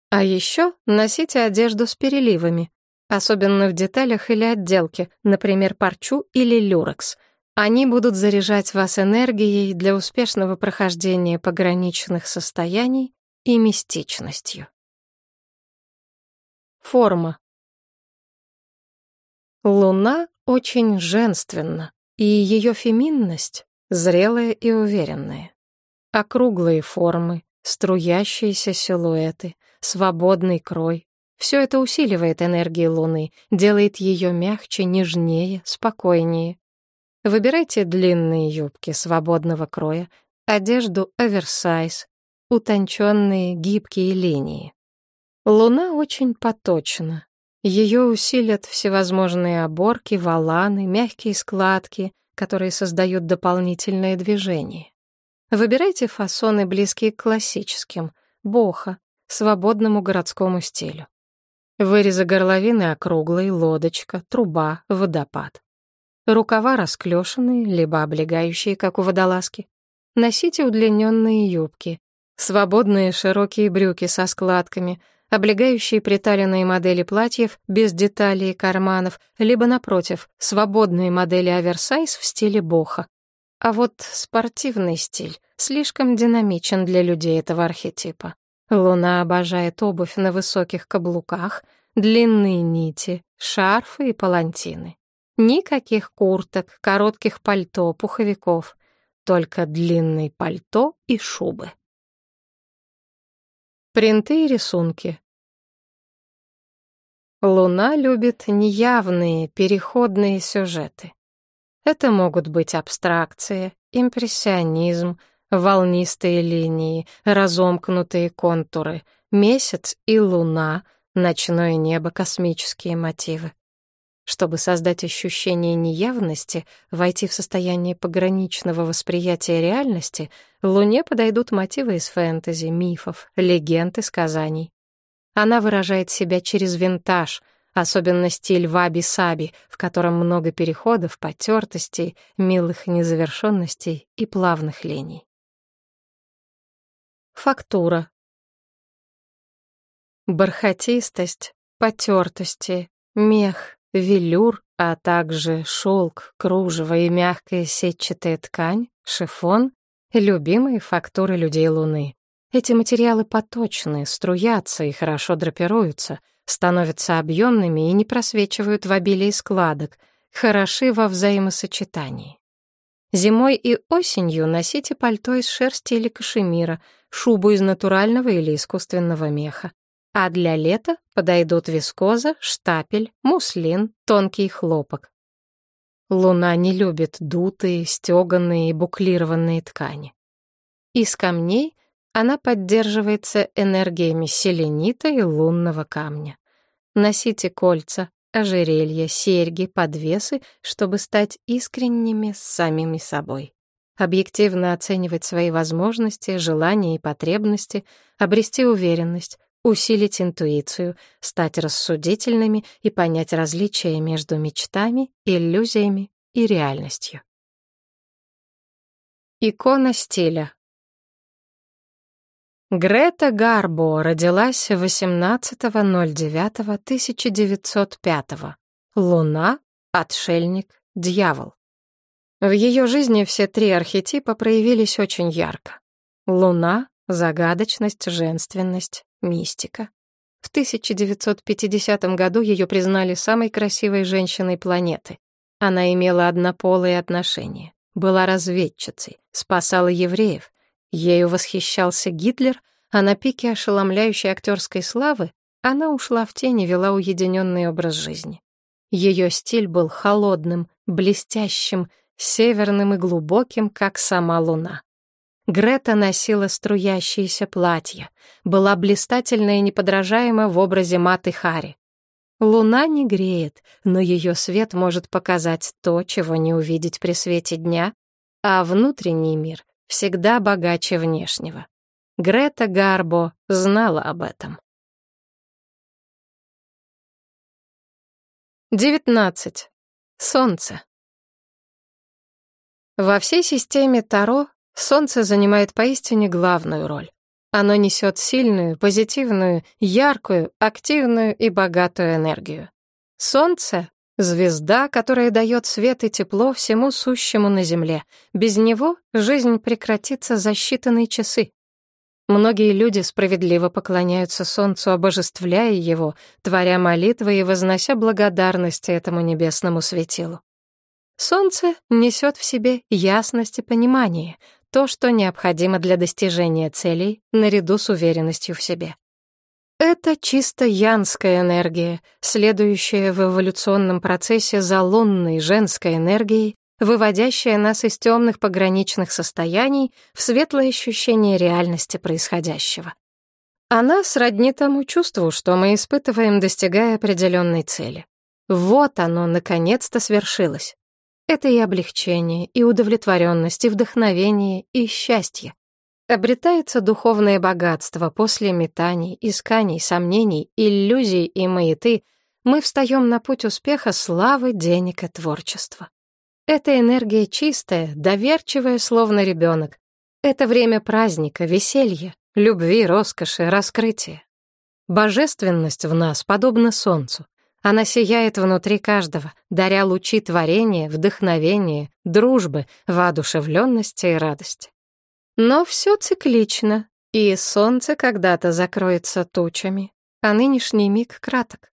А еще носите одежду с переливами, особенно в деталях или отделке, например, парчу или люрекс. Они будут заряжать вас энергией для успешного прохождения пограничных состояний и мистичностью. Форма. Луна очень женственна, и ее феминность зрелая и уверенная. Округлые формы, струящиеся силуэты, свободный крой. Все это усиливает энергию Луны, делает ее мягче, нежнее, спокойнее. Выбирайте длинные юбки свободного кроя, одежду оверсайз, утонченные гибкие линии. Луна очень поточна. Ее усилят всевозможные оборки, валаны, мягкие складки, которые создают дополнительное движение. Выбирайте фасоны, близкие к классическим, бохо, свободному городскому стилю. Вырезы горловины округлые, лодочка, труба, водопад. Рукава расклешенные, либо облегающие, как у водолазки. Носите удлиненные юбки, свободные широкие брюки со складками — облегающие приталенные модели платьев без деталей и карманов, либо, напротив, свободные модели оверсайз в стиле боха. А вот спортивный стиль слишком динамичен для людей этого архетипа. Луна обожает обувь на высоких каблуках, длинные нити, шарфы и палантины. Никаких курток, коротких пальто, пуховиков. Только длинные пальто и шубы. Принты и рисунки. Луна любит неявные, переходные сюжеты. Это могут быть абстракции, импрессионизм, волнистые линии, разомкнутые контуры, месяц и луна, ночное небо, космические мотивы. Чтобы создать ощущение неявности, войти в состояние пограничного восприятия реальности, Луне подойдут мотивы из фэнтези, мифов, легенд и сказаний. Она выражает себя через винтаж, особенно стиль ваби-саби, в котором много переходов, потертостей, милых незавершенностей и плавных линий. Фактура. Бархатистость, потертости, мех, велюр, а также шелк, кружево и мягкая сетчатая ткань, шифон — любимые фактуры людей Луны. Эти материалы поточны, струятся и хорошо драпируются, становятся объемными и не просвечивают в обилии складок, хороши во взаимосочетании. Зимой и осенью носите пальто из шерсти или кашемира, шубу из натурального или искусственного меха. А для лета подойдут вискоза, штапель, муслин, тонкий хлопок. Луна не любит дутые, стеганные и буклированные ткани. Из камней она поддерживается энергиями селенита и лунного камня. Носите кольца, ожерелья, серьги, подвесы, чтобы стать искренними с самими собой. Объективно оценивать свои возможности, желания и потребности, обрести уверенность, усилить интуицию, стать рассудительными и понять различия между мечтами, иллюзиями и реальностью. Икона стиля. Грета Гарбо родилась 18.09.1905. Луна, отшельник, дьявол. В ее жизни все три архетипа проявились очень ярко. Луна — загадочность, женственность, мистика. В 1950 году ее признали самой красивой женщиной планеты. Она имела однополые отношения, была разведчицей, спасала евреев, Ею восхищался Гитлер, а на пике ошеломляющей актерской славы она ушла в тень и вела уединенный образ жизни. Ее стиль был холодным, блестящим, северным и глубоким, как сама луна. Грета носила струящиеся платья, была блистательна и неподражаема в образе Маты Хари. Луна не греет, но ее свет может показать то, чего не увидеть при свете дня, а внутренний мир всегда богаче внешнего. Грета Гарбо знала об этом. 19. Солнце. Во всей системе Таро Солнце занимает поистине главную роль. Оно несет сильную, позитивную, яркую, активную и богатую энергию. Солнце — звезда, которая дает свет и тепло всему сущему на Земле. Без него жизнь прекратится за считанные часы. Многие люди справедливо поклоняются Солнцу, обожествляя его, творя молитвы и вознося благодарность этому небесному светилу. Солнце несет в себе ясность и понимание, то, что необходимо для достижения целей, наряду с уверенностью в себе. Это чисто янская энергия, следующая в эволюционном процессе за лунной женской энергией, выводящая нас из темных пограничных состояний в светлое ощущение реальности происходящего. Она сродни тому чувству, что мы испытываем, достигая определенной цели. Вот оно, наконец-то, свершилось. Это и облегчение, и удовлетворенность, и вдохновение, и счастье. Обретается духовное богатство после метаний, исканий, сомнений, иллюзий и маяты. Мы встаем на путь успеха, славы, денег и творчества. Эта энергия чистая, доверчивая, словно ребенок. Это время праздника, веселья, любви, роскоши, раскрытия. Божественность в нас подобна солнцу. Она сияет внутри каждого, даря лучи творения, вдохновения, дружбы, воодушевленности и радости. Но все циклично, и солнце когда-то закроется тучами, а нынешний миг краток.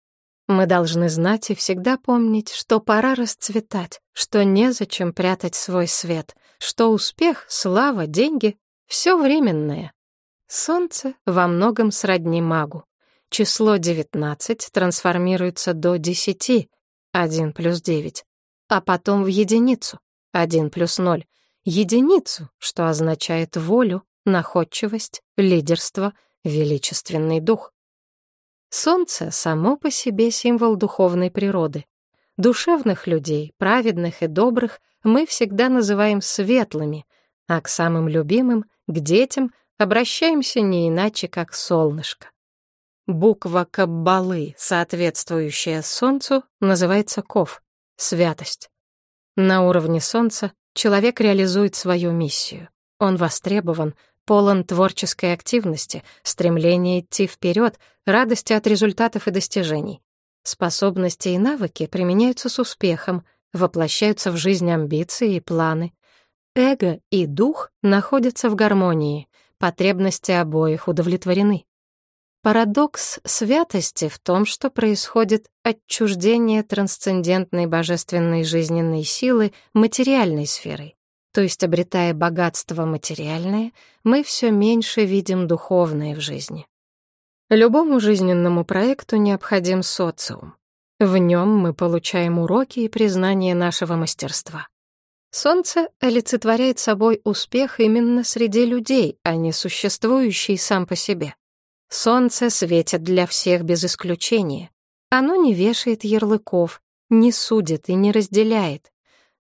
Мы должны знать и всегда помнить, что пора расцветать, что незачем прятать свой свет, что успех, слава, деньги — все временное. Солнце во многом сродни магу. Число 19 трансформируется до 10, 1 плюс 9, а потом в единицу, 1 плюс 0, единицу, что означает волю, находчивость, лидерство, величественный дух. Солнце само по себе символ духовной природы. Душевных людей, праведных и добрых, мы всегда называем светлыми, а к самым любимым, к детям, обращаемся не иначе, как солнышко. Буква Каббалы, соответствующая Солнцу, называется Ков — святость. На уровне Солнца человек реализует свою миссию. Он востребован, полон творческой активности, стремления идти вперед, радости от результатов и достижений. Способности и навыки применяются с успехом, воплощаются в жизнь амбиции и планы. Эго и дух находятся в гармонии, потребности обоих удовлетворены. Парадокс святости в том, что происходит отчуждение трансцендентной божественной жизненной силы материальной сферой. То есть, обретая богатство материальное, мы все меньше видим духовное в жизни. Любому жизненному проекту необходим социум. В нем мы получаем уроки и признание нашего мастерства. Солнце олицетворяет собой успех именно среди людей, а не существующий сам по себе. Солнце светит для всех без исключения. Оно не вешает ярлыков, не судит и не разделяет.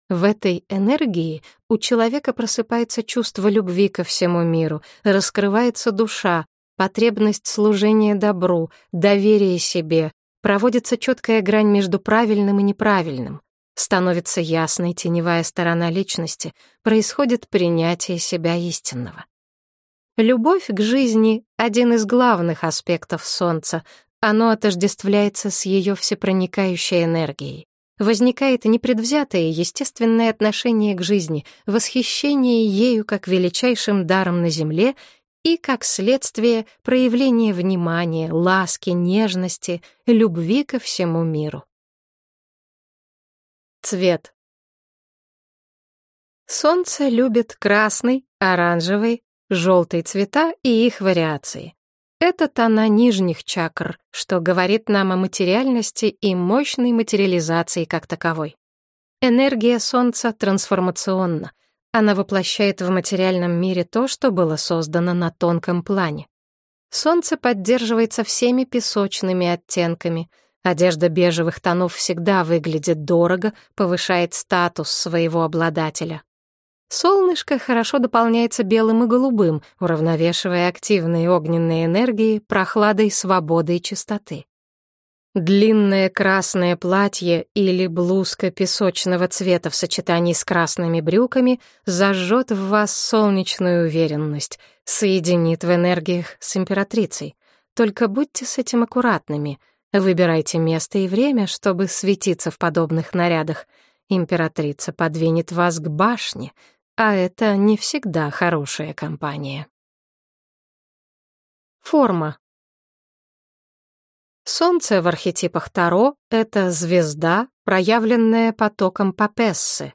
В этой энергии у человека просыпается чувство любви ко всему миру, раскрывается душа, потребность служения добру, доверие себе, проводится четкая грань между правильным и неправильным, становится ясной теневая сторона личности, происходит принятие себя истинного. Любовь к жизни — один из главных аспектов Солнца. Оно отождествляется с ее всепроникающей энергией. Возникает непредвзятое естественное отношение к жизни, восхищение ею как величайшим даром на Земле и, как следствие, проявление внимания, ласки, нежности, любви ко всему миру. Цвет. Солнце любит красный, оранжевый, желтые цвета и их вариации. Это тона нижних чакр, что говорит нам о материальности и мощной материализации как таковой. Энергия Солнца трансформационна. Она воплощает в материальном мире то, что было создано на тонком плане. Солнце поддерживается всеми песочными оттенками. Одежда бежевых тонов всегда выглядит дорого, повышает статус своего обладателя. Солнышко хорошо дополняется белым и голубым, уравновешивая активные огненные энергии прохладой, свободы и чистоты. Длинное красное платье или блузка песочного цвета в сочетании с красными брюками зажжет в вас солнечную уверенность, соединит в энергиях с императрицей. Только будьте с этим аккуратными. Выбирайте место и время, чтобы светиться в подобных нарядах. Императрица подвинет вас к башне, а это не всегда хорошая компания. Форма. Солнце в архетипах Таро — это звезда, проявленная потоком Папессы.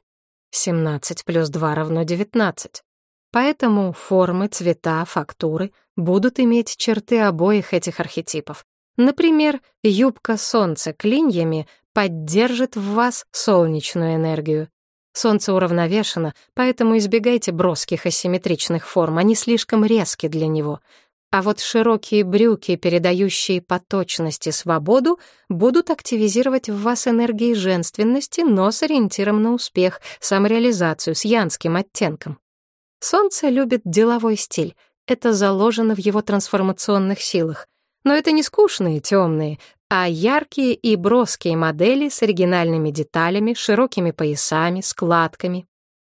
17 плюс 2 равно 19. Поэтому формы, цвета, фактуры будут иметь черты обоих этих архетипов. Например, юбка солнца клиньями поддержит в вас солнечную энергию, Солнце уравновешено, поэтому избегайте броских асимметричных форм, они слишком резки для него. А вот широкие брюки, передающие по точности свободу, будут активизировать в вас энергии женственности, но с ориентиром на успех, самореализацию, с янским оттенком. Солнце любит деловой стиль, это заложено в его трансформационных силах. Но это не скучные, темные, а яркие и броские модели с оригинальными деталями, широкими поясами, складками.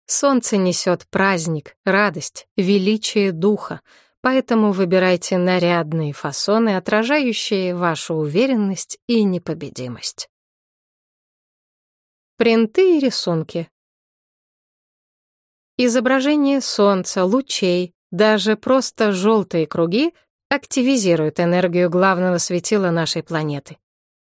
Солнце несет праздник, радость, величие духа, поэтому выбирайте нарядные фасоны, отражающие вашу уверенность и непобедимость. Принты и рисунки. Изображение солнца, лучей, даже просто желтые круги активизируют энергию главного светила нашей планеты.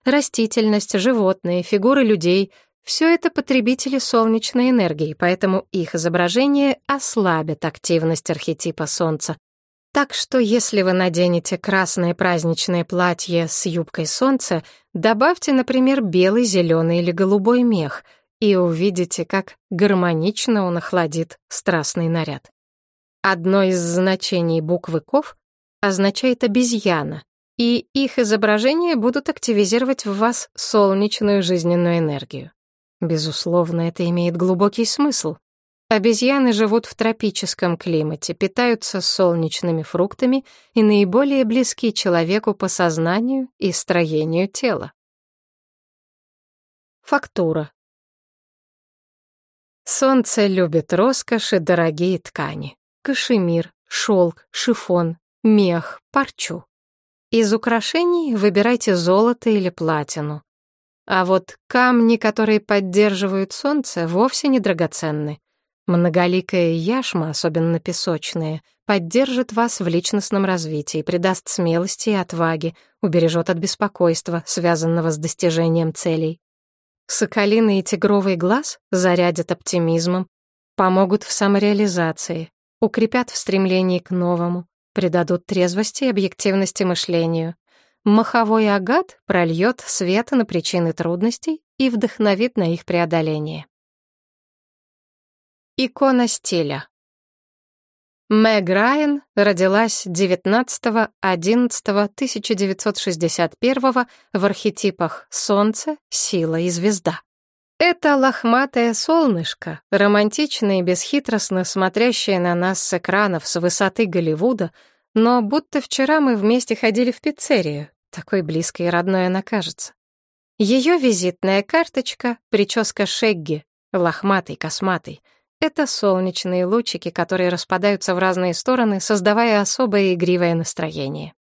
Растительность, животные, фигуры людей — все это потребители солнечной энергии, поэтому их изображения ослабят активность архетипа Солнца. Так что если вы наденете красное праздничное платье с юбкой солнца, добавьте, например, белый, зеленый или голубой мех, и увидите, как гармонично он охладит страстный наряд. Одно из значений буквы КОВ означает обезьяна, и их изображения будут активизировать в вас солнечную жизненную энергию. Безусловно, это имеет глубокий смысл. Обезьяны живут в тропическом климате, питаются солнечными фруктами и наиболее близки человеку по сознанию и строению тела. Фактура. Солнце любит роскошь и дорогие ткани. Кашемир, шелк, шифон, мех, парчу. Из украшений выбирайте золото или платину. А вот камни, которые поддерживают солнце, вовсе не драгоценны. Многоликая яшма, особенно песочная, поддержит вас в личностном развитии, придаст смелости и отваги, убережет от беспокойства, связанного с достижением целей. Соколиный и тигровый глаз зарядят оптимизмом, помогут в самореализации, укрепят в стремлении к новому, придадут трезвости и объективности мышлению. Маховой агат прольет свет на причины трудностей и вдохновит на их преодоление. Икона стиля. Мэг Райан родилась 19.11.1961 в архетипах Солнце, Сила и Звезда. Это лохматое солнышко, романтично и бесхитростно смотрящее на нас с экранов с высоты Голливуда, но будто вчера мы вместе ходили в пиццерию, такой близкой и родной она кажется. Ее визитная карточка — прическа Шегги, лохматый, косматый. Это солнечные лучики, которые распадаются в разные стороны, создавая особое игривое настроение.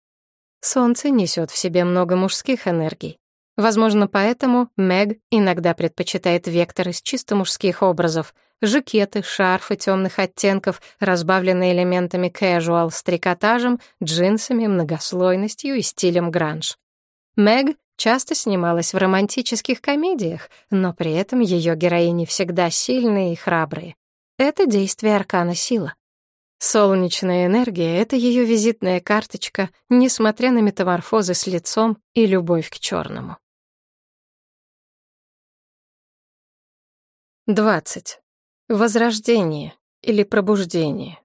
Солнце несет в себе много мужских энергий. Возможно, поэтому Мэг иногда предпочитает вектор из чисто мужских образов — жакеты, шарфы темных оттенков, разбавленные элементами casual с трикотажем, джинсами, многослойностью и стилем гранж. Мэг часто снималась в романтических комедиях, но при этом ее героини всегда сильные и храбрые. Это действие аркана сила. Солнечная энергия — это ее визитная карточка, несмотря на метаморфозы с лицом и любовь к черному. 20. Возрождение или пробуждение.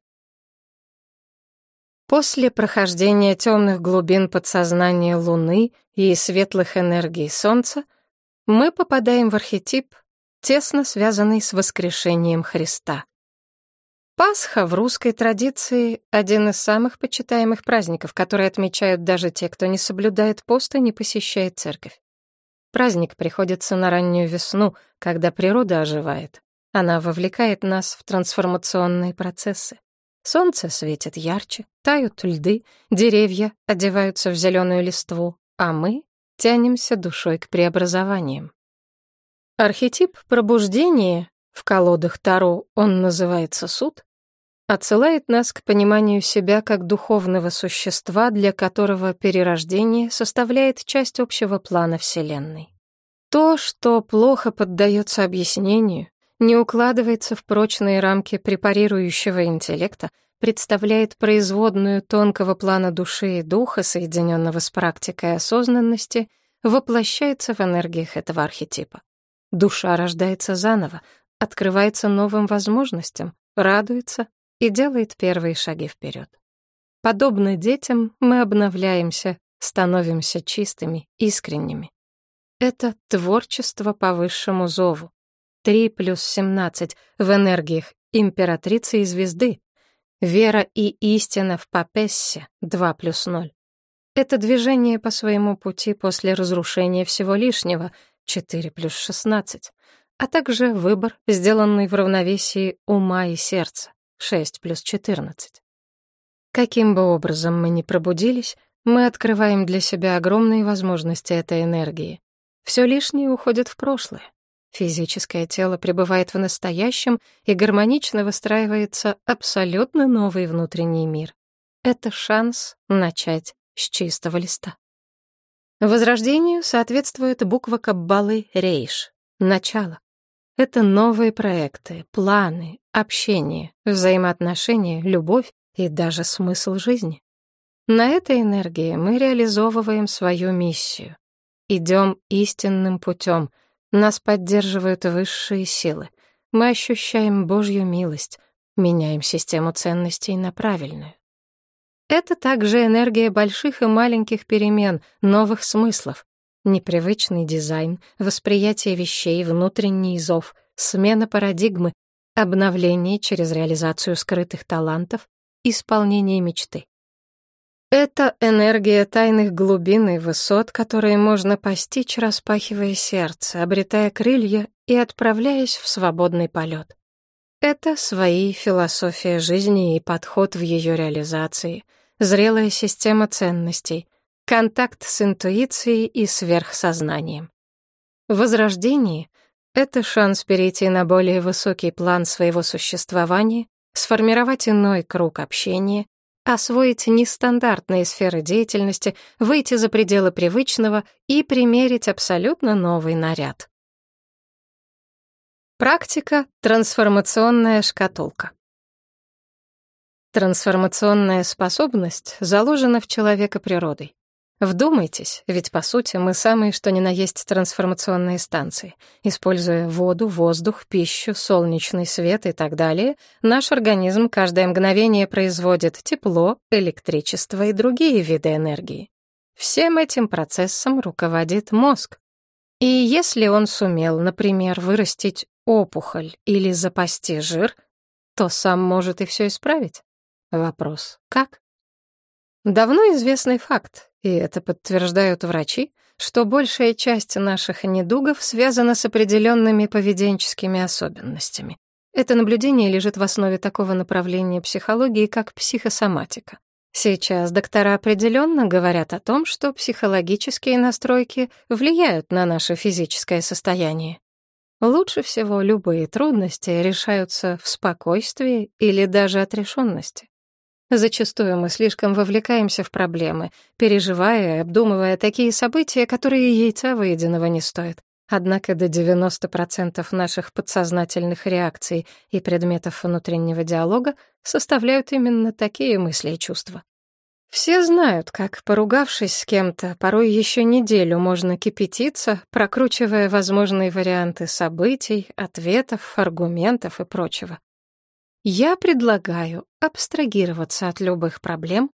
После прохождения темных глубин подсознания Луны и светлых энергий Солнца мы попадаем в архетип, тесно связанный с воскрешением Христа. Пасха в русской традиции — один из самых почитаемых праздников, которые отмечают даже те, кто не соблюдает пост и не посещает церковь. Праздник приходится на раннюю весну, когда природа оживает. Она вовлекает нас в трансформационные процессы. Солнце светит ярче, тают льды, деревья одеваются в зеленую листву, а мы тянемся душой к преобразованиям. Архетип пробуждения, в колодах Таро он называется суд, отсылает нас к пониманию себя как духовного существа, для которого перерождение составляет часть общего плана Вселенной. То, что плохо поддается объяснению, не укладывается в прочные рамки препарирующего интеллекта, представляет производную тонкого плана души и духа, соединенного с практикой осознанности, воплощается в энергиях этого архетипа. Душа рождается заново, открывается новым возможностям, радуется и делает первые шаги вперед. Подобно детям, мы обновляемся, становимся чистыми, искренними. Это творчество по высшему зову. 3 плюс 17 в энергиях императрицы и звезды. Вера и истина в Папессе 2 плюс 0. Это движение по своему пути после разрушения всего лишнего 4 плюс 16, а также выбор, сделанный в равновесии ума и сердца 6 плюс 14. Каким бы образом мы ни пробудились, мы открываем для себя огромные возможности этой энергии. Все лишнее уходит в прошлое. Физическое тело пребывает в настоящем и гармонично выстраивается абсолютно новый внутренний мир. Это шанс начать с чистого листа. Возрождению соответствует буква Каббалы Рейш — начало. Это новые проекты, планы, общение, взаимоотношения, любовь и даже смысл жизни. На этой энергии мы реализовываем свою миссию. Идем истинным путем — нас поддерживают высшие силы. Мы ощущаем Божью милость, меняем систему ценностей на правильную. Это также энергия больших и маленьких перемен, новых смыслов, непривычный дизайн, восприятие вещей, внутренний зов, смена парадигмы, обновление через реализацию скрытых талантов, исполнение мечты. Это энергия тайных глубин и высот, которые можно постичь, распахивая сердце, обретая крылья и отправляясь в свободный полет. Это свои философия жизни и подход в ее реализации, зрелая система ценностей, контакт с интуицией и сверхсознанием. Возрождение — это шанс перейти на более высокий план своего существования, сформировать иной круг общения, освоить нестандартные сферы деятельности, выйти за пределы привычного и примерить абсолютно новый наряд. Практика «Трансформационная шкатулка». Трансформационная способность заложена в человека природой. Вдумайтесь, ведь по сути мы самые что ни на есть трансформационные станции. Используя воду, воздух, пищу, солнечный свет и так далее, наш организм каждое мгновение производит тепло, электричество и другие виды энергии. Всем этим процессом руководит мозг. И если он сумел, например, вырастить опухоль или запасти жир, то сам может и все исправить. Вопрос — как? Давно известный факт и это подтверждают врачи, что большая часть наших недугов связана с определенными поведенческими особенностями. Это наблюдение лежит в основе такого направления психологии, как психосоматика. Сейчас доктора определенно говорят о том, что психологические настройки влияют на наше физическое состояние. Лучше всего любые трудности решаются в спокойствии или даже отрешенности. Зачастую мы слишком вовлекаемся в проблемы, переживая и обдумывая такие события, которые яйца выеденного не стоят. Однако до 90% наших подсознательных реакций и предметов внутреннего диалога составляют именно такие мысли и чувства. Все знают, как, поругавшись с кем-то, порой еще неделю можно кипятиться, прокручивая возможные варианты событий, ответов, аргументов и прочего. Я предлагаю абстрагироваться от любых проблем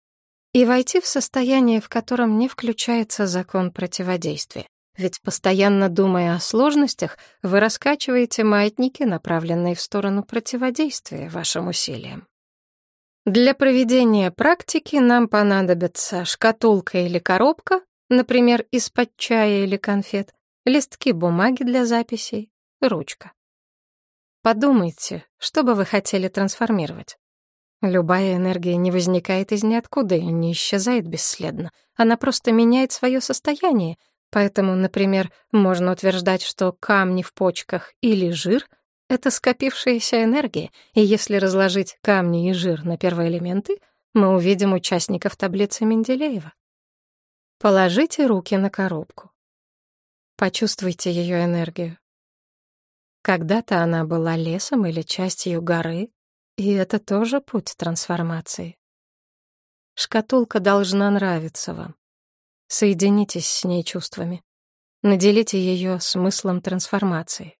и войти в состояние, в котором не включается закон противодействия. Ведь постоянно думая о сложностях, вы раскачиваете маятники, направленные в сторону противодействия вашим усилиям. Для проведения практики нам понадобится шкатулка или коробка, например, из-под чая или конфет, листки бумаги для записей, ручка. Подумайте, что бы вы хотели трансформировать. Любая энергия не возникает из ниоткуда и не исчезает бесследно. Она просто меняет свое состояние. Поэтому, например, можно утверждать, что камни в почках или жир это скопившаяся энергия, и если разложить камни и жир на первые элементы, мы увидим участников таблицы Менделеева. Положите руки на коробку. Почувствуйте ее энергию. Когда-то она была лесом или частью горы, и это тоже путь трансформации. Шкатулка должна нравиться вам. Соединитесь с ней чувствами. Наделите ее смыслом трансформации.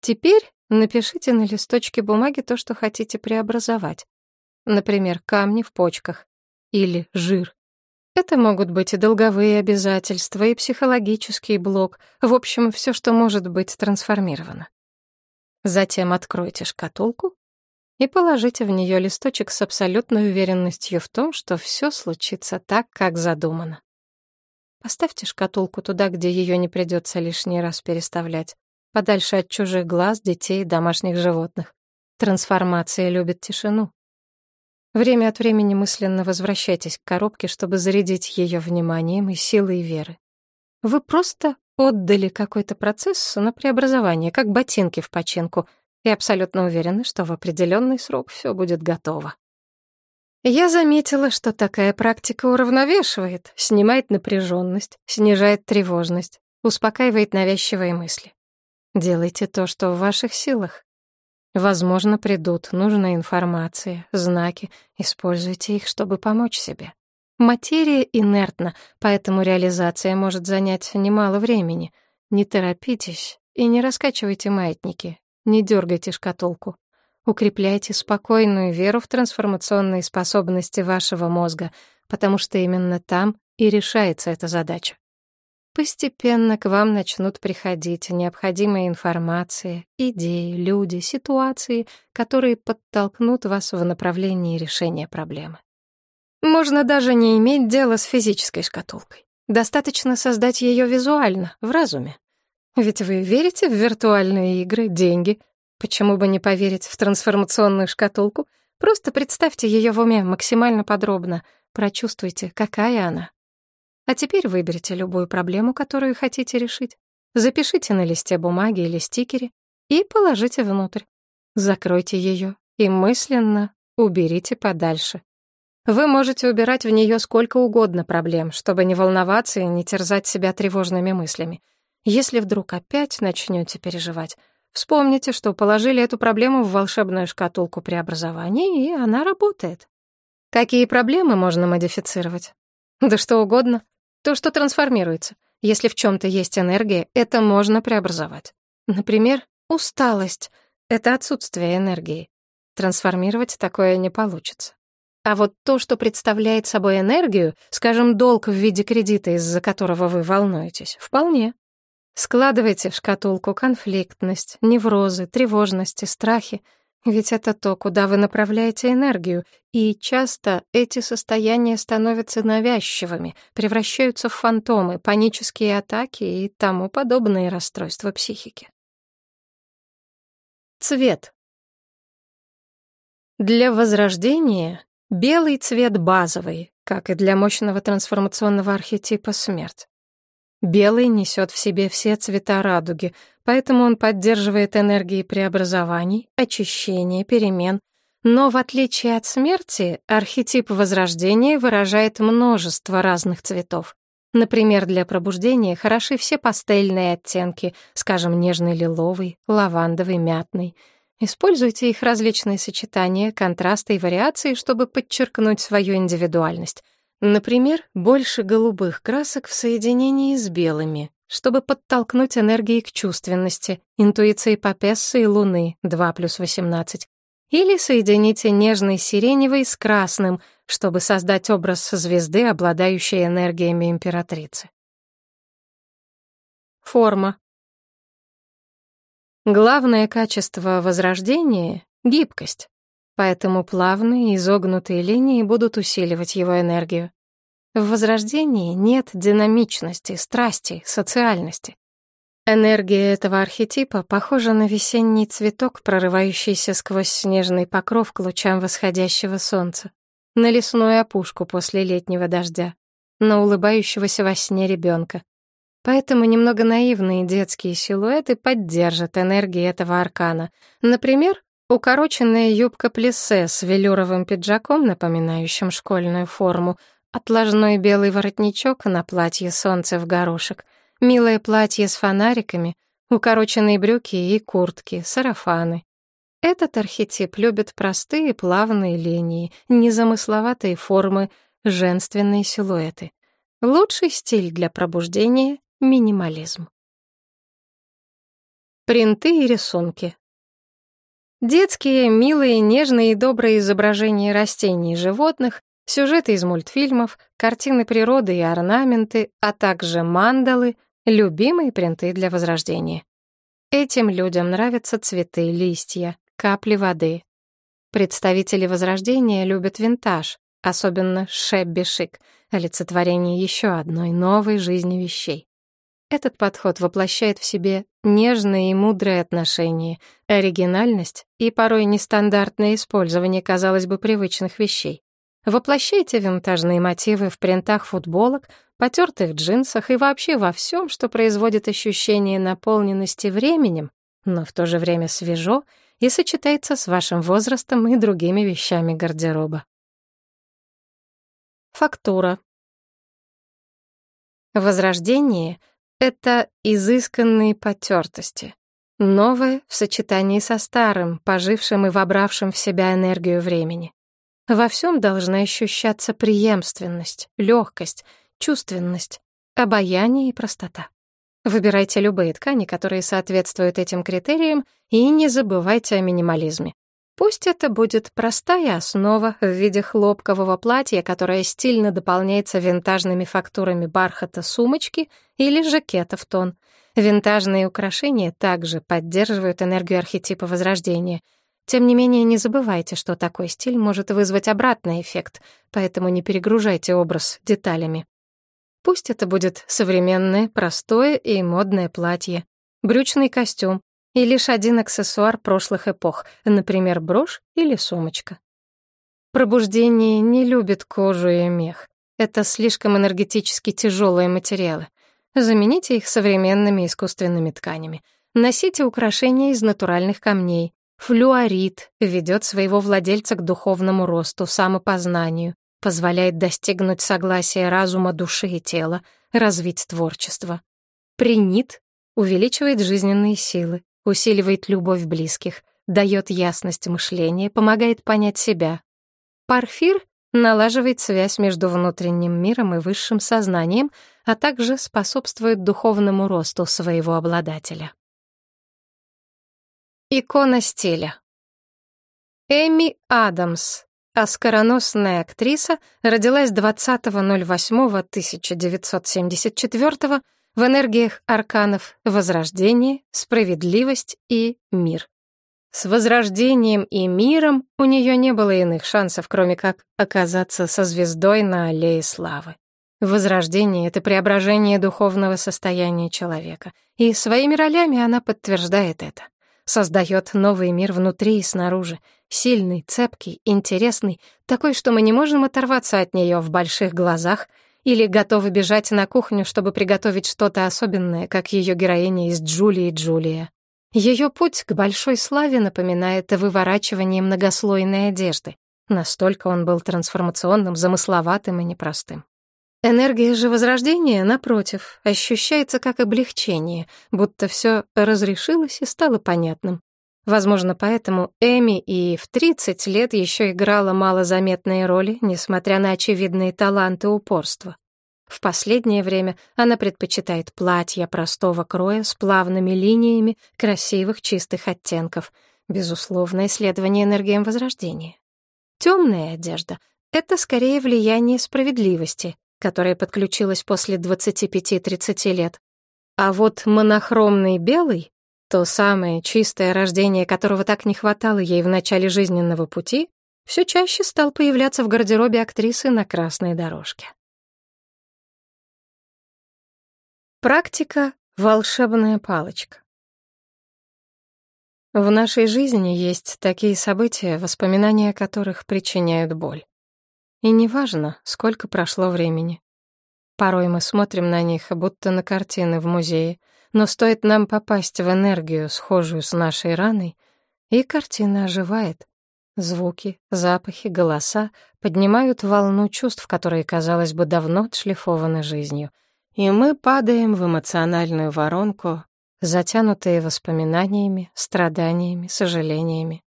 Теперь напишите на листочке бумаги то, что хотите преобразовать. Например, камни в почках или жир. Это могут быть и долговые обязательства, и психологический блок, в общем, все, что может быть трансформировано. Затем откройте шкатулку и положите в нее листочек с абсолютной уверенностью в том, что все случится так, как задумано. Поставьте шкатулку туда, где ее не придется лишний раз переставлять подальше от чужих глаз, детей, домашних животных. Трансформация любит тишину. Время от времени мысленно возвращайтесь к коробке, чтобы зарядить ее вниманием и силой веры. Вы просто отдали какой-то процесс на преобразование, как ботинки в починку, и абсолютно уверены, что в определенный срок все будет готово. Я заметила, что такая практика уравновешивает, снимает напряженность, снижает тревожность, успокаивает навязчивые мысли. Делайте то, что в ваших силах. Возможно, придут нужная информация, знаки. Используйте их, чтобы помочь себе. Материя инертна, поэтому реализация может занять немало времени. Не торопитесь и не раскачивайте маятники, не дергайте шкатулку. Укрепляйте спокойную веру в трансформационные способности вашего мозга, потому что именно там и решается эта задача. Постепенно к вам начнут приходить необходимая информация, идеи, люди, ситуации, которые подтолкнут вас в направлении решения проблемы. Можно даже не иметь дела с физической шкатулкой. Достаточно создать ее визуально, в разуме. Ведь вы верите в виртуальные игры, деньги. Почему бы не поверить в трансформационную шкатулку? Просто представьте ее в уме максимально подробно, прочувствуйте, какая она, а теперь выберите любую проблему, которую хотите решить. Запишите на листе бумаги или стикере и положите внутрь. Закройте ее и мысленно уберите подальше. Вы можете убирать в нее сколько угодно проблем, чтобы не волноваться и не терзать себя тревожными мыслями. Если вдруг опять начнете переживать, вспомните, что положили эту проблему в волшебную шкатулку преобразований, и она работает. Какие проблемы можно модифицировать? Да что угодно. То, что трансформируется. Если в чем-то есть энергия, это можно преобразовать. Например, усталость — это отсутствие энергии. Трансформировать такое не получится. А вот то, что представляет собой энергию, скажем, долг в виде кредита, из-за которого вы волнуетесь, вполне. Складывайте в шкатулку конфликтность, неврозы, тревожности, страхи — ведь это то, куда вы направляете энергию, и часто эти состояния становятся навязчивыми, превращаются в фантомы, панические атаки и тому подобные расстройства психики. Цвет. Для возрождения белый цвет базовый, как и для мощного трансформационного архетипа смерть. Белый несет в себе все цвета радуги, поэтому он поддерживает энергии преобразований, очищения, перемен. Но в отличие от смерти, архетип возрождения выражает множество разных цветов. Например, для пробуждения хороши все пастельные оттенки, скажем, нежный лиловый, лавандовый, мятный. Используйте их различные сочетания, контрасты и вариации, чтобы подчеркнуть свою индивидуальность. Например, больше голубых красок в соединении с белыми, чтобы подтолкнуть энергии к чувственности, интуиции Папессы и Луны 2 плюс 18. Или соедините нежный сиреневый с красным, чтобы создать образ звезды, обладающей энергиями императрицы. Форма. Главное качество возрождения — гибкость, поэтому плавные изогнутые линии будут усиливать его энергию. В возрождении нет динамичности, страсти, социальности. Энергия этого архетипа похожа на весенний цветок, прорывающийся сквозь снежный покров к лучам восходящего солнца, на лесную опушку после летнего дождя, на улыбающегося во сне ребенка. Поэтому немного наивные детские силуэты поддержат энергии этого аркана. Например, укороченная юбка плиссе с велюровым пиджаком, напоминающим школьную форму, отложной белый воротничок на платье солнце в горошек, милое платье с фонариками, укороченные брюки и куртки, сарафаны. Этот архетип любит простые плавные линии, незамысловатые формы, женственные силуэты. Лучший стиль для пробуждения Минимализм. Принты и рисунки. Детские, милые, нежные и добрые изображения растений и животных, сюжеты из мультфильмов, картины природы и орнаменты, а также мандалы — любимые принты для возрождения. Этим людям нравятся цветы, листья, капли воды. Представители возрождения любят винтаж, особенно шебби-шик, олицетворение еще одной новой жизни вещей. Этот подход воплощает в себе нежные и мудрые отношения, оригинальность и порой нестандартное использование, казалось бы, привычных вещей. Воплощайте винтажные мотивы в принтах футболок, потертых джинсах и вообще во всем, что производит ощущение наполненности временем, но в то же время свежо и сочетается с вашим возрастом и другими вещами гардероба. Фактура. Возрождение — это изысканные потертости. Новое в сочетании со старым, пожившим и вобравшим в себя энергию времени. Во всем должна ощущаться преемственность, легкость, чувственность, обаяние и простота. Выбирайте любые ткани, которые соответствуют этим критериям, и не забывайте о минимализме. Пусть это будет простая основа в виде хлопкового платья, которое стильно дополняется винтажными фактурами бархата сумочки или жакета в тон. Винтажные украшения также поддерживают энергию архетипа Возрождения. Тем не менее, не забывайте, что такой стиль может вызвать обратный эффект, поэтому не перегружайте образ деталями. Пусть это будет современное, простое и модное платье, брючный костюм, и лишь один аксессуар прошлых эпох, например, брошь или сумочка. Пробуждение не любит кожу и мех. Это слишком энергетически тяжелые материалы. Замените их современными искусственными тканями. Носите украшения из натуральных камней. Флюорит ведет своего владельца к духовному росту, самопознанию, позволяет достигнуть согласия разума, души и тела, развить творчество. Принит увеличивает жизненные силы, усиливает любовь близких, дает ясность мышления, помогает понять себя. Парфир налаживает связь между внутренним миром и высшим сознанием, а также способствует духовному росту своего обладателя. Икона стиля. Эми Адамс, оскароносная актриса, родилась 20.08.1974 в энергиях арканов возрождение, справедливость и мир. С возрождением и миром у нее не было иных шансов, кроме как оказаться со звездой на аллее славы. Возрождение — это преображение духовного состояния человека, и своими ролями она подтверждает это. Создает новый мир внутри и снаружи, сильный, цепкий, интересный, такой, что мы не можем оторваться от нее в больших глазах — или готовы бежать на кухню, чтобы приготовить что-то особенное, как ее героиня из «Джулии Джулия». Ее путь к большой славе напоминает выворачивание многослойной одежды. Настолько он был трансформационным, замысловатым и непростым. Энергия же возрождения, напротив, ощущается как облегчение, будто все разрешилось и стало понятным. Возможно, поэтому Эми и в 30 лет еще играла малозаметные роли, несмотря на очевидные таланты упорства. В последнее время она предпочитает платья простого кроя с плавными линиями, красивых чистых оттенков. Безусловно, исследование энергиям Возрождения. Темная одежда — это скорее влияние справедливости, которая подключилась после 25-30 лет. А вот монохромный белый то самое чистое рождение, которого так не хватало ей в начале жизненного пути, все чаще стал появляться в гардеробе актрисы на красной дорожке. Практика — волшебная палочка. В нашей жизни есть такие события, воспоминания которых причиняют боль. И неважно, сколько прошло времени. Порой мы смотрим на них, будто на картины в музее — но стоит нам попасть в энергию, схожую с нашей раной, и картина оживает. Звуки, запахи, голоса поднимают волну чувств, которые, казалось бы, давно отшлифованы жизнью. И мы падаем в эмоциональную воронку, затянутые воспоминаниями, страданиями, сожалениями.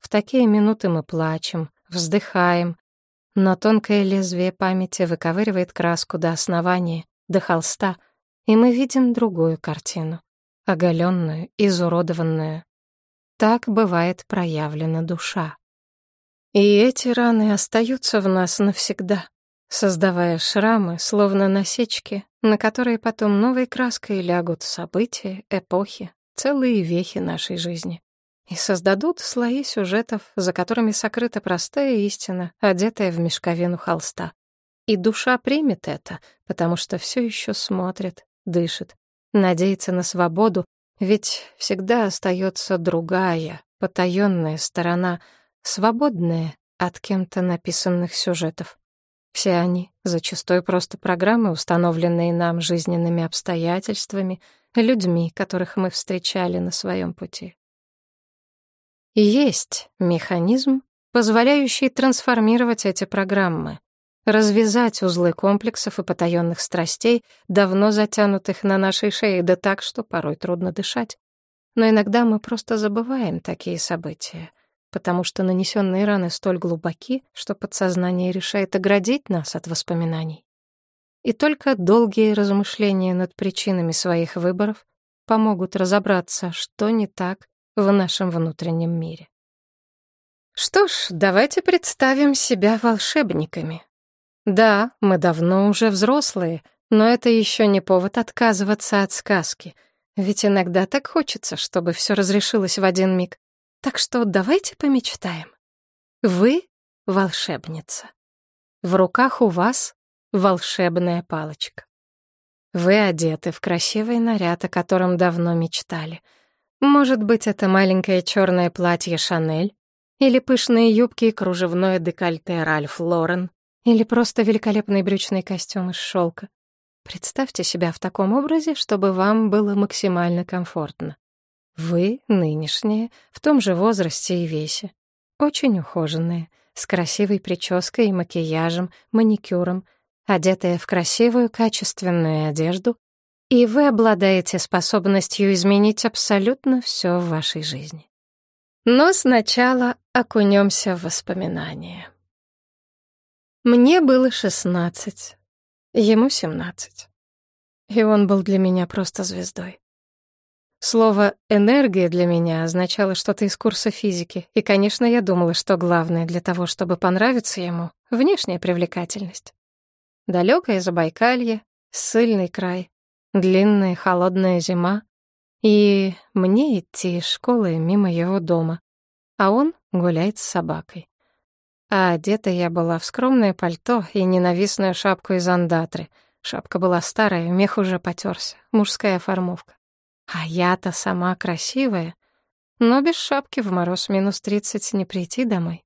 В такие минуты мы плачем, вздыхаем, но тонкое лезвие памяти выковыривает краску до основания, до холста — и мы видим другую картину, оголенную, изуродованную. Так бывает проявлена душа. И эти раны остаются в нас навсегда, создавая шрамы, словно насечки, на которые потом новой краской лягут события, эпохи, целые вехи нашей жизни и создадут слои сюжетов, за которыми сокрыта простая истина, одетая в мешковину холста. И душа примет это, потому что все еще смотрит, дышит, надеется на свободу, ведь всегда остается другая, потаенная сторона, свободная от кем-то написанных сюжетов. Все они зачастую просто программы, установленные нам жизненными обстоятельствами, людьми, которых мы встречали на своем пути. Есть механизм, позволяющий трансформировать эти программы, развязать узлы комплексов и потаенных страстей, давно затянутых на нашей шее, да так, что порой трудно дышать. Но иногда мы просто забываем такие события, потому что нанесенные раны столь глубоки, что подсознание решает оградить нас от воспоминаний. И только долгие размышления над причинами своих выборов помогут разобраться, что не так в нашем внутреннем мире. Что ж, давайте представим себя волшебниками. Да, мы давно уже взрослые, но это еще не повод отказываться от сказки. Ведь иногда так хочется, чтобы все разрешилось в один миг. Так что давайте помечтаем. Вы — волшебница. В руках у вас волшебная палочка. Вы одеты в красивый наряд, о котором давно мечтали. Может быть, это маленькое черное платье Шанель или пышные юбки и кружевное декольте Ральф Лорен, или просто великолепный брючный костюм из шелка. Представьте себя в таком образе, чтобы вам было максимально комфортно. Вы, нынешние, в том же возрасте и весе. Очень ухоженные, с красивой прической и макияжем, маникюром, одетые в красивую качественную одежду, и вы обладаете способностью изменить абсолютно все в вашей жизни. Но сначала окунемся в воспоминания. Мне было шестнадцать, ему семнадцать. И он был для меня просто звездой. Слово «энергия» для меня означало что-то из курса физики, и, конечно, я думала, что главное для того, чтобы понравиться ему — внешняя привлекательность. Далёкое Забайкалье, ссыльный край, длинная холодная зима, и мне идти из школы мимо его дома, а он гуляет с собакой. А одета я была в скромное пальто и ненавистную шапку из андатры. Шапка была старая, мех уже потерся, мужская формовка. А я-то сама красивая, но без шапки в мороз минус тридцать не прийти домой.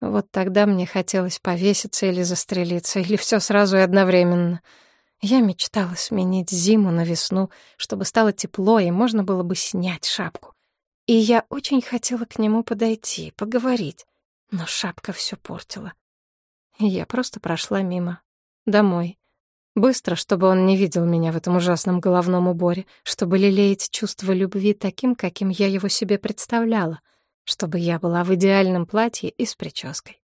Вот тогда мне хотелось повеситься или застрелиться, или все сразу и одновременно. Я мечтала сменить зиму на весну, чтобы стало тепло и можно было бы снять шапку. И я очень хотела к нему подойти, поговорить но шапка все портила. я просто прошла мимо. Домой. Быстро, чтобы он не видел меня в этом ужасном головном уборе, чтобы лелеять чувство любви таким, каким я его себе представляла, чтобы я была в идеальном платье и с прической.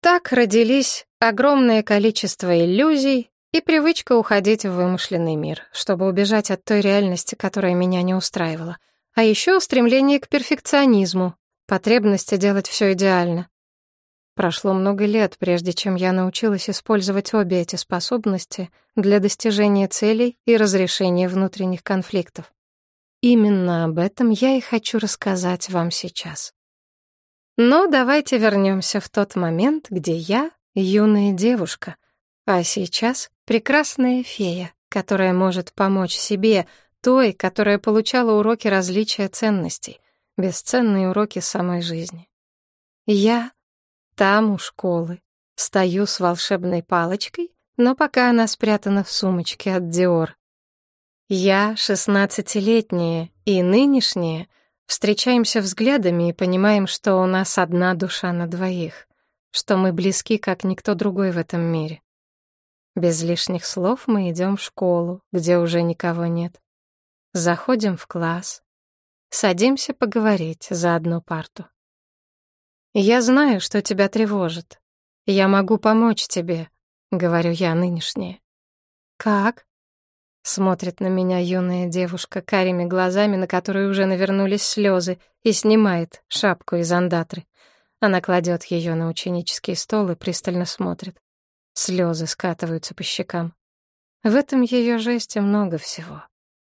Так родились огромное количество иллюзий и привычка уходить в вымышленный мир, чтобы убежать от той реальности, которая меня не устраивала. А еще устремление к перфекционизму, потребность делать все идеально, Прошло много лет, прежде чем я научилась использовать обе эти способности для достижения целей и разрешения внутренних конфликтов. Именно об этом я и хочу рассказать вам сейчас. Но давайте вернемся в тот момент, где я — юная девушка, а сейчас — прекрасная фея, которая может помочь себе, той, которая получала уроки различия ценностей, бесценные уроки самой жизни. Я там, у школы, стою с волшебной палочкой, но пока она спрятана в сумочке от Диор. Я, шестнадцатилетняя и нынешняя, встречаемся взглядами и понимаем, что у нас одна душа на двоих, что мы близки, как никто другой в этом мире. Без лишних слов мы идем в школу, где уже никого нет. Заходим в класс, садимся поговорить за одну парту. «Я знаю, что тебя тревожит. Я могу помочь тебе», — говорю я нынешняя. «Как?» — смотрит на меня юная девушка карими глазами, на которые уже навернулись слезы, и снимает шапку из андатры. Она кладет ее на ученический стол и пристально смотрит. Слезы скатываются по щекам. В этом ее жесте много всего.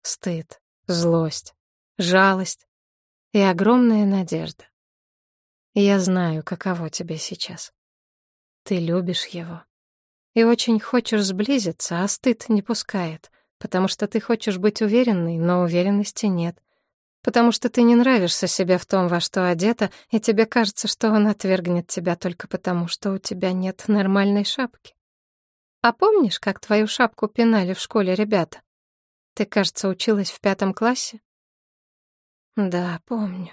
Стыд, злость, жалость и огромная надежда. Я знаю, каково тебе сейчас. Ты любишь его. И очень хочешь сблизиться, а стыд не пускает, потому что ты хочешь быть уверенной, но уверенности нет. Потому что ты не нравишься себе в том, во что одета, и тебе кажется, что он отвергнет тебя только потому, что у тебя нет нормальной шапки. А помнишь, как твою шапку пинали в школе ребята? Ты, кажется, училась в пятом классе? Да, помню.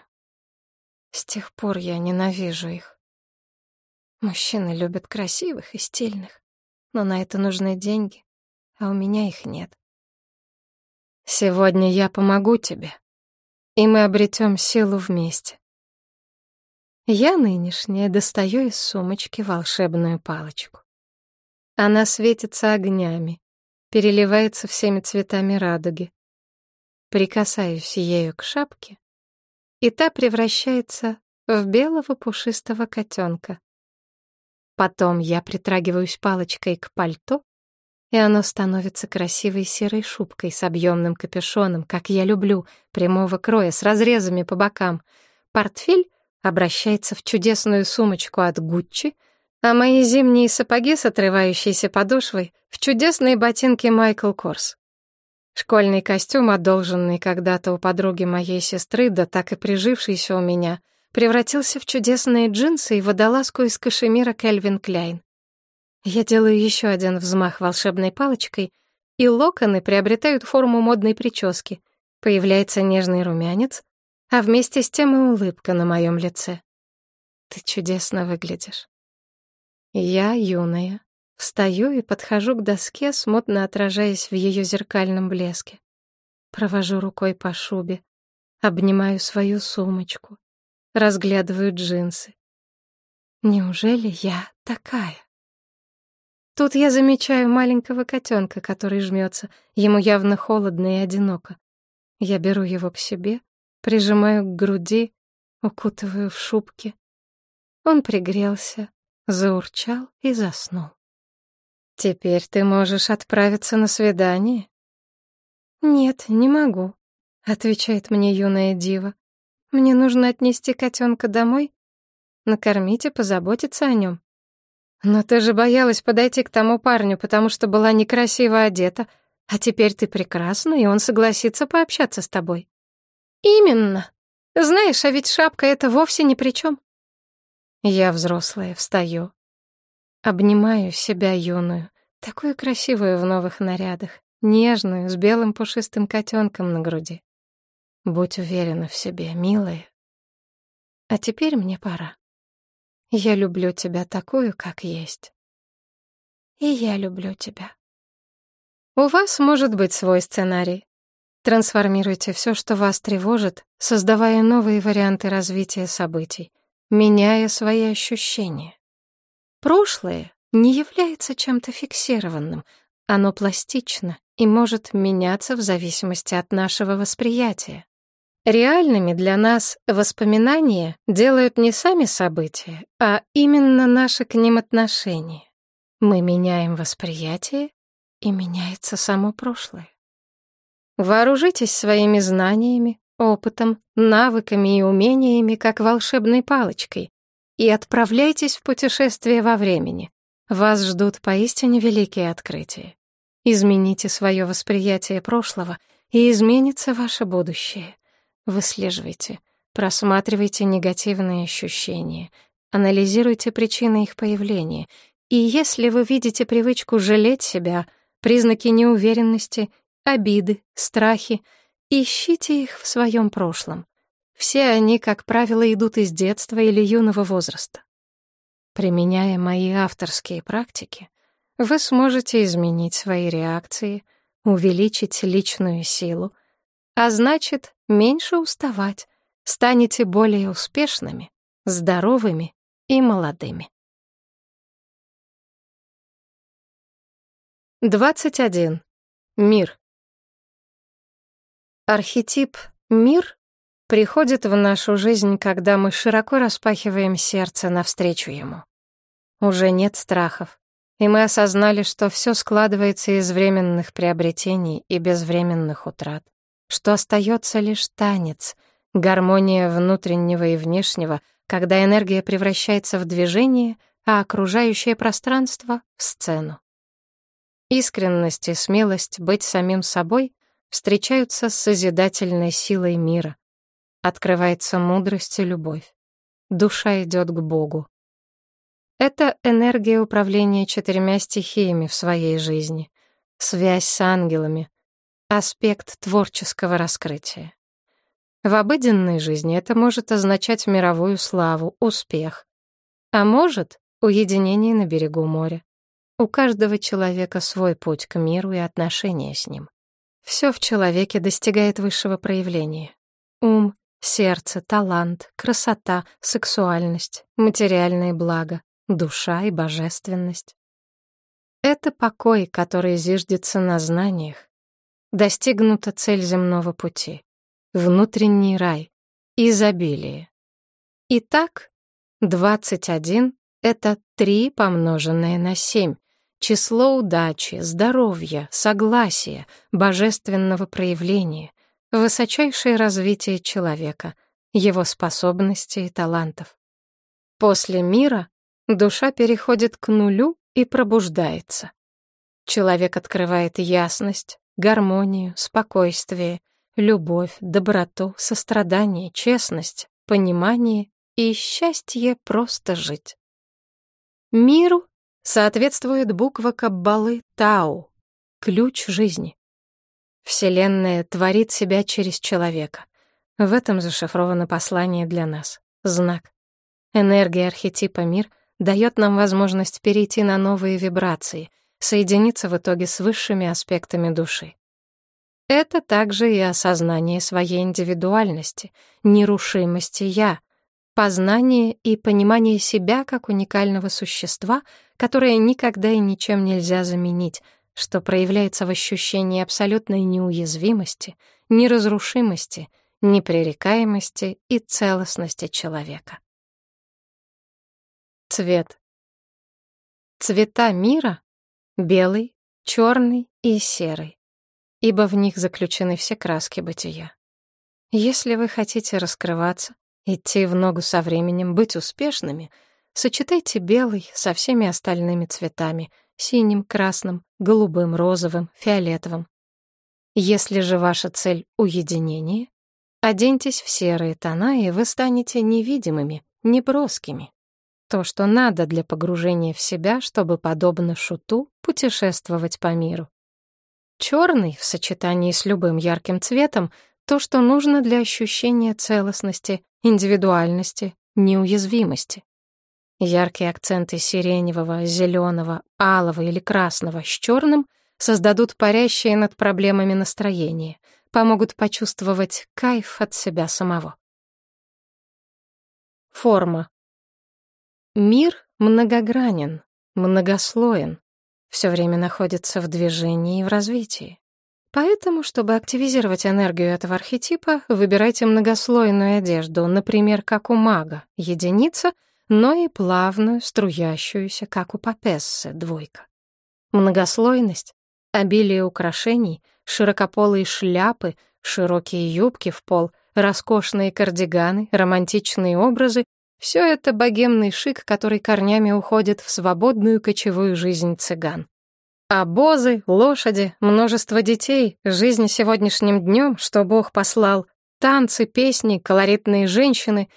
С тех пор я ненавижу их. Мужчины любят красивых и стильных, но на это нужны деньги, а у меня их нет. Сегодня я помогу тебе, и мы обретем силу вместе. Я нынешняя достаю из сумочки волшебную палочку. Она светится огнями, переливается всеми цветами радуги. Прикасаюсь ею к шапке, и та превращается в белого пушистого котенка. Потом я притрагиваюсь палочкой к пальто, и оно становится красивой серой шубкой с объемным капюшоном, как я люблю, прямого кроя, с разрезами по бокам. Портфель обращается в чудесную сумочку от Гуччи, а мои зимние сапоги с отрывающейся подошвой — в чудесные ботинки Майкл Корс. Школьный костюм, одолженный когда-то у подруги моей сестры, да так и прижившийся у меня, превратился в чудесные джинсы и водолазку из кашемира Кельвин Кляйн. Я делаю еще один взмах волшебной палочкой, и локоны приобретают форму модной прически. Появляется нежный румянец, а вместе с тем и улыбка на моем лице. Ты чудесно выглядишь. Я юная, Встаю и подхожу к доске, смутно отражаясь в ее зеркальном блеске. Провожу рукой по шубе, обнимаю свою сумочку, разглядываю джинсы. Неужели я такая? Тут я замечаю маленького котенка, который жмется. Ему явно холодно и одиноко. Я беру его к себе, прижимаю к груди, укутываю в шубки. Он пригрелся, заурчал и заснул. Теперь ты можешь отправиться на свидание? Нет, не могу, отвечает мне юная дива. Мне нужно отнести котенка домой, накормить и позаботиться о нем. Но ты же боялась подойти к тому парню, потому что была некрасиво одета, а теперь ты прекрасна, и он согласится пообщаться с тобой. Именно. Знаешь, а ведь шапка это вовсе ни при чем. Я взрослая, встаю, Обнимаю себя юную, такую красивую в новых нарядах, нежную, с белым пушистым котенком на груди. Будь уверена в себе, милая. А теперь мне пора. Я люблю тебя такую, как есть. И я люблю тебя. У вас может быть свой сценарий. Трансформируйте все, что вас тревожит, создавая новые варианты развития событий, меняя свои ощущения. Прошлое не является чем-то фиксированным, оно пластично и может меняться в зависимости от нашего восприятия. Реальными для нас воспоминания делают не сами события, а именно наши к ним отношения. Мы меняем восприятие, и меняется само прошлое. Вооружитесь своими знаниями, опытом, навыками и умениями, как волшебной палочкой, и отправляйтесь в путешествие во времени. Вас ждут поистине великие открытия. Измените свое восприятие прошлого, и изменится ваше будущее. Выслеживайте, просматривайте негативные ощущения, анализируйте причины их появления. И если вы видите привычку жалеть себя, признаки неуверенности, обиды, страхи, ищите их в своем прошлом. Все они, как правило, идут из детства или юного возраста. Применяя мои авторские практики, вы сможете изменить свои реакции, увеличить личную силу, а значит, меньше уставать, станете более успешными, здоровыми и молодыми. 21. Мир. Архетип «мир» приходит в нашу жизнь, когда мы широко распахиваем сердце навстречу ему. Уже нет страхов, и мы осознали, что все складывается из временных приобретений и безвременных утрат что остается лишь танец, гармония внутреннего и внешнего, когда энергия превращается в движение, а окружающее пространство — в сцену. Искренность и смелость быть самим собой встречаются с созидательной силой мира. Открывается мудрость и любовь. Душа идет к Богу. Это энергия управления четырьмя стихиями в своей жизни, связь с ангелами, аспект творческого раскрытия. В обыденной жизни это может означать мировую славу, успех, а может — уединение на берегу моря. У каждого человека свой путь к миру и отношения с ним. Все в человеке достигает высшего проявления. Ум, сердце, талант, красота, сексуальность, материальные блага, душа и божественность. Это покой, который зиждется на знаниях, Достигнута цель земного пути. Внутренний рай. Изобилие. Итак, 21 — это 3 помноженное на 7. Число удачи, здоровья, согласия, божественного проявления, высочайшее развитие человека, его способностей и талантов. После мира душа переходит к нулю и пробуждается. Человек открывает ясность, гармонию, спокойствие, любовь, доброту, сострадание, честность, понимание и счастье просто жить. Миру соответствует буква Каббалы Тау, ключ жизни. Вселенная творит себя через человека. В этом зашифровано послание для нас, знак. Энергия архетипа мир дает нам возможность перейти на новые вибрации — соединиться в итоге с высшими аспектами души. Это также и осознание своей индивидуальности, нерушимости «я», познание и понимание себя как уникального существа, которое никогда и ничем нельзя заменить, что проявляется в ощущении абсолютной неуязвимости, неразрушимости, непререкаемости и целостности человека. Цвет. Цвета мира белый, черный и серый, ибо в них заключены все краски бытия. Если вы хотите раскрываться, идти в ногу со временем, быть успешными, сочетайте белый со всеми остальными цветами — синим, красным, голубым, розовым, фиолетовым. Если же ваша цель — уединение, оденьтесь в серые тона, и вы станете невидимыми, неброскими то, что надо для погружения в себя, чтобы, подобно шуту, путешествовать по миру. Черный в сочетании с любым ярким цветом — то, что нужно для ощущения целостности, индивидуальности, неуязвимости. Яркие акценты сиреневого, зеленого, алого или красного с черным создадут парящие над проблемами настроение, помогут почувствовать кайф от себя самого. Форма. Мир многогранен, многослоен, все время находится в движении и в развитии. Поэтому, чтобы активизировать энергию этого архетипа, выбирайте многослойную одежду, например, как у мага, единица, но и плавную, струящуюся, как у папессы, двойка. Многослойность, обилие украшений, широкополые шляпы, широкие юбки в пол, роскошные кардиганы, романтичные образы — все это богемный шик, который корнями уходит в свободную кочевую жизнь цыган. Обозы, лошади, множество детей, жизнь сегодняшним днем, что Бог послал, танцы, песни, колоритные женщины.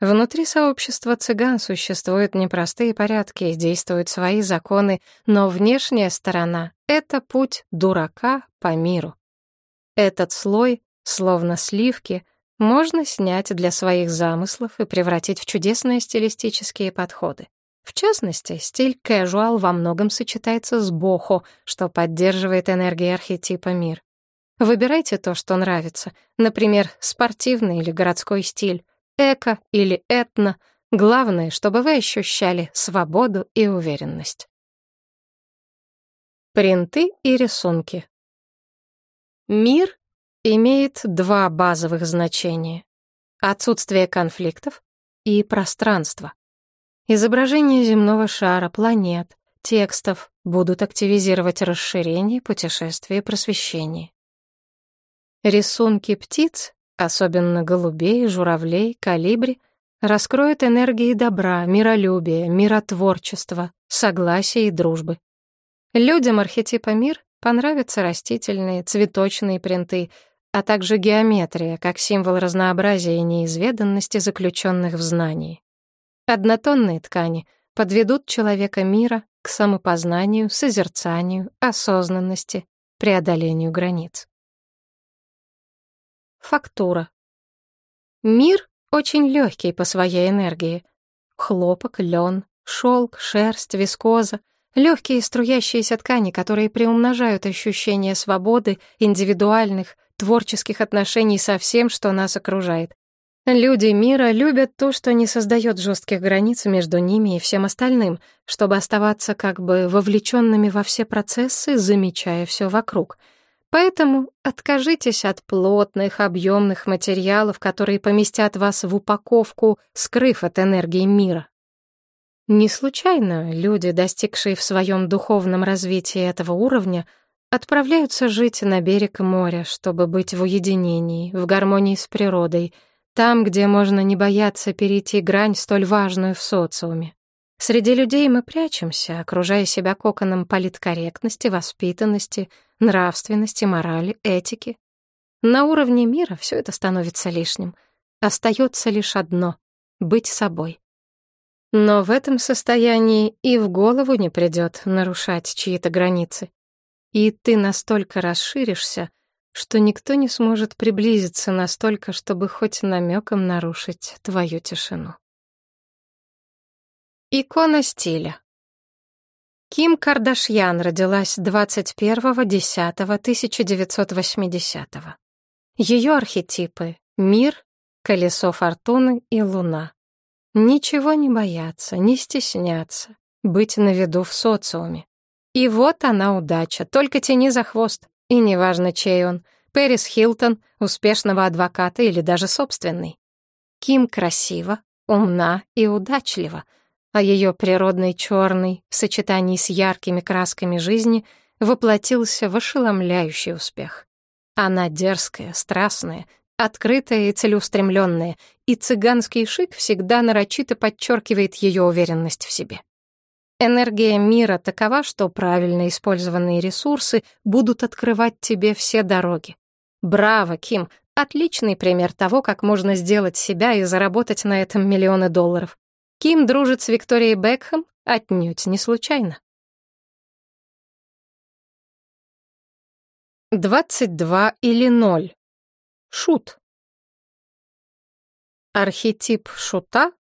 Внутри сообщества цыган существуют непростые порядки действуют свои законы, но внешняя сторона — это путь дурака по миру. Этот слой, словно сливки, можно снять для своих замыслов и превратить в чудесные стилистические подходы. В частности, стиль casual во многом сочетается с бохо, что поддерживает энергию архетипа мир. Выбирайте то, что нравится. Например, спортивный или городской стиль, эко или этно. Главное, чтобы вы ощущали свободу и уверенность. Принты и рисунки. Мир имеет два базовых значения — отсутствие конфликтов и пространство. Изображения земного шара, планет, текстов будут активизировать расширение, путешествие и просвещение. Рисунки птиц, особенно голубей, журавлей, калибри, раскроют энергии добра, миролюбия, миротворчества, согласия и дружбы. Людям архетипа мир понравятся растительные, цветочные принты, а также геометрия, как символ разнообразия и неизведанности, заключенных в знании. Однотонные ткани подведут человека мира к самопознанию, созерцанию, осознанности, преодолению границ. Фактура. Мир очень легкий по своей энергии. Хлопок, лен, шелк, шерсть, вискоза — легкие струящиеся ткани, которые приумножают ощущение свободы, индивидуальных, творческих отношений со всем, что нас окружает. Люди мира любят то, что не создает жестких границ между ними и всем остальным, чтобы оставаться как бы вовлеченными во все процессы, замечая все вокруг. Поэтому откажитесь от плотных, объемных материалов, которые поместят вас в упаковку, скрыв от энергии мира. Не случайно люди, достигшие в своем духовном развитии этого уровня, отправляются жить на берег моря, чтобы быть в уединении, в гармонии с природой — там, где можно не бояться перейти грань, столь важную в социуме. Среди людей мы прячемся, окружая себя коконом политкорректности, воспитанности, нравственности, морали, этики. На уровне мира все это становится лишним. Остается лишь одно — быть собой. Но в этом состоянии и в голову не придет нарушать чьи-то границы. И ты настолько расширишься, что никто не сможет приблизиться настолько, чтобы хоть намеком нарушить твою тишину. Икона стиля. Ким Кардашьян родилась 21.10.1980. Ее архетипы — мир, колесо фортуны и луна. Ничего не бояться, не стесняться, быть на виду в социуме. И вот она удача, только тяни за хвост. И неважно, чей он — Пэрис Хилтон, успешного адвоката или даже собственный. Ким красива, умна и удачлива, а ее природный черный в сочетании с яркими красками жизни воплотился в ошеломляющий успех. Она дерзкая, страстная, открытая и целеустремленная, и цыганский шик всегда нарочито подчеркивает ее уверенность в себе. Энергия мира такова, что правильно использованные ресурсы будут открывать тебе все дороги. Браво, Ким! Отличный пример того, как можно сделать себя и заработать на этом миллионы долларов. Ким дружит с Викторией Бекхэм отнюдь не случайно. 22 или 0. Шут. Архетип шута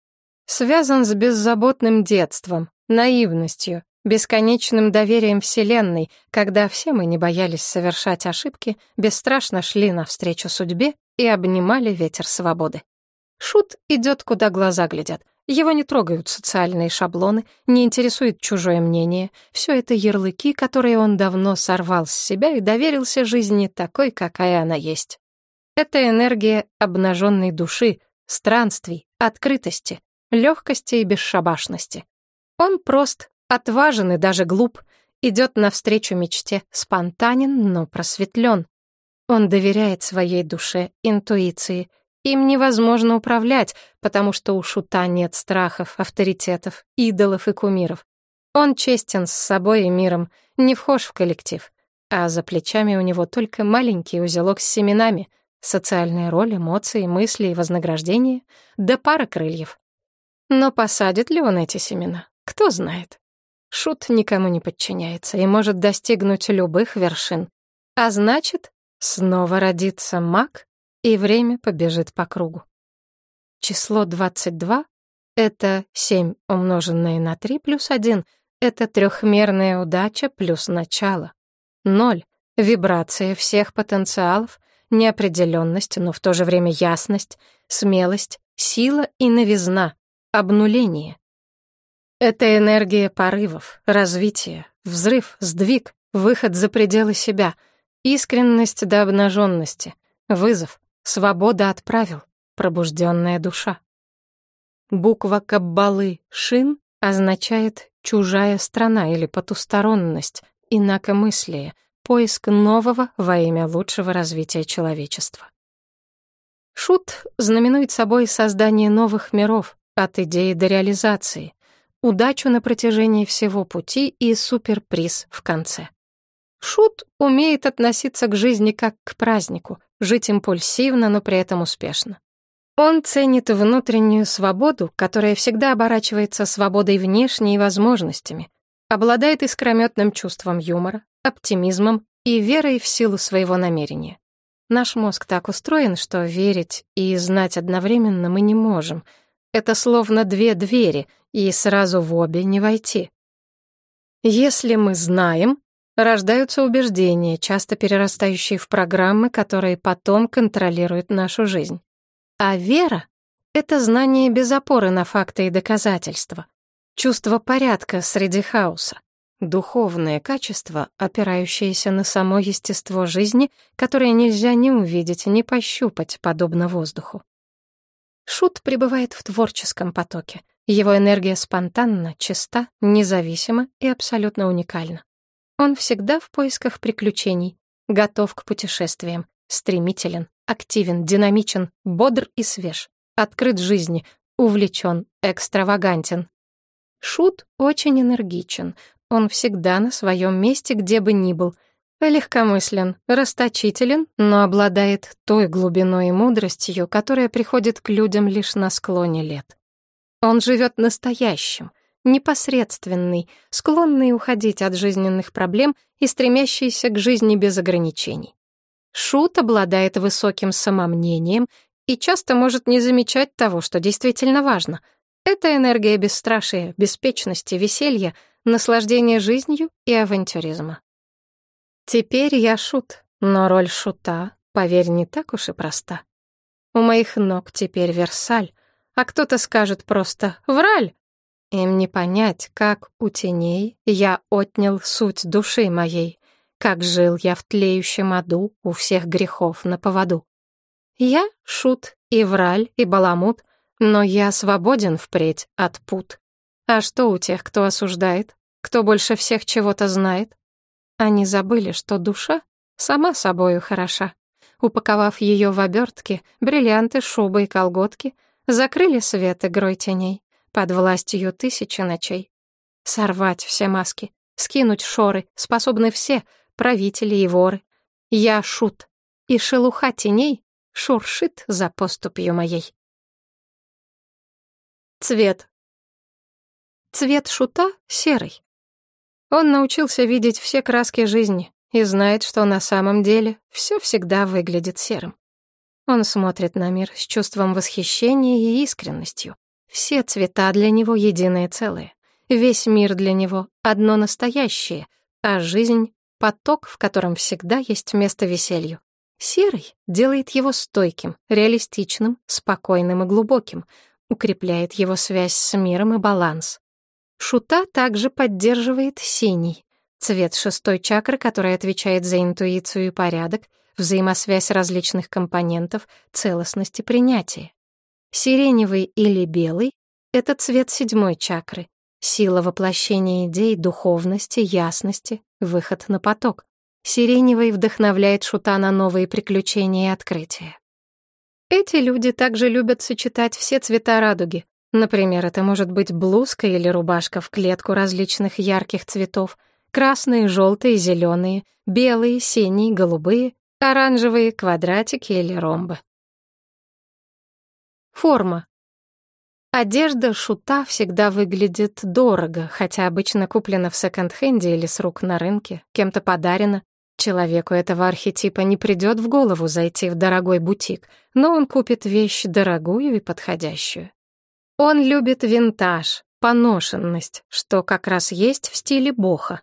связан с беззаботным детством, наивностью, бесконечным доверием Вселенной, когда все мы не боялись совершать ошибки, бесстрашно шли навстречу судьбе и обнимали ветер свободы. Шут идет, куда глаза глядят. Его не трогают социальные шаблоны, не интересует чужое мнение. Все это ярлыки, которые он давно сорвал с себя и доверился жизни такой, какая она есть. Это энергия обнаженной души, странствий, открытости, легкости и бесшабашности. Он прост, отважен и даже глуп, идет навстречу мечте, спонтанен, но просветлен. Он доверяет своей душе, интуиции, им невозможно управлять, потому что у шута нет страхов, авторитетов, идолов и кумиров. Он честен с собой и миром, не вхож в коллектив. А за плечами у него только маленький узелок с семенами, социальная роль, эмоции, мысли и вознаграждение, да пара крыльев. Но посадит ли он эти семена? Кто знает. Шут никому не подчиняется и может достигнуть любых вершин. А значит, снова родится маг, и время побежит по кругу. Число 22 — это 7 умноженное на 3 плюс 1, это трехмерная удача плюс начало. Ноль — вибрация всех потенциалов, неопределенность, но в то же время ясность, смелость, сила и новизна, обнуление. Это энергия порывов, развития, взрыв, сдвиг, выход за пределы себя, искренность до обнаженности, вызов, Свобода от правил, пробужденная душа. Буква Каббалы «Шин» означает «чужая страна» или «потусторонность», инакомыслие, поиск нового во имя лучшего развития человечества. Шут знаменует собой создание новых миров, от идеи до реализации, удачу на протяжении всего пути и суперприз в конце. Шут умеет относиться к жизни как к празднику, жить импульсивно, но при этом успешно. Он ценит внутреннюю свободу, которая всегда оборачивается свободой внешней и возможностями, обладает искрометным чувством юмора, оптимизмом и верой в силу своего намерения. Наш мозг так устроен, что верить и знать одновременно мы не можем. Это словно две двери, и сразу в обе не войти. Если мы знаем, Рождаются убеждения, часто перерастающие в программы, которые потом контролируют нашу жизнь. А вера — это знание без опоры на факты и доказательства, чувство порядка среди хаоса, духовное качество, опирающееся на само естество жизни, которое нельзя ни увидеть, ни пощупать, подобно воздуху. Шут пребывает в творческом потоке. Его энергия спонтанна, чиста, независима и абсолютно уникальна. Он всегда в поисках приключений, готов к путешествиям, стремителен, активен, динамичен, бодр и свеж, открыт жизни, увлечен, экстравагантен. Шут очень энергичен, он всегда на своем месте, где бы ни был, легкомыслен, расточителен, но обладает той глубиной и мудростью, которая приходит к людям лишь на склоне лет. Он живет настоящим, непосредственный, склонный уходить от жизненных проблем и стремящийся к жизни без ограничений. Шут обладает высоким самомнением и часто может не замечать того, что действительно важно. Это энергия бесстрашия, беспечности, веселья, наслаждения жизнью и авантюризма. Теперь я шут, но роль шута, поверь, не так уж и проста. У моих ног теперь Версаль, а кто-то скажет просто «Враль!» Им не понять, как у теней я отнял суть души моей, как жил я в тлеющем аду у всех грехов на поводу. Я шут и враль, и баламут, но я свободен впредь от пут. А что у тех, кто осуждает, кто больше всех чего-то знает? Они забыли, что душа сама собою хороша. Упаковав ее в обертки, бриллианты, шубы и колготки, закрыли свет игрой теней под властью тысячи ночей. Сорвать все маски, скинуть шоры, способны все, правители и воры. Я шут, и шелуха теней шуршит за поступью моей. Цвет. Цвет шута серый. Он научился видеть все краски жизни и знает, что на самом деле все всегда выглядит серым. Он смотрит на мир с чувством восхищения и искренностью. Все цвета для него единое целое. Весь мир для него — одно настоящее, а жизнь — поток, в котором всегда есть место веселью. Серый делает его стойким, реалистичным, спокойным и глубоким, укрепляет его связь с миром и баланс. Шута также поддерживает синий, цвет шестой чакры, который отвечает за интуицию и порядок, взаимосвязь различных компонентов, целостность и принятие. Сиреневый или белый — это цвет седьмой чакры, сила воплощения идей, духовности, ясности, выход на поток. Сиреневый вдохновляет Шута на новые приключения и открытия. Эти люди также любят сочетать все цвета радуги. Например, это может быть блузка или рубашка в клетку различных ярких цветов, красные, желтые, зеленые, белые, синие, голубые, оранжевые, квадратики или ромбы. Форма. Одежда шута всегда выглядит дорого, хотя обычно куплена в секонд-хенде или с рук на рынке, кем-то подарена. Человеку этого архетипа не придет в голову зайти в дорогой бутик, но он купит вещь дорогую и подходящую. Он любит винтаж, поношенность, что как раз есть в стиле боха.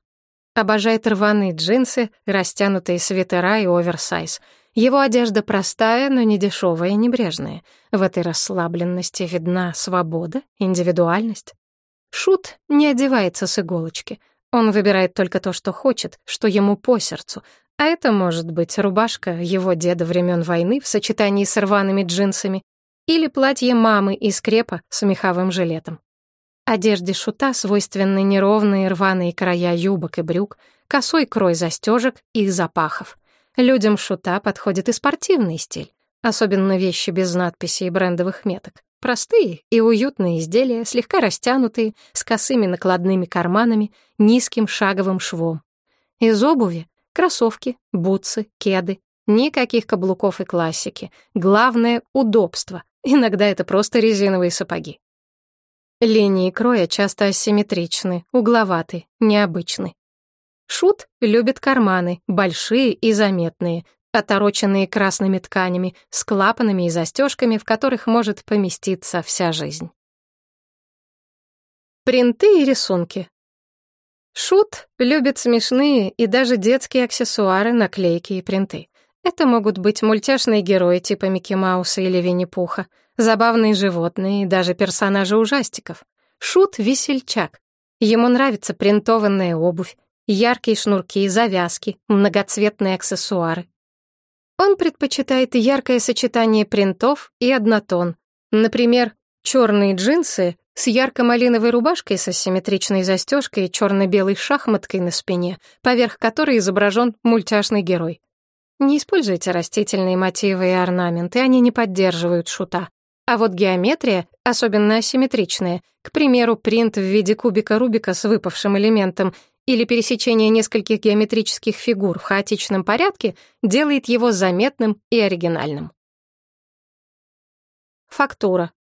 Обожает рваные джинсы, растянутые свитера и оверсайз. Его одежда простая, но не дешевая и небрежная. В этой расслабленности видна свобода, индивидуальность. Шут не одевается с иголочки — он выбирает только то, что хочет, что ему по сердцу, а это может быть рубашка его деда времен войны в сочетании с рваными джинсами или платье мамы из крепа с меховым жилетом. Одежде шута свойственны неровные рваные края юбок и брюк, косой крой застежек и запахов. Людям шута подходит и спортивный стиль, особенно вещи без надписей и брендовых меток. Простые и уютные изделия, слегка растянутые, с косыми накладными карманами, низким шаговым швом. Из обуви — кроссовки, бутсы, кеды. Никаких каблуков и классики. Главное — удобство. Иногда это просто резиновые сапоги. Линии кроя часто асимметричны, угловаты, необычны. Шут любит карманы, большие и заметные, отороченные красными тканями, с клапанами и застежками, в которых может поместиться вся жизнь. Принты и рисунки. Шут любит смешные и даже детские аксессуары, наклейки и принты. Это могут быть мультяшные герои типа Микки Мауса или Винни-Пуха, забавные животные и даже персонажи ужастиков. Шут — весельчак. Ему нравится принтованная обувь, яркие шнурки, завязки, многоцветные аксессуары. Он предпочитает яркое сочетание принтов и однотон. Например, черные джинсы с ярко-малиновой рубашкой с асимметричной застежкой и черно-белой шахматкой на спине, поверх которой изображен мультяшный герой. Не используйте растительные мотивы и орнаменты, они не поддерживают шута. А вот геометрия, особенно асимметричная, к примеру, принт в виде кубика Рубика с выпавшим элементом или пересечение нескольких геометрических фигур в хаотичном порядке делает его заметным и оригинальным. Фактура.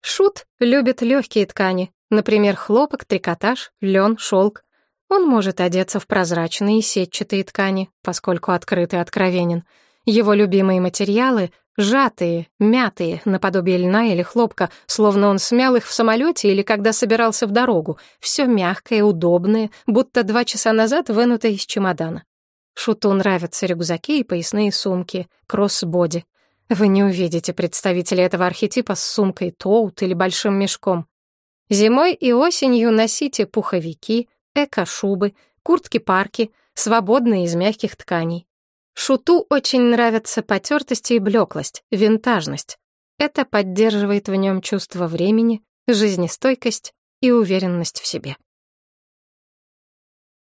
Шут любит легкие ткани, например, хлопок, трикотаж, лен, шелк. Он может одеться в прозрачные сетчатые ткани, поскольку открыт и откровенен. Его любимые материалы Сжатые, мятые, наподобие льна или хлопка, словно он смял их в самолете или когда собирался в дорогу. Все мягкое, удобное, будто два часа назад вынутое из чемодана. Шуту нравятся рюкзаки и поясные сумки, кроссбоди. Вы не увидите представителей этого архетипа с сумкой тоут или большим мешком. Зимой и осенью носите пуховики, эко-шубы, куртки-парки, свободные из мягких тканей. Шуту очень нравятся потертость и блеклость, винтажность. Это поддерживает в нем чувство времени, жизнестойкость и уверенность в себе.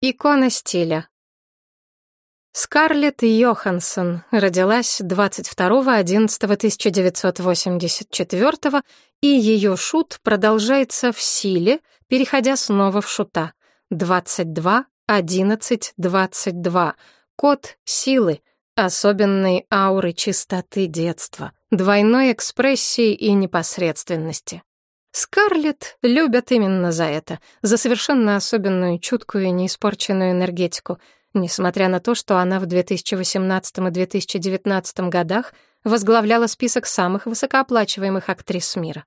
Икона стиля. Скарлетт Йоханссон родилась 22.11.1984, и ее шут продолжается в силе, переходя снова в шута. 22.11.22, Код силы, особенной ауры чистоты детства, двойной экспрессии и непосредственности. Скарлетт любят именно за это, за совершенно особенную, чуткую и неиспорченную энергетику, несмотря на то, что она в 2018 и 2019 годах возглавляла список самых высокооплачиваемых актрис мира.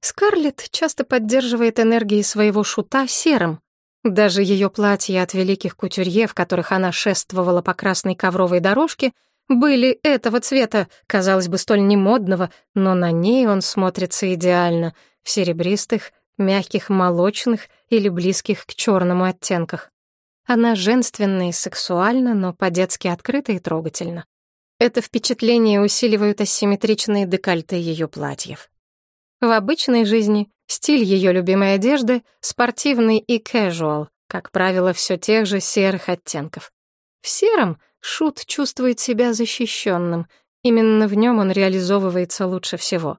Скарлетт часто поддерживает энергии своего шута серым. Даже ее платья от великих кутюрье, в которых она шествовала по красной ковровой дорожке, были этого цвета, казалось бы, столь немодного, но на ней он смотрится идеально, в серебристых, мягких молочных или близких к черному оттенках. Она женственна и сексуальна, но по-детски открыта и трогательна. Это впечатление усиливают асимметричные декольте ее платьев. В обычной жизни стиль ее любимой одежды спортивный и casual, как правило, все тех же серых оттенков. В сером Шут чувствует себя защищенным, именно в нем он реализовывается лучше всего.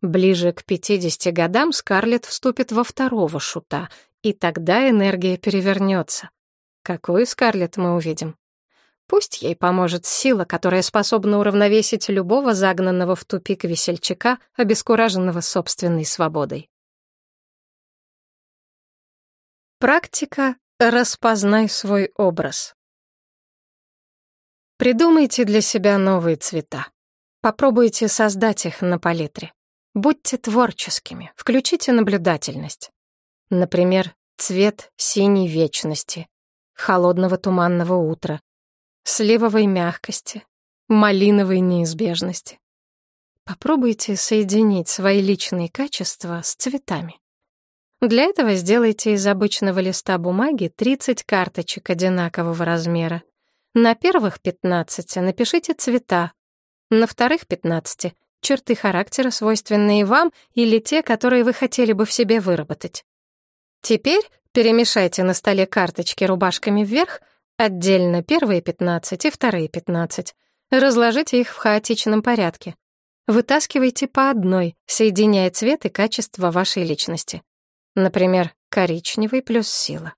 Ближе к 50 годам Скарлетт вступит во второго шута, и тогда энергия перевернется. Какую Скарлетт мы увидим? Пусть ей поможет сила, которая способна уравновесить любого загнанного в тупик весельчака, обескураженного собственной свободой. Практика «Распознай свой образ». Придумайте для себя новые цвета. Попробуйте создать их на палитре. Будьте творческими, включите наблюдательность. Например, цвет синей вечности, холодного туманного утра, сливовой мягкости, малиновой неизбежности. Попробуйте соединить свои личные качества с цветами. Для этого сделайте из обычного листа бумаги 30 карточек одинакового размера. На первых 15 напишите цвета, на вторых 15 — черты характера, свойственные вам, или те, которые вы хотели бы в себе выработать. Теперь перемешайте на столе карточки рубашками вверх, отдельно первые 15 и вторые 15. Разложите их в хаотичном порядке. Вытаскивайте по одной, соединяя цвет и качество вашей личности. Например, коричневый плюс сила.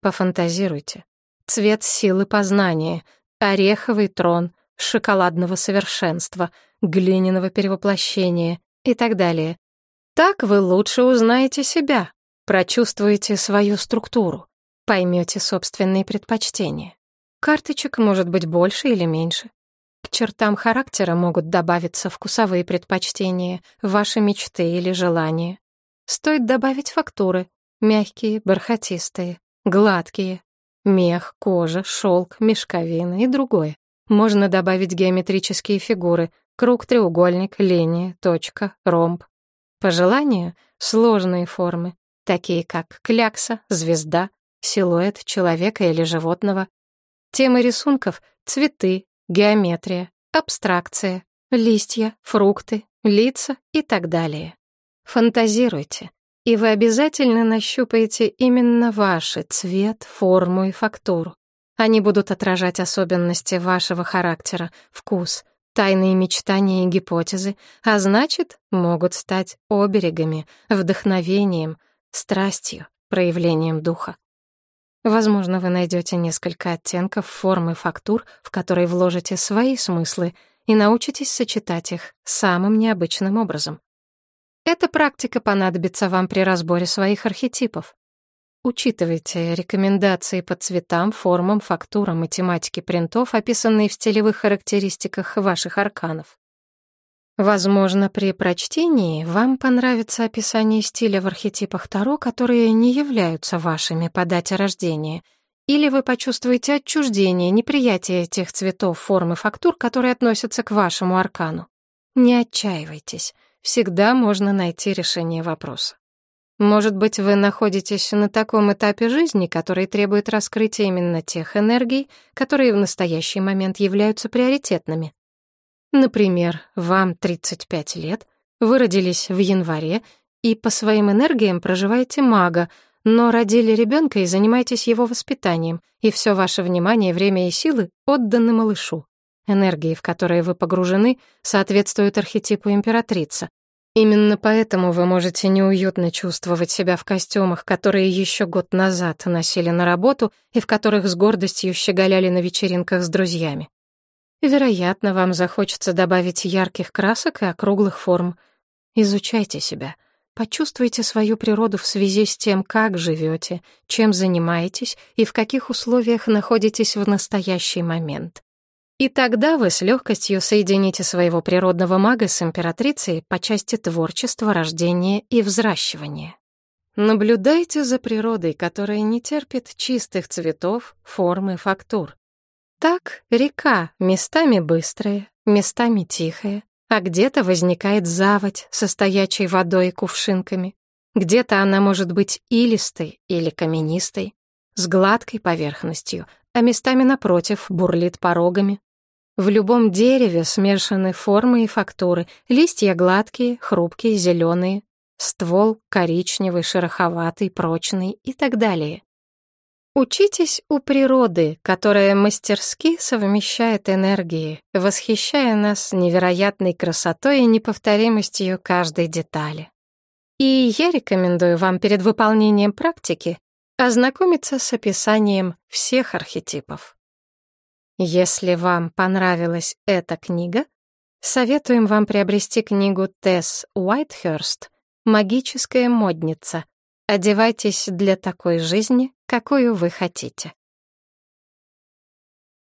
Пофантазируйте цвет силы познания, ореховый трон, шоколадного совершенства, глиняного перевоплощения и так далее. Так вы лучше узнаете себя, прочувствуете свою структуру, поймете собственные предпочтения. Карточек может быть больше или меньше. К чертам характера могут добавиться вкусовые предпочтения, ваши мечты или желания. Стоит добавить фактуры — мягкие, бархатистые, гладкие, Мех, кожа, шелк, мешковина и другое. Можно добавить геометрические фигуры — круг, треугольник, линия, точка, ромб. По желанию — сложные формы, такие как клякса, звезда, силуэт человека или животного. Темы рисунков — цветы, геометрия, абстракция, листья, фрукты, лица и так далее. Фантазируйте, и вы обязательно нащупаете именно ваши цвет, форму и фактуру. Они будут отражать особенности вашего характера, вкус, тайные мечтания и гипотезы, а значит, могут стать оберегами, вдохновением, страстью, проявлением духа. Возможно, вы найдете несколько оттенков формы фактур, в которые вложите свои смыслы и научитесь сочетать их самым необычным образом. Эта практика понадобится вам при разборе своих архетипов. Учитывайте рекомендации по цветам, формам, фактурам и тематике принтов, описанные в стилевых характеристиках ваших арканов. Возможно, при прочтении вам понравится описание стиля в архетипах Таро, которые не являются вашими по дате рождения, или вы почувствуете отчуждение, неприятие тех цветов, форм и фактур, которые относятся к вашему аркану. Не отчаивайтесь всегда можно найти решение вопроса. Может быть, вы находитесь на таком этапе жизни, который требует раскрытия именно тех энергий, которые в настоящий момент являются приоритетными. Например, вам 35 лет, вы родились в январе и по своим энергиям проживаете мага, но родили ребенка и занимаетесь его воспитанием, и все ваше внимание, время и силы отданы малышу. Энергии, в которые вы погружены, соответствуют архетипу императрица. Именно поэтому вы можете неуютно чувствовать себя в костюмах, которые еще год назад носили на работу и в которых с гордостью щеголяли на вечеринках с друзьями. Вероятно, вам захочется добавить ярких красок и округлых форм. Изучайте себя. Почувствуйте свою природу в связи с тем, как живете, чем занимаетесь и в каких условиях находитесь в настоящий момент. И тогда вы с легкостью соедините своего природного мага с императрицей по части творчества, рождения и взращивания. Наблюдайте за природой, которая не терпит чистых цветов, форм и фактур. Так река местами быстрая, местами тихая, а где-то возникает заводь со стоячей водой и кувшинками. Где-то она может быть илистой или каменистой, с гладкой поверхностью, а местами напротив бурлит порогами. В любом дереве смешаны формы и фактуры, листья гладкие, хрупкие, зеленые, ствол коричневый, шероховатый, прочный и так далее. Учитесь у природы, которая мастерски совмещает энергии, восхищая нас невероятной красотой и неповторимостью каждой детали. И я рекомендую вам перед выполнением практики ознакомиться с описанием всех архетипов. Если вам понравилась эта книга, советуем вам приобрести книгу Тесс Уайтхерст «Магическая модница». Одевайтесь для такой жизни, какую вы хотите.